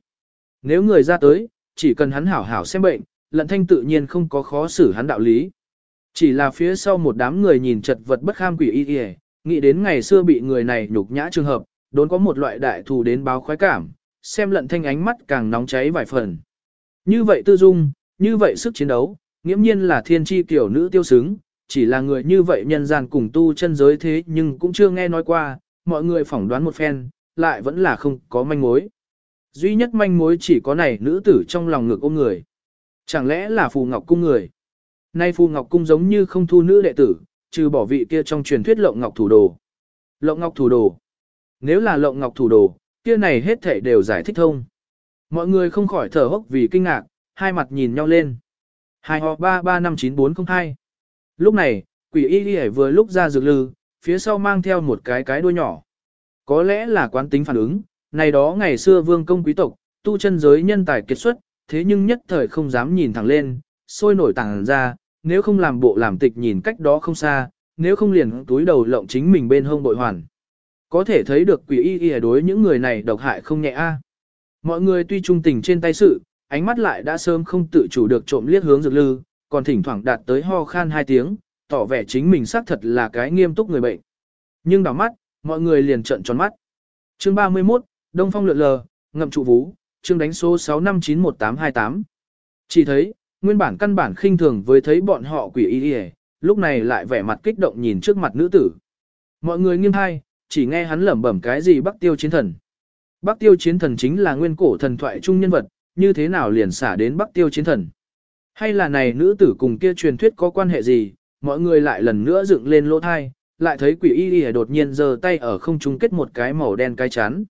Nếu người ra tới, chỉ cần hắn hảo hảo xem bệnh, lận thanh tự nhiên không có khó xử hắn đạo lý. Chỉ là phía sau một đám người nhìn chật vật bất kham quỷ y y, nghĩ đến ngày xưa bị người này nhục nhã trường hợp, đốn có một loại đại thù đến báo khoái cảm, xem lận thanh ánh mắt càng nóng cháy vài phần. Như vậy tư dung, như vậy sức chiến đấu, nghiễm nhiên là thiên tri tiểu nữ tiêu xứng, chỉ là người như vậy nhân gian cùng tu chân giới thế nhưng cũng chưa nghe nói qua, mọi người phỏng đoán một phen, lại vẫn là không có manh mối. Duy nhất manh mối chỉ có này nữ tử trong lòng ngực ôm người. Chẳng lẽ là phù ngọc cung người? Nay phù ngọc cung giống như không thu nữ đệ tử, trừ bỏ vị kia trong truyền thuyết lộng ngọc thủ đồ. Lộng ngọc thủ đồ. Nếu là lộng ngọc thủ đồ, kia này hết thể đều giải thích thông. Mọi người không khỏi thở hốc vì kinh ngạc, hai mặt nhìn nhau lên. Hai ho ba ba năm chín bốn không hai. Lúc này, quỷ y đi vừa lúc ra dược lư, phía sau mang theo một cái cái đuôi nhỏ. Có lẽ là quán tính phản ứng, này đó ngày xưa vương công quý tộc, tu chân giới nhân tài kiệt xuất, thế nhưng nhất thời không dám nhìn thẳng lên, sôi nổi tàng ra, nếu không làm bộ làm tịch nhìn cách đó không xa, nếu không liền túi đầu lộng chính mình bên hông bội hoàn. Có thể thấy được quỷ y y đối những người này độc hại không nhẹ a. Mọi người tuy trung tình trên tay sự, ánh mắt lại đã sớm không tự chủ được trộm liếc hướng dược lư, còn thỉnh thoảng đạt tới ho khan hai tiếng, tỏ vẻ chính mình xác thật là cái nghiêm túc người bệnh. Nhưng đảo mắt, mọi người liền trợn tròn mắt. Chương 31, Đông Phong lượn lờ, ngậm trụ vú, chương đánh số 65918828. Chỉ thấy, nguyên bản căn bản khinh thường với thấy bọn họ quỷ y y, lúc này lại vẻ mặt kích động nhìn trước mặt nữ tử. Mọi người nghiêm hai, chỉ nghe hắn lẩm bẩm cái gì Bắc Tiêu Chiến Thần. Bắc Tiêu Chiến Thần chính là nguyên cổ thần thoại trung nhân vật, như thế nào liền xả đến Bắc Tiêu Chiến Thần. Hay là này nữ tử cùng kia truyền thuyết có quan hệ gì, mọi người lại lần nữa dựng lên lỗ thai, lại thấy quỷ y y đột nhiên giơ tay ở không trung kết một cái màu đen cái chán.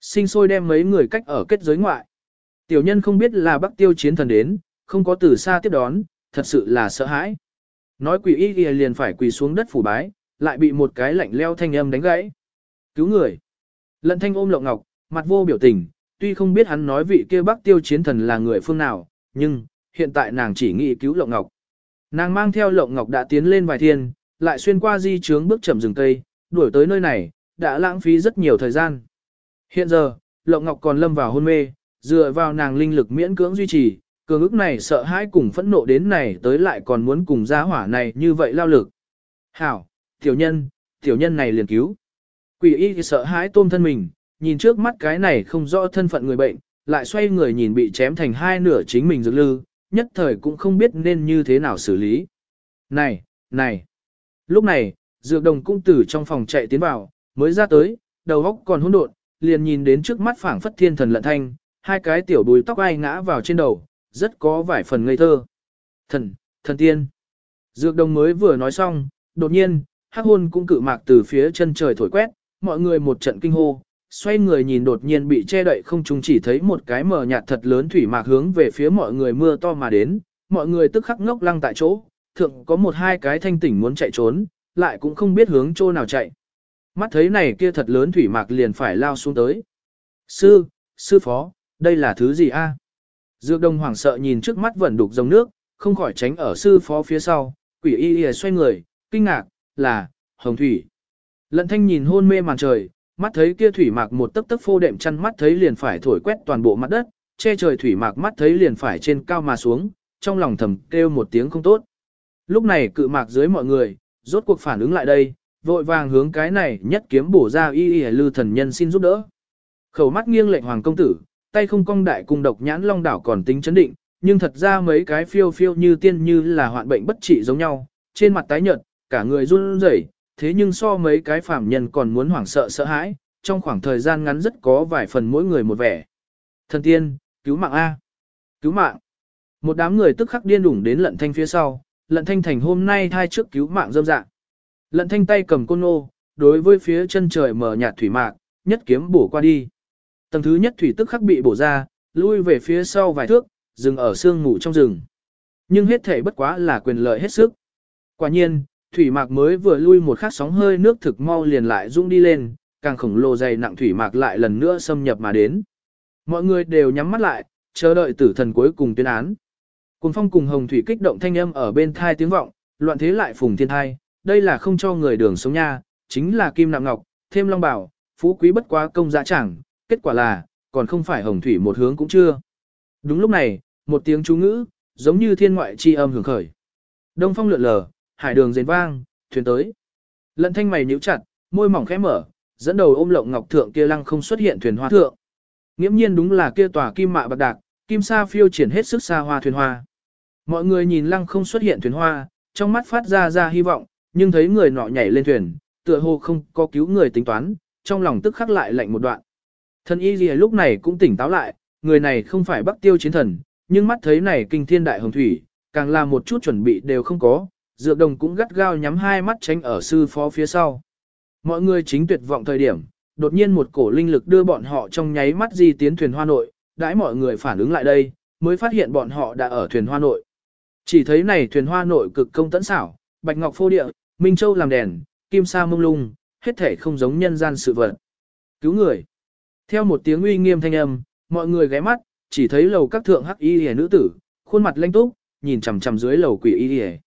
Sinh sôi đem mấy người cách ở kết giới ngoại. Tiểu nhân không biết là Bắc Tiêu Chiến Thần đến, không có từ xa tiếp đón, thật sự là sợ hãi. Nói quỷ y y liền phải quỳ xuống đất phủ bái, lại bị một cái lạnh leo thanh âm đánh gãy. Cứu người. Lận thanh ôm lộng ngọc, mặt vô biểu tình, tuy không biết hắn nói vị kia bắc tiêu chiến thần là người phương nào, nhưng, hiện tại nàng chỉ nghĩ cứu lộng ngọc. Nàng mang theo lộng ngọc đã tiến lên vài thiên, lại xuyên qua di trướng bước chậm rừng cây, đuổi tới nơi này, đã lãng phí rất nhiều thời gian. Hiện giờ, lộng ngọc còn lâm vào hôn mê, dựa vào nàng linh lực miễn cưỡng duy trì, cường ức này sợ hãi cùng phẫn nộ đến này tới lại còn muốn cùng gia hỏa này như vậy lao lực. Hảo, tiểu nhân, tiểu nhân này liền cứu. Quỷ y thì sợ hãi tôm thân mình, nhìn trước mắt cái này không rõ thân phận người bệnh, lại xoay người nhìn bị chém thành hai nửa chính mình dược lư, nhất thời cũng không biết nên như thế nào xử lý. Này, này. Lúc này, dược đồng cung tử trong phòng chạy tiến vào, mới ra tới, đầu óc còn hỗn độn, liền nhìn đến trước mắt phảng phất thiên thần lận thanh, hai cái tiểu đùi tóc ai ngã vào trên đầu, rất có vài phần ngây thơ. Thần, thần tiên. Dược đồng mới vừa nói xong, đột nhiên, hắc hôn cũng cự mạc từ phía chân trời thổi quét, mọi người một trận kinh hô, xoay người nhìn đột nhiên bị che đậy không trung chỉ thấy một cái mờ nhạt thật lớn thủy mạc hướng về phía mọi người mưa to mà đến, mọi người tức khắc ngốc lăng tại chỗ, thượng có một hai cái thanh tỉnh muốn chạy trốn, lại cũng không biết hướng chỗ nào chạy. Mắt thấy này kia thật lớn thủy mạc liền phải lao xuống tới. Sư, sư phó, đây là thứ gì a? Dược Đông hoảng sợ nhìn trước mắt vẫn đục dòng nước, không khỏi tránh ở sư phó phía sau, quỷ y y xoay người, kinh ngạc, là, hồng thủy. Lận thanh nhìn hôn mê màn trời, mắt thấy kia thủy mạc một tấc tấc phô đệm chăn mắt thấy liền phải thổi quét toàn bộ mặt đất, che trời thủy mạc mắt thấy liền phải trên cao mà xuống, trong lòng thầm kêu một tiếng không tốt. Lúc này cự mạc dưới mọi người, rốt cuộc phản ứng lại đây, vội vàng hướng cái này nhất kiếm bổ ra y y lư thần nhân xin giúp đỡ. Khẩu mắt nghiêng lệnh hoàng công tử, tay không cong đại cung độc nhãn long đảo còn tính chấn định, nhưng thật ra mấy cái phiêu phiêu như tiên như là hoạn bệnh bất trị giống nhau, trên mặt tái nhợt, cả người run rẩy, thế nhưng so mấy cái phạm nhân còn muốn hoảng sợ sợ hãi, trong khoảng thời gian ngắn rất có vài phần mỗi người một vẻ. Thần tiên, cứu mạng A. Cứu mạng. Một đám người tức khắc điên đủng đến lận thanh phía sau, lận thanh thành hôm nay thai trước cứu mạng dâm dạng. Lận thanh tay cầm côn nô, đối với phía chân trời mở nhạt thủy mạc, nhất kiếm bổ qua đi. Tầng thứ nhất thủy tức khắc bị bổ ra, lui về phía sau vài thước, dừng ở sương ngủ trong rừng. Nhưng hết thể bất quá là quyền lợi hết sức. Quả nhiên, thủy mạc mới vừa lui một khắc sóng hơi nước thực mau liền lại rung đi lên, càng khổng lồ dày nặng thủy mạc lại lần nữa xâm nhập mà đến. Mọi người đều nhắm mắt lại, chờ đợi tử thần cuối cùng tuyên án. Cùng phong cùng hồng thủy kích động thanh âm ở bên thai tiếng vọng, loạn thế lại phùng thiên thai, đây là không cho người đường sống nha, chính là kim nạm ngọc, thêm long bảo, phú quý bất quá công giá chẳng, kết quả là, còn không phải hồng thủy một hướng cũng chưa. Đúng lúc này, một tiếng chú ngữ, giống như thiên ngoại chi âm hưởng khởi. Đông phong lượn lờ, hải đường rền vang, thuyền tới. Lận thanh mày nhíu chặt, môi mỏng khẽ mở, dẫn đầu ôm lộng ngọc thượng kia lăng không xuất hiện thuyền hoa thượng. Nghiễm nhiên đúng là kia tòa kim mạ bạc đạc, kim sa phiêu triển hết sức xa hoa thuyền hoa. Mọi người nhìn lăng không xuất hiện thuyền hoa, trong mắt phát ra ra hy vọng, nhưng thấy người nọ nhảy lên thuyền, tựa hồ không có cứu người tính toán, trong lòng tức khắc lại lạnh một đoạn. Thần y gì lúc này cũng tỉnh táo lại, người này không phải bắc tiêu chiến thần, nhưng mắt thấy này kinh thiên đại hồng thủy, càng là một chút chuẩn bị đều không có, dược đồng cũng gắt gao nhắm hai mắt tránh ở sư phó phía sau. Mọi người chính tuyệt vọng thời điểm, đột nhiên một cổ linh lực đưa bọn họ trong nháy mắt di tiến thuyền hoa nội, đãi mọi người phản ứng lại đây, mới phát hiện bọn họ đã ở thuyền hoa nội. Chỉ thấy này thuyền hoa nội cực công tẫn xảo, bạch ngọc phô địa, minh châu làm đèn, kim sa mông lung, hết thể không giống nhân gian sự vật. Cứu người. Theo một tiếng uy nghiêm thanh âm, mọi người ghé mắt, chỉ thấy lầu các thượng hắc y hề nữ tử, khuôn mặt lanh túc, nhìn chằm chằm dưới lầu quỷ y hề.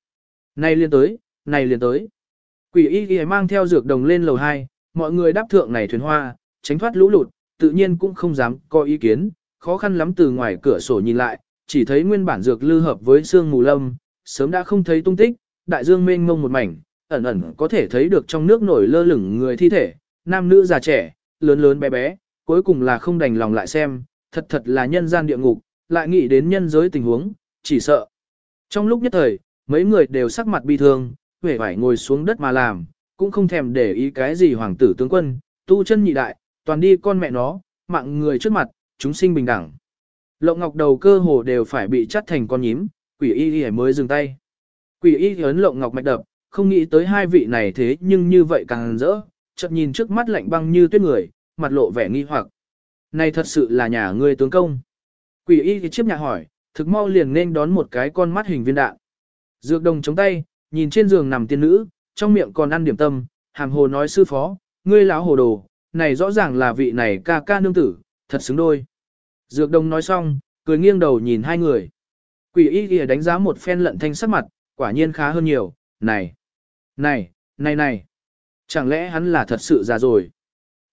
Này liền tới, này liền tới. Quỷ y ghi mang theo dược đồng lên lầu 2, mọi người đáp thượng này thuyền hoa, tránh thoát lũ lụt, tự nhiên cũng không dám có ý kiến, khó khăn lắm từ ngoài cửa sổ nhìn lại, chỉ thấy nguyên bản dược lưu hợp với xương mù lâm, sớm đã không thấy tung tích, đại dương mênh mông một mảnh, ẩn ẩn có thể thấy được trong nước nổi lơ lửng người thi thể, nam nữ già trẻ, lớn lớn bé bé, cuối cùng là không đành lòng lại xem, thật thật là nhân gian địa ngục, lại nghĩ đến nhân giới tình huống, chỉ sợ. Trong lúc nhất thời, mấy người đều sắc mặt bi thương, vẻ vải ngồi xuống đất mà làm, cũng không thèm để ý cái gì hoàng tử tướng quân, tu chân nhị đại, toàn đi con mẹ nó, mạng người trước mặt, chúng sinh bình đẳng. Lộng ngọc đầu cơ hồ đều phải bị chắt thành con nhím, quỷ y y mới dừng tay. Quỷ y ấn lộng ngọc mạch đập, không nghĩ tới hai vị này thế nhưng như vậy càng rỡ, chợt nhìn trước mắt lạnh băng như tuyết người, mặt lộ vẻ nghi hoặc. Này thật sự là nhà ngươi tướng công. Quỷ y thì chiếp nhà hỏi, thực mau liền nên đón một cái con mắt hình viên đạn. Dược đồng chống tay, nhìn trên giường nằm tiên nữ, trong miệng còn ăn điểm tâm, hàm hồ nói sư phó, ngươi lão hồ đồ, này rõ ràng là vị này ca ca nương tử, thật xứng đôi. Dược đồng nói xong, cười nghiêng đầu nhìn hai người. Quỷ y kìa đánh giá một phen lận thanh sắc mặt, quả nhiên khá hơn nhiều, này, này, này này, chẳng lẽ hắn là thật sự già rồi.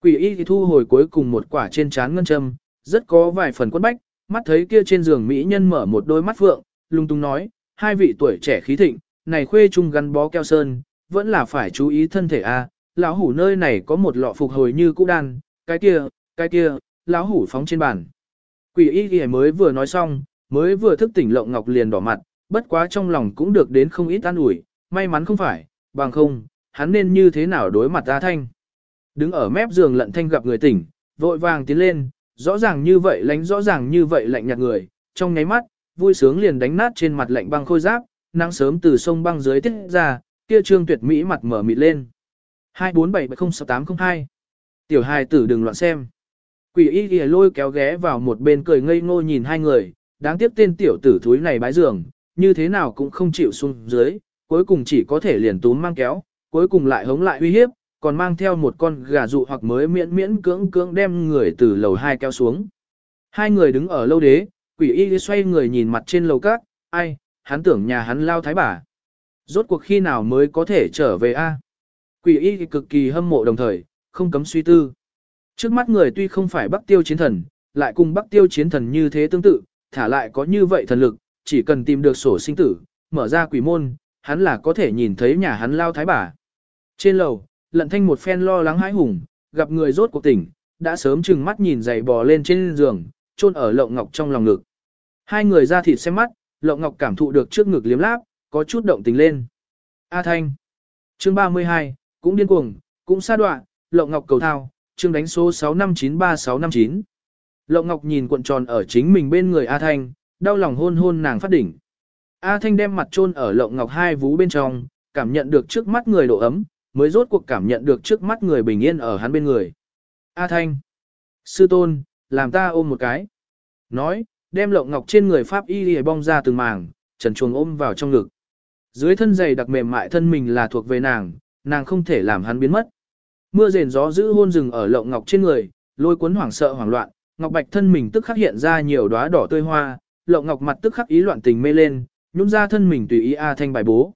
Quỷ y thì thu hồi cuối cùng một quả trên trán ngân châm, rất có vài phần quất bách, mắt thấy kia trên giường mỹ nhân mở một đôi mắt vượng, lung tung nói, hai vị tuổi trẻ khí thịnh, này khuê chung gắn bó keo sơn, vẫn là phải chú ý thân thể a. À, lão hủ nơi này có một lọ phục hồi như cũ đan, cái kia, cái kia, lão hủ phóng trên bàn. Quỷ y ghi mới vừa nói xong, mới vừa thức tỉnh lộng ngọc liền đỏ mặt, bất quá trong lòng cũng được đến không ít an ủi, may mắn không phải, bằng không, hắn nên như thế nào đối mặt A Thanh. Đứng ở mép giường lận thanh gặp người tỉnh, vội vàng tiến lên, rõ ràng như vậy lánh rõ ràng như vậy lạnh nhạt người, trong nháy mắt, vui sướng liền đánh nát trên mặt lạnh băng khôi giáp, nắng sớm từ sông băng dưới tiết ra, kia trương tuyệt mỹ mặt mở mịt lên. 2470802 Tiểu hài tử đừng loạn xem. Quỷ y ghi lôi kéo ghé vào một bên cười ngây ngô nhìn hai người, đáng tiếc tên tiểu tử thúi này bái giường, như thế nào cũng không chịu xuống dưới, cuối cùng chỉ có thể liền túm mang kéo, cuối cùng lại hống lại uy hiếp, còn mang theo một con gà dụ hoặc mới miễn miễn cưỡng cưỡng đem người từ lầu hai kéo xuống. Hai người đứng ở lâu đế, quỷ y xoay người nhìn mặt trên lầu các, ai, hắn tưởng nhà hắn lao thái bà. Rốt cuộc khi nào mới có thể trở về a? Quỷ y cực kỳ hâm mộ đồng thời, không cấm suy tư. Trước mắt người tuy không phải bắc tiêu chiến thần, lại cùng bắc tiêu chiến thần như thế tương tự, thả lại có như vậy thần lực, chỉ cần tìm được sổ sinh tử, mở ra quỷ môn, hắn là có thể nhìn thấy nhà hắn lao thái bà. Trên lầu, lận thanh một phen lo lắng hãi hùng, gặp người rốt cuộc tỉnh, đã sớm chừng mắt nhìn dày bò lên trên giường, chôn ở Lộng Ngọc trong lòng ngực. Hai người ra thịt xem mắt, Lộng Ngọc cảm thụ được trước ngực liếm láp, có chút động tình lên. A Thanh. Chương 32, cũng điên cuồng, cũng xa đoạn, Lộng Ngọc cầu thao, chương đánh số 6593-659. Lộng Ngọc nhìn cuộn tròn ở chính mình bên người A Thanh, đau lòng hôn hôn nàng phát đỉnh. A Thanh đem mặt chôn ở Lộng Ngọc hai vú bên trong, cảm nhận được trước mắt người độ ấm, mới rốt cuộc cảm nhận được trước mắt người bình yên ở hắn bên người. A Thanh. Sư tôn, làm ta ôm một cái. Nói, đem Lộng Ngọc trên người Pháp y lìa bong ra từng màng, trần chuồng ôm vào trong ngực. Dưới thân dày đặc mềm mại thân mình là thuộc về nàng, nàng không thể làm hắn biến mất. Mưa rền gió giữ hôn rừng ở Lộng Ngọc trên người, lôi cuốn hoảng sợ hoảng loạn, Ngọc Bạch thân mình tức khắc hiện ra nhiều đóa đỏ tươi hoa, Lộng Ngọc mặt tức khắc ý loạn tình mê lên, nhún ra thân mình tùy ý A Thanh bài bố.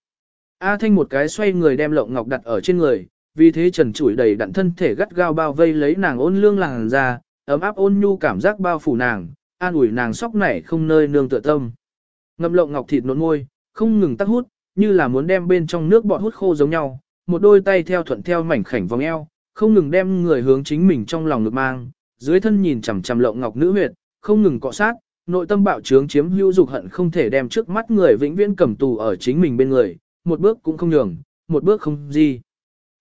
A Thanh một cái xoay người đem Lộng Ngọc đặt ở trên người, vì thế trần trụi đầy đặn thân thể gắt gao bao vây lấy nàng ôn lương làng ra, ấm áp ôn nhu cảm giác bao phủ nàng, an ủi nàng sóc nảy không nơi nương tựa tâm. Ngậm Lộng Ngọc thịt nộn môi, không ngừng tắc hút, như là muốn đem bên trong nước bọt hút khô giống nhau, một đôi tay theo thuận theo mảnh khảnh vòng eo, không ngừng đem người hướng chính mình trong lòng ngực mang, dưới thân nhìn chằm chằm Lộng Ngọc nữ huyệt, không ngừng cọ sát, nội tâm bạo trướng chiếm hữu dục hận không thể đem trước mắt người vĩnh viễn cầm tù ở chính mình bên người, một bước cũng không nhường, một bước không gì.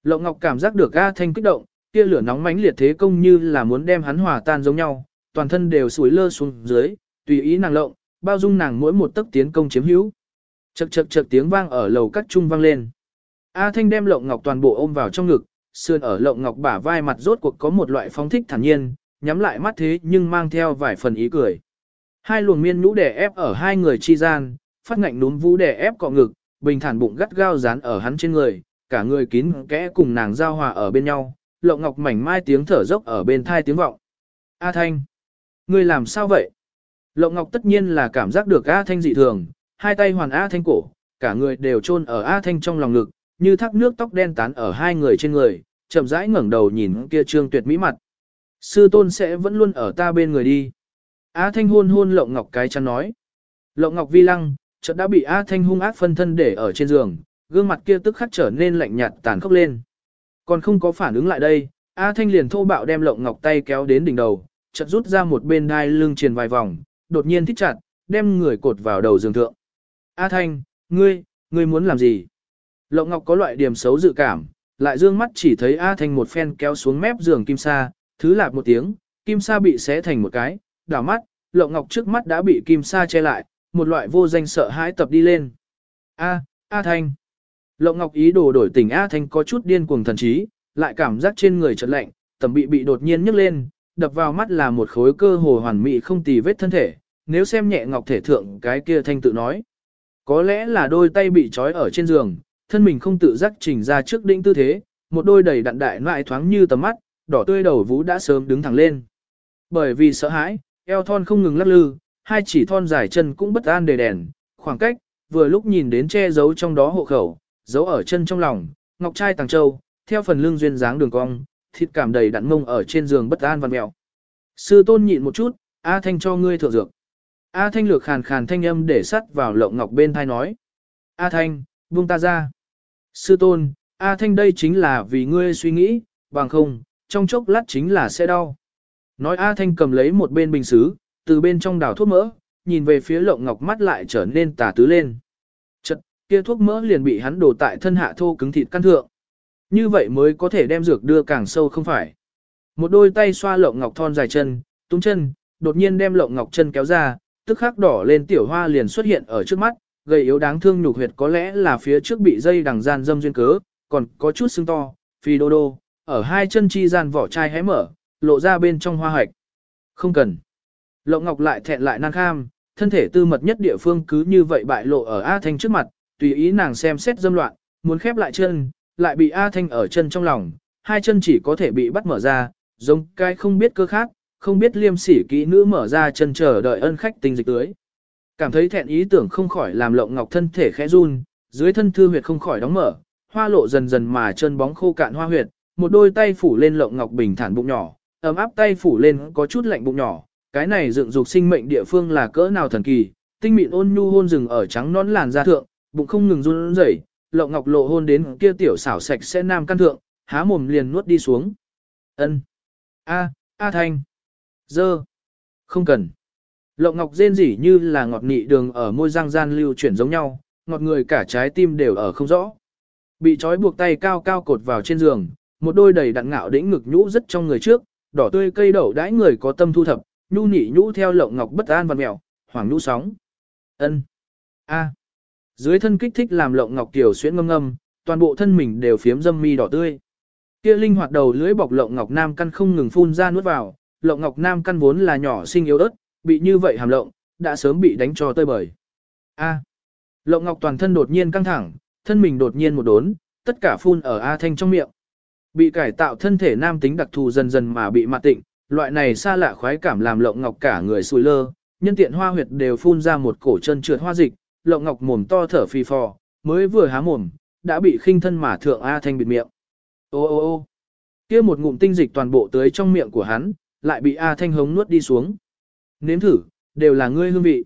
Lộng Ngọc cảm giác được A Thanh kích động, kia lửa nóng mãnh liệt thế công như là muốn đem hắn hòa tan giống nhau, toàn thân đều sủi lơ xuống dưới, tùy ý nàng lộng, bao dung nàng mỗi một tấc tiến công chiếm hữu. Chậc chậc chậc tiếng vang ở lầu các trung vang lên. A Thanh đem Lộng Ngọc toàn bộ ôm vào trong ngực, sườn ở Lộng Ngọc bả vai mặt rốt cuộc có một loại phóng thích thản nhiên, nhắm lại mắt thế nhưng mang theo vài phần ý cười. Hai luồng miên nhũ đè ép ở hai người chi gian, phát ngạnh núm vũ đè ép cọ ngực, bình thản bụng gắt gao dán ở hắn trên người, cả người kín kẽ cùng nàng giao hòa ở bên nhau, lộng ngọc mảnh mai tiếng thở dốc ở bên thai tiếng vọng. A Thanh! Ngươi làm sao vậy? Lộng ngọc tất nhiên là cảm giác được A Thanh dị thường, hai tay hoàn A Thanh cổ, cả người đều chôn ở A Thanh trong lòng ngực, như thác nước tóc đen tán ở hai người trên người, chậm rãi ngẩng đầu nhìn kia trương tuyệt mỹ mặt. Sư tôn sẽ vẫn luôn ở ta bên người đi. A Thanh hôn hôn Lộng Ngọc cái chăn nói. Lộng Ngọc vi lăng, chợt đã bị A Thanh hung ác phân thân để ở trên giường, gương mặt kia tức khắc trở nên lạnh nhạt tàn khốc lên. Còn không có phản ứng lại đây, A Thanh liền thô bạo đem Lộng Ngọc tay kéo đến đỉnh đầu, chợt rút ra một bên đai lưng truyền vài vòng, đột nhiên thích chặt, đem người cột vào đầu giường thượng. A Thanh, ngươi, ngươi muốn làm gì? Lộng Ngọc có loại điểm xấu dự cảm, lại dương mắt chỉ thấy A Thanh một phen kéo xuống mép giường kim sa, thứ lạp một tiếng, kim sa bị xé thành một cái, đảo mắt, Lộng Ngọc trước mắt đã bị kim sa che lại, một loại vô danh sợ hãi tập đi lên. A, A Thanh. Lộng Ngọc ý đồ đổi tỉnh A Thanh có chút điên cuồng thần trí, lại cảm giác trên người chợt lạnh, tầm bị bị đột nhiên nhấc lên, đập vào mắt là một khối cơ hồ hoàn mỹ không tì vết thân thể, nếu xem nhẹ Ngọc thể thượng cái kia Thanh tự nói. Có lẽ là đôi tay bị trói ở trên giường, thân mình không tự giác chỉnh ra trước đỉnh tư thế, một đôi đầy đặn đại loại thoáng như tầm mắt, đỏ tươi đầu vũ đã sớm đứng thẳng lên. Bởi vì sợ hãi, eo thon không ngừng lắc lư, hai chỉ thon dài chân cũng bất an đề đèn, khoảng cách, vừa lúc nhìn đến che giấu trong đó hộ khẩu, giấu ở chân trong lòng, ngọc trai tàng châu, theo phần lưng duyên dáng đường cong, thịt cảm đầy đặn mông ở trên giường bất an văn mèo. Sư tôn nhịn một chút, A Thanh cho ngươi thượng dược. A Thanh lược khàn khàn thanh âm để sắt vào lộng ngọc bên thai nói. A Thanh, buông ta ra. Sư tôn, A Thanh đây chính là vì ngươi suy nghĩ, bằng không, trong chốc lát chính là sẽ đau. Nói A Thanh cầm lấy một bên bình xứ, từ bên trong đảo thuốc mỡ, nhìn về phía lộng ngọc mắt lại trở nên tà tứ lên. Kia thuốc mỡ liền bị hắn đổ tại thân hạ thô cứng thịt căn thượng. Như vậy mới có thể đem dược đưa càng sâu không phải. Một đôi tay xoa lộng ngọc thon dài chân, tung chân, đột nhiên đem lộng ngọc chân kéo ra, tức khắc đỏ lên tiểu hoa liền xuất hiện ở trước mắt, gầy yếu đáng thương nhục huyệt có lẽ là phía trước bị dây đằng gian dâm duyên cớ, còn có chút sưng to, phi đô đô, ở hai chân chi gian vỏ chai hé mở, lộ ra bên trong hoa hạch. Không cần. Lộng Ngọc lại thẹn lại năng kham, thân thể tư mật nhất địa phương cứ như vậy bại lộ ở A Thanh trước mặt, tùy ý nàng xem xét dâm loạn, muốn khép lại chân, lại bị A Thanh ở chân trong lòng, hai chân chỉ có thể bị bắt mở ra, giống cái không biết cơ khác, không biết liêm sỉ kỹ nữ mở ra chân chờ đợi ân khách tình dịch tưới. Cảm thấy thẹn ý tưởng không khỏi làm Lộng Ngọc thân thể khẽ run, dưới thân thư huyệt không khỏi đóng mở, hoa lộ dần dần mà chân bóng khô cạn hoa huyệt, một đôi tay phủ lên Lộng Ngọc bình thản bụng nhỏ, ấm áp tay phủ lên có chút lạnh bụng nhỏ, cái này dựng dục sinh mệnh địa phương là cỡ nào thần kỳ, tinh mịn ôn nhu hôn rừng ở trắng nón làn da thượng, bụng không ngừng run rẩy, lộng ngọc lộ hôn đến kia tiểu xảo sạch sẽ nam căn thượng, há mồm liền nuốt đi xuống. Ân, A, A Thanh, Dơ, Không cần. Lộng ngọc rên rỉ như là ngọt nị đường ở môi răng gian lưu chuyển giống nhau, ngọt người cả trái tim đều ở không rõ. Bị trói buộc tay cao cao cột vào trên giường, một đôi đầy đặn ngạo đĩnh ngực nhũ rất trong người trước, đỏ tươi cây đậu đãi người có tâm thu thập, nhu nị nhũ theo lộng ngọc bất an và mèo, hoàng nhũ sóng. ân a dưới thân kích thích làm lộng ngọc tiểu xuyễn ngâm ngâm, toàn bộ thân mình đều phiếm dâm mi đỏ tươi. Kia linh hoạt đầu lưỡi bọc lộng ngọc nam căn không ngừng phun ra nuốt vào, lộng ngọc nam căn vốn là nhỏ sinh yếu ớt, bị như vậy hàm lộng, đã sớm bị đánh cho tơi bời. A. À, lộng ngọc toàn thân đột nhiên căng thẳng, thân mình đột nhiên một đốn, tất cả phun ở A Thanh trong miệng. Bị cải tạo thân thể nam tính đặc thù dần dần mà bị mạt tịnh, loại này xa lạ khoái cảm làm lộng ngọc cả người sùi lơ, nhân tiện hoa huyệt đều phun ra một cổ chân trượt hoa dịch, lộng ngọc mồm to thở phì phò, mới vừa há mồm, đã bị khinh thân mà thượng A Thanh bịt miệng. Ô ô ô kia một ngụm tinh dịch toàn bộ tới trong miệng của hắn, lại bị A Thanh hống nuốt đi xuống. Nếm thử, đều là ngươi hương vị.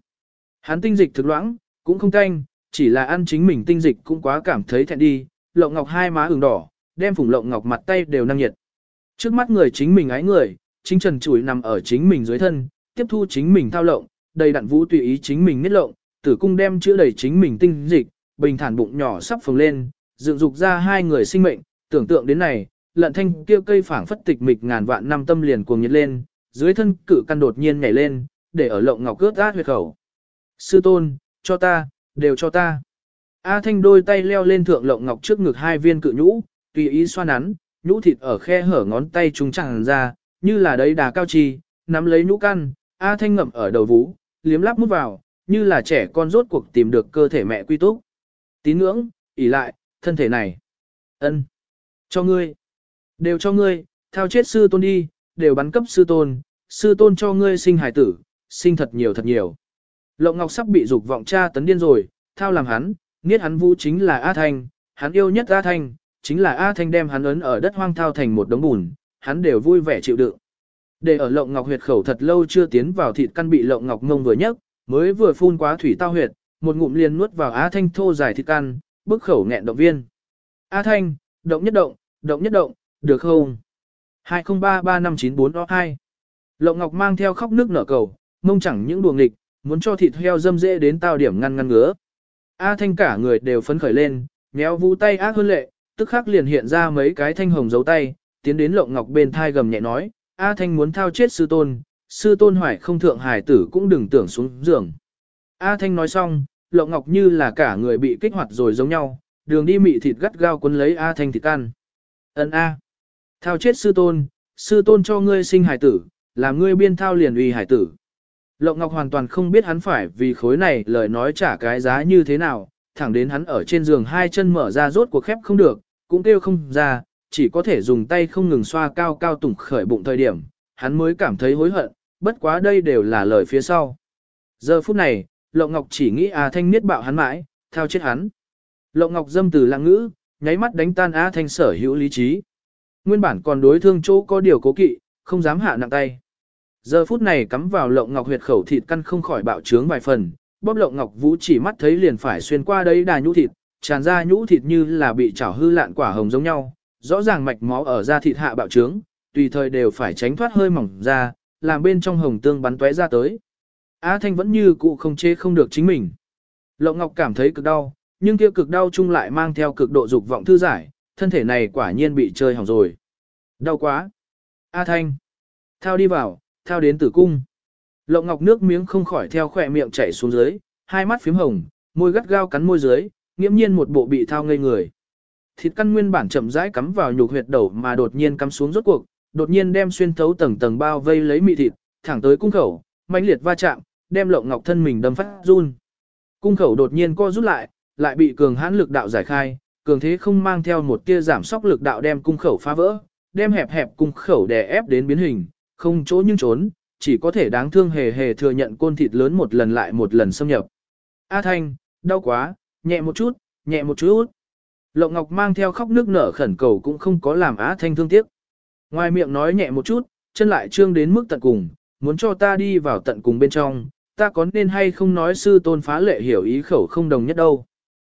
Hắn tinh dịch thực loãng, cũng không canh, chỉ là ăn chính mình tinh dịch cũng quá cảm thấy thẹn đi, lộng ngọc hai má ửng đỏ, đem phủng lộng ngọc mặt tay đều năng nhiệt. Trước mắt người chính mình ái người, chính trần chủi nằm ở chính mình dưới thân, tiếp thu chính mình thao lộng, đầy đặn vũ tùy ý chính mình niết lộng, tử cung đem chữa đầy chính mình tinh dịch, bình thản bụng nhỏ sắp phồng lên, dựng dục ra hai người sinh mệnh, tưởng tượng đến này, lận thanh kia cây phảng phất tịch mịch ngàn vạn năm tâm liền cuồng nhiệt lên, dưới thân cự căn đột nhiên nhảy lên, để ở lộng ngọc cướp át huyệt khẩu. Sư tôn, cho ta, đều cho ta. A Thanh đôi tay leo lên thượng lộng ngọc trước ngực hai viên cự nhũ, tùy ý xoa nắn, nhũ thịt ở khe hở ngón tay chúng chẳng ra, như là đấy đà cao trì, nắm lấy nhũ căn, A Thanh ngậm ở đầu vú, liếm lắp mút vào, như là trẻ con rốt cuộc tìm được cơ thể mẹ quy túc. Tín ngưỡng, ỉ lại, thân thể này. ân, Cho ngươi. Đều cho ngươi, theo chết sư tôn đi, đều bắn cấp sư tôn, sư tôn cho ngươi sinh hải tử, sinh thật nhiều thật nhiều. Lộng Ngọc sắp bị dục vọng cha tấn điên rồi, thao làm hắn, nghiết hắn vũ chính là A Thanh, hắn yêu nhất A Thanh, chính là A Thanh đem hắn ấn ở đất hoang thao thành một đống bùn, hắn đều vui vẻ chịu đựng. Để ở Lộng Ngọc huyệt khẩu thật lâu chưa tiến vào thịt căn bị Lộng Ngọc ngông vừa nhấc, mới vừa phun quá thủy tao huyệt, một ngụm liền nuốt vào A Thanh thô dài thịt ăn, bức khẩu nghẹn động viên. A Thanh, động nhất động, động nhất động, được không? 20335942 Lộng Ngọc mang theo khóc nước nở cầu, mông chẳng những đùa nghịch, muốn cho thịt heo dâm dễ đến tao điểm ngăn ngăn ngứa. A Thanh cả người đều phấn khởi lên, méo vũ tay ác hơn lệ, tức khắc liền hiện ra mấy cái thanh hồng dấu tay, tiến đến Lộng Ngọc bên thai gầm nhẹ nói, A Thanh muốn thao chết sư tôn, sư tôn hoài không thượng hài tử cũng đừng tưởng xuống giường. A Thanh nói xong, Lộng Ngọc như là cả người bị kích hoạt rồi giống nhau, đường đi mị thịt gắt gao cuốn lấy A Thanh thịt ăn. Ấn A. Thao chết sư tôn, sư tôn cho ngươi sinh hải tử, làm ngươi biên thao liền uy hải tử. Lộng Ngọc hoàn toàn không biết hắn phải vì khối này lời nói trả cái giá như thế nào, thẳng đến hắn ở trên giường hai chân mở ra rốt cuộc khép không được, cũng kêu không ra, chỉ có thể dùng tay không ngừng xoa cao cao tủng khởi bụng thời điểm, hắn mới cảm thấy hối hận, bất quá đây đều là lời phía sau. Giờ phút này, Lộng Ngọc chỉ nghĩ A Thanh niết bạo hắn mãi, theo chết hắn. Lộng Ngọc dâm từ lặng ngữ, nháy mắt đánh tan A Thanh sở hữu lý trí. Nguyên bản còn đối thương chỗ có điều cố kỵ, không dám hạ nặng tay. Giờ phút này cắm vào lộng ngọc huyệt khẩu thịt căn không khỏi bạo trướng vài phần, bóp lộng ngọc vũ chỉ mắt thấy liền phải xuyên qua đấy đà nhũ thịt, tràn ra nhũ thịt như là bị chảo hư lạn quả hồng giống nhau, rõ ràng mạch máu ở da thịt hạ bạo trướng, tùy thời đều phải tránh thoát hơi mỏng ra, làm bên trong hồng tương bắn tóe ra tới. Á Thanh vẫn như cũ không chế không được chính mình. Lộng Ngọc cảm thấy cực đau, nhưng kia cực đau chung lại mang theo cực độ dục vọng thư giải, thân thể này quả nhiên bị chơi hỏng rồi. Đau quá. A Thanh. Thao đi vào, thao đến tử cung. Lộng ngọc nước miếng không khỏi theo khỏe miệng chảy xuống dưới, hai mắt phím hồng, môi gắt gao cắn môi dưới, nghiễm nhiên một bộ bị thao ngây người. Thịt căn nguyên bản chậm rãi cắm vào nhục huyệt đầu mà đột nhiên cắm xuống rốt cuộc, đột nhiên đem xuyên thấu tầng tầng bao vây lấy mị thịt, thẳng tới cung khẩu, mãnh liệt va chạm, đem lộng ngọc thân mình đâm phát run. Cung khẩu đột nhiên co rút lại, lại bị cường hãn lực đạo giải khai, cường thế không mang theo một tia giảm sóc lực đạo đem cung khẩu phá vỡ, đem hẹp hẹp cung khẩu đè ép đến biến hình, không chỗ nhưng trốn, chỉ có thể đáng thương hề hề thừa nhận côn thịt lớn một lần lại một lần xâm nhập. A Thanh, đau quá, nhẹ một chút, nhẹ một chút. Lộng Ngọc mang theo khóc nước nở khẩn cầu cũng không có làm Á Thanh thương tiếc. Ngoài miệng nói nhẹ một chút, chân lại trương đến mức tận cùng, muốn cho ta đi vào tận cùng bên trong, ta có nên hay không nói sư tôn phá lệ hiểu ý khẩu không đồng nhất đâu.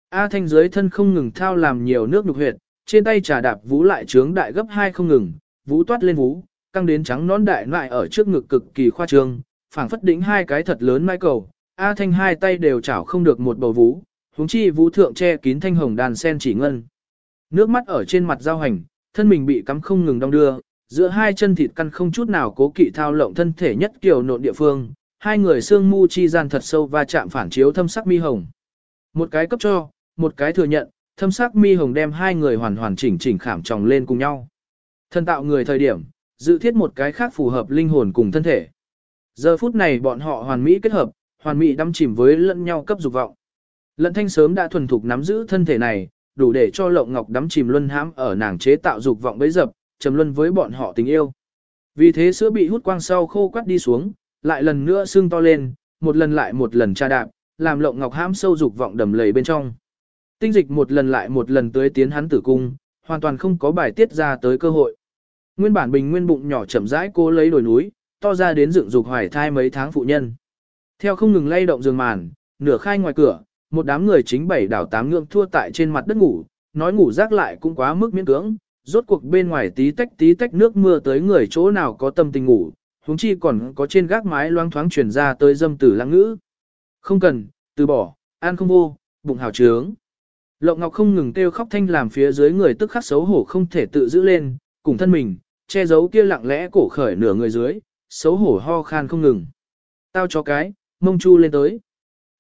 A Thanh dưới thân không ngừng thao làm nhiều nước nhục huyệt, trên tay trà đạp vũ lại trướng đại gấp hai không ngừng, vũ toát lên vũ, căng đến trắng nón đại lại ở trước ngực cực kỳ khoa trương, phảng phất đỉnh hai cái thật lớn mai cầu, A Thanh hai tay đều chảo không được một bầu vũ, huống chi vũ thượng che kín thanh hồng đàn sen chỉ ngân. Nước mắt ở trên mặt giao hành, thân mình bị cắm không ngừng đong đưa, giữa hai chân thịt căn không chút nào cố kỵ thao lộng thân thể nhất kiểu nộn địa phương, hai người xương mu chi gian thật sâu và chạm phản chiếu thâm sắc mi hồng. Một cái cấp cho, một cái thừa nhận, thâm sắc mi hồng đem hai người hoàn hoàn chỉnh chỉnh khảm tròng lên cùng nhau. Thân tạo người thời điểm, dự thiết một cái khác phù hợp linh hồn cùng thân thể. Giờ phút này bọn họ hoàn mỹ kết hợp, hoàn mỹ đắm chìm với lẫn nhau cấp dục vọng. Lận thanh sớm đã thuần thục nắm giữ thân thể này, đủ để cho lộng ngọc đắm chìm luân hãm ở nàng chế tạo dục vọng bấy dập, trầm luân với bọn họ tình yêu. Vì thế sữa bị hút quang sau khô quắt đi xuống, lại lần nữa sưng to lên, một lần lại một lần tra đạp, làm lộng ngọc hãm sâu dục vọng đầm lầy bên trong. Tinh dịch một lần lại một lần tới tiến hắn tử cung, hoàn toàn không có bài tiết ra tới cơ hội. Nguyên bản bình nguyên bụng nhỏ chậm rãi cô lấy đồi núi, to ra đến dựng dục hoài thai mấy tháng phụ nhân. Theo không ngừng lay động giường màn, nửa khai ngoài cửa, một đám người chính bảy đảo tám ngưỡng thua tại trên mặt đất ngủ, nói ngủ rác lại cũng quá mức miễn cưỡng, rốt cuộc bên ngoài tí tách tí tách nước mưa tới người chỗ nào có tâm tình ngủ, huống chi còn có trên gác mái loang thoáng truyền ra tới dâm tử lăng ngữ. Không cần, từ bỏ, ăn không vô, bụng hào trướng. Lộng Ngọc không ngừng kêu khóc thanh làm phía dưới người tức khắc xấu hổ không thể tự giữ lên, cùng thân mình, che giấu kia lặng lẽ cổ khởi nửa người dưới, xấu hổ ho khan không ngừng. Tao cho cái, mông chu lên tới.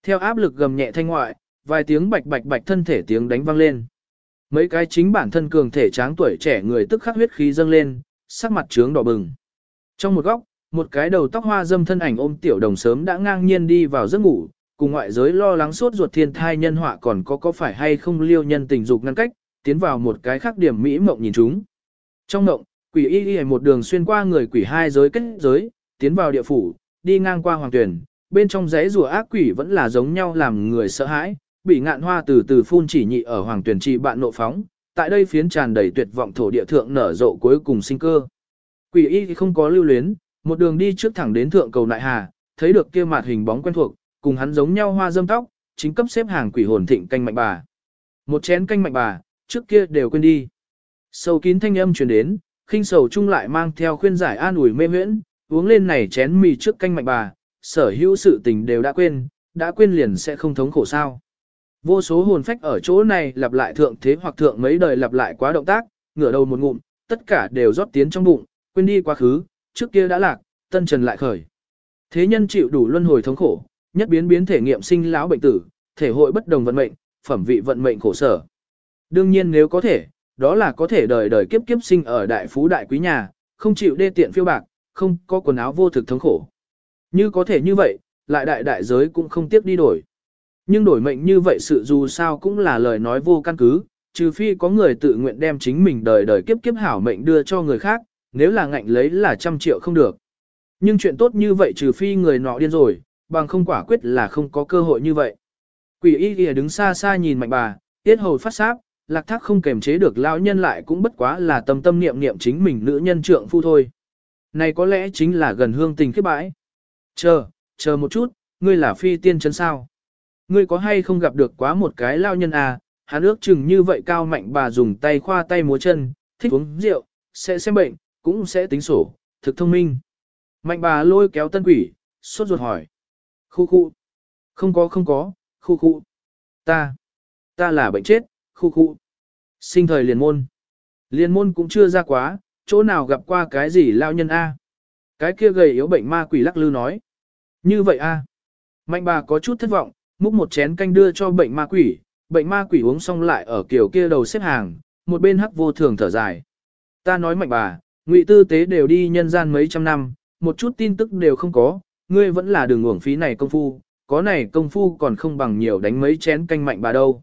Theo áp lực gầm nhẹ thanh ngoại, vài tiếng bạch bạch bạch thân thể tiếng đánh vang lên. Mấy cái chính bản thân cường thể tráng tuổi trẻ người tức khắc huyết khí dâng lên, sắc mặt trướng đỏ bừng. Trong một góc, một cái đầu tóc hoa dâm thân ảnh ôm tiểu đồng sớm đã ngang nhiên đi vào giấc ngủ, cùng ngoại giới lo lắng suốt ruột thiên thai nhân họa còn có có phải hay không liêu nhân tình dục ngăn cách, tiến vào một cái khác điểm mỹ mộng nhìn chúng. Trong mộng, quỷ y y một đường xuyên qua người quỷ hai giới kết giới, tiến vào địa phủ, đi ngang qua hoàng tuyển, bên trong giấy rùa ác quỷ vẫn là giống nhau làm người sợ hãi, bị ngạn hoa từ từ phun chỉ nhị ở hoàng tuyển trì bạn nộ phóng, tại đây phiến tràn đầy tuyệt vọng thổ địa thượng nở rộ cuối cùng sinh cơ. Quỷ y không có lưu luyến, một đường đi trước thẳng đến thượng cầu nại hà, thấy được kia mặt hình bóng quen thuộc, cùng hắn giống nhau hoa dâm tóc, chính cấp xếp hàng quỷ hồn thịnh canh mạnh bà. Một chén canh mạnh bà, trước kia đều quên đi. Sầu kín thanh âm truyền đến, khinh sầu chung lại mang theo khuyên giải an ủi mê huyễn, uống lên này chén mì trước canh mạnh bà, sở hữu sự tình đều đã quên, đã quên liền sẽ không thống khổ sao. Vô số hồn phách ở chỗ này lặp lại thượng thế hoặc thượng mấy đời lặp lại quá động tác, ngửa đầu một ngụm, tất cả đều rót tiến trong bụng, quên đi quá khứ, trước kia đã lạc, tân trần lại khởi. Thế nhân chịu đủ luân hồi thống khổ, nhất biến biến thể nghiệm sinh lão bệnh tử, thể hội bất đồng vận mệnh, phẩm vị vận mệnh khổ sở. Đương nhiên nếu có thể, đó là có thể đời đời kiếp kiếp sinh ở đại phú đại quý nhà, không chịu đê tiện phiêu bạc, không có quần áo vô thực thống khổ. Như có thể như vậy, lại đại đại giới cũng không tiếc đi đổi. Nhưng đổi mệnh như vậy sự dù sao cũng là lời nói vô căn cứ, trừ phi có người tự nguyện đem chính mình đời đời kiếp kiếp hảo mệnh đưa cho người khác, nếu là ngạnh lấy là trăm triệu không được. Nhưng chuyện tốt như vậy trừ phi người nọ điên rồi, bằng không quả quyết là không có cơ hội như vậy. Quỷ y kìa đứng xa xa nhìn mạnh bà, tiết hầu phát sáp, lạc thác không kềm chế được lão nhân lại cũng bất quá là tâm tâm niệm niệm chính mình nữ nhân trượng phu thôi. Này có lẽ chính là gần hương tình kết bãi. Chờ, chờ một chút, ngươi là phi tiên chân sao? Ngươi có hay không gặp được quá một cái lao nhân à, hắn ước chừng như vậy cao mạnh bà dùng tay khoa tay múa chân, thích uống rượu, sẽ xem bệnh, cũng sẽ tính sổ, thực thông minh. Mạnh bà lôi kéo tân quỷ, sốt ruột hỏi. Khu khu. Không có không có, khu khu. Ta. Ta là bệnh chết, khu khu. Sinh thời liền môn. Liền môn cũng chưa ra quá, chỗ nào gặp qua cái gì lao nhân A. Cái kia gầy yếu bệnh ma quỷ lắc lư nói. Như vậy A. Mạnh bà có chút thất vọng, múc một chén canh đưa cho bệnh ma quỷ, bệnh ma quỷ uống xong lại ở kiểu kia đầu xếp hàng, một bên hắc vô thường thở dài. Ta nói mạnh bà, ngụy tư tế đều đi nhân gian mấy trăm năm, một chút tin tức đều không có, ngươi vẫn là đường uổng phí này công phu, có này công phu còn không bằng nhiều đánh mấy chén canh mạnh bà đâu.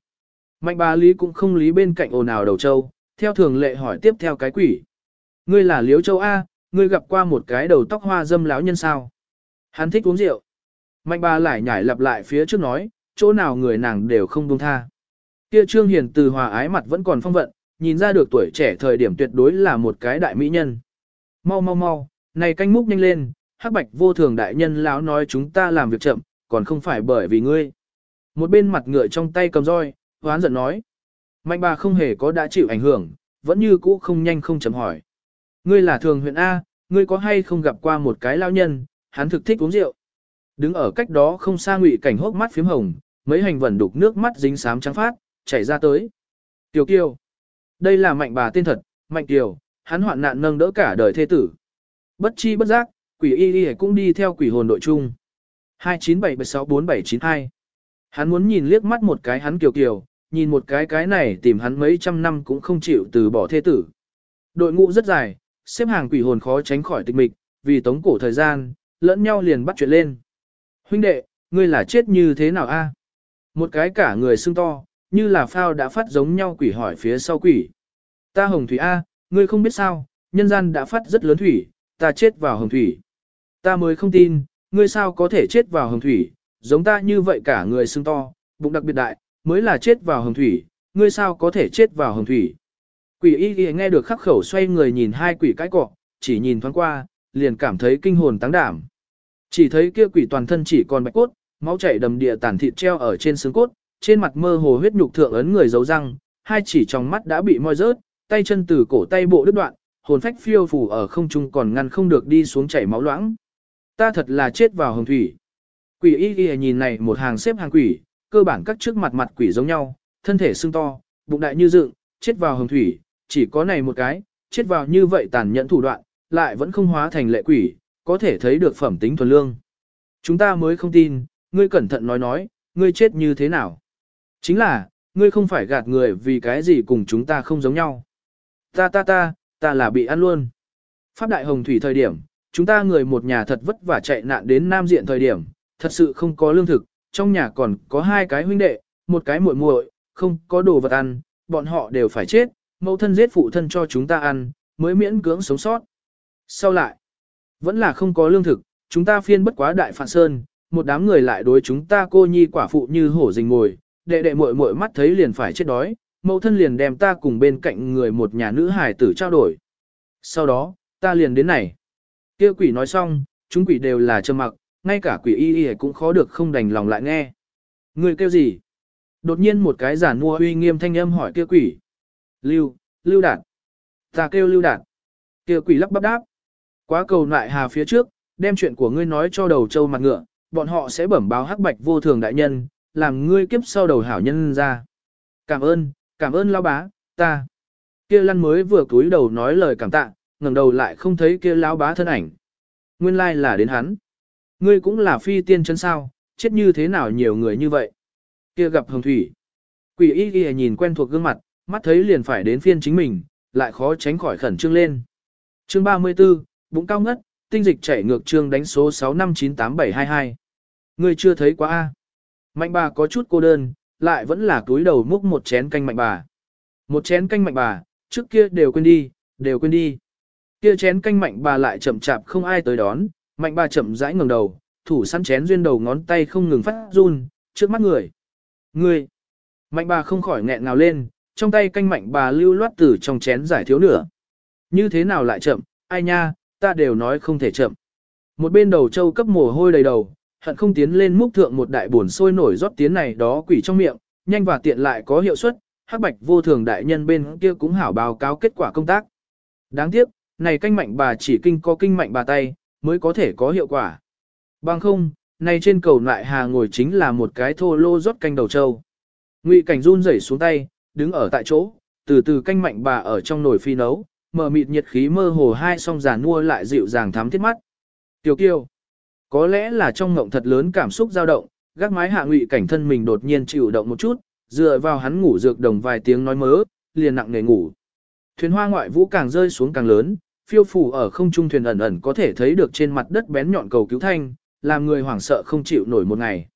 Mạnh bà lý cũng không lý bên cạnh ồn ào đầu châu, theo thường lệ hỏi tiếp theo cái quỷ. Ngươi là liếu châu A, ngươi gặp qua một cái đầu tóc hoa dâm lão nhân sao. Hắn thích uống rượu. Mạnh bà lại nhảy lặp lại phía trước nói, chỗ nào người nàng đều không buông tha. Kia Trương Hiền từ hòa ái mặt vẫn còn phong vận, nhìn ra được tuổi trẻ thời điểm tuyệt đối là một cái đại mỹ nhân. Mau mau mau, này canh múc nhanh lên, hắc bạch vô thường đại nhân lão nói chúng ta làm việc chậm, còn không phải bởi vì ngươi. Một bên mặt ngựa trong tay cầm roi, hoán giận nói. Mạnh bà không hề có đã chịu ảnh hưởng, vẫn như cũ không nhanh không chấm hỏi. Ngươi là thường huyện A, ngươi có hay không gặp qua một cái lao nhân, hắn thực thích uống rượu, Đứng ở cách đó không xa ngụy cảnh hốc mắt phím hồng, mấy hành vẩn đục nước mắt dính xám trắng phát, chảy ra tới. Tiểu Kiều. Đây là mạnh bà tên thật, mạnh Kiều, hắn hoạn nạn nâng đỡ cả đời thế tử. Bất chi bất giác, quỷ y y cũng đi theo quỷ hồn đội chung. 297764792 Hắn muốn nhìn liếc mắt một cái hắn Kiều Kiều, nhìn một cái cái này tìm hắn mấy trăm năm cũng không chịu từ bỏ thế tử. Đội ngũ rất dài, xếp hàng quỷ hồn khó tránh khỏi tịch mịch, vì tống cổ thời gian, lẫn nhau liền bắt chuyện lên. Huynh đệ, ngươi là chết như thế nào a? Một cái cả người xương to, như là phao đã phát giống nhau quỷ hỏi phía sau quỷ. Ta hồng thủy a, ngươi không biết sao, nhân gian đã phát rất lớn thủy, ta chết vào hồng thủy. Ta mới không tin, ngươi sao có thể chết vào hồng thủy, giống ta như vậy cả người xương to, bụng đặc biệt đại, mới là chết vào hồng thủy, ngươi sao có thể chết vào hồng thủy. Quỷ y ghi nghe được khắc khẩu xoay người nhìn hai quỷ cái cọ, chỉ nhìn thoáng qua, liền cảm thấy kinh hồn tăng đảm. Chỉ thấy kia quỷ toàn thân chỉ còn bạch cốt, máu chảy đầm địa tàn thịt treo ở trên xương cốt, trên mặt mơ hồ huyết nhục thượng ấn người giấu răng, hai chỉ trong mắt đã bị moi rớt, tay chân từ cổ tay bộ đứt đoạn, hồn phách phiêu phù ở không trung còn ngăn không được đi xuống chảy máu loãng. Ta thật là chết vào hồng thủy. Quỷ y y nhìn này một hàng xếp hàng quỷ, cơ bản các trước mặt mặt quỷ giống nhau, thân thể xương to, bụng đại như dựng, chết vào hồng thủy, chỉ có này một cái, chết vào như vậy tàn nhẫn thủ đoạn, lại vẫn không hóa thành lệ quỷ, có thể thấy được phẩm tính thuần lương. Chúng ta mới không tin, ngươi cẩn thận nói nói, ngươi chết như thế nào. Chính là, ngươi không phải gạt người vì cái gì cùng chúng ta không giống nhau. Ta ta ta, ta là bị ăn luôn. Pháp đại hồng thủy thời điểm, chúng ta người một nhà thật vất vả chạy nạn đến Nam Diện thời điểm, thật sự không có lương thực, trong nhà còn có hai cái huynh đệ, một cái muội muội, không có đồ vật ăn, bọn họ đều phải chết, mẫu thân giết phụ thân cho chúng ta ăn, mới miễn cưỡng sống sót. Sau lại, vẫn là không có lương thực, chúng ta phiên bất quá đại phạn sơn, một đám người lại đối chúng ta cô nhi quả phụ như hổ rình ngồi, đệ đệ muội muội mắt thấy liền phải chết đói, mẫu thân liền đem ta cùng bên cạnh người một nhà nữ hài tử trao đổi. Sau đó, ta liền đến này. Kia quỷ nói xong, chúng quỷ đều là trầm mặc, ngay cả quỷ y y cũng khó được không đành lòng lại nghe. Người kêu gì? Đột nhiên một cái giả mua uy nghiêm thanh âm hỏi kia quỷ. Lưu, Lưu Đạt. Ta kêu Lưu Đạt. Kia quỷ lắp bắp đáp. Quá cầu nại hà phía trước, đem chuyện của ngươi nói cho đầu châu mặt ngựa, bọn họ sẽ bẩm báo hắc bạch vô thường đại nhân, làm ngươi kiếp sau đầu hảo nhân ra. Cảm ơn, cảm ơn lão bá, ta. Kia lăn mới vừa cúi đầu nói lời cảm tạ, ngẩng đầu lại không thấy kia lão bá thân ảnh. Nguyên lai là đến hắn. Ngươi cũng là phi tiên chân sao, chết như thế nào nhiều người như vậy. Kia gặp hồng thủy. Quỷ y ghi nhìn quen thuộc gương mặt, mắt thấy liền phải đến phiên chính mình, lại khó tránh khỏi khẩn trương lên. Chương 34, bụng cao ngất, tinh dịch chảy ngược trương đánh số 6598722. Ngươi chưa thấy quá a. Mạnh bà có chút cô đơn, lại vẫn là túi đầu múc một chén canh mạnh bà. Một chén canh mạnh bà, trước kia đều quên đi, đều quên đi. Kia chén canh mạnh bà lại chậm chạp không ai tới đón, mạnh bà chậm rãi ngẩng đầu, thủ săn chén duyên đầu ngón tay không ngừng phát run, trước mắt người. Người. Mạnh bà không khỏi nghẹn ngào lên, trong tay canh mạnh bà lưu loát từ trong chén giải thiếu nửa. Như thế nào lại chậm, ai nha, ta đều nói không thể chậm. Một bên đầu châu cấp mồ hôi đầy đầu, hận không tiến lên múc thượng một đại buồn sôi nổi rót tiến này đó quỷ trong miệng, nhanh và tiện lại có hiệu suất, hắc bạch vô thường đại nhân bên kia cũng hảo báo cáo kết quả công tác. Đáng tiếc, này canh mạnh bà chỉ kinh có kinh mạnh bà tay, mới có thể có hiệu quả. Bằng không, này trên cầu lại hà ngồi chính là một cái thô lô rót canh đầu trâu. Ngụy cảnh run rẩy xuống tay, đứng ở tại chỗ, từ từ canh mạnh bà ở trong nồi phi nấu, mở mịt nhiệt khí mơ hồ hai song giàn mua lại dịu dàng thắm thiết mắt. Tiểu kiêu, có lẽ là trong ngộng thật lớn cảm xúc dao động, gác mái hạ ngụy cảnh thân mình đột nhiên chịu động một chút, dựa vào hắn ngủ dược đồng vài tiếng nói mớ, liền nặng nề ngủ. Thuyền hoa ngoại vũ càng rơi xuống càng lớn, phiêu phủ ở không trung thuyền ẩn ẩn có thể thấy được trên mặt đất bén nhọn cầu cứu thanh, làm người hoảng sợ không chịu nổi một ngày.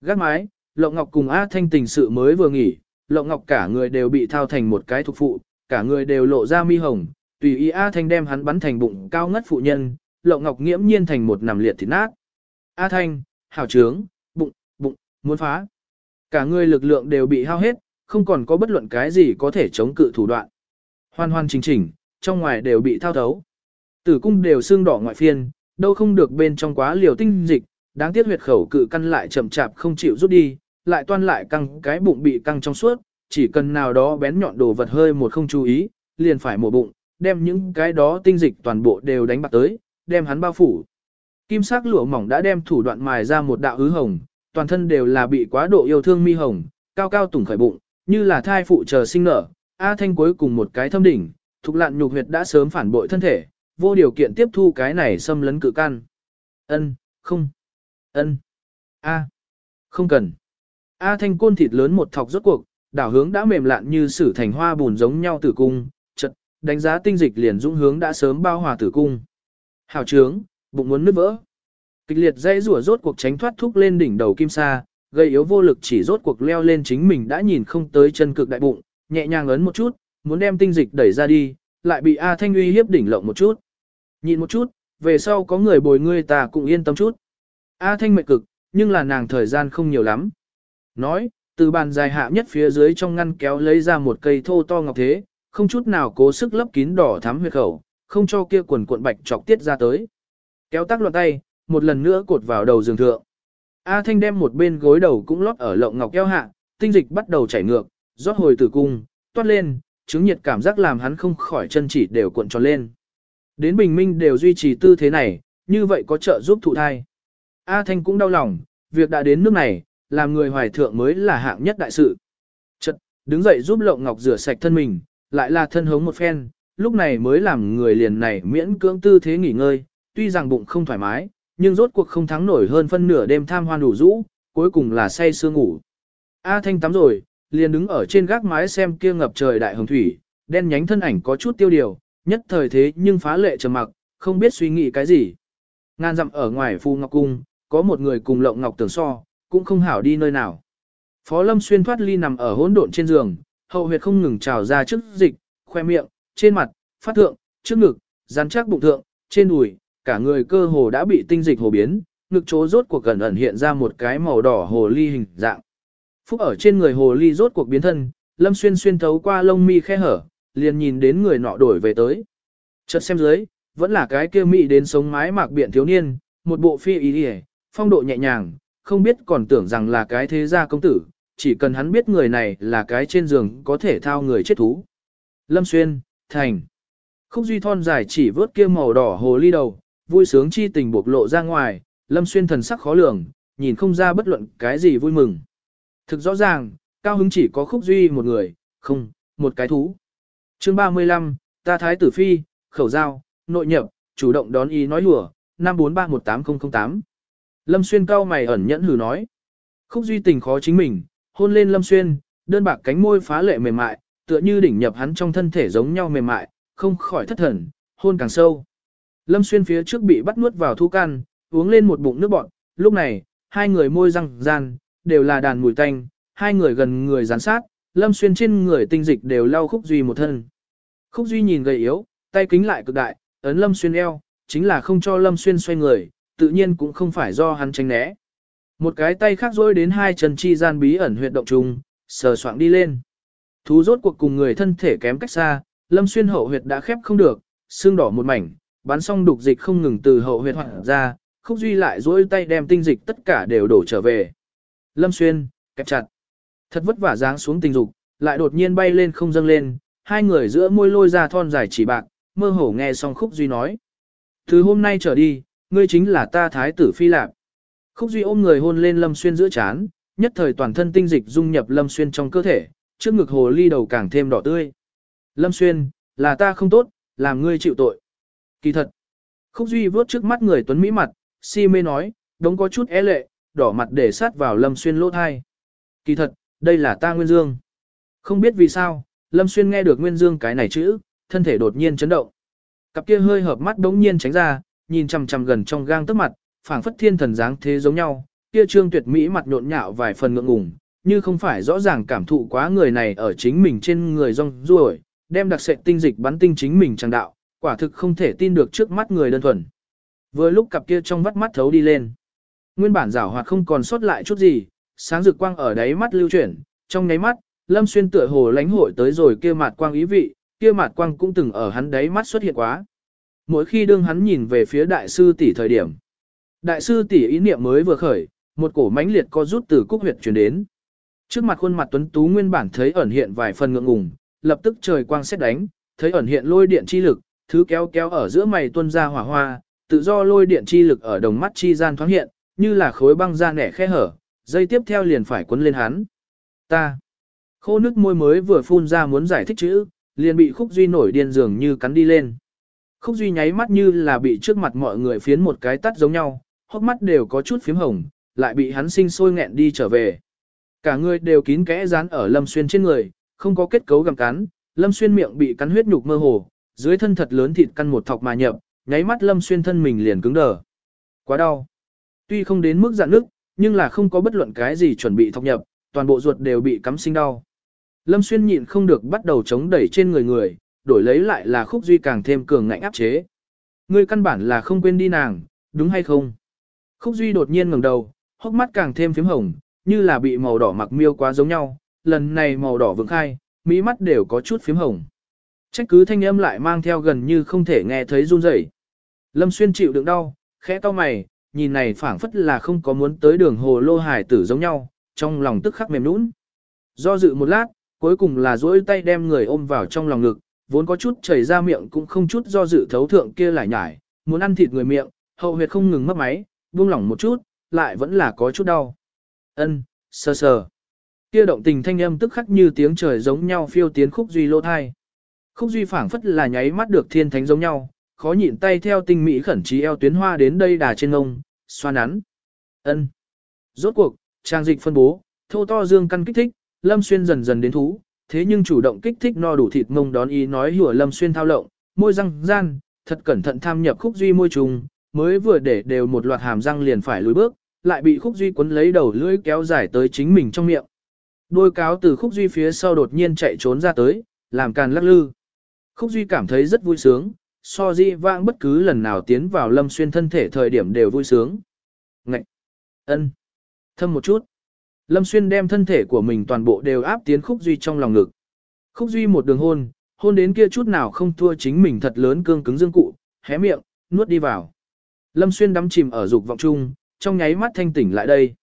Gác mái, Lộng Ngọc cùng A Thanh tình sự mới vừa nghỉ, Lộng Ngọc cả người đều bị thao thành một cái thuộc phụ, cả người đều lộ ra mi hồng, tùy ý A Thanh đem hắn bắn thành bụng cao ngất phụ nhân, Lộng Ngọc nghiễm nhiên thành một nằm liệt thịt nát. A Thanh, hảo trướng, bụng, bụng, muốn phá. Cả người lực lượng đều bị hao hết, không còn có bất luận cái gì có thể chống cự thủ đoạn. Hoan hoan chỉnh chỉnh, trong ngoài đều bị thao thấu. Tử cung đều xương đỏ ngoại phiên, đâu không được bên trong quá liều tinh dịch, đáng tiếc huyệt khẩu cự căn lại chậm chạp không chịu rút đi, lại toan lại căng cái bụng bị căng trong suốt, chỉ cần nào đó bén nhọn đồ vật hơi một không chú ý, liền phải mổ bụng, đem những cái đó tinh dịch toàn bộ đều đánh bạc tới, đem hắn bao phủ. Kim sắc lụa mỏng đã đem thủ đoạn mài ra một đạo hứ hồng, toàn thân đều là bị quá độ yêu thương mi hồng, cao cao tủng khởi bụng, như là thai phụ chờ sinh nở. A Thanh cuối cùng một cái thâm đỉnh, thục lạn nhục huyệt đã sớm phản bội thân thể, vô điều kiện tiếp thu cái này xâm lấn cự can Ân, không. Ân. A. Không cần. A Thanh côn thịt lớn một thọc rốt cuộc, đảo hướng đã mềm lạn như sử thành hoa bùn giống nhau tử cung, chật, đánh giá tinh dịch liền dũng hướng đã sớm bao hòa tử cung. Hảo trướng, bụng muốn nứt vỡ. Kịch liệt dây rủa rốt cuộc tránh thoát thúc lên đỉnh đầu kim sa, gây yếu vô lực chỉ rốt cuộc leo lên chính mình đã nhìn không tới chân cực đại bụng, nhẹ nhàng ấn một chút, muốn đem tinh dịch đẩy ra đi, lại bị A Thanh uy hiếp đỉnh lộng một chút. Nhìn một chút, về sau có người bồi ngươi ta cũng yên tâm chút. A Thanh mệt cực, nhưng là nàng thời gian không nhiều lắm. Nói, từ bàn dài hạ nhất phía dưới trong ngăn kéo lấy ra một cây thô to ngọc thế, không chút nào cố sức lấp kín đỏ thắm huyệt khẩu, không cho kia quần cuộn bạch chọc tiết ra tới. Kéo tắc loạn tay, một lần nữa cột vào đầu giường thượng. A Thanh đem một bên gối đầu cũng lót ở lộng ngọc eo hạ, tinh dịch bắt đầu chảy ngược, rót hồi tử cung, toát lên, chứng nhiệt cảm giác làm hắn không khỏi chân chỉ đều cuộn tròn lên. Đến bình minh đều duy trì tư thế này, như vậy có trợ giúp thụ thai. A Thanh cũng đau lòng, việc đã đến nước này, làm người hoài thượng mới là hạng nhất đại sự. Chật, đứng dậy giúp Lộng Ngọc rửa sạch thân mình, lại là thân hống một phen, lúc này mới làm người liền này miễn cưỡng tư thế nghỉ ngơi, tuy rằng bụng không thoải mái, nhưng rốt cuộc không thắng nổi hơn phân nửa đêm tham hoan đủ rũ, cuối cùng là say sưa ngủ. A Thanh tắm rồi, liền đứng ở trên gác mái xem kia ngập trời đại hồng thủy, đen nhánh thân ảnh có chút tiêu điều, nhất thời thế nhưng phá lệ trầm mặc, không biết suy nghĩ cái gì. Ngan dặm ở ngoài Phu Ngọc Cung, có một người cùng Lộng Ngọc tưởng so, cũng không hảo đi nơi nào. Phó Lâm xuyên thoát ly nằm ở hỗn độn trên giường, hậu huyệt không ngừng trào ra trước dịch, khoe miệng, trên mặt, phát thượng, trước ngực, rắn chắc bụng thượng, trên đùi, cả người cơ hồ đã bị tinh dịch hồ biến, ngực chỗ rốt cuộc gần ẩn hiện ra một cái màu đỏ hồ ly hình dạng. Phúc ở trên người hồ ly rốt cuộc biến thân, Lâm Xuyên xuyên thấu qua lông mi khe hở, liền nhìn đến người nọ đổi về tới. Chợt xem dưới, vẫn là cái kia mị đến sống mái mạc biện thiếu niên, một bộ phi ý ý phong độ nhẹ nhàng, không biết còn tưởng rằng là cái thế gia công tử, chỉ cần hắn biết người này là cái trên giường có thể thao người chết thú. Lâm Xuyên, Thành. Khúc Duy Thon dài chỉ vớt kia màu đỏ hồ ly đầu, vui sướng chi tình bộc lộ ra ngoài, Lâm Xuyên thần sắc khó lường, nhìn không ra bất luận cái gì vui mừng. Thực rõ ràng, cao hứng chỉ có Khúc Duy một người, không, một cái thú. chương 35, ta thái tử phi, khẩu giao, nội nhập, chủ động đón ý nói lùa, 543180008. Lâm Xuyên cao mày ẩn nhẫn hừ nói. Khúc Duy tình khó chính mình, hôn lên Lâm Xuyên, đơn bạc cánh môi phá lệ mềm mại, tựa như đỉnh nhập hắn trong thân thể giống nhau mềm mại, không khỏi thất thần, hôn càng sâu. Lâm Xuyên phía trước bị bắt nuốt vào thu can, uống lên một bụng nước bọt, lúc này, hai người môi răng gian, đều là đàn mùi tanh, hai người gần người gián sát, Lâm Xuyên trên người tinh dịch đều lau Khúc Duy một thân. Khúc Duy nhìn gầy yếu, tay kính lại cực đại, ấn Lâm Xuyên eo, chính là không cho Lâm Xuyên xoay người, tự nhiên cũng không phải do hắn tránh né. Một cái tay khác rối đến hai chân chi gian bí ẩn huyệt động trùng, sờ soạng đi lên. Thú rốt cuộc cùng người thân thể kém cách xa, Lâm Xuyên hậu huyệt đã khép không được, xương đỏ một mảnh, bắn xong đục dịch không ngừng từ hậu huyệt hoạn ra, Khúc Duy lại rối tay đem tinh dịch tất cả đều đổ trở về. Lâm Xuyên, kẹp chặt. Thật vất vả dáng xuống tình dục, lại đột nhiên bay lên không dâng lên, hai người giữa môi lôi ra thon dài chỉ bạc, mơ hồ nghe xong Khúc Duy nói. Từ hôm nay trở đi, ngươi chính là ta thái tử phi lạp. Khúc Duy ôm người hôn lên Lâm Xuyên giữa chán, nhất thời toàn thân tinh dịch dung nhập Lâm Xuyên trong cơ thể, trước ngực hồ ly đầu càng thêm đỏ tươi. Lâm Xuyên, là ta không tốt, làm ngươi chịu tội. Kỳ thật. Khúc Duy vớt trước mắt người tuấn mỹ mặt, si mê nói, đống có chút é lệ, đỏ mặt để sát vào Lâm Xuyên lỗ thai. Kỳ thật, đây là ta Nguyên Dương. Không biết vì sao, Lâm Xuyên nghe được Nguyên Dương cái này chữ, thân thể đột nhiên chấn động. Cặp kia hơi hợp mắt đống nhiên tránh ra, nhìn chằm chằm gần trong gang tấc mặt, phảng phất thiên thần dáng thế giống nhau, kia trương tuyệt mỹ mặt nhộn nhạo vài phần ngượng ngùng, như không phải rõ ràng cảm thụ quá người này ở chính mình trên người rong ruổi, đem đặc sệt tinh dịch bắn tinh chính mình chẳng đạo, quả thực không thể tin được trước mắt người đơn thuần. Vừa lúc cặp kia trong vắt mắt thấu đi lên, nguyên bản rảo hoạt không còn sót lại chút gì, sáng rực quang ở đáy mắt lưu chuyển, trong nháy mắt, Lâm Xuyên tựa hồ lánh hội tới rồi kia mặt quang ý vị, kia mặt quang cũng từng ở hắn đáy mắt xuất hiện quá. Mỗi khi đương hắn nhìn về phía đại sư tỷ thời điểm, đại sư tỷ ý niệm mới vừa khởi, một cổ mãnh liệt co rút từ cúc huyệt truyền đến. Trước mặt khuôn mặt tuấn tú nguyên bản thấy ẩn hiện vài phần ngượng ngùng, lập tức trời quang xét đánh, thấy ẩn hiện lôi điện chi lực, thứ kéo kéo ở giữa mày tuân ra hỏa hoa, tự do lôi điện chi lực ở đồng mắt chi gian thoáng hiện, như là khối băng da nẻ khe hở, dây tiếp theo liền phải quấn lên hắn. Ta. Khô nước môi mới vừa phun ra muốn giải thích chữ, liền bị khúc duy nổi điên dường như cắn đi lên. Khúc duy nháy mắt như là bị trước mặt mọi người phiến một cái tắt giống nhau, hốc mắt đều có chút phím hồng, lại bị hắn sinh sôi nghẹn đi trở về. Cả người đều kín kẽ dán ở Lâm Xuyên trên người, không có kết cấu gặm cắn, Lâm Xuyên miệng bị cắn huyết nhục mơ hồ, dưới thân thật lớn thịt căn một thọc mà nhập, nháy mắt Lâm Xuyên thân mình liền cứng đờ. Quá đau. Tuy không đến mức dạn nước, nhưng là không có bất luận cái gì chuẩn bị thọc nhập, toàn bộ ruột đều bị cắm sinh đau. Lâm Xuyên nhịn không được bắt đầu chống đẩy trên người người, đổi lấy lại là khúc duy càng thêm cường ngạnh áp chế. Ngươi căn bản là không quên đi nàng, đúng hay không? Khúc duy đột nhiên ngẩng đầu, hốc mắt càng thêm phím hồng, như là bị màu đỏ mặc miêu quá giống nhau, lần này màu đỏ vượng khai, mỹ mắt đều có chút phím hồng. Trách cứ thanh âm lại mang theo gần như không thể nghe thấy run rẩy. Lâm Xuyên chịu đựng đau, khẽ to mày, nhìn này phảng phất là không có muốn tới đường hồ lô hải tử giống nhau, trong lòng tức khắc mềm nũng. Do dự một lát, cuối cùng là duỗi tay đem người ôm vào trong lòng ngực, vốn có chút chảy ra miệng cũng không chút do dự thấu thượng kia lại nhải, muốn ăn thịt người miệng, hậu huyệt không ngừng mất máy, buông lỏng một chút, lại vẫn là có chút đau. Ân, sờ sờ. Kia động tình thanh âm tức khắc như tiếng trời giống nhau phiêu tiến khúc duy lô thai. Khúc duy phảng phất là nháy mắt được thiên thánh giống nhau, khó nhịn tay theo tinh mỹ khẩn trí eo tuyến hoa đến đây đà trên ngông, xoa nắn. Ân. Rốt cuộc, trang dịch phân bố, thô to dương căn kích thích, Lâm Xuyên dần dần đến thú, thế nhưng chủ động kích thích no đủ thịt mông đón ý nói hùa Lâm Xuyên thao lộng, môi răng gian, thật cẩn thận tham nhập khúc duy môi trùng, mới vừa để đều một loạt hàm răng liền phải lùi bước, lại bị khúc duy quấn lấy đầu lưỡi kéo dài tới chính mình trong miệng. Đôi cáo từ khúc duy phía sau đột nhiên chạy trốn ra tới, làm càn lắc lư. Khúc duy cảm thấy rất vui sướng, so di vãng bất cứ lần nào tiến vào lâm xuyên thân thể thời điểm đều vui sướng. Ngậy! ân, Thâm một chút. Lâm xuyên đem thân thể của mình toàn bộ đều áp tiến khúc duy trong lòng ngực. Khúc duy một đường hôn, hôn đến kia chút nào không thua chính mình thật lớn cương cứng dương cụ, hé miệng, nuốt đi vào. Lâm xuyên đắm chìm ở dục vọng chung, trong nháy mắt thanh tỉnh lại đây.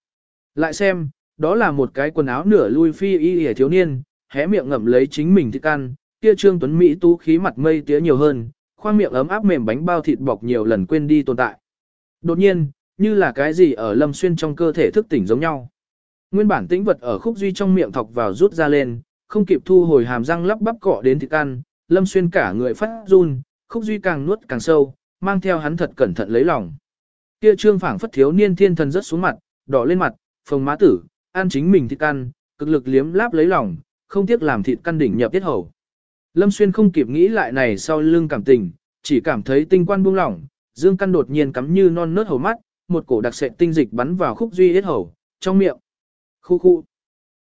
Lại xem, đó là một cái quần áo nửa lui phi y hề thiếu niên, hé miệng ngậm lấy chính mình thức ăn, kia trương tuấn Mỹ tú khí mặt mây tía nhiều hơn, khoang miệng ấm áp mềm bánh bao thịt bọc nhiều lần quên đi tồn tại. Đột nhiên, như là cái gì ở lâm xuyên trong cơ thể thức tỉnh giống nhau. Nguyên bản tĩnh vật ở khúc duy trong miệng thọc vào rút ra lên, không kịp thu hồi hàm răng lắp bắp cọ đến thịt ăn, lâm xuyên cả người phát run, khúc duy càng nuốt càng sâu, mang theo hắn thật cẩn thận lấy lòng. Kia trương phảng phất thiếu niên thiên thần rất xuống mặt, đỏ lên mặt, phồng má tử, ăn chính mình thịt ăn, cực lực liếm láp lấy lòng, không tiếc làm thịt căn đỉnh nhập tiết hầu. Lâm Xuyên không kịp nghĩ lại này sau lưng cảm tình, chỉ cảm thấy tinh quan buông lỏng, dương căn đột nhiên cắm như non nớt hầu mắt, một cổ đặc sệt tinh dịch bắn vào khúc duy hết hầu, trong miệng. Khu khu.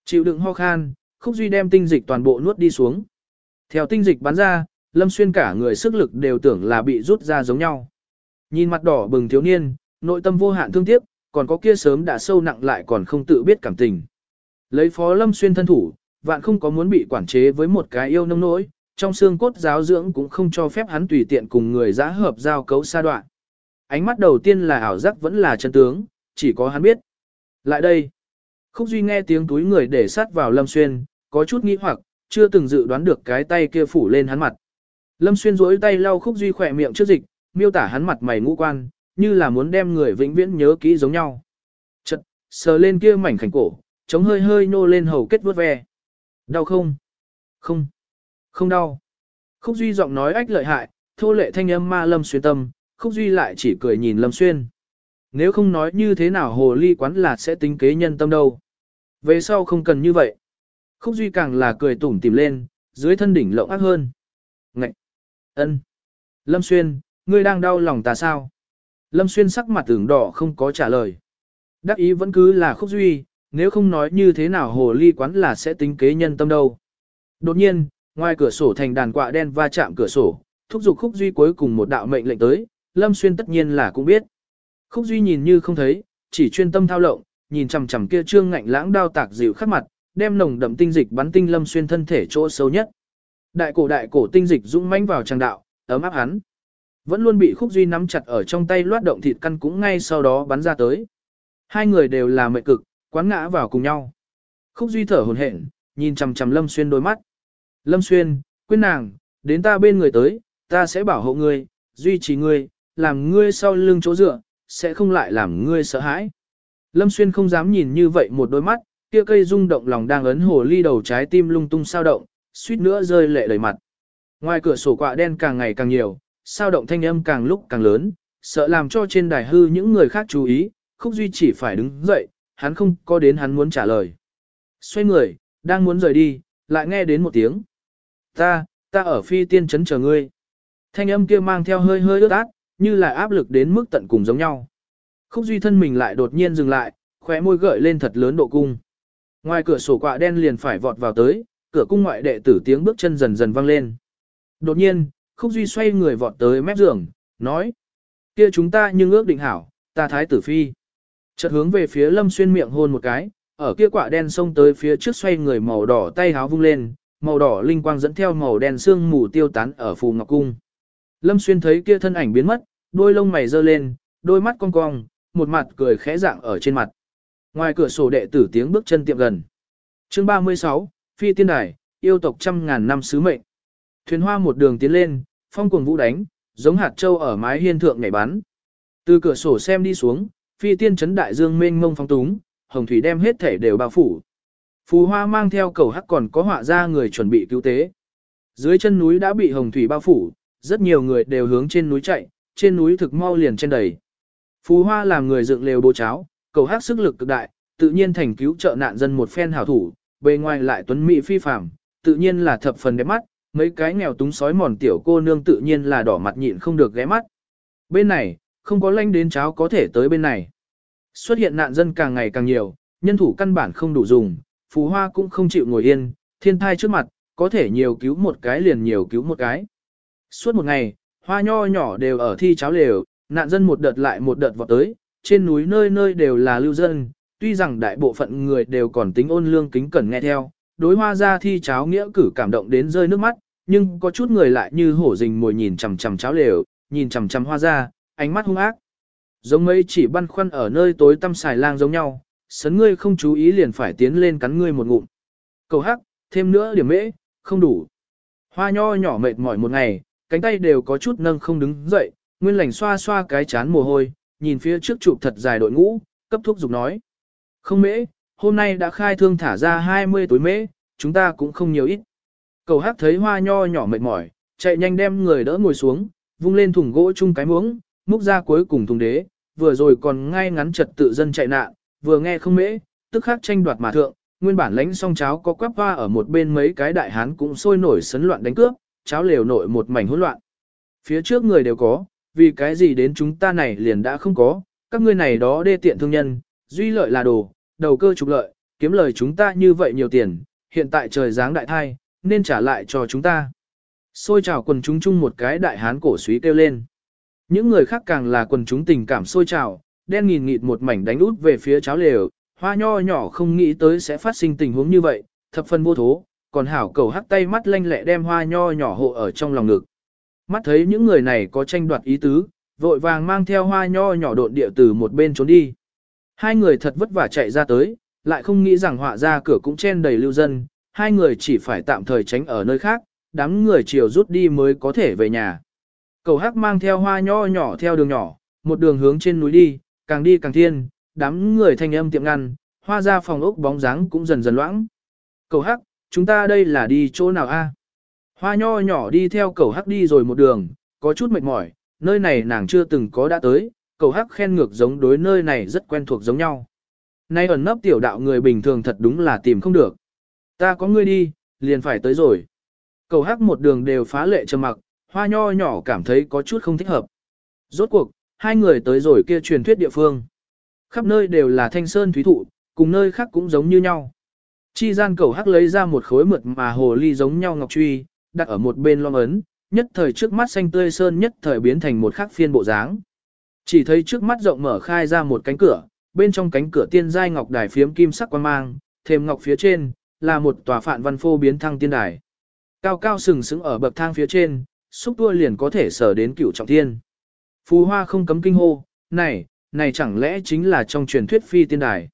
Chịu đựng ho khan, khúc duy đem tinh dịch toàn bộ nuốt đi xuống. Theo tinh dịch bắn ra, Lâm Xuyên cả người sức lực đều tưởng là bị rút ra giống nhau. Nhìn mặt đỏ bừng thiếu niên, nội tâm vô hạn thương tiếc, còn có kia sớm đã sâu nặng lại còn không tự biết cảm tình. Lấy phó Lâm Xuyên thân thủ, vạn không có muốn bị quản chế với một cái yêu nông nỗi, trong xương cốt giáo dưỡng cũng không cho phép hắn tùy tiện cùng người giã hợp giao cấu xa đoạn. Ánh mắt đầu tiên là ảo giác vẫn là chân tướng, chỉ có hắn biết. Lại đây, Khúc Duy nghe tiếng túi người để sát vào Lâm Xuyên, có chút nghi hoặc, chưa từng dự đoán được cái tay kia phủ lên hắn mặt. Lâm Xuyên duỗi tay lau Khúc Duy khỏe miệng trước dịch, miêu tả hắn mặt mày ngũ quan, như là muốn đem người vĩnh viễn nhớ kỹ giống nhau. Chật, sờ lên kia mảnh khảnh cổ, chống hơi hơi nô lên hầu kết vuốt ve. Đau không? Không. Không đau. Khúc Duy giọng nói ách lợi hại, thô lệ thanh âm ma Lâm Xuyên tâm, Khúc Duy lại chỉ cười nhìn Lâm Xuyên. Nếu không nói như thế nào hồ ly quán là sẽ tính kế nhân tâm đâu. Về sau không cần như vậy. Khúc Duy càng là cười tủm tìm lên, dưới thân đỉnh lộng ác hơn. Ngậy! ân, Lâm Xuyên, ngươi đang đau lòng ta sao? Lâm Xuyên sắc mặt tưởng đỏ không có trả lời. Đắc ý vẫn cứ là Khúc Duy, nếu không nói như thế nào hồ ly quán là sẽ tính kế nhân tâm đâu. Đột nhiên, Ngoài cửa sổ thành đàn quạ đen va chạm cửa sổ, thúc giục khúc duy cuối cùng một đạo mệnh lệnh tới, Lâm Xuyên tất nhiên là cũng biết. Khúc duy nhìn như không thấy, chỉ chuyên tâm thao lộng, nhìn chằm chằm kia trương ngạnh lãng đao tạc dịu khắc mặt, đem nồng đậm tinh dịch bắn tinh Lâm Xuyên thân thể chỗ sâu nhất. Đại cổ đại cổ tinh dịch dũng mãnh vào trang đạo, ấm áp hắn. Vẫn luôn bị khúc duy nắm chặt ở trong tay loát động thịt căn cũng ngay sau đó bắn ra tới. Hai người đều là mệt cực, quán ngã vào cùng nhau. Khúc duy thở hổn hển, nhìn chằm chằm Lâm Xuyên đôi mắt. Lâm Xuyên, quên nàng, đến ta bên người tới, ta sẽ bảo hộ ngươi, duy trì ngươi, làm ngươi sau lưng chỗ dựa, sẽ không lại làm ngươi sợ hãi. Lâm Xuyên không dám nhìn như vậy một đôi mắt, kia cây rung động lòng đang ấn hồ ly đầu trái tim lung tung sao động, suýt nữa rơi lệ đầy mặt. Ngoài cửa sổ quạ đen càng ngày càng nhiều, sao động thanh âm càng lúc càng lớn, sợ làm cho trên đài hư những người khác chú ý, khúc duy chỉ phải đứng dậy, hắn không có đến hắn muốn trả lời. Xoay người, đang muốn rời đi, lại nghe đến một tiếng. Ta, ta ở phi tiên trấn chờ ngươi. Thanh âm kia mang theo hơi hơi ướt át, như là áp lực đến mức tận cùng giống nhau. Khúc duy thân mình lại đột nhiên dừng lại, khóe môi gợi lên thật lớn độ cung. Ngoài cửa sổ quạ đen liền phải vọt vào tới, cửa cung ngoại đệ tử tiếng bước chân dần dần vang lên. Đột nhiên, Khúc Duy xoay người vọt tới mép giường, nói. kia chúng ta nhưng ước định hảo, ta thái tử phi. Chợt hướng về phía Lâm Xuyên miệng hôn một cái, ở kia quả đen xông tới phía trước xoay người màu đỏ tay háo vung lên, màu đỏ linh quang dẫn theo màu đen xương mù tiêu tán ở phù ngọc cung. Lâm Xuyên thấy kia thân ảnh biến mất, đôi lông mày giơ lên, đôi mắt cong cong, một mặt cười khẽ dạng ở trên mặt. Ngoài cửa sổ đệ tử tiếng bước chân tiệm gần. Chương 36, Phi tiên đài, yêu tộc trăm ngàn năm sứ mệnh. Thuyền hoa một đường tiến lên, phong cuồng vũ đánh, giống hạt châu ở mái hiên thượng nhảy bắn. Từ cửa sổ xem đi xuống, phi tiên chấn đại dương mênh mông phong túng, hồng thủy đem hết thể đều bao phủ. Phù hoa mang theo cầu hắc còn có họa ra người chuẩn bị cứu tế. Dưới chân núi đã bị hồng thủy bao phủ, rất nhiều người đều hướng trên núi chạy, trên núi thực mau liền trên đầy. Phù hoa làm người dựng lều bố cháo, cầu hắc sức lực cực đại, tự nhiên thành cứu trợ nạn dân một phen hảo thủ, bề ngoài lại tuấn mỹ phi phàm, tự nhiên là thập phần đẹp mắt, mấy cái nghèo túng sói mòn tiểu cô nương tự nhiên là đỏ mặt nhịn không được ghé mắt. Bên này, không có lanh đến cháo có thể tới bên này. Xuất hiện nạn dân càng ngày càng nhiều, nhân thủ căn bản không đủ dùng, phù hoa cũng không chịu ngồi yên, thiên thai trước mặt, có thể nhiều cứu một cái liền nhiều cứu một cái. Suốt một ngày, hoa nho nhỏ đều ở thi cháo lều, nạn dân một đợt lại một đợt vọt tới, trên núi nơi nơi đều là lưu dân, tuy rằng đại bộ phận người đều còn tính ôn lương kính cẩn nghe theo, đối hoa ra thi cháo nghĩa cử cảm động đến rơi nước mắt, nhưng có chút người lại như hổ rình mồi nhìn chằm chằm cháo lều, nhìn chằm chằm hoa ra, ánh mắt hung ác. Giống mấy chỉ băn khoăn ở nơi tối tăm xài lang giống nhau, sấn ngươi không chú ý liền phải tiến lên cắn ngươi một ngụm. Cầu hắc, thêm nữa điểm mễ, không đủ. Hoa nho nhỏ mệt mỏi một ngày, cánh tay đều có chút nâng không đứng dậy, nguyên lành xoa xoa cái chán mồ hôi, nhìn phía trước chụp thật dài đội ngũ, cấp thuốc dục nói. Không mễ, hôm nay đã khai thương thả ra 20 túi mễ, chúng ta cũng không nhiều ít. Cầu hắc thấy hoa nho nhỏ mệt mỏi, chạy nhanh đem người đỡ ngồi xuống, vung lên thùng gỗ chung cái muỗng, múc ra cuối cùng thùng đế, vừa rồi còn ngay ngắn trật tự dân chạy nạn, vừa nghe không mễ, tức khắc tranh đoạt mà thượng, nguyên bản lãnh xong cháo có quắp hoa ở một bên mấy cái đại hán cũng sôi nổi sấn loạn đánh cướp, cháo lều nội một mảnh hỗn loạn. Phía trước người đều có, vì cái gì đến chúng ta này liền đã không có, các ngươi này đó đê tiện thương nhân, duy lợi là đồ, đầu cơ trục lợi, kiếm lời chúng ta như vậy nhiều tiền, hiện tại trời giáng đại thai, nên trả lại cho chúng ta. Xôi trào quần chúng chung một cái đại hán cổ suý kêu lên. Những người khác càng là quần chúng tình cảm sôi trào, đen nghìn nghịt một mảnh đánh út về phía cháo lều, hoa nho nhỏ không nghĩ tới sẽ phát sinh tình huống như vậy, thập phân vô thố, còn hảo cầu hắc tay mắt lanh lẹ đem hoa nho nhỏ hộ ở trong lòng ngực. Mắt thấy những người này có tranh đoạt ý tứ, vội vàng mang theo hoa nho nhỏ độn địa từ một bên trốn đi. Hai người thật vất vả chạy ra tới, lại không nghĩ rằng họa ra cửa cũng chen đầy lưu dân, hai người chỉ phải tạm thời tránh ở nơi khác, đám người chiều rút đi mới có thể về nhà. Cầu hắc mang theo hoa nho nhỏ theo đường nhỏ, một đường hướng trên núi đi, càng đi càng thiên, đám người thanh âm tiệm ngăn, hoa ra phòng ốc bóng dáng cũng dần dần loãng. Cầu hắc, chúng ta đây là đi chỗ nào a? Hoa nho nhỏ đi theo cầu hắc đi rồi một đường, có chút mệt mỏi, nơi này nàng chưa từng có đã tới, cầu hắc khen ngược giống đối nơi này rất quen thuộc giống nhau. Nay ẩn nấp tiểu đạo người bình thường thật đúng là tìm không được. Ta có ngươi đi, liền phải tới rồi. Cầu hắc một đường đều phá lệ trầm mặc, hoa nho nhỏ cảm thấy có chút không thích hợp. Rốt cuộc, hai người tới rồi kia truyền thuyết địa phương. Khắp nơi đều là thanh sơn thúy thụ, cùng nơi khác cũng giống như nhau. Chi gian cầu hắc lấy ra một khối mượt mà hồ ly giống nhau ngọc truy, đặt ở một bên long ấn, nhất thời trước mắt xanh tươi sơn nhất thời biến thành một khắc phiên bộ dáng. Chỉ thấy trước mắt rộng mở khai ra một cánh cửa, bên trong cánh cửa tiên giai ngọc đài phiếm kim sắc quan mang, thêm ngọc phía trên, là một tòa phạn văn phô biến thăng tiên đài. Cao cao sừng sững ở bậc thang phía trên, xúc tua liền có thể sở đến cửu trọng thiên. Phù hoa không cấm kinh hô, này, này chẳng lẽ chính là trong truyền thuyết phi tiên đài.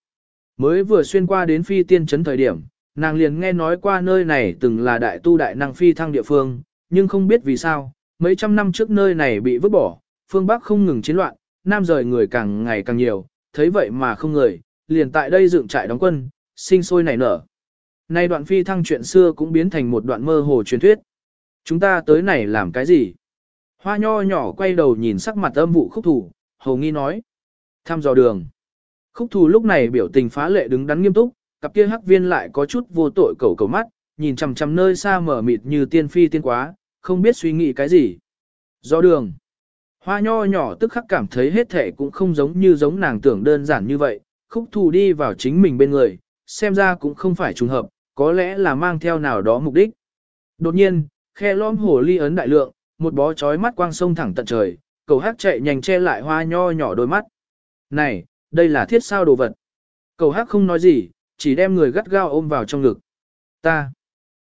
Mới vừa xuyên qua đến phi tiên trấn thời điểm, nàng liền nghe nói qua nơi này từng là đại tu đại năng phi thăng địa phương, nhưng không biết vì sao, mấy trăm năm trước nơi này bị vứt bỏ, phương Bắc không ngừng chiến loạn, nam rời người càng ngày càng nhiều, thấy vậy mà không người, liền tại đây dựng trại đóng quân, sinh sôi nảy nở. Nay đoạn phi thăng chuyện xưa cũng biến thành một đoạn mơ hồ truyền thuyết. Chúng ta tới này làm cái gì? Hoa nho nhỏ quay đầu nhìn sắc mặt âm vụ khúc thủ, hầu nghi nói. Tham dò đường. Khúc thủ lúc này biểu tình phá lệ đứng đắn nghiêm túc, cặp kia hắc viên lại có chút vô tội cầu cầu mắt, nhìn chằm chằm nơi xa mở mịt như tiên phi tiên quá, không biết suy nghĩ cái gì. Do đường. Hoa nho nhỏ tức khắc cảm thấy hết thể cũng không giống như giống nàng tưởng đơn giản như vậy, khúc thù đi vào chính mình bên người, xem ra cũng không phải trùng hợp, có lẽ là mang theo nào đó mục đích. Đột nhiên, khe lõm hồ ly ấn đại lượng, một bó chói mắt quang sông thẳng tận trời, cầu hát chạy nhanh che lại hoa nho nhỏ đôi mắt. Này, đây là thiết sao đồ vật. Cầu hát không nói gì, chỉ đem người gắt gao ôm vào trong ngực. Ta,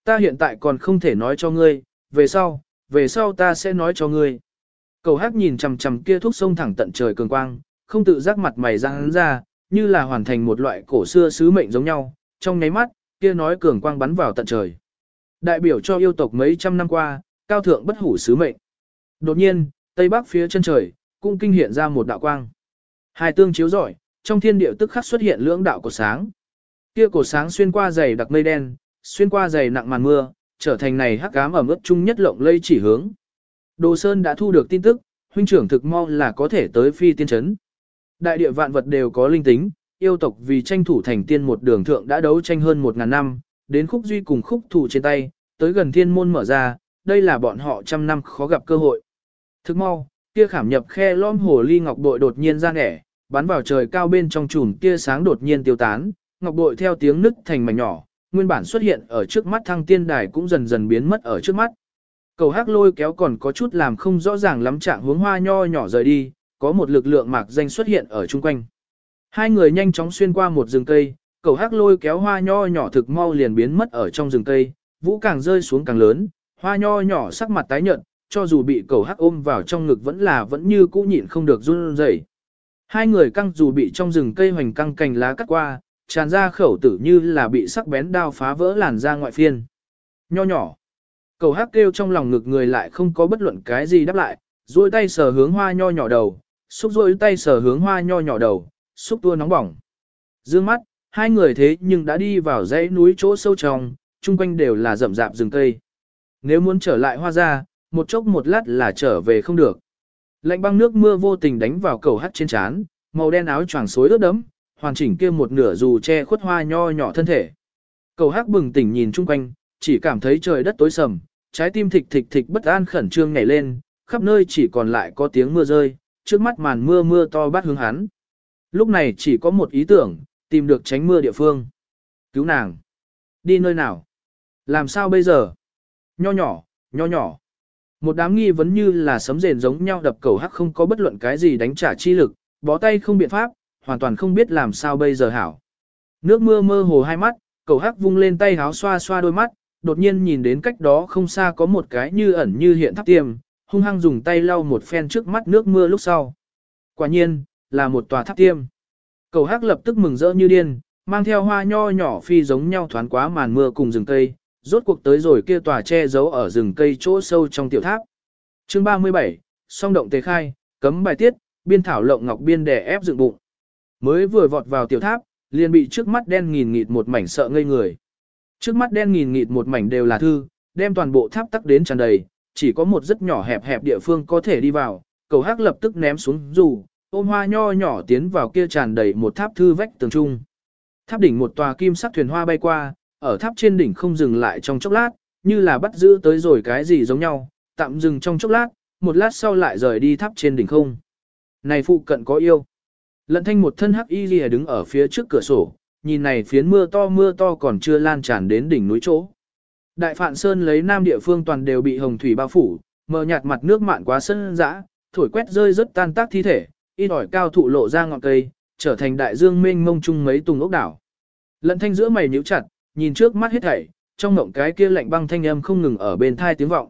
ta hiện tại còn không thể nói cho ngươi, về sau, về sau ta sẽ nói cho ngươi. Cầu hát nhìn chằm chằm kia thuốc sông thẳng tận trời cường quang, không tự giác mặt mày răng ra, như là hoàn thành một loại cổ xưa sứ mệnh giống nhau, trong nháy mắt, kia nói cường quang bắn vào tận trời. Đại biểu cho yêu tộc mấy trăm năm qua, cao thượng bất hủ sứ mệnh. Đột nhiên, tây bắc phía chân trời, cũng kinh hiện ra một đạo quang. Hai tương chiếu rọi, trong thiên địa tức khắc xuất hiện lưỡng đạo của sáng. Kia cổ sáng xuyên qua dày đặc mây đen, xuyên qua dày nặng màn mưa, trở thành này hắc ám ở mức chung nhất lộng lây chỉ hướng. Đồ Sơn đã thu được tin tức, huynh trưởng thực mau là có thể tới phi tiên trấn. Đại địa vạn vật đều có linh tính, yêu tộc vì tranh thủ thành tiên một đường thượng đã đấu tranh hơn một ngàn năm, đến khúc duy cùng khúc thủ trên tay, tới gần thiên môn mở ra, đây là bọn họ trăm năm khó gặp cơ hội. Thức mau, kia khảm nhập khe lõm hồ ly ngọc bội đột nhiên ra nẻ, bắn vào trời cao bên trong chùm kia sáng đột nhiên tiêu tán, ngọc bội theo tiếng nứt thành mảnh nhỏ, nguyên bản xuất hiện ở trước mắt thăng tiên đài cũng dần dần biến mất ở trước mắt. Cầu hắc lôi kéo còn có chút làm không rõ ràng lắm trạng hướng hoa nho nhỏ rời đi, có một lực lượng mạc danh xuất hiện ở chung quanh. Hai người nhanh chóng xuyên qua một rừng cây, cầu hắc lôi kéo hoa nho nhỏ thực mau liền biến mất ở trong rừng cây, vũ càng rơi xuống càng lớn, hoa nho nhỏ sắc mặt tái nhợt, cho dù bị cầu hắc ôm vào trong ngực vẫn là vẫn như cũ nhịn không được run rẩy. Hai người căng dù bị trong rừng cây hoành căng cành lá cắt qua, tràn ra khẩu tử như là bị sắc bén đao phá vỡ làn da ngoại phiên. Nho nhỏ. Cầu hắc kêu trong lòng ngực người lại không có bất luận cái gì đáp lại, duỗi tay sờ hướng hoa nho nhỏ đầu, xúc duỗi tay sờ hướng hoa nho nhỏ đầu, xúc tua nóng bỏng. Dương mắt, hai người thế nhưng đã đi vào dãy núi chỗ sâu trong, chung quanh đều là rậm rạp rừng cây. Nếu muốn trở lại hoa ra, một chốc một lát là trở về không được. Lạnh băng nước mưa vô tình đánh vào cầu hắt trên trán, màu đen áo choàng xối ướt đẫm, hoàn chỉnh kia một nửa dù che khuất hoa nho nhỏ thân thể. Cầu hắc bừng tỉnh nhìn chung quanh, chỉ cảm thấy trời đất tối sầm, trái tim thịch thịch thịch bất an khẩn trương nhảy lên, khắp nơi chỉ còn lại có tiếng mưa rơi, trước mắt màn mưa mưa to bắt hướng hắn. Lúc này chỉ có một ý tưởng, tìm được tránh mưa địa phương. Cứu nàng. Đi nơi nào? Làm sao bây giờ? Nho nhỏ, nho nhỏ. Một đám nghi vấn như là sấm rền giống nhau đập cầu hắc không có bất luận cái gì đánh trả chi lực, bó tay không biện pháp, hoàn toàn không biết làm sao bây giờ hảo. Nước mưa mơ hồ hai mắt, cầu hắc vung lên tay háo xoa xoa đôi mắt, đột nhiên nhìn đến cách đó không xa có một cái như ẩn như hiện tháp tiêm, hung hăng dùng tay lau một phen trước mắt nước mưa lúc sau. Quả nhiên, là một tòa tháp tiêm. Cầu hắc lập tức mừng rỡ như điên, mang theo hoa nho nhỏ phi giống nhau thoáng quá màn mưa cùng rừng cây, rốt cuộc tới rồi kia tòa che giấu ở rừng cây chỗ sâu trong tiểu tháp. Chương 37, song động tề khai, cấm bài tiết, biên thảo lộng ngọc biên đè ép dựng bụng. Mới vừa vọt vào tiểu tháp, liền bị trước mắt đen nghìn nghịt một mảnh sợ ngây người. Trước mắt đen nghìn nghịt một mảnh đều là thư, đem toàn bộ tháp tắc đến tràn đầy, chỉ có một rất nhỏ hẹp hẹp địa phương có thể đi vào, cầu hắc lập tức ném xuống dù, ôm hoa nho nhỏ tiến vào kia tràn đầy một tháp thư vách tường trung. Tháp đỉnh một tòa kim sắc thuyền hoa bay qua, ở tháp trên đỉnh không dừng lại trong chốc lát, như là bắt giữ tới rồi cái gì giống nhau, tạm dừng trong chốc lát, một lát sau lại rời đi tháp trên đỉnh không. Này phụ cận có yêu. Lận thanh một thân hắc y lìa đứng ở phía trước cửa sổ, nhìn này phiến mưa to mưa to còn chưa lan tràn đến đỉnh núi chỗ. Đại Phạn Sơn lấy nam địa phương toàn đều bị hồng thủy bao phủ, mờ nhạt mặt nước mạn quá sân dã, thổi quét rơi rất tan tác thi thể, y ỏi cao thụ lộ ra ngọn cây, trở thành đại dương mênh mông chung mấy tùng ốc đảo. Lận thanh giữa mày nhíu chặt, nhìn trước mắt hết thảy, trong mộng cái kia lạnh băng thanh âm không ngừng ở bên thai tiếng vọng.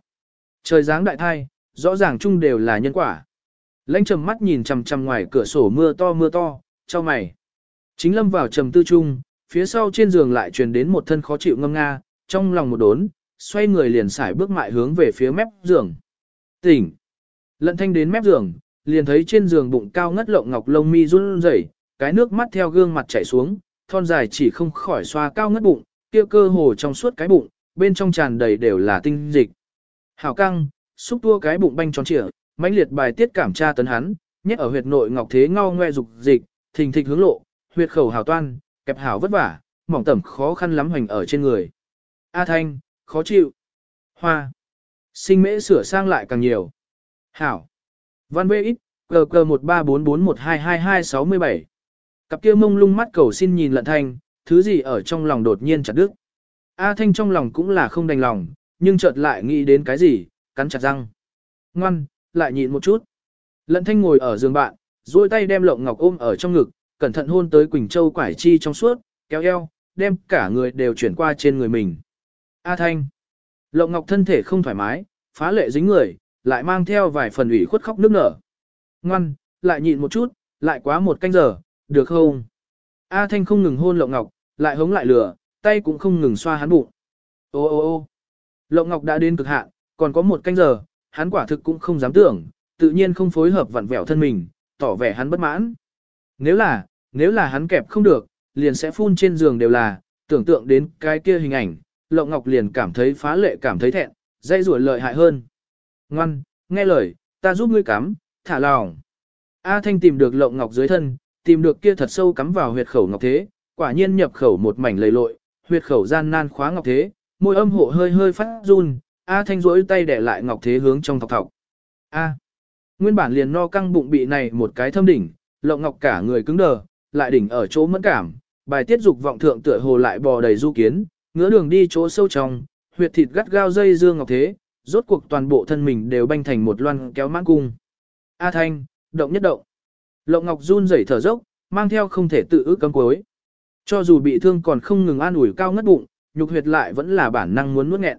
Trời dáng đại thai, rõ ràng chung đều là nhân quả. Lãnh trầm mắt nhìn chằm chằm ngoài cửa sổ mưa to mưa to, cho mày. Chính lâm vào trầm tư chung, phía sau trên giường lại truyền đến một thân khó chịu ngâm nga, trong lòng một đốn, xoay người liền sải bước mại hướng về phía mép giường. Tỉnh! Lận thanh đến mép giường, liền thấy trên giường bụng cao ngất lộng ngọc lông mi run rẩy, cái nước mắt theo gương mặt chảy xuống, thon dài chỉ không khỏi xoa cao ngất bụng, kia cơ hồ trong suốt cái bụng, bên trong tràn đầy đều là tinh dịch. Hảo căng, xúc tua cái bụng banh tròn trịa, mãnh liệt bài tiết cảm tra tấn hắn, nhét ở huyệt nội ngọc thế ngao ngoe dục dịch, thình thịch hướng lộ, huyệt khẩu hảo toan, kẹp hảo vất vả, mỏng tẩm khó khăn lắm hoành ở trên người. A thanh, khó chịu. Hoa. Sinh mễ sửa sang lại càng nhiều. Hảo. Văn bê ít, cờ cờ 1344122267. Cặp kia mông lung mắt cầu xin nhìn lận thanh, thứ gì ở trong lòng đột nhiên chặt đứt. A thanh trong lòng cũng là không đành lòng, nhưng chợt lại nghĩ đến cái gì, cắn chặt răng. Ngoan, lại nhịn một chút. Lận thanh ngồi ở giường bạn, duỗi tay đem lộng ngọc ôm ở trong ngực, cẩn thận hôn tới Quỳnh Châu quải chi trong suốt, kéo eo, đem cả người đều chuyển qua trên người mình. A thanh. Lộng ngọc thân thể không thoải mái, phá lệ dính người, lại mang theo vài phần ủy khuất khóc nước nở. Ngoan, lại nhịn một chút, lại quá một canh giờ, được không? A thanh không ngừng hôn lộng ngọc, lại hống lại lửa, tay cũng không ngừng xoa hắn bụng. Ô ô ô lộng ngọc đã đến cực hạn, còn có một canh giờ, hắn quả thực cũng không dám tưởng, tự nhiên không phối hợp vặn vẹo thân mình, tỏ vẻ hắn bất mãn. Nếu là, nếu là hắn kẹp không được, liền sẽ phun trên giường đều là, tưởng tượng đến cái kia hình ảnh, Lộng Ngọc liền cảm thấy phá lệ cảm thấy thẹn, dây rủa lợi hại hơn. Ngoan, nghe lời, ta giúp ngươi cắm, thả lòng. A Thanh tìm được Lộng Ngọc dưới thân, tìm được kia thật sâu cắm vào huyệt khẩu Ngọc Thế, quả nhiên nhập khẩu một mảnh lầy lội, huyệt khẩu gian nan khóa Ngọc Thế, môi âm hộ hơi hơi phát run, A Thanh rỗi tay để lại Ngọc Thế hướng trong thọc thọc. A. Nguyên bản liền no căng bụng bị này một cái thâm đỉnh, Lộng Ngọc cả người cứng đờ, lại đỉnh ở chỗ mẫn cảm, bài tiết dục vọng thượng tựa hồ lại bò đầy du kiến, ngứa đường đi chỗ sâu trong, huyệt thịt gắt gao dây dương ngọc thế, rốt cuộc toàn bộ thân mình đều banh thành một loan kéo mãn cung. A thanh, động nhất động. Lộng ngọc run rẩy thở dốc, mang theo không thể tự ước cấm cuối. Cho dù bị thương còn không ngừng an ủi cao ngất bụng, nhục huyệt lại vẫn là bản năng muốn nuốt nghẹn.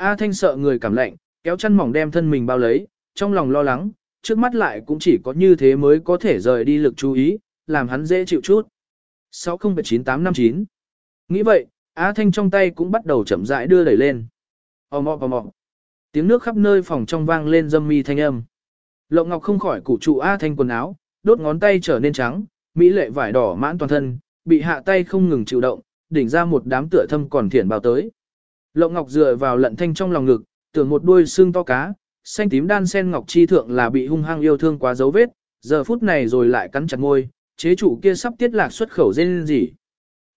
A thanh sợ người cảm lạnh, kéo chăn mỏng đem thân mình bao lấy, trong lòng lo lắng, trước mắt lại cũng chỉ có như thế mới có thể rời đi lực chú ý, làm hắn dễ chịu chút. 609859 Nghĩ vậy, A Thanh trong tay cũng bắt đầu chậm rãi đưa đẩy lên. Ồ mọ ọ. Tiếng nước khắp nơi phòng trong vang lên dâm mi thanh âm. Lộng Ngọc không khỏi củ trụ A Thanh quần áo, đốt ngón tay trở nên trắng, mỹ lệ vải đỏ mãn toàn thân, bị hạ tay không ngừng chịu động, đỉnh ra một đám tựa thâm còn thiển bao tới. Lộng Ngọc dựa vào lận thanh trong lòng ngực, tưởng một đuôi xương to cá, xanh tím đan sen ngọc chi thượng là bị hung hăng yêu thương quá dấu vết, giờ phút này rồi lại cắn chặt môi, chế chủ kia sắp tiết lạc xuất khẩu rên gì.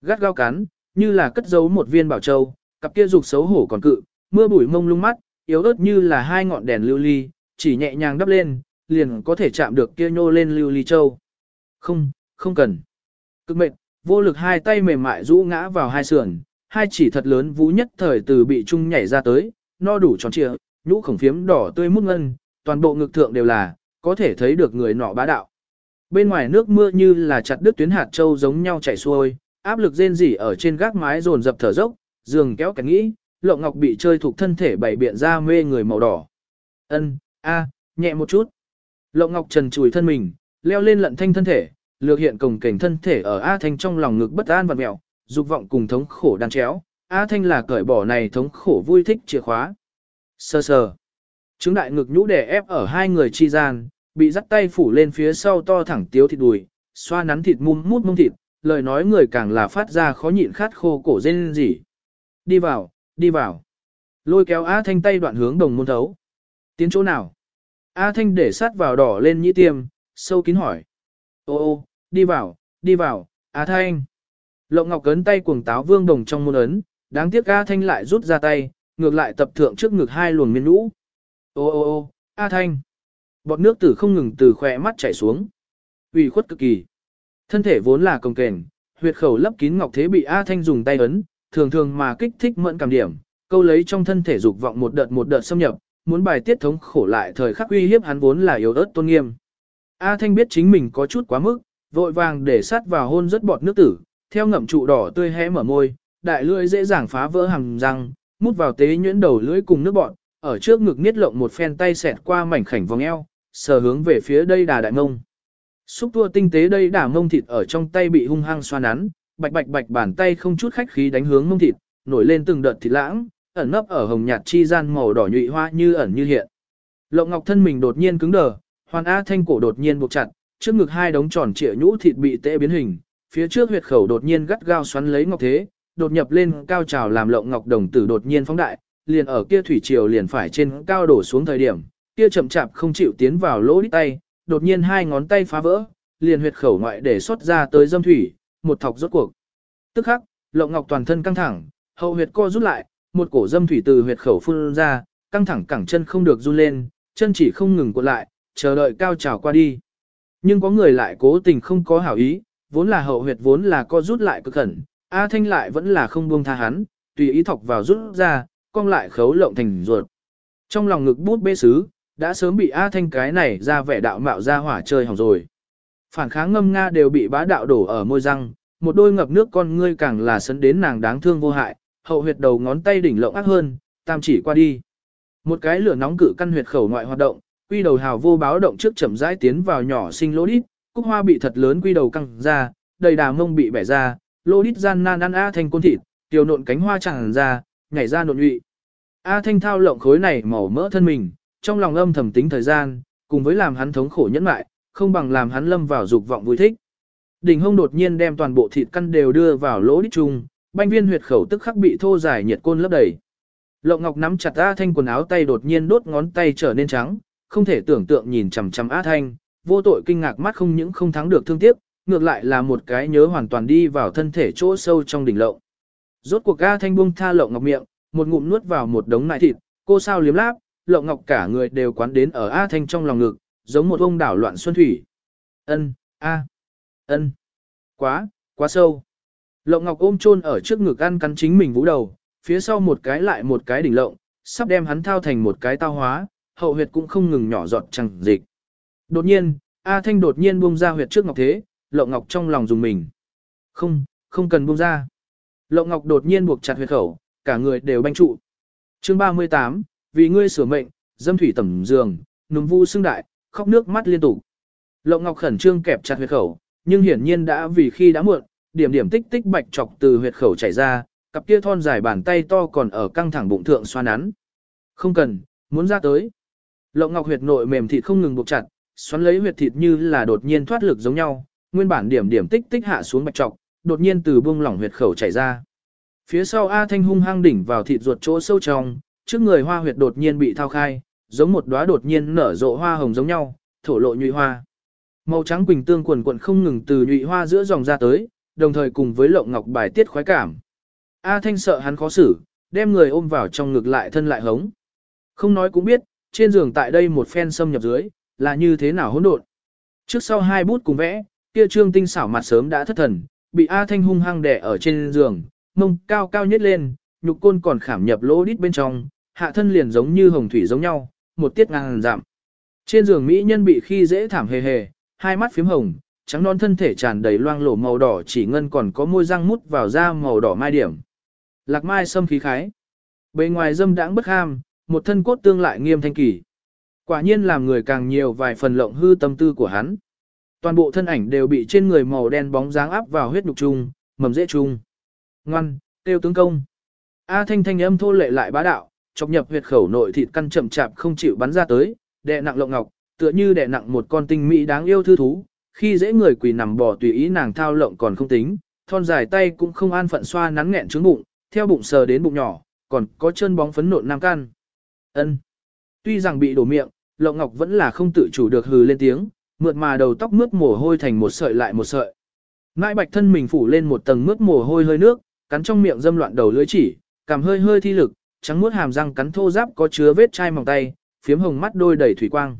Gắt gao cắn, như là cất giấu một viên bảo châu, cặp kia dục xấu hổ còn cự, mưa bụi mông lung mắt, yếu ớt như là hai ngọn đèn lưu ly, chỉ nhẹ nhàng đắp lên, liền có thể chạm được kia nhô lên lưu ly châu. Không, không cần. Cực mệt, vô lực hai tay mềm mại rũ ngã vào hai sườn, hai chỉ thật lớn vũ nhất thời từ bị trung nhảy ra tới, no đủ tròn trịa, nhũ khổng phiếm đỏ tươi mút ngân, toàn bộ ngực thượng đều là, có thể thấy được người nọ bá đạo. Bên ngoài nước mưa như là chặt đứt tuyến hạt châu giống nhau chảy xuôi, áp lực rên rỉ ở trên gác mái dồn dập thở dốc, giường kéo cảnh nghĩ, lộng ngọc bị chơi thuộc thân thể bảy biện ra mê người màu đỏ. Ân, a, nhẹ một chút. Lộng ngọc trần chùi thân mình, leo lên lận thanh thân thể, lược hiện cồng cảnh thân thể ở A Thanh trong lòng ngực bất an và mẹo, dục vọng cùng thống khổ đan chéo. A Thanh là cởi bỏ này thống khổ vui thích chìa khóa. Sơ sờ. Trứng đại ngực nhũ đè ép ở hai người chi gian, bị dắt tay phủ lên phía sau to thẳng tiếu thịt đùi, xoa nắn thịt mum mút mông thịt, lời nói người càng là phát ra khó nhịn khát khô cổ rên rỉ. Đi vào, đi vào. Lôi kéo A Thanh tay đoạn hướng đồng môn thấu. Tiến chỗ nào? A Thanh để sát vào đỏ lên nhĩ tiêm, sâu kín hỏi. Ô ô, đi vào, đi vào, A Thanh. Lộng Ngọc cấn tay cuồng táo vương đồng trong môn ấn, đáng tiếc A Thanh lại rút ra tay, ngược lại tập thượng trước ngực hai luồng miên nũ. Ô ô ô, A Thanh. Bọt nước tử không ngừng từ khỏe mắt chảy xuống. ủy khuất cực kỳ. Thân thể vốn là công kềnh, huyệt khẩu lấp kín ngọc thế bị A Thanh dùng tay ấn, thường thường mà kích thích mẫn cảm điểm, câu lấy trong thân thể dục vọng một đợt một đợt xâm nhập, muốn bài tiết thống khổ lại thời khắc uy hiếp hắn vốn là yếu ớt tôn nghiêm. A Thanh biết chính mình có chút quá mức, vội vàng để sát vào hôn rất bọt nước tử, theo ngậm trụ đỏ tươi hé mở môi, đại lưỡi dễ dàng phá vỡ hàm răng, mút vào tế nhuyễn đầu lưỡi cùng nước bọt, ở trước ngực niết lộng một phen tay xẹt qua mảnh khảnh vòng eo, sờ hướng về phía đây đà đại mông. Xúc tua tinh tế đây đà mông thịt ở trong tay bị hung hăng xoa nắn, bạch bạch bạch bàn tay không chút khách khí đánh hướng mông thịt, nổi lên từng đợt thịt lãng, ẩn nấp ở hồng nhạt chi gian màu đỏ nhụy hoa như ẩn như hiện. Lộng Ngọc thân mình đột nhiên cứng đờ, Hoàn A Thanh cổ đột nhiên buộc chặt, trước ngực hai đống tròn trịa nhũ thịt bị tê biến hình, phía trước huyệt khẩu đột nhiên gắt gao xoắn lấy ngọc thế, đột nhập lên cao trào làm lộng ngọc đồng tử đột nhiên phóng đại, liền ở kia thủy triều liền phải trên cao đổ xuống thời điểm, kia chậm chạp không chịu tiến vào lỗ đít tay, đột nhiên hai ngón tay phá vỡ, liền huyệt khẩu ngoại để xuất ra tới dâm thủy, một thọc rốt cuộc. Tức khắc, lộng ngọc toàn thân căng thẳng, hậu huyệt co rút lại, một cổ dâm thủy từ huyệt khẩu phun ra, căng thẳng cẳng chân không được run lên, chân chỉ không ngừng cuộn lại, chờ đợi cao trào qua đi. Nhưng có người lại cố tình không có hảo ý, vốn là hậu huyệt vốn là co rút lại cực khẩn, A Thanh lại vẫn là không buông tha hắn, tùy ý thọc vào rút ra, cong lại khấu lộng thành ruột. Trong lòng ngực bút bê sứ, đã sớm bị A Thanh cái này ra vẻ đạo mạo ra hỏa chơi hỏng rồi. Phản kháng ngâm nga đều bị bá đạo đổ ở môi răng, một đôi ngập nước con ngươi càng là sấn đến nàng đáng thương vô hại, hậu huyệt đầu ngón tay đỉnh lộng ác hơn, tam chỉ qua đi. Một cái lửa nóng cự căn huyệt khẩu ngoại hoạt động, quy đầu hào vô báo động trước chậm rãi tiến vào nhỏ sinh lỗ đít, cúc hoa bị thật lớn quy đầu căng ra, đầy đà mông bị bẻ ra, lô đít gian nan ăn A Thanh côn thịt, tiểu nộn cánh hoa tràn ra, nhảy ra nộn nhụy. A Thanh thao lộng khối này màu mỡ thân mình, trong lòng âm thầm tính thời gian, cùng với làm hắn thống khổ nhẫn mại, không bằng làm hắn lâm vào dục vọng vui thích. Đỉnh hông đột nhiên đem toàn bộ thịt căn đều đưa vào lỗ đít chung, banh viên huyệt khẩu tức khắc bị thô dài nhiệt côn lấp đầy. Lộng Ngọc nắm chặt A Thanh quần áo tay đột nhiên đốt ngón tay trở nên trắng, không thể tưởng tượng nhìn chằm chằm A Thanh, vô tội kinh ngạc mắt không những không thắng được thương tiếc, ngược lại là một cái nhớ hoàn toàn đi vào thân thể chỗ sâu trong đỉnh lộng. Rốt cuộc A Thanh buông tha Lộng Ngọc miệng, một ngụm nuốt vào một đống nại thịt, cô sao liếm láp, Lộng Ngọc cả người đều quán đến ở A Thanh trong lòng ngực, giống một ông đảo loạn xuân thủy. Ân, a, ân, quá, quá sâu. Lộng Ngọc ôm chôn ở trước ngực ăn cắn chính mình vũ đầu, phía sau một cái lại một cái đỉnh lộng, sắp đem hắn thao thành một cái tao hóa, hậu huyệt cũng không ngừng nhỏ giọt chẳng dịch. Đột nhiên, A Thanh đột nhiên buông ra huyệt trước Ngọc Thế, Lộng Ngọc trong lòng dùng mình. Không, không cần buông ra. Lộng Ngọc đột nhiên buộc chặt huyệt khẩu, cả người đều banh trụ. Chương 38, vì ngươi sửa mệnh, dâm thủy tẩm giường, núm vu xương đại, khóc nước mắt liên tục. Lộng Ngọc khẩn trương kẹp chặt huyệt khẩu, nhưng hiển nhiên đã vì khi đã muộn, điểm điểm tích tích bạch trọc từ huyệt khẩu chảy ra, cặp kia thon dài bàn tay to còn ở căng thẳng bụng thượng xoa nắn. Không cần, muốn ra tới. Lộng Ngọc huyệt nội mềm thịt không ngừng buộc chặt, xoắn lấy huyệt thịt như là đột nhiên thoát lực giống nhau, nguyên bản điểm điểm tích tích hạ xuống bạch trọc, đột nhiên từ buông lỏng huyệt khẩu chảy ra. Phía sau A Thanh hung hăng đỉnh vào thịt ruột chỗ sâu trong, trước người hoa huyệt đột nhiên bị thao khai, giống một đóa đột nhiên nở rộ hoa hồng giống nhau, thổ lộ nhụy hoa. Màu trắng quỳnh tương quần quần không ngừng từ nhụy hoa giữa dòng ra tới, đồng thời cùng với lộng ngọc bài tiết khoái cảm. A Thanh sợ hắn khó xử, đem người ôm vào trong ngực lại thân lại hống. Không nói cũng biết, trên giường tại đây một phen xâm nhập dưới, là như thế nào hỗn độn. Trước sau hai bút cùng vẽ, kia trương tinh xảo mặt sớm đã thất thần, bị A Thanh hung hăng đè ở trên giường, mông cao cao nhất lên, nhục côn còn khảm nhập lỗ đít bên trong, hạ thân liền giống như hồng thủy giống nhau, một tiết ngang giảm. Trên giường mỹ nhân bị khi dễ thảm hề hề, hai mắt phím hồng, trắng non thân thể tràn đầy loang lổ màu đỏ chỉ ngân còn có môi răng mút vào da màu đỏ mai điểm. Lạc mai sâm khí khái. Bề ngoài dâm đãng bất ham, một thân cốt tương lại nghiêm thanh kỳ. Quả nhiên làm người càng nhiều vài phần lộng hư tâm tư của hắn. Toàn bộ thân ảnh đều bị trên người màu đen bóng dáng áp vào huyết nhục chung, mầm dễ chung. Ngoan, tiêu tướng công. A thanh thanh âm thô lệ lại bá đạo, chọc nhập huyệt khẩu nội thịt căn chậm chạp không chịu bắn ra tới, đè nặng lộng ngọc, tựa như đè nặng một con tinh mỹ đáng yêu thư thú, khi dễ người quỳ nằm bò tùy ý nàng thao lộng còn không tính, thon dài tay cũng không an phận xoa nắn nghẹn trứng bụng, theo bụng sờ đến bụng nhỏ, còn có chân bóng phấn nộn nam can. Ân. Tuy rằng bị đổ miệng, Lộng Ngọc vẫn là không tự chủ được hừ lên tiếng, mượt mà đầu tóc mướt mồ hôi thành một sợi lại một sợi. Ngãi bạch thân mình phủ lên một tầng mướt mồ hôi hơi nước, cắn trong miệng dâm loạn đầu lưỡi chỉ, cảm hơi hơi thi lực, trắng muốt hàm răng cắn thô giáp có chứa vết chai mỏng tay, phiếm hồng mắt đôi đầy thủy quang.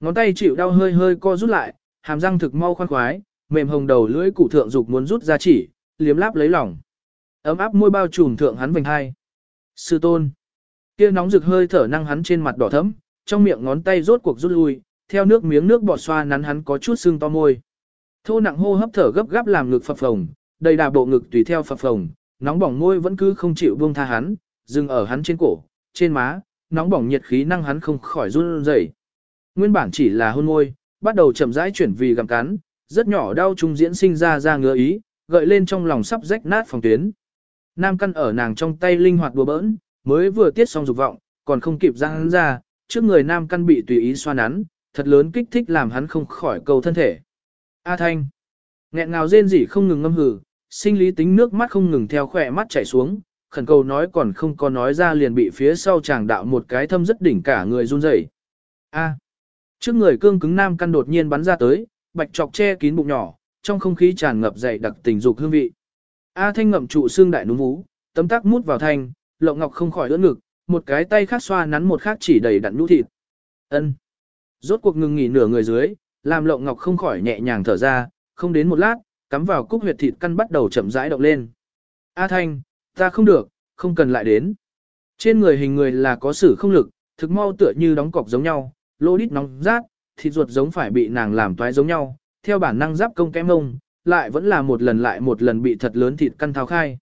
Ngón tay chịu đau hơi hơi co rút lại, hàm răng thực mau khoan khoái, mềm hồng đầu lưỡi cụ thượng dục muốn rút ra chỉ, liếm láp lấy lòng. Ấm áp môi bao trùm thượng hắn vành hai. Sư tôn. Kia nóng rực hơi thở năng hắn trên mặt đỏ thẫm, trong miệng ngón tay rốt cuộc rút lui, theo nước miếng nước bọt xoa nắn hắn có chút sưng to môi. Thô nặng hô hấp thở gấp gáp làm ngực phập phồng, đầy đà bộ ngực tùy theo phập phồng, nóng bỏng môi vẫn cứ không chịu buông tha hắn, dừng ở hắn trên cổ, trên má, nóng bỏng nhiệt khí năng hắn không khỏi run rẩy. Nguyên bản chỉ là hôn môi, bắt đầu chậm rãi chuyển vì gặm cắn, rất nhỏ đau trung diễn sinh ra ra ngứa ý, gợi lên trong lòng sắp rách nát phòng tuyến. Nam căn ở nàng trong tay linh hoạt đùa bỡn, mới vừa tiết xong dục vọng, còn không kịp ra hắn ra, trước người nam căn bị tùy ý xoa nắn, thật lớn kích thích làm hắn không khỏi cầu thân thể. A Thanh. Nghẹn ngào rên rỉ không ngừng ngâm hừ, sinh lý tính nước mắt không ngừng theo khỏe mắt chảy xuống, khẩn cầu nói còn không có nói ra liền bị phía sau chàng đạo một cái thâm rất đỉnh cả người run rẩy. A. Trước người cương cứng nam căn đột nhiên bắn ra tới, bạch chọc che kín bụng nhỏ, trong không khí tràn ngập dày đặc tình dục hương vị. A Thanh ngậm trụ xương đại núm vú, tấm tắc mút vào thanh, Lộng Ngọc không khỏi ưỡn ngực, một cái tay khác xoa nắn một khác chỉ đầy đặn nhũ thịt. Ân. Rốt cuộc ngừng nghỉ nửa người dưới, làm Lộng Ngọc không khỏi nhẹ nhàng thở ra, không đến một lát, cắm vào cúc huyệt thịt căn bắt đầu chậm rãi động lên. A Thanh, ta không được, không cần lại đến. Trên người hình người là có sử không lực, thực mau tựa như đóng cọc giống nhau, lô đít nóng rát, thịt ruột giống phải bị nàng làm toái giống nhau, theo bản năng giáp công kém ông, lại vẫn là một lần lại một lần bị thật lớn thịt căn tháo khai.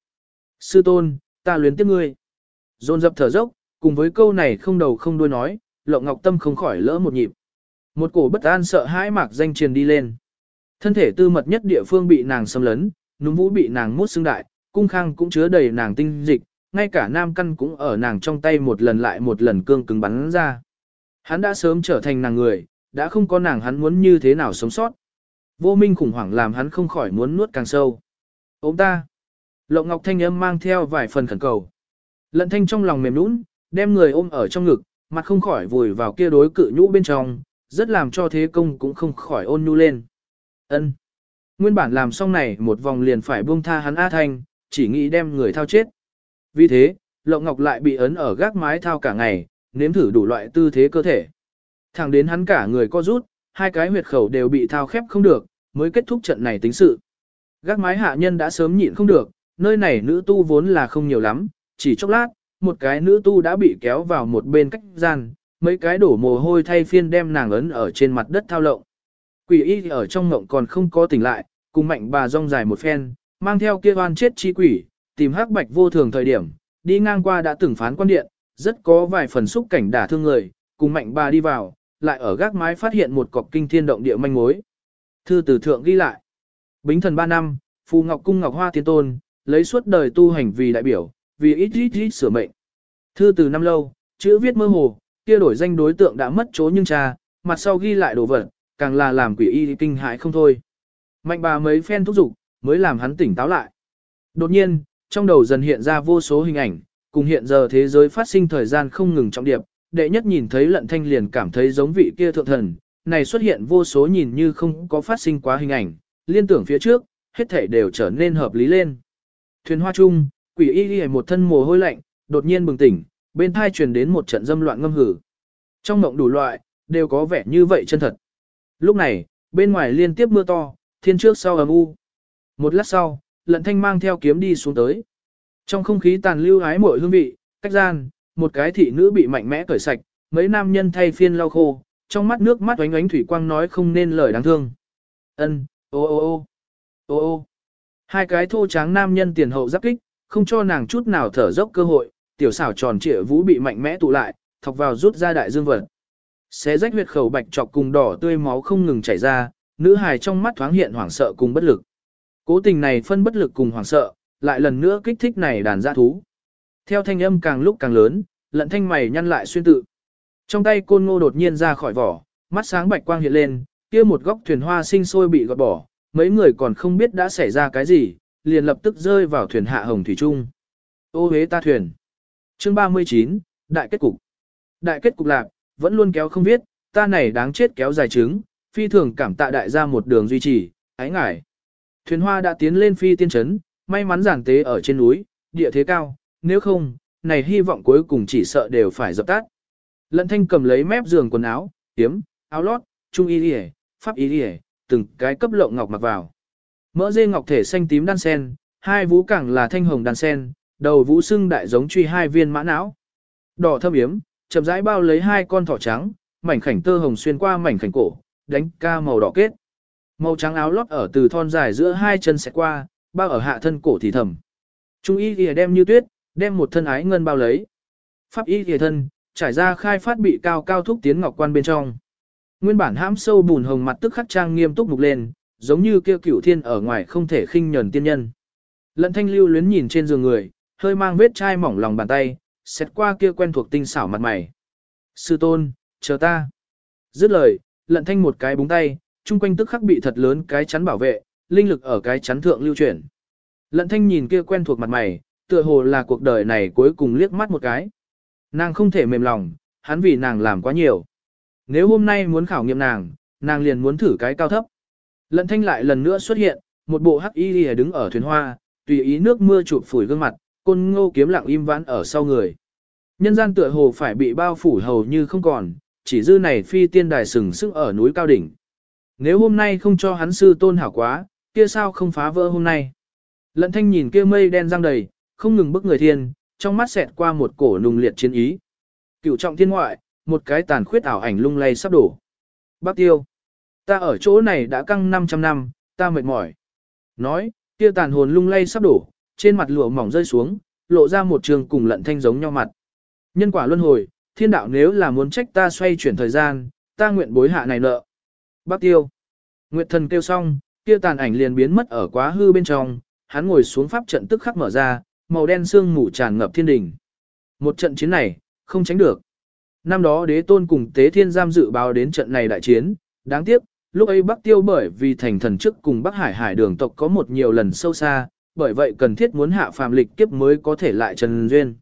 Sư tôn, ta luyến tiếc ngươi. Dồn dập thở dốc, cùng với câu này không đầu không đuôi nói, lộng ngọc tâm không khỏi lỡ một nhịp. Một cổ bất an sợ hãi mạc danh truyền đi lên. Thân thể tư mật nhất địa phương bị nàng xâm lấn, núm vũ bị nàng mút xương đại, cung khang cũng chứa đầy nàng tinh dịch, ngay cả nam căn cũng ở nàng trong tay một lần lại một lần cương cứng bắn ra. Hắn đã sớm trở thành nàng người, đã không có nàng hắn muốn như thế nào sống sót. Vô minh khủng hoảng làm hắn không khỏi muốn nuốt càng sâu. Ông ta. Lộng ngọc thanh âm mang theo vài phần khẩn cầu. Lận thanh trong lòng mềm nũng, đem người ôm ở trong ngực, mặt không khỏi vùi vào kia đối cự nhũ bên trong, rất làm cho thế công cũng không khỏi ôn nhu lên. Ân. Nguyên bản làm xong này một vòng liền phải buông tha hắn A Thanh, chỉ nghĩ đem người thao chết. Vì thế, Lộng Ngọc lại bị ấn ở gác mái thao cả ngày, nếm thử đủ loại tư thế cơ thể. Thẳng đến hắn cả người co rút, hai cái huyệt khẩu đều bị thao khép không được, mới kết thúc trận này tính sự. Gác mái hạ nhân đã sớm nhịn không được, nơi này nữ tu vốn là không nhiều lắm, chỉ chốc lát, một cái nữ tu đã bị kéo vào một bên cách gian, mấy cái đổ mồ hôi thay phiên đem nàng ấn ở trên mặt đất thao lộng. Quỷ y ở trong ngộng còn không có tỉnh lại, cùng mạnh bà rong dài một phen, mang theo kia oan chết chi quỷ, tìm hắc bạch vô thường thời điểm, đi ngang qua đã từng phán quan điện, rất có vài phần xúc cảnh đả thương người, cùng mạnh bà đi vào, lại ở gác mái phát hiện một cọc kinh thiên động địa manh mối. Thư từ thượng ghi lại. Bính thần 3 năm, Phù Ngọc Cung Ngọc Hoa Tiên Tôn, lấy suốt đời tu hành vì đại biểu, vì ít ít ít sửa mệnh. Thư từ năm lâu, chữ viết mơ hồ, kia đổi danh đối tượng đã mất chỗ nhưng cha, mặt sau ghi lại đồ vật, càng là làm quỷ y kinh hãi không thôi. Mạnh bà mấy phen thúc giục, mới làm hắn tỉnh táo lại. Đột nhiên, trong đầu dần hiện ra vô số hình ảnh, cùng hiện giờ thế giới phát sinh thời gian không ngừng trọng điệp, đệ nhất nhìn thấy lận thanh liền cảm thấy giống vị kia thượng thần, này xuất hiện vô số nhìn như không có phát sinh quá hình ảnh, liên tưởng phía trước, hết thể đều trở nên hợp lý lên. Thuyền hoa chung, quỷ y ghi một thân mồ hôi lạnh, đột nhiên bừng tỉnh, bên thai truyền đến một trận dâm loạn ngâm hử. Trong mộng đủ loại, đều có vẻ như vậy chân thật. Lúc này, bên ngoài liên tiếp mưa to, thiên trước sau ấm u. Một lát sau, lận thanh mang theo kiếm đi xuống tới. Trong không khí tàn lưu hái mội hương vị, cách gian, một cái thị nữ bị mạnh mẽ cởi sạch, mấy nam nhân thay phiên lau khô, trong mắt nước mắt oánh oánh thủy quang nói không nên lời đáng thương. Ân, ô ô ô, ô ô. Hai cái thô tráng nam nhân tiền hậu giáp kích, không cho nàng chút nào thở dốc cơ hội, tiểu xảo tròn trịa vũ bị mạnh mẽ tụ lại, thọc vào rút ra đại dương vật. Xé rách huyệt khẩu bạch trọc cùng đỏ tươi máu không ngừng chảy ra, nữ hài trong mắt thoáng hiện hoảng sợ cùng bất lực. Cố tình này phân bất lực cùng hoảng sợ, lại lần nữa kích thích này đàn gia thú. Theo thanh âm càng lúc càng lớn, lận thanh mày nhăn lại xuyên tự. Trong tay côn ngô đột nhiên ra khỏi vỏ, mắt sáng bạch quang hiện lên, kia một góc thuyền hoa sinh sôi bị gọt bỏ, mấy người còn không biết đã xảy ra cái gì, liền lập tức rơi vào thuyền hạ hồng thủy trung. Ô hế ta thuyền. Chương 39, Đại kết cục. Đại kết cục lạc, vẫn luôn kéo không viết, ta này đáng chết kéo dài trứng, phi thường cảm tạ đại gia một đường duy trì, ái ngải. Thuyền hoa đã tiến lên phi tiên trấn, may mắn giản tế ở trên núi, địa thế cao, nếu không, này hy vọng cuối cùng chỉ sợ đều phải dập tắt. Lận thanh cầm lấy mép giường quần áo, tiếm, áo lót, trung y đi pháp y đi từng cái cấp lộng ngọc mặc vào. Mỡ dê ngọc thể xanh tím đan sen, hai vũ cẳng là thanh hồng đan sen, đầu vũ sưng đại giống truy hai viên mã não. Đỏ thâm yếm, chậm rãi bao lấy hai con thỏ trắng, mảnh khảnh tơ hồng xuyên qua mảnh khảnh cổ, đánh ca màu đỏ kết. Màu trắng áo lót ở từ thon dài giữa hai chân sẽ qua, bao ở hạ thân cổ thì thầm. Trung y thì đem như tuyết, đem một thân ái ngân bao lấy. Pháp y thì thân, trải ra khai phát bị cao cao thúc tiến ngọc quan bên trong. Nguyên bản hãm sâu bùn hồng mặt tức khắc trang nghiêm túc mục lên, giống như kêu cửu thiên ở ngoài không thể khinh nhờn tiên nhân. Lận thanh lưu luyến nhìn trên giường người, hơi mang vết chai mỏng lòng bàn tay, xét qua kia quen thuộc tinh xảo mặt mày. Sư tôn, chờ ta. Dứt lời, lận thanh một cái búng tay, chung quanh tức khắc bị thật lớn cái chắn bảo vệ, linh lực ở cái chắn thượng lưu chuyển. Lận thanh nhìn kia quen thuộc mặt mày, tựa hồ là cuộc đời này cuối cùng liếc mắt một cái. Nàng không thể mềm lòng, hắn vì nàng làm quá nhiều. Nếu hôm nay muốn khảo nghiệm nàng, nàng liền muốn thử cái cao thấp. Lận thanh lại lần nữa xuất hiện, một bộ hắc y lìa đứng ở thuyền hoa, tùy ý nước mưa chụp phủi gương mặt, côn ngô kiếm lặng im vãn ở sau người. Nhân gian tựa hồ phải bị bao phủ hầu như không còn, chỉ dư này phi tiên đài sừng sững ở núi cao đỉnh. Nếu hôm nay không cho hắn sư tôn hảo quá, kia sao không phá vỡ hôm nay. Lận thanh nhìn kia mây đen răng đầy, không ngừng bức người thiên, trong mắt xẹt qua một cổ nùng liệt chiến ý. Cựu trọng thiên ngoại, một cái tàn khuyết ảo ảnh lung lay sắp đổ. Bác tiêu, ta ở chỗ này đã căng 500 năm, ta mệt mỏi. Nói, kia tàn hồn lung lay sắp đổ, trên mặt lụa mỏng rơi xuống, lộ ra một trường cùng lận thanh giống nhau mặt. Nhân quả luân hồi, thiên đạo nếu là muốn trách ta xoay chuyển thời gian, ta nguyện bối hạ này nợ. Bác tiêu. Nguyệt thần kêu xong, kia tàn ảnh liền biến mất ở quá hư bên trong, hắn ngồi xuống pháp trận tức khắc mở ra, màu đen sương mù tràn ngập thiên đình. Một trận chiến này, không tránh được. Năm đó đế tôn cùng tế thiên giam dự báo đến trận này đại chiến, đáng tiếc, lúc ấy Bắc Tiêu bởi vì thành thần trước cùng Bắc Hải hải đường tộc có một nhiều lần sâu xa, bởi vậy cần thiết muốn hạ phàm lịch kiếp mới có thể lại trần duyên.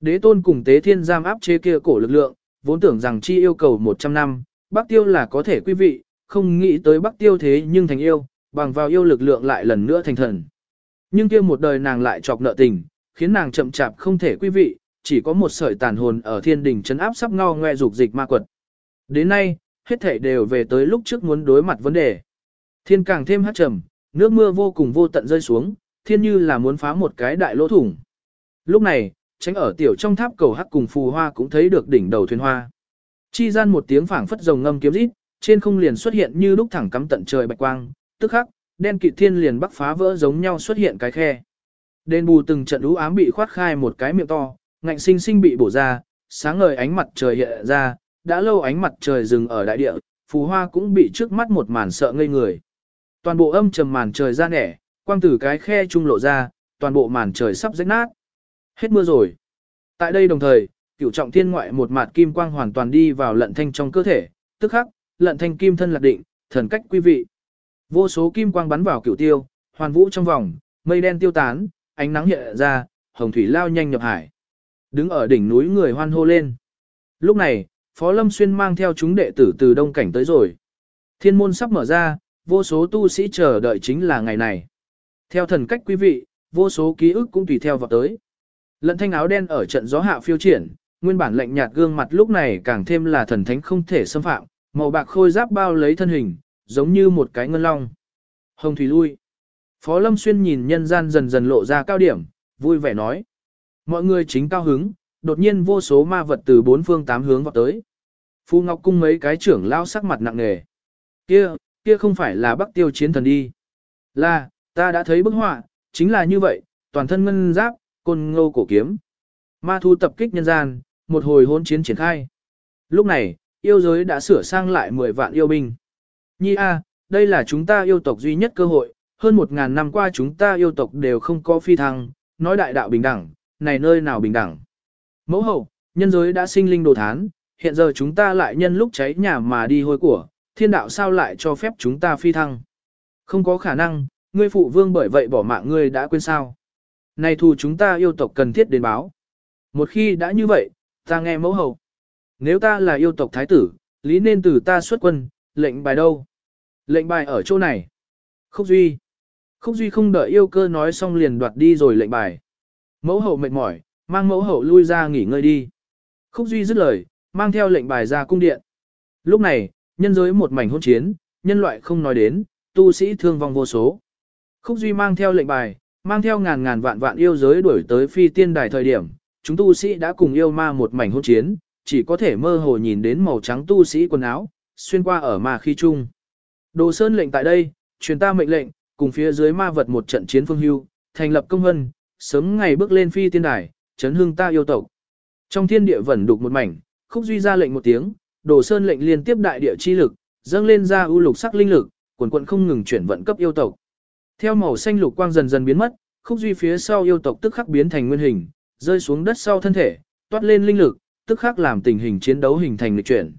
Đế tôn cùng tế thiên giam áp chế kia cổ lực lượng, vốn tưởng rằng chi yêu cầu 100 năm, Bắc Tiêu là có thể quý vị, không nghĩ tới Bắc Tiêu thế nhưng thành yêu, bằng vào yêu lực lượng lại lần nữa thành thần. Nhưng kia một đời nàng lại chọc nợ tình, khiến nàng chậm chạp không thể quý vị, chỉ có một sợi tàn hồn ở thiên đình chấn áp sắp ngao ngoe dục dịch ma quật. Đến nay, hết thể đều về tới lúc trước muốn đối mặt vấn đề. Thiên càng thêm hát trầm, nước mưa vô cùng vô tận rơi xuống, thiên như là muốn phá một cái đại lỗ thủng. Lúc này, tránh ở tiểu trong tháp cầu hắc cùng phù hoa cũng thấy được đỉnh đầu thuyền hoa. Chi gian một tiếng phảng phất rồng ngâm kiếm rít, trên không liền xuất hiện như lúc thẳng cắm tận trời bạch quang, tức khắc, đen kịt thiên liền bắc phá vỡ giống nhau xuất hiện cái khe. Đền bù từng trận ú ám bị khoát khai một cái miệng to, ngạnh sinh sinh bị bổ ra, sáng ngời ánh mặt trời hiện ra, đã lâu ánh mặt trời dừng ở đại địa, phù hoa cũng bị trước mắt một màn sợ ngây người. Toàn bộ âm trầm màn trời ra nẻ, quang tử cái khe trung lộ ra, toàn bộ màn trời sắp rách nát. Hết mưa rồi. Tại đây đồng thời, cửu trọng thiên ngoại một mạt kim quang hoàn toàn đi vào lận thanh trong cơ thể, tức khắc, lận thanh kim thân lạc định, thần cách quý vị. Vô số kim quang bắn vào cửu tiêu, hoàn vũ trong vòng, mây đen tiêu tán, ánh nắng hiện ra, hồng thủy lao nhanh nhập hải. Đứng ở đỉnh núi người hoan hô lên. Lúc này, Phó Lâm Xuyên mang theo chúng đệ tử từ đông cảnh tới rồi. Thiên môn sắp mở ra, vô số tu sĩ chờ đợi chính là ngày này. Theo thần cách quý vị, vô số ký ức cũng tùy theo vào tới. Lận thanh áo đen ở trận gió hạ phiêu triển, nguyên bản lạnh nhạt gương mặt lúc này càng thêm là thần thánh không thể xâm phạm, màu bạc khôi giáp bao lấy thân hình, giống như một cái ngân long. Hồng Thủy lui. Phó Lâm Xuyên nhìn nhân gian dần dần lộ ra cao điểm, vui vẻ nói. Mọi người chính cao hứng, đột nhiên vô số ma vật từ bốn phương tám hướng vào tới. Phu Ngọc cung mấy cái trưởng lao sắc mặt nặng nề. Kia, kia không phải là Bắc Tiêu chiến thần đi. Là, ta đã thấy bức họa, chính là như vậy, toàn thân ngân giáp, côn ngô cổ kiếm. Ma thu tập kích nhân gian, một hồi hôn chiến triển khai. Lúc này, yêu giới đã sửa sang lại 10 vạn yêu binh. Nhi A, đây là chúng ta yêu tộc duy nhất cơ hội, hơn một ngàn năm qua chúng ta yêu tộc đều không có phi thăng, nói đại đạo bình đẳng, này nơi nào bình đẳng. Mẫu hậu, nhân giới đã sinh linh đồ thán, hiện giờ chúng ta lại nhân lúc cháy nhà mà đi hôi của, thiên đạo sao lại cho phép chúng ta phi thăng. Không có khả năng, ngươi phụ vương bởi vậy bỏ mạng ngươi đã quên sao. Này thù chúng ta yêu tộc cần thiết đến báo. Một khi đã như vậy, ta nghe mẫu hậu. Nếu ta là yêu tộc thái tử, lý nên từ ta xuất quân, lệnh bài đâu? Lệnh bài ở chỗ này. Khúc Duy. Khúc Duy không đợi yêu cơ nói xong liền đoạt đi rồi lệnh bài. Mẫu hậu mệt mỏi, mang mẫu hậu lui ra nghỉ ngơi đi. Khúc Duy dứt lời, mang theo lệnh bài ra cung điện. Lúc này, nhân giới một mảnh hôn chiến, nhân loại không nói đến, tu sĩ thương vong vô số. Khúc Duy mang theo lệnh bài, mang theo ngàn ngàn vạn vạn yêu giới đuổi tới phi tiên đài thời điểm, chúng tu sĩ đã cùng yêu ma một mảnh hôn chiến, chỉ có thể mơ hồ nhìn đến màu trắng tu sĩ quần áo, xuyên qua ở ma khí chung. Đồ Sơn lệnh tại đây, truyền ta mệnh lệnh, cùng phía dưới ma vật một trận chiến phương hưu, thành lập công hân, sớm ngày bước lên phi tiên đài, chấn hương ta yêu tộc. Trong thiên địa vẫn đục một mảnh, khúc duy ra lệnh một tiếng, Đồ Sơn lệnh liên tiếp đại địa chi lực, dâng lên ra ưu lục sắc linh lực, quần quần không ngừng chuyển vận cấp yêu tộc. Theo màu xanh lục quang dần dần biến mất, khúc duy phía sau yêu tộc tức khắc biến thành nguyên hình, rơi xuống đất sau thân thể, toát lên linh lực, tức khắc làm tình hình chiến đấu hình thành lịch chuyển.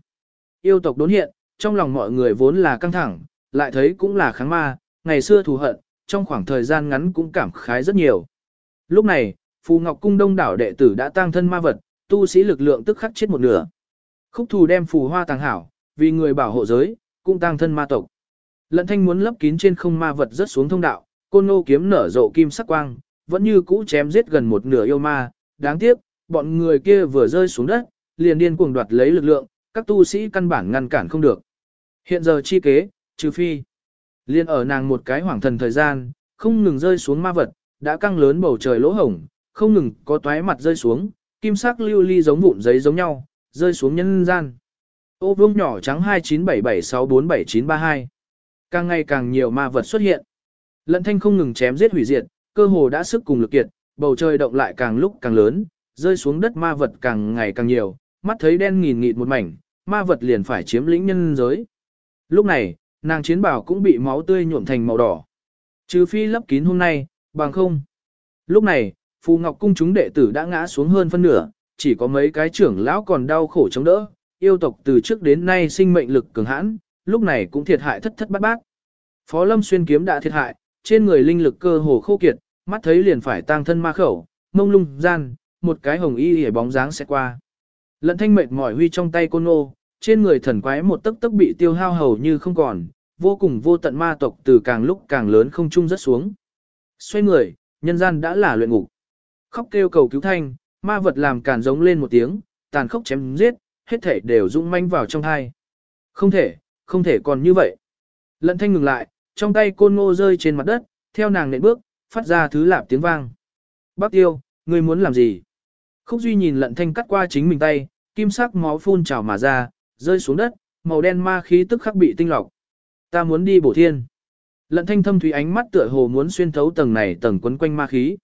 Yêu tộc đốn hiện, trong lòng mọi người vốn là căng thẳng, lại thấy cũng là kháng ma, ngày xưa thù hận, trong khoảng thời gian ngắn cũng cảm khái rất nhiều. Lúc này, Phù Ngọc Cung đông đảo đệ tử đã tăng thân ma vật, tu sĩ lực lượng tức khắc chết một nửa. Khúc thù đem phù hoa tàng hảo, vì người bảo hộ giới, cũng tăng thân ma tộc. Lận thanh muốn lấp kín trên không ma vật rất xuống thông đạo, côn ngô kiếm nở rộ kim sắc quang, vẫn như cũ chém giết gần một nửa yêu ma, đáng tiếc, bọn người kia vừa rơi xuống đất, liền điên cuồng đoạt lấy lực lượng, các tu sĩ căn bản ngăn cản không được. Hiện giờ chi kế, trừ phi, liền ở nàng một cái hoảng thần thời gian, không ngừng rơi xuống ma vật, đã căng lớn bầu trời lỗ hổng, không ngừng có toái mặt rơi xuống, kim sắc lưu ly giống vụn giấy giống nhau, rơi xuống nhân gian. Ô vương nhỏ trắng 2977647932. Càng ngày càng nhiều ma vật xuất hiện. Lận thanh không ngừng chém giết hủy diệt, cơ hồ đã sức cùng lực kiệt, bầu trời động lại càng lúc càng lớn, rơi xuống đất ma vật càng ngày càng nhiều, mắt thấy đen nghìn nghịt một mảnh, ma vật liền phải chiếm lĩnh nhân giới. Lúc này, nàng chiến bảo cũng bị máu tươi nhuộm thành màu đỏ. Trừ phi lấp kín hôm nay, bằng không. Lúc này, Phù Ngọc Cung chúng đệ tử đã ngã xuống hơn phân nửa, chỉ có mấy cái trưởng lão còn đau khổ chống đỡ, yêu tộc từ trước đến nay sinh mệnh lực cường hãn, lúc này cũng thiệt hại thất thất bát bát. Phó Lâm xuyên kiếm đã thiệt hại, trên người linh lực cơ hồ khô kiệt, mắt thấy liền phải tang thân ma khẩu, mông lung gian, một cái hồng y hề bóng dáng sẽ qua. Lận thanh mệt mỏi huy trong tay côn nô, trên người thần quái một tấc tấc bị tiêu hao hầu như không còn, vô cùng vô tận ma tộc từ càng lúc càng lớn không trung rất xuống. Xoay người, nhân gian đã là luyện ngục. Khóc kêu cầu cứu thanh, ma vật làm càn giống lên một tiếng, tàn khốc chém giết, hết thể đều rung manh vào trong thai. Không thể, không thể còn như vậy. Lận thanh ngừng lại, trong tay côn ngô rơi trên mặt đất, theo nàng nện bước, phát ra thứ lạp tiếng vang. Bác tiêu, ngươi muốn làm gì? Khúc Duy nhìn lận thanh cắt qua chính mình tay, kim sắc máu phun trào mà ra, rơi xuống đất, màu đen ma khí tức khắc bị tinh lọc. Ta muốn đi bổ thiên. Lận thanh thâm thủy ánh mắt tựa hồ muốn xuyên thấu tầng này tầng quấn quanh ma khí.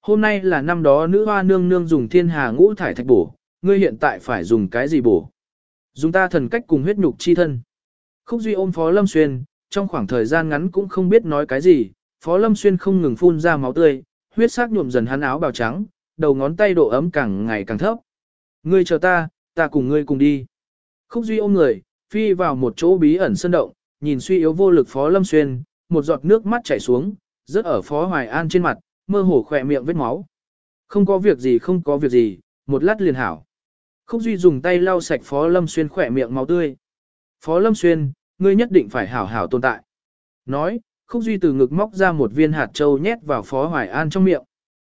Hôm nay là năm đó nữ hoa nương nương dùng thiên hà ngũ thải thạch bổ, ngươi hiện tại phải dùng cái gì bổ? Dùng ta thần cách cùng huyết nhục chi thân. Khúc Duy ôm Phó Lâm Xuyên, trong khoảng thời gian ngắn cũng không biết nói cái gì, Phó Lâm Xuyên không ngừng phun ra máu tươi, huyết sắc nhuộm dần hắn áo bào trắng, đầu ngón tay độ ấm càng ngày càng thấp. Ngươi chờ ta, ta cùng ngươi cùng đi. Khúc Duy ôm người, phi vào một chỗ bí ẩn sơn động, nhìn suy yếu vô lực Phó Lâm Xuyên, một giọt nước mắt chảy xuống, rớt ở Phó Hoài An trên mặt, mơ hồ khỏe miệng vết máu. Không có việc gì không có việc gì, một lát liền hảo. Khúc Duy dùng tay lau sạch Phó Lâm Xuyên khỏe miệng máu tươi. Phó Lâm Xuyên, ngươi nhất định phải hảo hảo tồn tại. Nói, Khúc Duy từ ngực móc ra một viên hạt châu nhét vào Phó Hoài An trong miệng.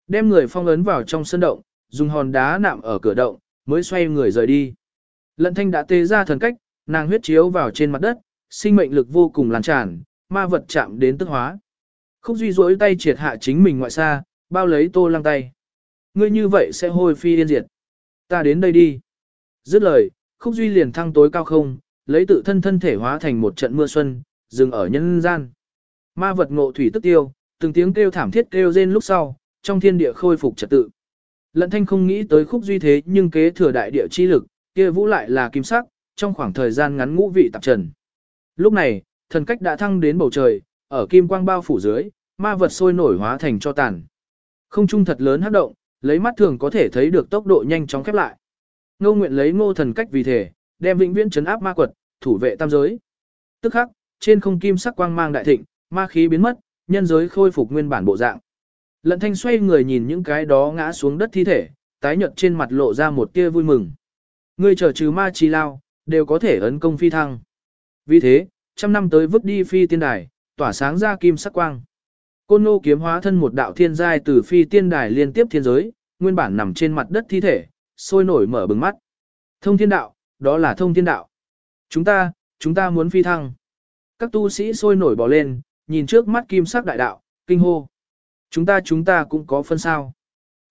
Đem người phong ấn vào trong sân động, dùng hòn đá nạm ở cửa động, mới xoay người rời đi. Lận thanh đã tê ra thần cách, nàng huyết chiếu vào trên mặt đất, sinh mệnh lực vô cùng lan tràn, ma vật chạm đến tức hóa. Khúc Duy rỗi tay triệt hạ chính mình ngoại xa, bao lấy tô lăng tay. Ngươi như vậy sẽ hôi phi yên diệt. Ta đến đây đi. Dứt lời, Khúc Duy liền thăng tối cao không, lấy tự thân thân thể hóa thành một trận mưa xuân, dừng ở nhân gian. Ma vật ngộ thủy tức tiêu, từng tiếng kêu thảm thiết kêu rên lúc sau, trong thiên địa khôi phục trật tự. Lận thanh không nghĩ tới khúc duy thế nhưng kế thừa đại địa chi lực, kia vũ lại là kim sắc, trong khoảng thời gian ngắn ngũ vị tạp trần. Lúc này, thần cách đã thăng đến bầu trời, ở kim quang bao phủ dưới, ma vật sôi nổi hóa thành cho tàn. Không trung thật lớn hấp động, lấy mắt thường có thể thấy được tốc độ nhanh chóng khép lại. Ngô nguyện lấy ngô thần cách vì thể, đem vĩnh viễn chấn áp ma quật, thủ vệ tam giới. Tức khắc, trên không kim sắc quang mang đại thịnh, ma khí biến mất, nhân giới khôi phục nguyên bản bộ dạng. Lận thanh xoay người nhìn những cái đó ngã xuống đất thi thể, tái nhợt trên mặt lộ ra một tia vui mừng. Ngươi trở trừ ma chi lao, đều có thể ấn công phi thăng. Vì thế, trăm năm tới vứt đi phi tiên đài, tỏa sáng ra kim sắc quang. Côn nô kiếm hóa thân một đạo thiên giai từ phi tiên đài liên tiếp thiên giới, nguyên bản nằm trên mặt đất thi thể, sôi nổi mở bừng mắt. Thông thiên đạo, đó là thông thiên đạo. Chúng ta, chúng ta muốn phi thăng. Các tu sĩ sôi nổi bò lên, nhìn trước mắt kim sắc đại đạo, kinh hô. Chúng ta chúng ta cũng có phân sao.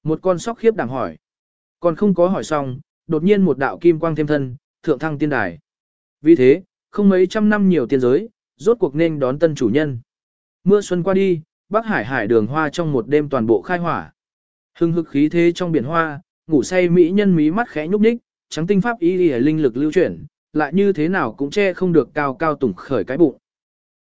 Một con sóc khiếp đảm hỏi. Còn không có hỏi xong, đột nhiên một đạo kim quang thêm thân, thượng thăng tiên đài. Vì thế, không mấy trăm năm nhiều tiên giới, rốt cuộc nên đón tân chủ nhân. Mưa xuân qua đi, Bắc Hải hải đường hoa trong một đêm toàn bộ khai hỏa. Hưng hực khí thế trong biển hoa, ngủ say mỹ nhân mí mắt khẽ nhúc nhích, trắng tinh pháp y y linh lực lưu chuyển, lại như thế nào cũng che không được cao cao tủng khởi cái bụng.